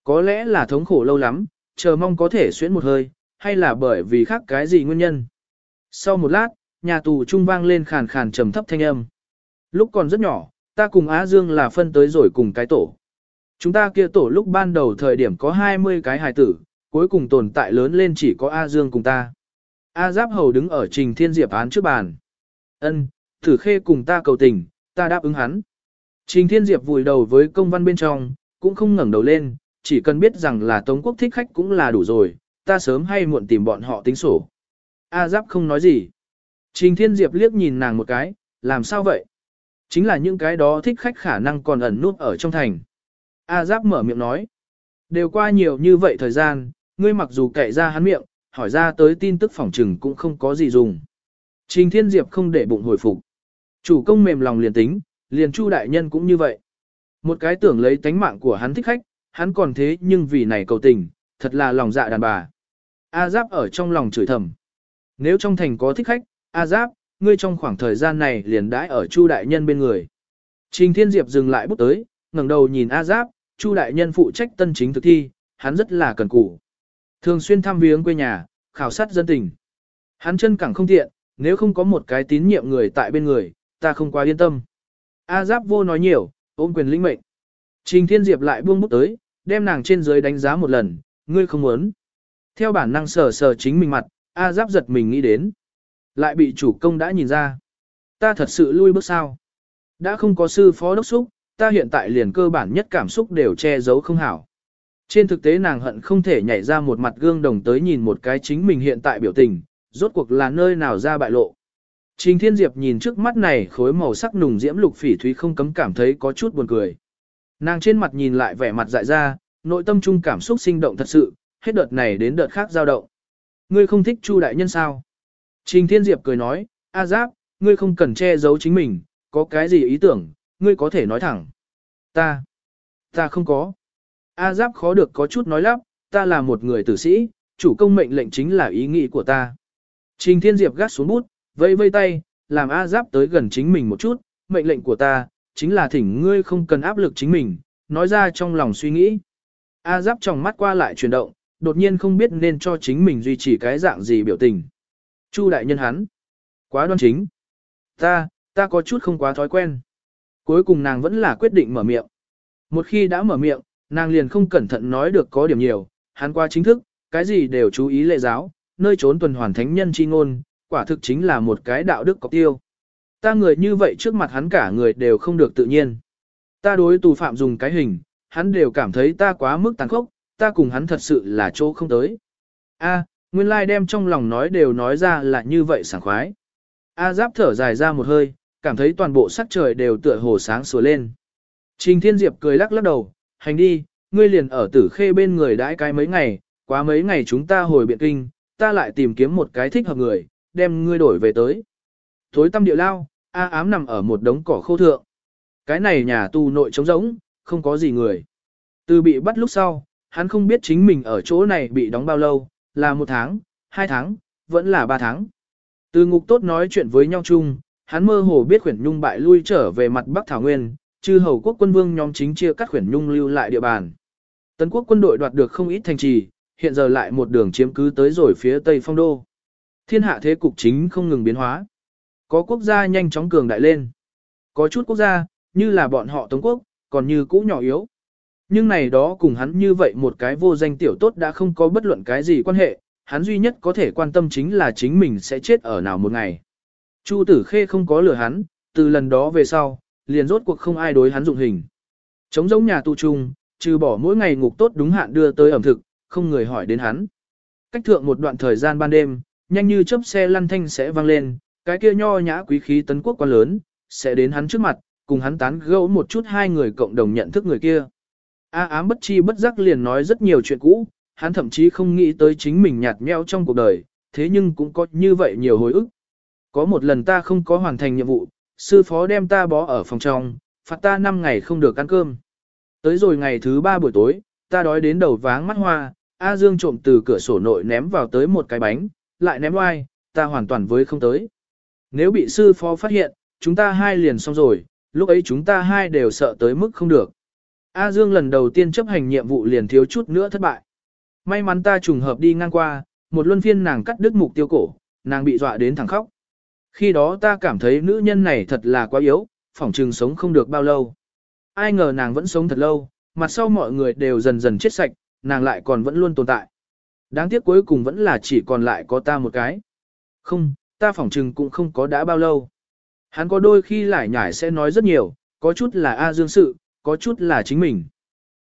Có lẽ là thống khổ lâu lắm, chờ mong có thể xuyến một hơi, hay là bởi vì khác cái gì nguyên nhân. Sau một lát, nhà tù trung vang lên khàn khàn trầm thấp thanh âm. Lúc còn rất nhỏ, ta cùng Á Dương là phân tới rồi cùng cái tổ. Chúng ta kia tổ lúc ban đầu thời điểm có 20 cái hài tử, cuối cùng tồn tại lớn lên chỉ có A Dương cùng ta. A Giáp Hầu đứng ở Trình Thiên Diệp án trước bàn. Ân, thử khê cùng ta cầu tình, ta đáp ứng hắn. Trình Thiên Diệp vùi đầu với công văn bên trong, cũng không ngẩng đầu lên, chỉ cần biết rằng là Tống Quốc thích khách cũng là đủ rồi, ta sớm hay muộn tìm bọn họ tính sổ. A Giáp không nói gì. Trình Thiên Diệp liếc nhìn nàng một cái, làm sao vậy? Chính là những cái đó thích khách khả năng còn ẩn nút ở trong thành. A Giáp mở miệng nói. Đều qua nhiều như vậy thời gian, ngươi mặc dù kệ ra hắn miệng, hỏi ra tới tin tức phỏng trừng cũng không có gì dùng. Trình Thiên Diệp không để bụng hồi phục. Chủ công mềm lòng liền tính, liền Chu đại nhân cũng như vậy. Một cái tưởng lấy tánh mạng của hắn thích khách, hắn còn thế nhưng vì này cầu tình, thật là lòng dạ đàn bà. A Giáp ở trong lòng chửi thầm. Nếu trong thành có thích khách, A Giáp, ngươi trong khoảng thời gian này liền đãi ở Chu đại nhân bên người. Trình Thiên Diệp dừng lại bút tới, ngẩng đầu nhìn A Giáp, Chu đại nhân phụ trách tân chính thực thi, hắn rất là cần cù. Thường xuyên thăm viếng quê nhà, khảo sát dân tình. Hắn chân cẳng không tiện, nếu không có một cái tín nhiệm người tại bên người, ta không quá yên tâm. A Giáp vô nói nhiều, ôm quyền lĩnh mệnh. Trình Thiên Diệp lại buông bút tới, đem nàng trên dưới đánh giá một lần, ngươi không muốn. Theo bản năng sờ sờ chính mình mặt, A Giáp giật mình nghĩ đến. Lại bị chủ công đã nhìn ra. Ta thật sự lui bước sao. Đã không có sư phó đốc xúc, ta hiện tại liền cơ bản nhất cảm xúc đều che giấu không hảo. Trên thực tế nàng hận không thể nhảy ra một mặt gương đồng tới nhìn một cái chính mình hiện tại biểu tình, rốt cuộc là nơi nào ra bại lộ. Trình Thiên Diệp nhìn trước mắt này khối màu sắc nùng diễm lục phỉ thúy không cấm cảm thấy có chút buồn cười. Nàng trên mặt nhìn lại vẻ mặt dại ra, nội tâm trung cảm xúc sinh động thật sự, hết đợt này đến đợt khác dao động. Ngươi không thích Chu đại nhân sao? Trình Thiên Diệp cười nói, A Giáp, ngươi không cần che giấu chính mình, có cái gì ý tưởng, ngươi có thể nói thẳng. Ta, ta không có. A Giáp khó được có chút nói lắp, ta là một người tử sĩ, chủ công mệnh lệnh chính là ý nghĩ của ta. Trình Thiên Diệp gắt xuống bút, vây vây tay, làm A Giáp tới gần chính mình một chút, mệnh lệnh của ta, chính là thỉnh ngươi không cần áp lực chính mình, nói ra trong lòng suy nghĩ. A Giáp trong mắt qua lại chuyển động, đột nhiên không biết nên cho chính mình duy trì cái dạng gì biểu tình. Chu đại nhân hắn, quá đoan chính. Ta, ta có chút không quá thói quen. Cuối cùng nàng vẫn là quyết định mở miệng. Một khi đã mở miệng, nàng liền không cẩn thận nói được có điểm nhiều, hắn qua chính thức, cái gì đều chú ý lệ giáo, nơi trốn tuần hoàn thánh nhân chi ngôn, quả thực chính là một cái đạo đức có tiêu. Ta người như vậy trước mặt hắn cả người đều không được tự nhiên. Ta đối tù phạm dùng cái hình, hắn đều cảm thấy ta quá mức tàn khốc, ta cùng hắn thật sự là chỗ không tới. A, nguyên lai đem trong lòng nói đều nói ra là như vậy sảng khoái. A giáp thở dài ra một hơi, cảm thấy toàn bộ sắc trời đều tựa hồ sáng sủa lên. Trình Thiên Diệp cười lắc lắc đầu, hành đi, ngươi liền ở tử khê bên người đãi cái mấy ngày, quá mấy ngày chúng ta hồi biện kinh, ta lại tìm kiếm một cái thích hợp người, đem ngươi đổi về tới. Thối tâm địa lao, A ám nằm ở một đống cỏ khô thượng. Cái này nhà tù nội trống rỗng, không có gì người. Từ bị bắt lúc sau, hắn không biết chính mình ở chỗ này bị đóng bao lâu, là một tháng, hai tháng, vẫn là ba tháng. Từ ngục tốt nói chuyện với nhau chung, hắn mơ hồ biết khuyển nhung bại lui trở về mặt Bắc Thảo Nguyên, chư hầu quốc quân vương nhóm chính chia cắt khuyển nhung lưu lại địa bàn. Tấn quốc quân đội đoạt được không ít thành trì, hiện giờ lại một đường chiếm cứ tới rồi phía tây phong đô. Thiên hạ thế cục chính không ngừng biến hóa. Có quốc gia nhanh chóng cường đại lên. Có chút quốc gia, như là bọn họ Tống quốc, còn như cũ nhỏ yếu. Nhưng này đó cùng hắn như vậy một cái vô danh tiểu tốt đã không có bất luận cái gì quan hệ, hắn duy nhất có thể quan tâm chính là chính mình sẽ chết ở nào một ngày. Chu tử khê không có lừa hắn, từ lần đó về sau, liền rốt cuộc không ai đối hắn dụng hình. Chống giống nhà tù trung, trừ bỏ mỗi ngày ngục tốt đúng hạn đưa tới ẩm thực, không người hỏi đến hắn. Cách thượng một đoạn thời gian ban đêm, nhanh như chớp xe lăn thanh sẽ vang lên, cái kia nho nhã quý khí tấn quốc quá lớn, sẽ đến hắn trước mặt, cùng hắn tán gẫu một chút hai người cộng đồng nhận thức người kia. A ám bất chi bất giác liền nói rất nhiều chuyện cũ, hắn thậm chí không nghĩ tới chính mình nhạt nhẽo trong cuộc đời, thế nhưng cũng có như vậy nhiều hồi ức. Có một lần ta không có hoàn thành nhiệm vụ, sư phó đem ta bó ở phòng trong, phạt ta 5 ngày không được ăn cơm. Tới rồi ngày thứ ba buổi tối, ta đói đến đầu váng mắt hoa, A Dương trộm từ cửa sổ nội ném vào tới một cái bánh, lại ném oai, ta hoàn toàn với không tới. Nếu bị sư phó phát hiện, chúng ta hai liền xong rồi, lúc ấy chúng ta hai đều sợ tới mức không được. A Dương lần đầu tiên chấp hành nhiệm vụ liền thiếu chút nữa thất bại. May mắn ta trùng hợp đi ngang qua, một luân phiên nàng cắt đứt mục tiêu cổ, nàng bị dọa đến thẳng khóc. Khi đó ta cảm thấy nữ nhân này thật là quá yếu, phỏng trừng sống không được bao lâu. Ai ngờ nàng vẫn sống thật lâu, mặt sau mọi người đều dần dần chết sạch, nàng lại còn vẫn luôn tồn tại. Đáng tiếc cuối cùng vẫn là chỉ còn lại có ta một cái. Không, ta phỏng trừng cũng không có đã bao lâu. Hắn có đôi khi lại nhải sẽ nói rất nhiều, có chút là A Dương sự, có chút là chính mình.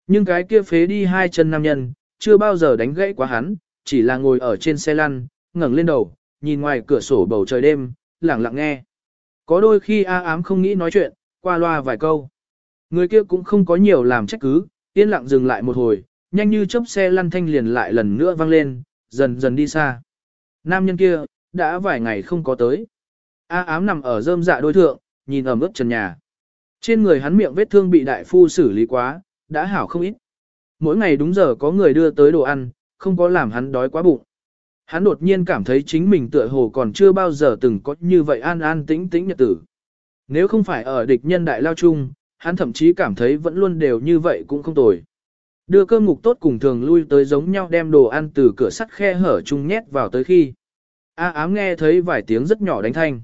Nhưng cái kia phế đi hai chân nam nhân, chưa bao giờ đánh gãy quá hắn, chỉ là ngồi ở trên xe lăn, ngẩng lên đầu, nhìn ngoài cửa sổ bầu trời đêm, lặng lặng nghe. Có đôi khi A ám không nghĩ nói chuyện, qua loa vài câu. Người kia cũng không có nhiều làm trách cứ, yên lặng dừng lại một hồi, nhanh như chớp xe lăn thanh liền lại lần nữa vang lên, dần dần đi xa. Nam nhân kia, đã vài ngày không có tới. A ám nằm ở rơm dạ đôi thượng, nhìn ẩm ướt trần nhà. Trên người hắn miệng vết thương bị đại phu xử lý quá, đã hảo không ít. Mỗi ngày đúng giờ có người đưa tới đồ ăn, không có làm hắn đói quá bụng. Hắn đột nhiên cảm thấy chính mình tựa hồ còn chưa bao giờ từng có như vậy an an tĩnh tĩnh nhật tử. Nếu không phải ở địch nhân đại lao chung, hắn thậm chí cảm thấy vẫn luôn đều như vậy cũng không tồi. Đưa cơm ngục tốt cùng thường lui tới giống nhau đem đồ ăn từ cửa sắt khe hở chung nhét vào tới khi. A ám nghe thấy vài tiếng rất nhỏ đánh thanh.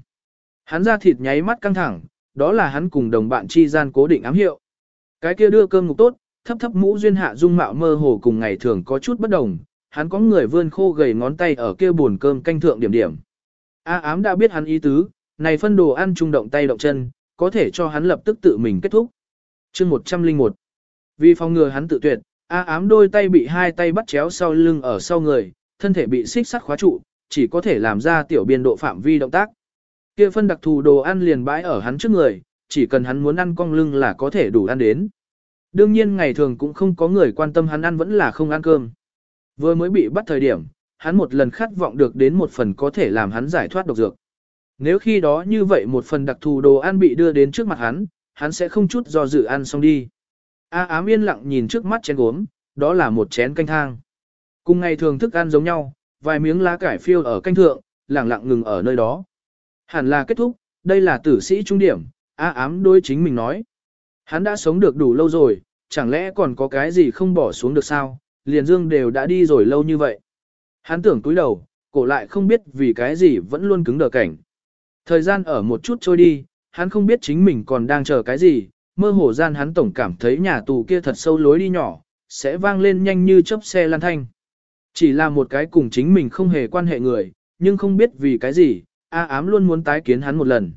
Hắn ra thịt nháy mắt căng thẳng, đó là hắn cùng đồng bạn chi gian cố định ám hiệu. Cái kia đưa cơm ngục tốt, thấp thấp mũ duyên hạ dung mạo mơ hồ cùng ngày thường có chút bất đồng, hắn có người vươn khô gầy ngón tay ở kia buồn cơm canh thượng điểm điểm. A ám đã biết hắn ý tứ, này phân đồ ăn trung động tay động chân, có thể cho hắn lập tức tự mình kết thúc. chương 101 Vì phòng ngừa hắn tự tuyệt, A ám đôi tay bị hai tay bắt chéo sau lưng ở sau người, thân thể bị xích sắt khóa trụ, chỉ có thể làm ra tiểu biên độ phạm vi động tác. Kia phân đặc thù đồ ăn liền bãi ở hắn trước người, chỉ cần hắn muốn ăn cong lưng là có thể đủ ăn đến. Đương nhiên ngày thường cũng không có người quan tâm hắn ăn vẫn là không ăn cơm. Vừa mới bị bắt thời điểm, hắn một lần khát vọng được đến một phần có thể làm hắn giải thoát độc dược. Nếu khi đó như vậy một phần đặc thù đồ ăn bị đưa đến trước mặt hắn, hắn sẽ không chút do dự ăn xong đi. A ám yên lặng nhìn trước mắt chén gốm, đó là một chén canh thang. Cùng ngày thường thức ăn giống nhau, vài miếng lá cải phiêu ở canh thượng, lặng lặng ngừng ở nơi đó. Hẳn là kết thúc, đây là tử sĩ trung điểm, A ám đôi chính mình nói. Hắn đã sống được đủ lâu rồi, chẳng lẽ còn có cái gì không bỏ xuống được sao, liền dương đều đã đi rồi lâu như vậy. Hắn tưởng túi đầu, cổ lại không biết vì cái gì vẫn luôn cứng đờ cảnh. Thời gian ở một chút trôi đi, hắn không biết chính mình còn đang chờ cái gì, mơ hồ gian hắn tổng cảm thấy nhà tù kia thật sâu lối đi nhỏ, sẽ vang lên nhanh như chớp xe lan thanh. Chỉ là một cái cùng chính mình không hề quan hệ người, nhưng không biết vì cái gì, A ám luôn muốn tái kiến hắn một lần.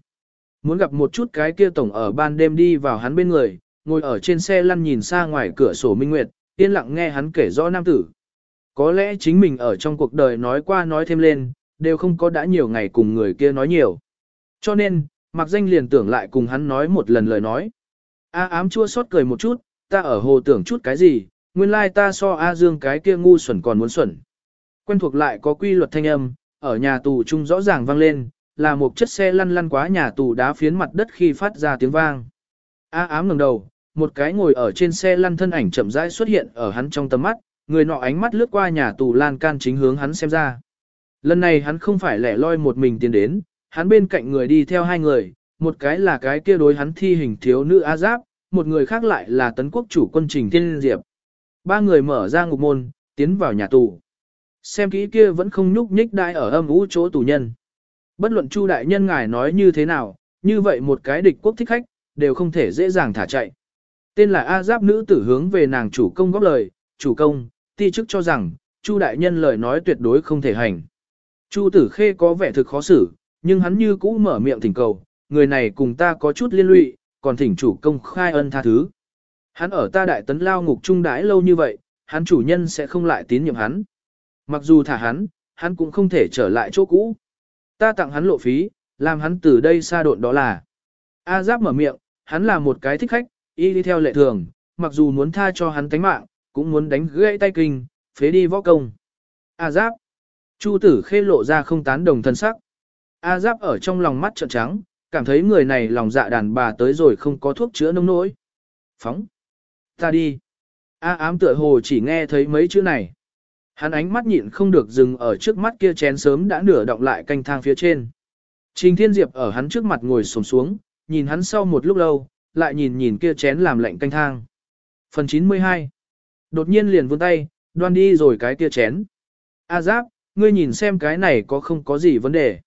Muốn gặp một chút cái kia tổng ở ban đêm đi vào hắn bên người, ngồi ở trên xe lăn nhìn xa ngoài cửa sổ minh nguyệt, yên lặng nghe hắn kể rõ nam tử. Có lẽ chính mình ở trong cuộc đời nói qua nói thêm lên, đều không có đã nhiều ngày cùng người kia nói nhiều. Cho nên, mặc danh liền tưởng lại cùng hắn nói một lần lời nói. A ám chua xót cười một chút, ta ở hồ tưởng chút cái gì, nguyên lai ta so A Dương cái kia ngu xuẩn còn muốn xuẩn. Quen thuộc lại có quy luật thanh âm, ở nhà tù chung rõ ràng vang lên, là một chất xe lăn lăn quá nhà tù đá phiến mặt đất khi phát ra tiếng vang. A ám ngẩng đầu, một cái ngồi ở trên xe lăn thân ảnh chậm rãi xuất hiện ở hắn trong tầm mắt, người nọ ánh mắt lướt qua nhà tù lan can chính hướng hắn xem ra. Lần này hắn không phải lẻ loi một mình tiến đến, hắn bên cạnh người đi theo hai người, một cái là cái kia đối hắn thi hình thiếu nữ A Giáp, một người khác lại là tấn quốc chủ quân trình thiên diệp. Ba người mở ra ngục môn, tiến vào nhà tù. Xem kỹ kia vẫn không nhúc nhích đại ở âm ú chỗ tù nhân. Bất luận Chu đại nhân ngài nói như thế nào, như vậy một cái địch quốc thích khách, đều không thể dễ dàng thả chạy. Tên là A Giáp nữ tử hướng về nàng chủ công góp lời, chủ công, ti chức cho rằng, Chu đại nhân lời nói tuyệt đối không thể hành. Chu tử khê có vẻ thực khó xử, nhưng hắn như cũ mở miệng thỉnh cầu, người này cùng ta có chút liên lụy, còn thỉnh chủ công khai ân tha thứ. Hắn ở ta đại tấn lao ngục trung đãi lâu như vậy, hắn chủ nhân sẽ không lại tín nhiệm hắn. Mặc dù thả hắn, hắn cũng không thể trở lại chỗ cũ. Ta tặng hắn lộ phí, làm hắn từ đây xa độn đó là. A Giáp mở miệng, hắn là một cái thích khách, y đi theo lệ thường, mặc dù muốn tha cho hắn tánh mạng, cũng muốn đánh gãy tay kinh, phế đi võ công. A Giáp. Chu tử khê lộ ra không tán đồng thân sắc. A Giáp ở trong lòng mắt trợn trắng, cảm thấy người này lòng dạ đàn bà tới rồi không có thuốc chữa nông nỗi. Phóng. Ta đi. A ám tựa hồ chỉ nghe thấy mấy chữ này. Hắn ánh mắt nhịn không được dừng ở trước mắt kia chén sớm đã nửa động lại canh thang phía trên. Trình Thiên Diệp ở hắn trước mặt ngồi sồm xuống, nhìn hắn sau một lúc lâu, lại nhìn nhìn kia chén làm lạnh canh thang. Phần 92 Đột nhiên liền vươn tay, đoan đi rồi cái kia chén. A Giáp, ngươi nhìn xem cái này có không có gì vấn đề.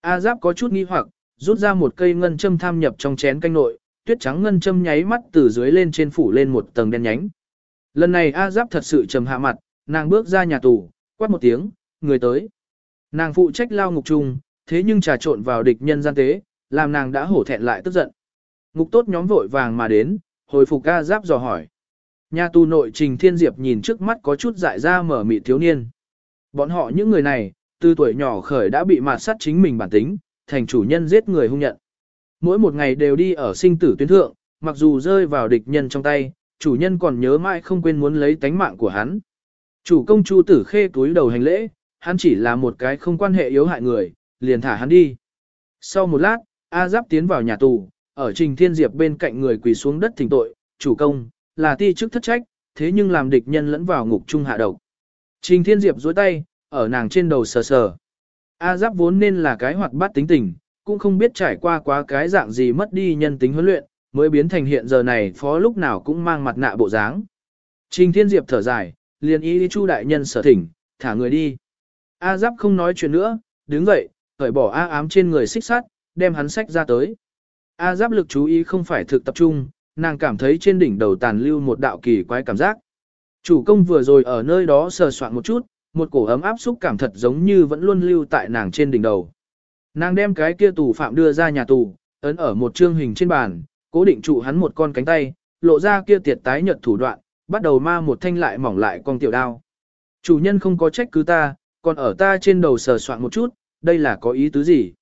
A Giáp có chút nghi hoặc, rút ra một cây ngân châm tham nhập trong chén canh nội, tuyết trắng ngân châm nháy mắt từ dưới lên trên phủ lên một tầng đen nhánh. Lần này A Giáp thật sự trầm hạ mặt, nàng bước ra nhà tù, quát một tiếng, người tới. Nàng phụ trách lao ngục chung, thế nhưng trà trộn vào địch nhân gian tế, làm nàng đã hổ thẹn lại tức giận. Ngục tốt nhóm vội vàng mà đến, hồi phục A Giáp dò hỏi. Nhà tù nội Trình Thiên Diệp nhìn trước mắt có chút dại ra mở mị thiếu niên. Bọn họ những người này, từ tuổi nhỏ khởi đã bị mạt sát chính mình bản tính, thành chủ nhân giết người hung nhận. Mỗi một ngày đều đi ở sinh tử tuyến thượng, mặc dù rơi vào địch nhân trong tay, chủ nhân còn nhớ mãi không quên muốn lấy tánh mạng của hắn. Chủ công chu tử khê túi đầu hành lễ, hắn chỉ là một cái không quan hệ yếu hại người, liền thả hắn đi. Sau một lát, A Giáp tiến vào nhà tù, ở Trình Thiên Diệp bên cạnh người quỳ xuống đất thỉnh tội, chủ công, là ti chức thất trách, thế nhưng làm địch nhân lẫn vào ngục trung hạ độc. Trình Thiên Diệp duỗi tay, ở nàng trên đầu sờ sờ. A giáp vốn nên là cái hoạt bát tính tình, cũng không biết trải qua quá cái dạng gì mất đi nhân tính huấn luyện, mới biến thành hiện giờ này phó lúc nào cũng mang mặt nạ bộ dáng. Trình Thiên Diệp thở dài, liền ý đi chu đại nhân sở thỉnh, thả người đi. A giáp không nói chuyện nữa, đứng dậy, cởi bỏ A ám trên người xích sắt, đem hắn sách ra tới. A giáp lực chú ý không phải thực tập trung, nàng cảm thấy trên đỉnh đầu tàn lưu một đạo kỳ quái cảm giác. Chủ công vừa rồi ở nơi đó sờ soạn một chút, một cổ ấm áp xúc cảm thật giống như vẫn luôn lưu tại nàng trên đỉnh đầu. Nàng đem cái kia tù phạm đưa ra nhà tù, ấn ở một chương hình trên bàn, cố định trụ hắn một con cánh tay, lộ ra kia tiệt tái nhật thủ đoạn, bắt đầu ma một thanh lại mỏng lại con tiểu đao. Chủ nhân không có trách cứ ta, còn ở ta trên đầu sờ soạn một chút, đây là có ý tứ gì?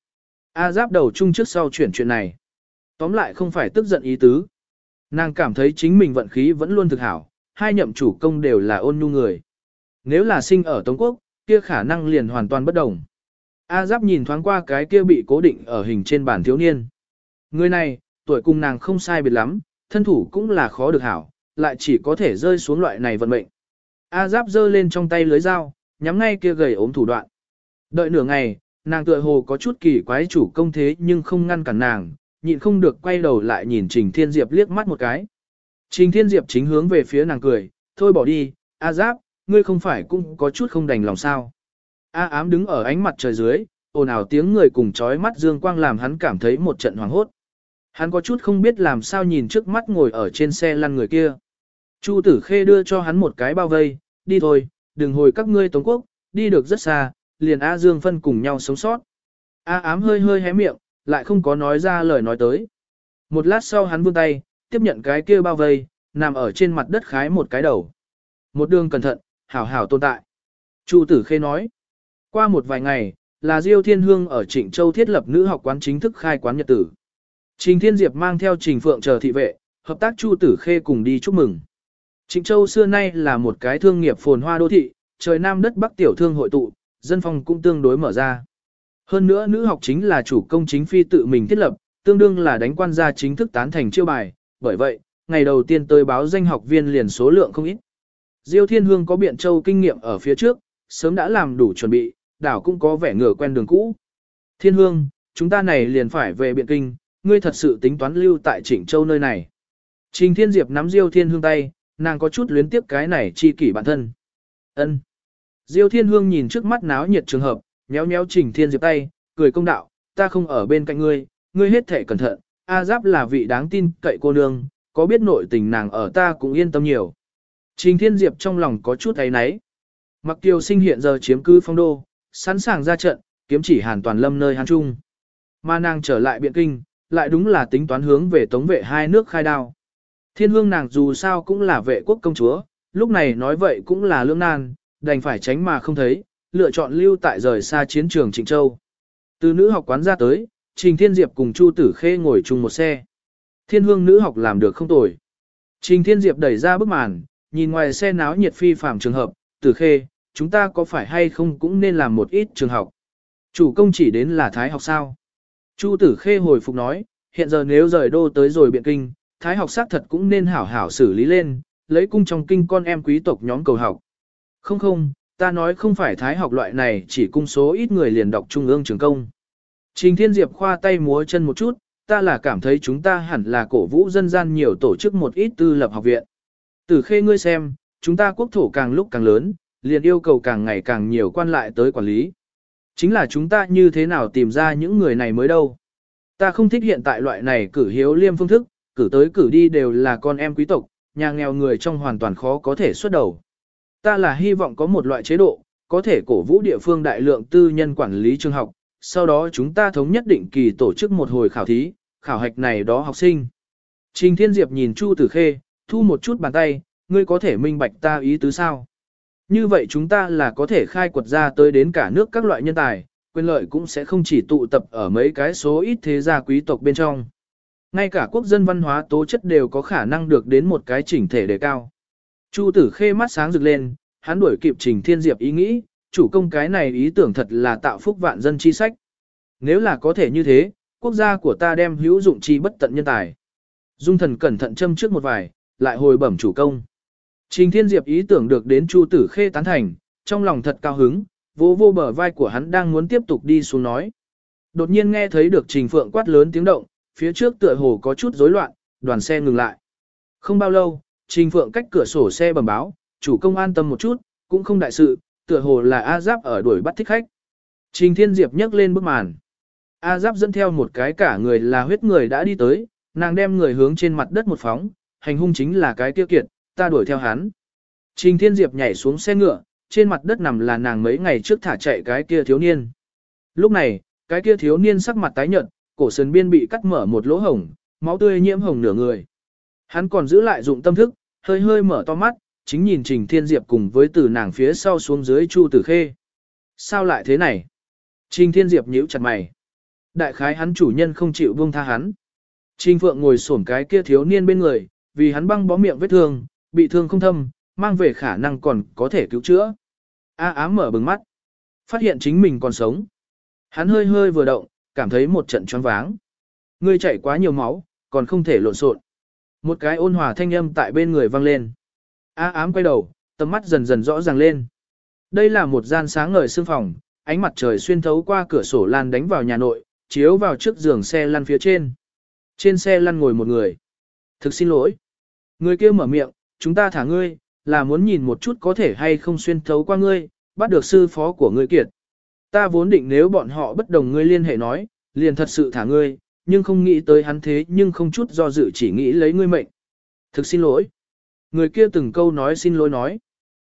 A giáp đầu chung trước sau chuyển chuyện này. Tóm lại không phải tức giận ý tứ. Nàng cảm thấy chính mình vận khí vẫn luôn thực hảo, hai nhậm chủ công đều là ôn nhu người. Nếu là sinh ở Tống Quốc, kia khả năng liền hoàn toàn bất đồng. A Giáp nhìn thoáng qua cái kia bị cố định ở hình trên bàn thiếu niên. Người này, tuổi cùng nàng không sai biệt lắm, thân thủ cũng là khó được hảo, lại chỉ có thể rơi xuống loại này vận mệnh. A Giáp giơ lên trong tay lưới dao, nhắm ngay kia gầy ốm thủ đoạn. Đợi nửa ngày, nàng tựa hồ có chút kỳ quái chủ công thế nhưng không ngăn cản nàng, nhịn không được quay đầu lại nhìn Trình Thiên Diệp liếc mắt một cái. Trình Thiên Diệp chính hướng về phía nàng cười, thôi bỏ đi, A Giáp, ngươi không phải cũng có chút không đành lòng sao. A ám đứng ở ánh mặt trời dưới, ồn ào tiếng người cùng chói mắt dương quang làm hắn cảm thấy một trận hoảng hốt. Hắn có chút không biết làm sao nhìn trước mắt ngồi ở trên xe lăn người kia. Chu tử khê đưa cho hắn một cái bao vây, đi thôi, đừng hồi các ngươi Tống Quốc, đi được rất xa, liền A Dương phân cùng nhau sống sót. A ám hơi hơi hé miệng, lại không có nói ra lời nói tới. Một lát sau hắn vươn tay, tiếp nhận cái kia bao vây, nằm ở trên mặt đất khái một cái đầu. Một đường cẩn thận, hảo hảo tồn tại. Chu tử khê nói. Qua một vài ngày, là Diêu Thiên Hương ở Trịnh Châu thiết lập nữ học quán chính thức khai quán nhật tử. Trình Thiên Diệp mang theo Trình Phượng chờ thị vệ, hợp tác Chu Tử Khê cùng đi chúc mừng. Trịnh Châu xưa nay là một cái thương nghiệp phồn hoa đô thị, trời nam đất bắc tiểu thương hội tụ, dân phong cũng tương đối mở ra. Hơn nữa nữ học chính là chủ công chính phi tự mình thiết lập, tương đương là đánh quan gia chính thức tán thành chiêu bài, bởi vậy, ngày đầu tiên tới báo danh học viên liền số lượng không ít. Diêu Thiên Hương có biện châu kinh nghiệm ở phía trước, sớm đã làm đủ chuẩn bị, đảo cũng có vẻ ngửa quen đường cũ. Thiên Hương, chúng ta này liền phải về biện kinh, ngươi thật sự tính toán lưu tại Trịnh Châu nơi này. Trình Thiên Diệp nắm Diêu Thiên Hương tay, nàng có chút luyến tiếp cái này chi kỷ bản thân. Ân. Diêu Thiên Hương nhìn trước mắt náo nhiệt trường hợp, nhéo nhéo Trình Thiên Diệp tay, cười công đạo, ta không ở bên cạnh ngươi, ngươi hết thể cẩn thận, A Giáp là vị đáng tin cậy cô nương, có biết nội tình nàng ở ta cũng yên tâm nhiều. Trình Thiên Diệp trong lòng có chút ấy náy. Mặc Kiều Sinh hiện giờ chiếm cứ phong đô, sẵn sàng ra trận, kiếm chỉ Hàn Toàn Lâm nơi Hàn Trung. Mà nàng trở lại biện kinh, lại đúng là tính toán hướng về tống vệ hai nước khai đao. Thiên hương nàng dù sao cũng là vệ quốc công chúa, lúc này nói vậy cũng là lương nan, đành phải tránh mà không thấy, lựa chọn lưu tại rời xa chiến trường Trịnh Châu. Từ nữ học quán ra tới, Trình Thiên Diệp cùng Chu Tử Khê ngồi chung một xe. Thiên hương nữ học làm được không tồi. Trình Thiên Diệp đẩy ra bức màn, nhìn ngoài xe náo nhiệt phi phạm trường hợp, Tử Khê, chúng ta có phải hay không cũng nên làm một ít trường học. Chủ công chỉ đến là Thái học sao. Chu Tử Khê hồi phục nói, hiện giờ nếu rời đô tới rồi biện kinh, Thái học xác thật cũng nên hảo hảo xử lý lên, lấy cung trong kinh con em quý tộc nhóm cầu học. Không không, ta nói không phải Thái học loại này chỉ cung số ít người liền đọc trung ương trường công. Trình Thiên Diệp khoa tay múa chân một chút, ta là cảm thấy chúng ta hẳn là cổ vũ dân gian nhiều tổ chức một ít tư lập học viện. Tử khê ngươi xem, chúng ta quốc thổ càng lúc càng lớn, liền yêu cầu càng ngày càng nhiều quan lại tới quản lý. Chính là chúng ta như thế nào tìm ra những người này mới đâu. Ta không thích hiện tại loại này cử hiếu liêm phương thức, cử tới cử đi đều là con em quý tộc, nhà nghèo người trong hoàn toàn khó có thể xuất đầu. Ta là hy vọng có một loại chế độ, có thể cổ vũ địa phương đại lượng tư nhân quản lý trường học, sau đó chúng ta thống nhất định kỳ tổ chức một hồi khảo thí, khảo hạch này đó học sinh. Trình Thiên Diệp nhìn Chu Tử Khê, thu một chút bàn tay, ngươi có thể minh bạch ta ý tứ sao? Như vậy chúng ta là có thể khai quật ra tới đến cả nước các loại nhân tài, quyền lợi cũng sẽ không chỉ tụ tập ở mấy cái số ít thế gia quý tộc bên trong. Ngay cả quốc dân văn hóa tố chất đều có khả năng được đến một cái chỉnh thể đề cao. Chu tử khê mắt sáng rực lên, hắn đuổi kịp trình thiên diệp ý nghĩ, chủ công cái này ý tưởng thật là tạo phúc vạn dân chi sách. Nếu là có thể như thế, quốc gia của ta đem hữu dụng chi bất tận nhân tài. Dung thần cẩn thận châm trước một vài, lại hồi bẩm chủ công. Trình Thiên Diệp ý tưởng được đến Chu Tử Khê tán thành, trong lòng thật cao hứng, vô vô bờ vai của hắn đang muốn tiếp tục đi xuống nói. Đột nhiên nghe thấy được Trình Phượng quát lớn tiếng động, phía trước tựa hồ có chút rối loạn, đoàn xe ngừng lại. Không bao lâu, Trình Phượng cách cửa sổ xe bẩm báo, chủ công an tâm một chút, cũng không đại sự, tựa hồ là A Giáp ở đuổi bắt thích khách. Trình Thiên Diệp nhấc lên bức màn. A Giáp dẫn theo một cái cả người là huyết người đã đi tới, nàng đem người hướng trên mặt đất một phóng, hành hung chính là cái tiêu kiệt, ta đuổi theo hắn. Trình Thiên Diệp nhảy xuống xe ngựa, trên mặt đất nằm là nàng mấy ngày trước thả chạy cái kia thiếu niên. Lúc này, cái kia thiếu niên sắc mặt tái nhợt, cổ sườn biên bị cắt mở một lỗ hổng, máu tươi nhiễm hồng nửa người. Hắn còn giữ lại dụng tâm thức, hơi hơi mở to mắt, chính nhìn Trình Thiên Diệp cùng với từ nàng phía sau xuống dưới Chu Tử Khê. Sao lại thế này? Trình Thiên Diệp nhíu chặt mày. Đại khái hắn chủ nhân không chịu buông tha hắn. Trình Phượng ngồi xổm cái kia thiếu niên bên người, vì hắn băng bó miệng vết thương, bị thương không thâm, mang về khả năng còn có thể cứu chữa. A ám mở bừng mắt, phát hiện chính mình còn sống. Hắn hơi hơi vừa động, cảm thấy một trận choáng váng. Ngươi chảy quá nhiều máu, còn không thể lộn xộn. Một cái ôn hòa thanh âm tại bên người vang lên. A ám quay đầu, tầm mắt dần dần rõ ràng lên. Đây là một gian sáng ngời sương phòng, ánh mặt trời xuyên thấu qua cửa sổ lan đánh vào nhà nội, chiếu vào trước giường xe lăn phía trên. Trên xe lăn ngồi một người. Thực xin lỗi. Người kia mở miệng, chúng ta thả ngươi, là muốn nhìn một chút có thể hay không xuyên thấu qua ngươi, bắt được sư phó của ngươi kiệt. Ta vốn định nếu bọn họ bất đồng ngươi liên hệ nói, liền thật sự thả ngươi, nhưng không nghĩ tới hắn thế nhưng không chút do dự chỉ nghĩ lấy ngươi mệnh. Thực xin lỗi. Người kia từng câu nói xin lỗi nói.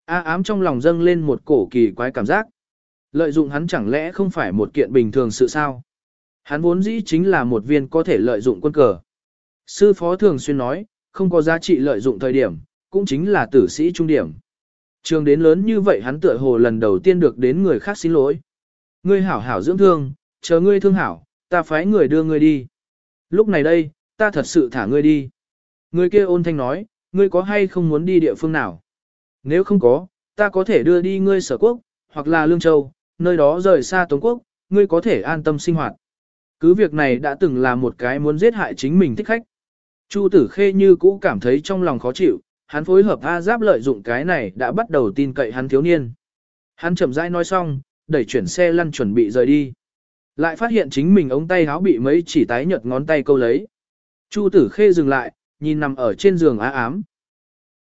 A ám trong lòng dâng lên một cổ kỳ quái cảm giác. Lợi dụng hắn chẳng lẽ không phải một kiện bình thường sự sao? Hắn vốn dĩ chính là một viên có thể lợi dụng quân cờ. Sư phó thường xuyên nói, không có giá trị lợi dụng thời điểm, cũng chính là tử sĩ trung điểm. Trường đến lớn như vậy hắn tựa hồ lần đầu tiên được đến người khác xin lỗi. Ngươi hảo hảo dưỡng thương, chờ ngươi thương hảo, ta phái người đưa ngươi đi. Lúc này đây, ta thật sự thả ngươi đi. Người kia ôn thanh nói, ngươi có hay không muốn đi địa phương nào? Nếu không có, ta có thể đưa đi ngươi sở quốc, hoặc là Lương Châu, nơi đó rời xa Tống quốc, ngươi có thể an tâm sinh hoạt. Cứ việc này đã từng là một cái muốn giết hại chính mình thích khách. Chu tử khê như cũ cảm thấy trong lòng khó chịu, hắn phối hợp A Giáp lợi dụng cái này đã bắt đầu tin cậy hắn thiếu niên. Hắn chậm rãi nói xong, đẩy chuyển xe lăn chuẩn bị rời đi. Lại phát hiện chính mình ống tay áo bị mấy chỉ tái nhợt ngón tay câu lấy. Chu tử khê dừng lại, nhìn nằm ở trên giường á ám,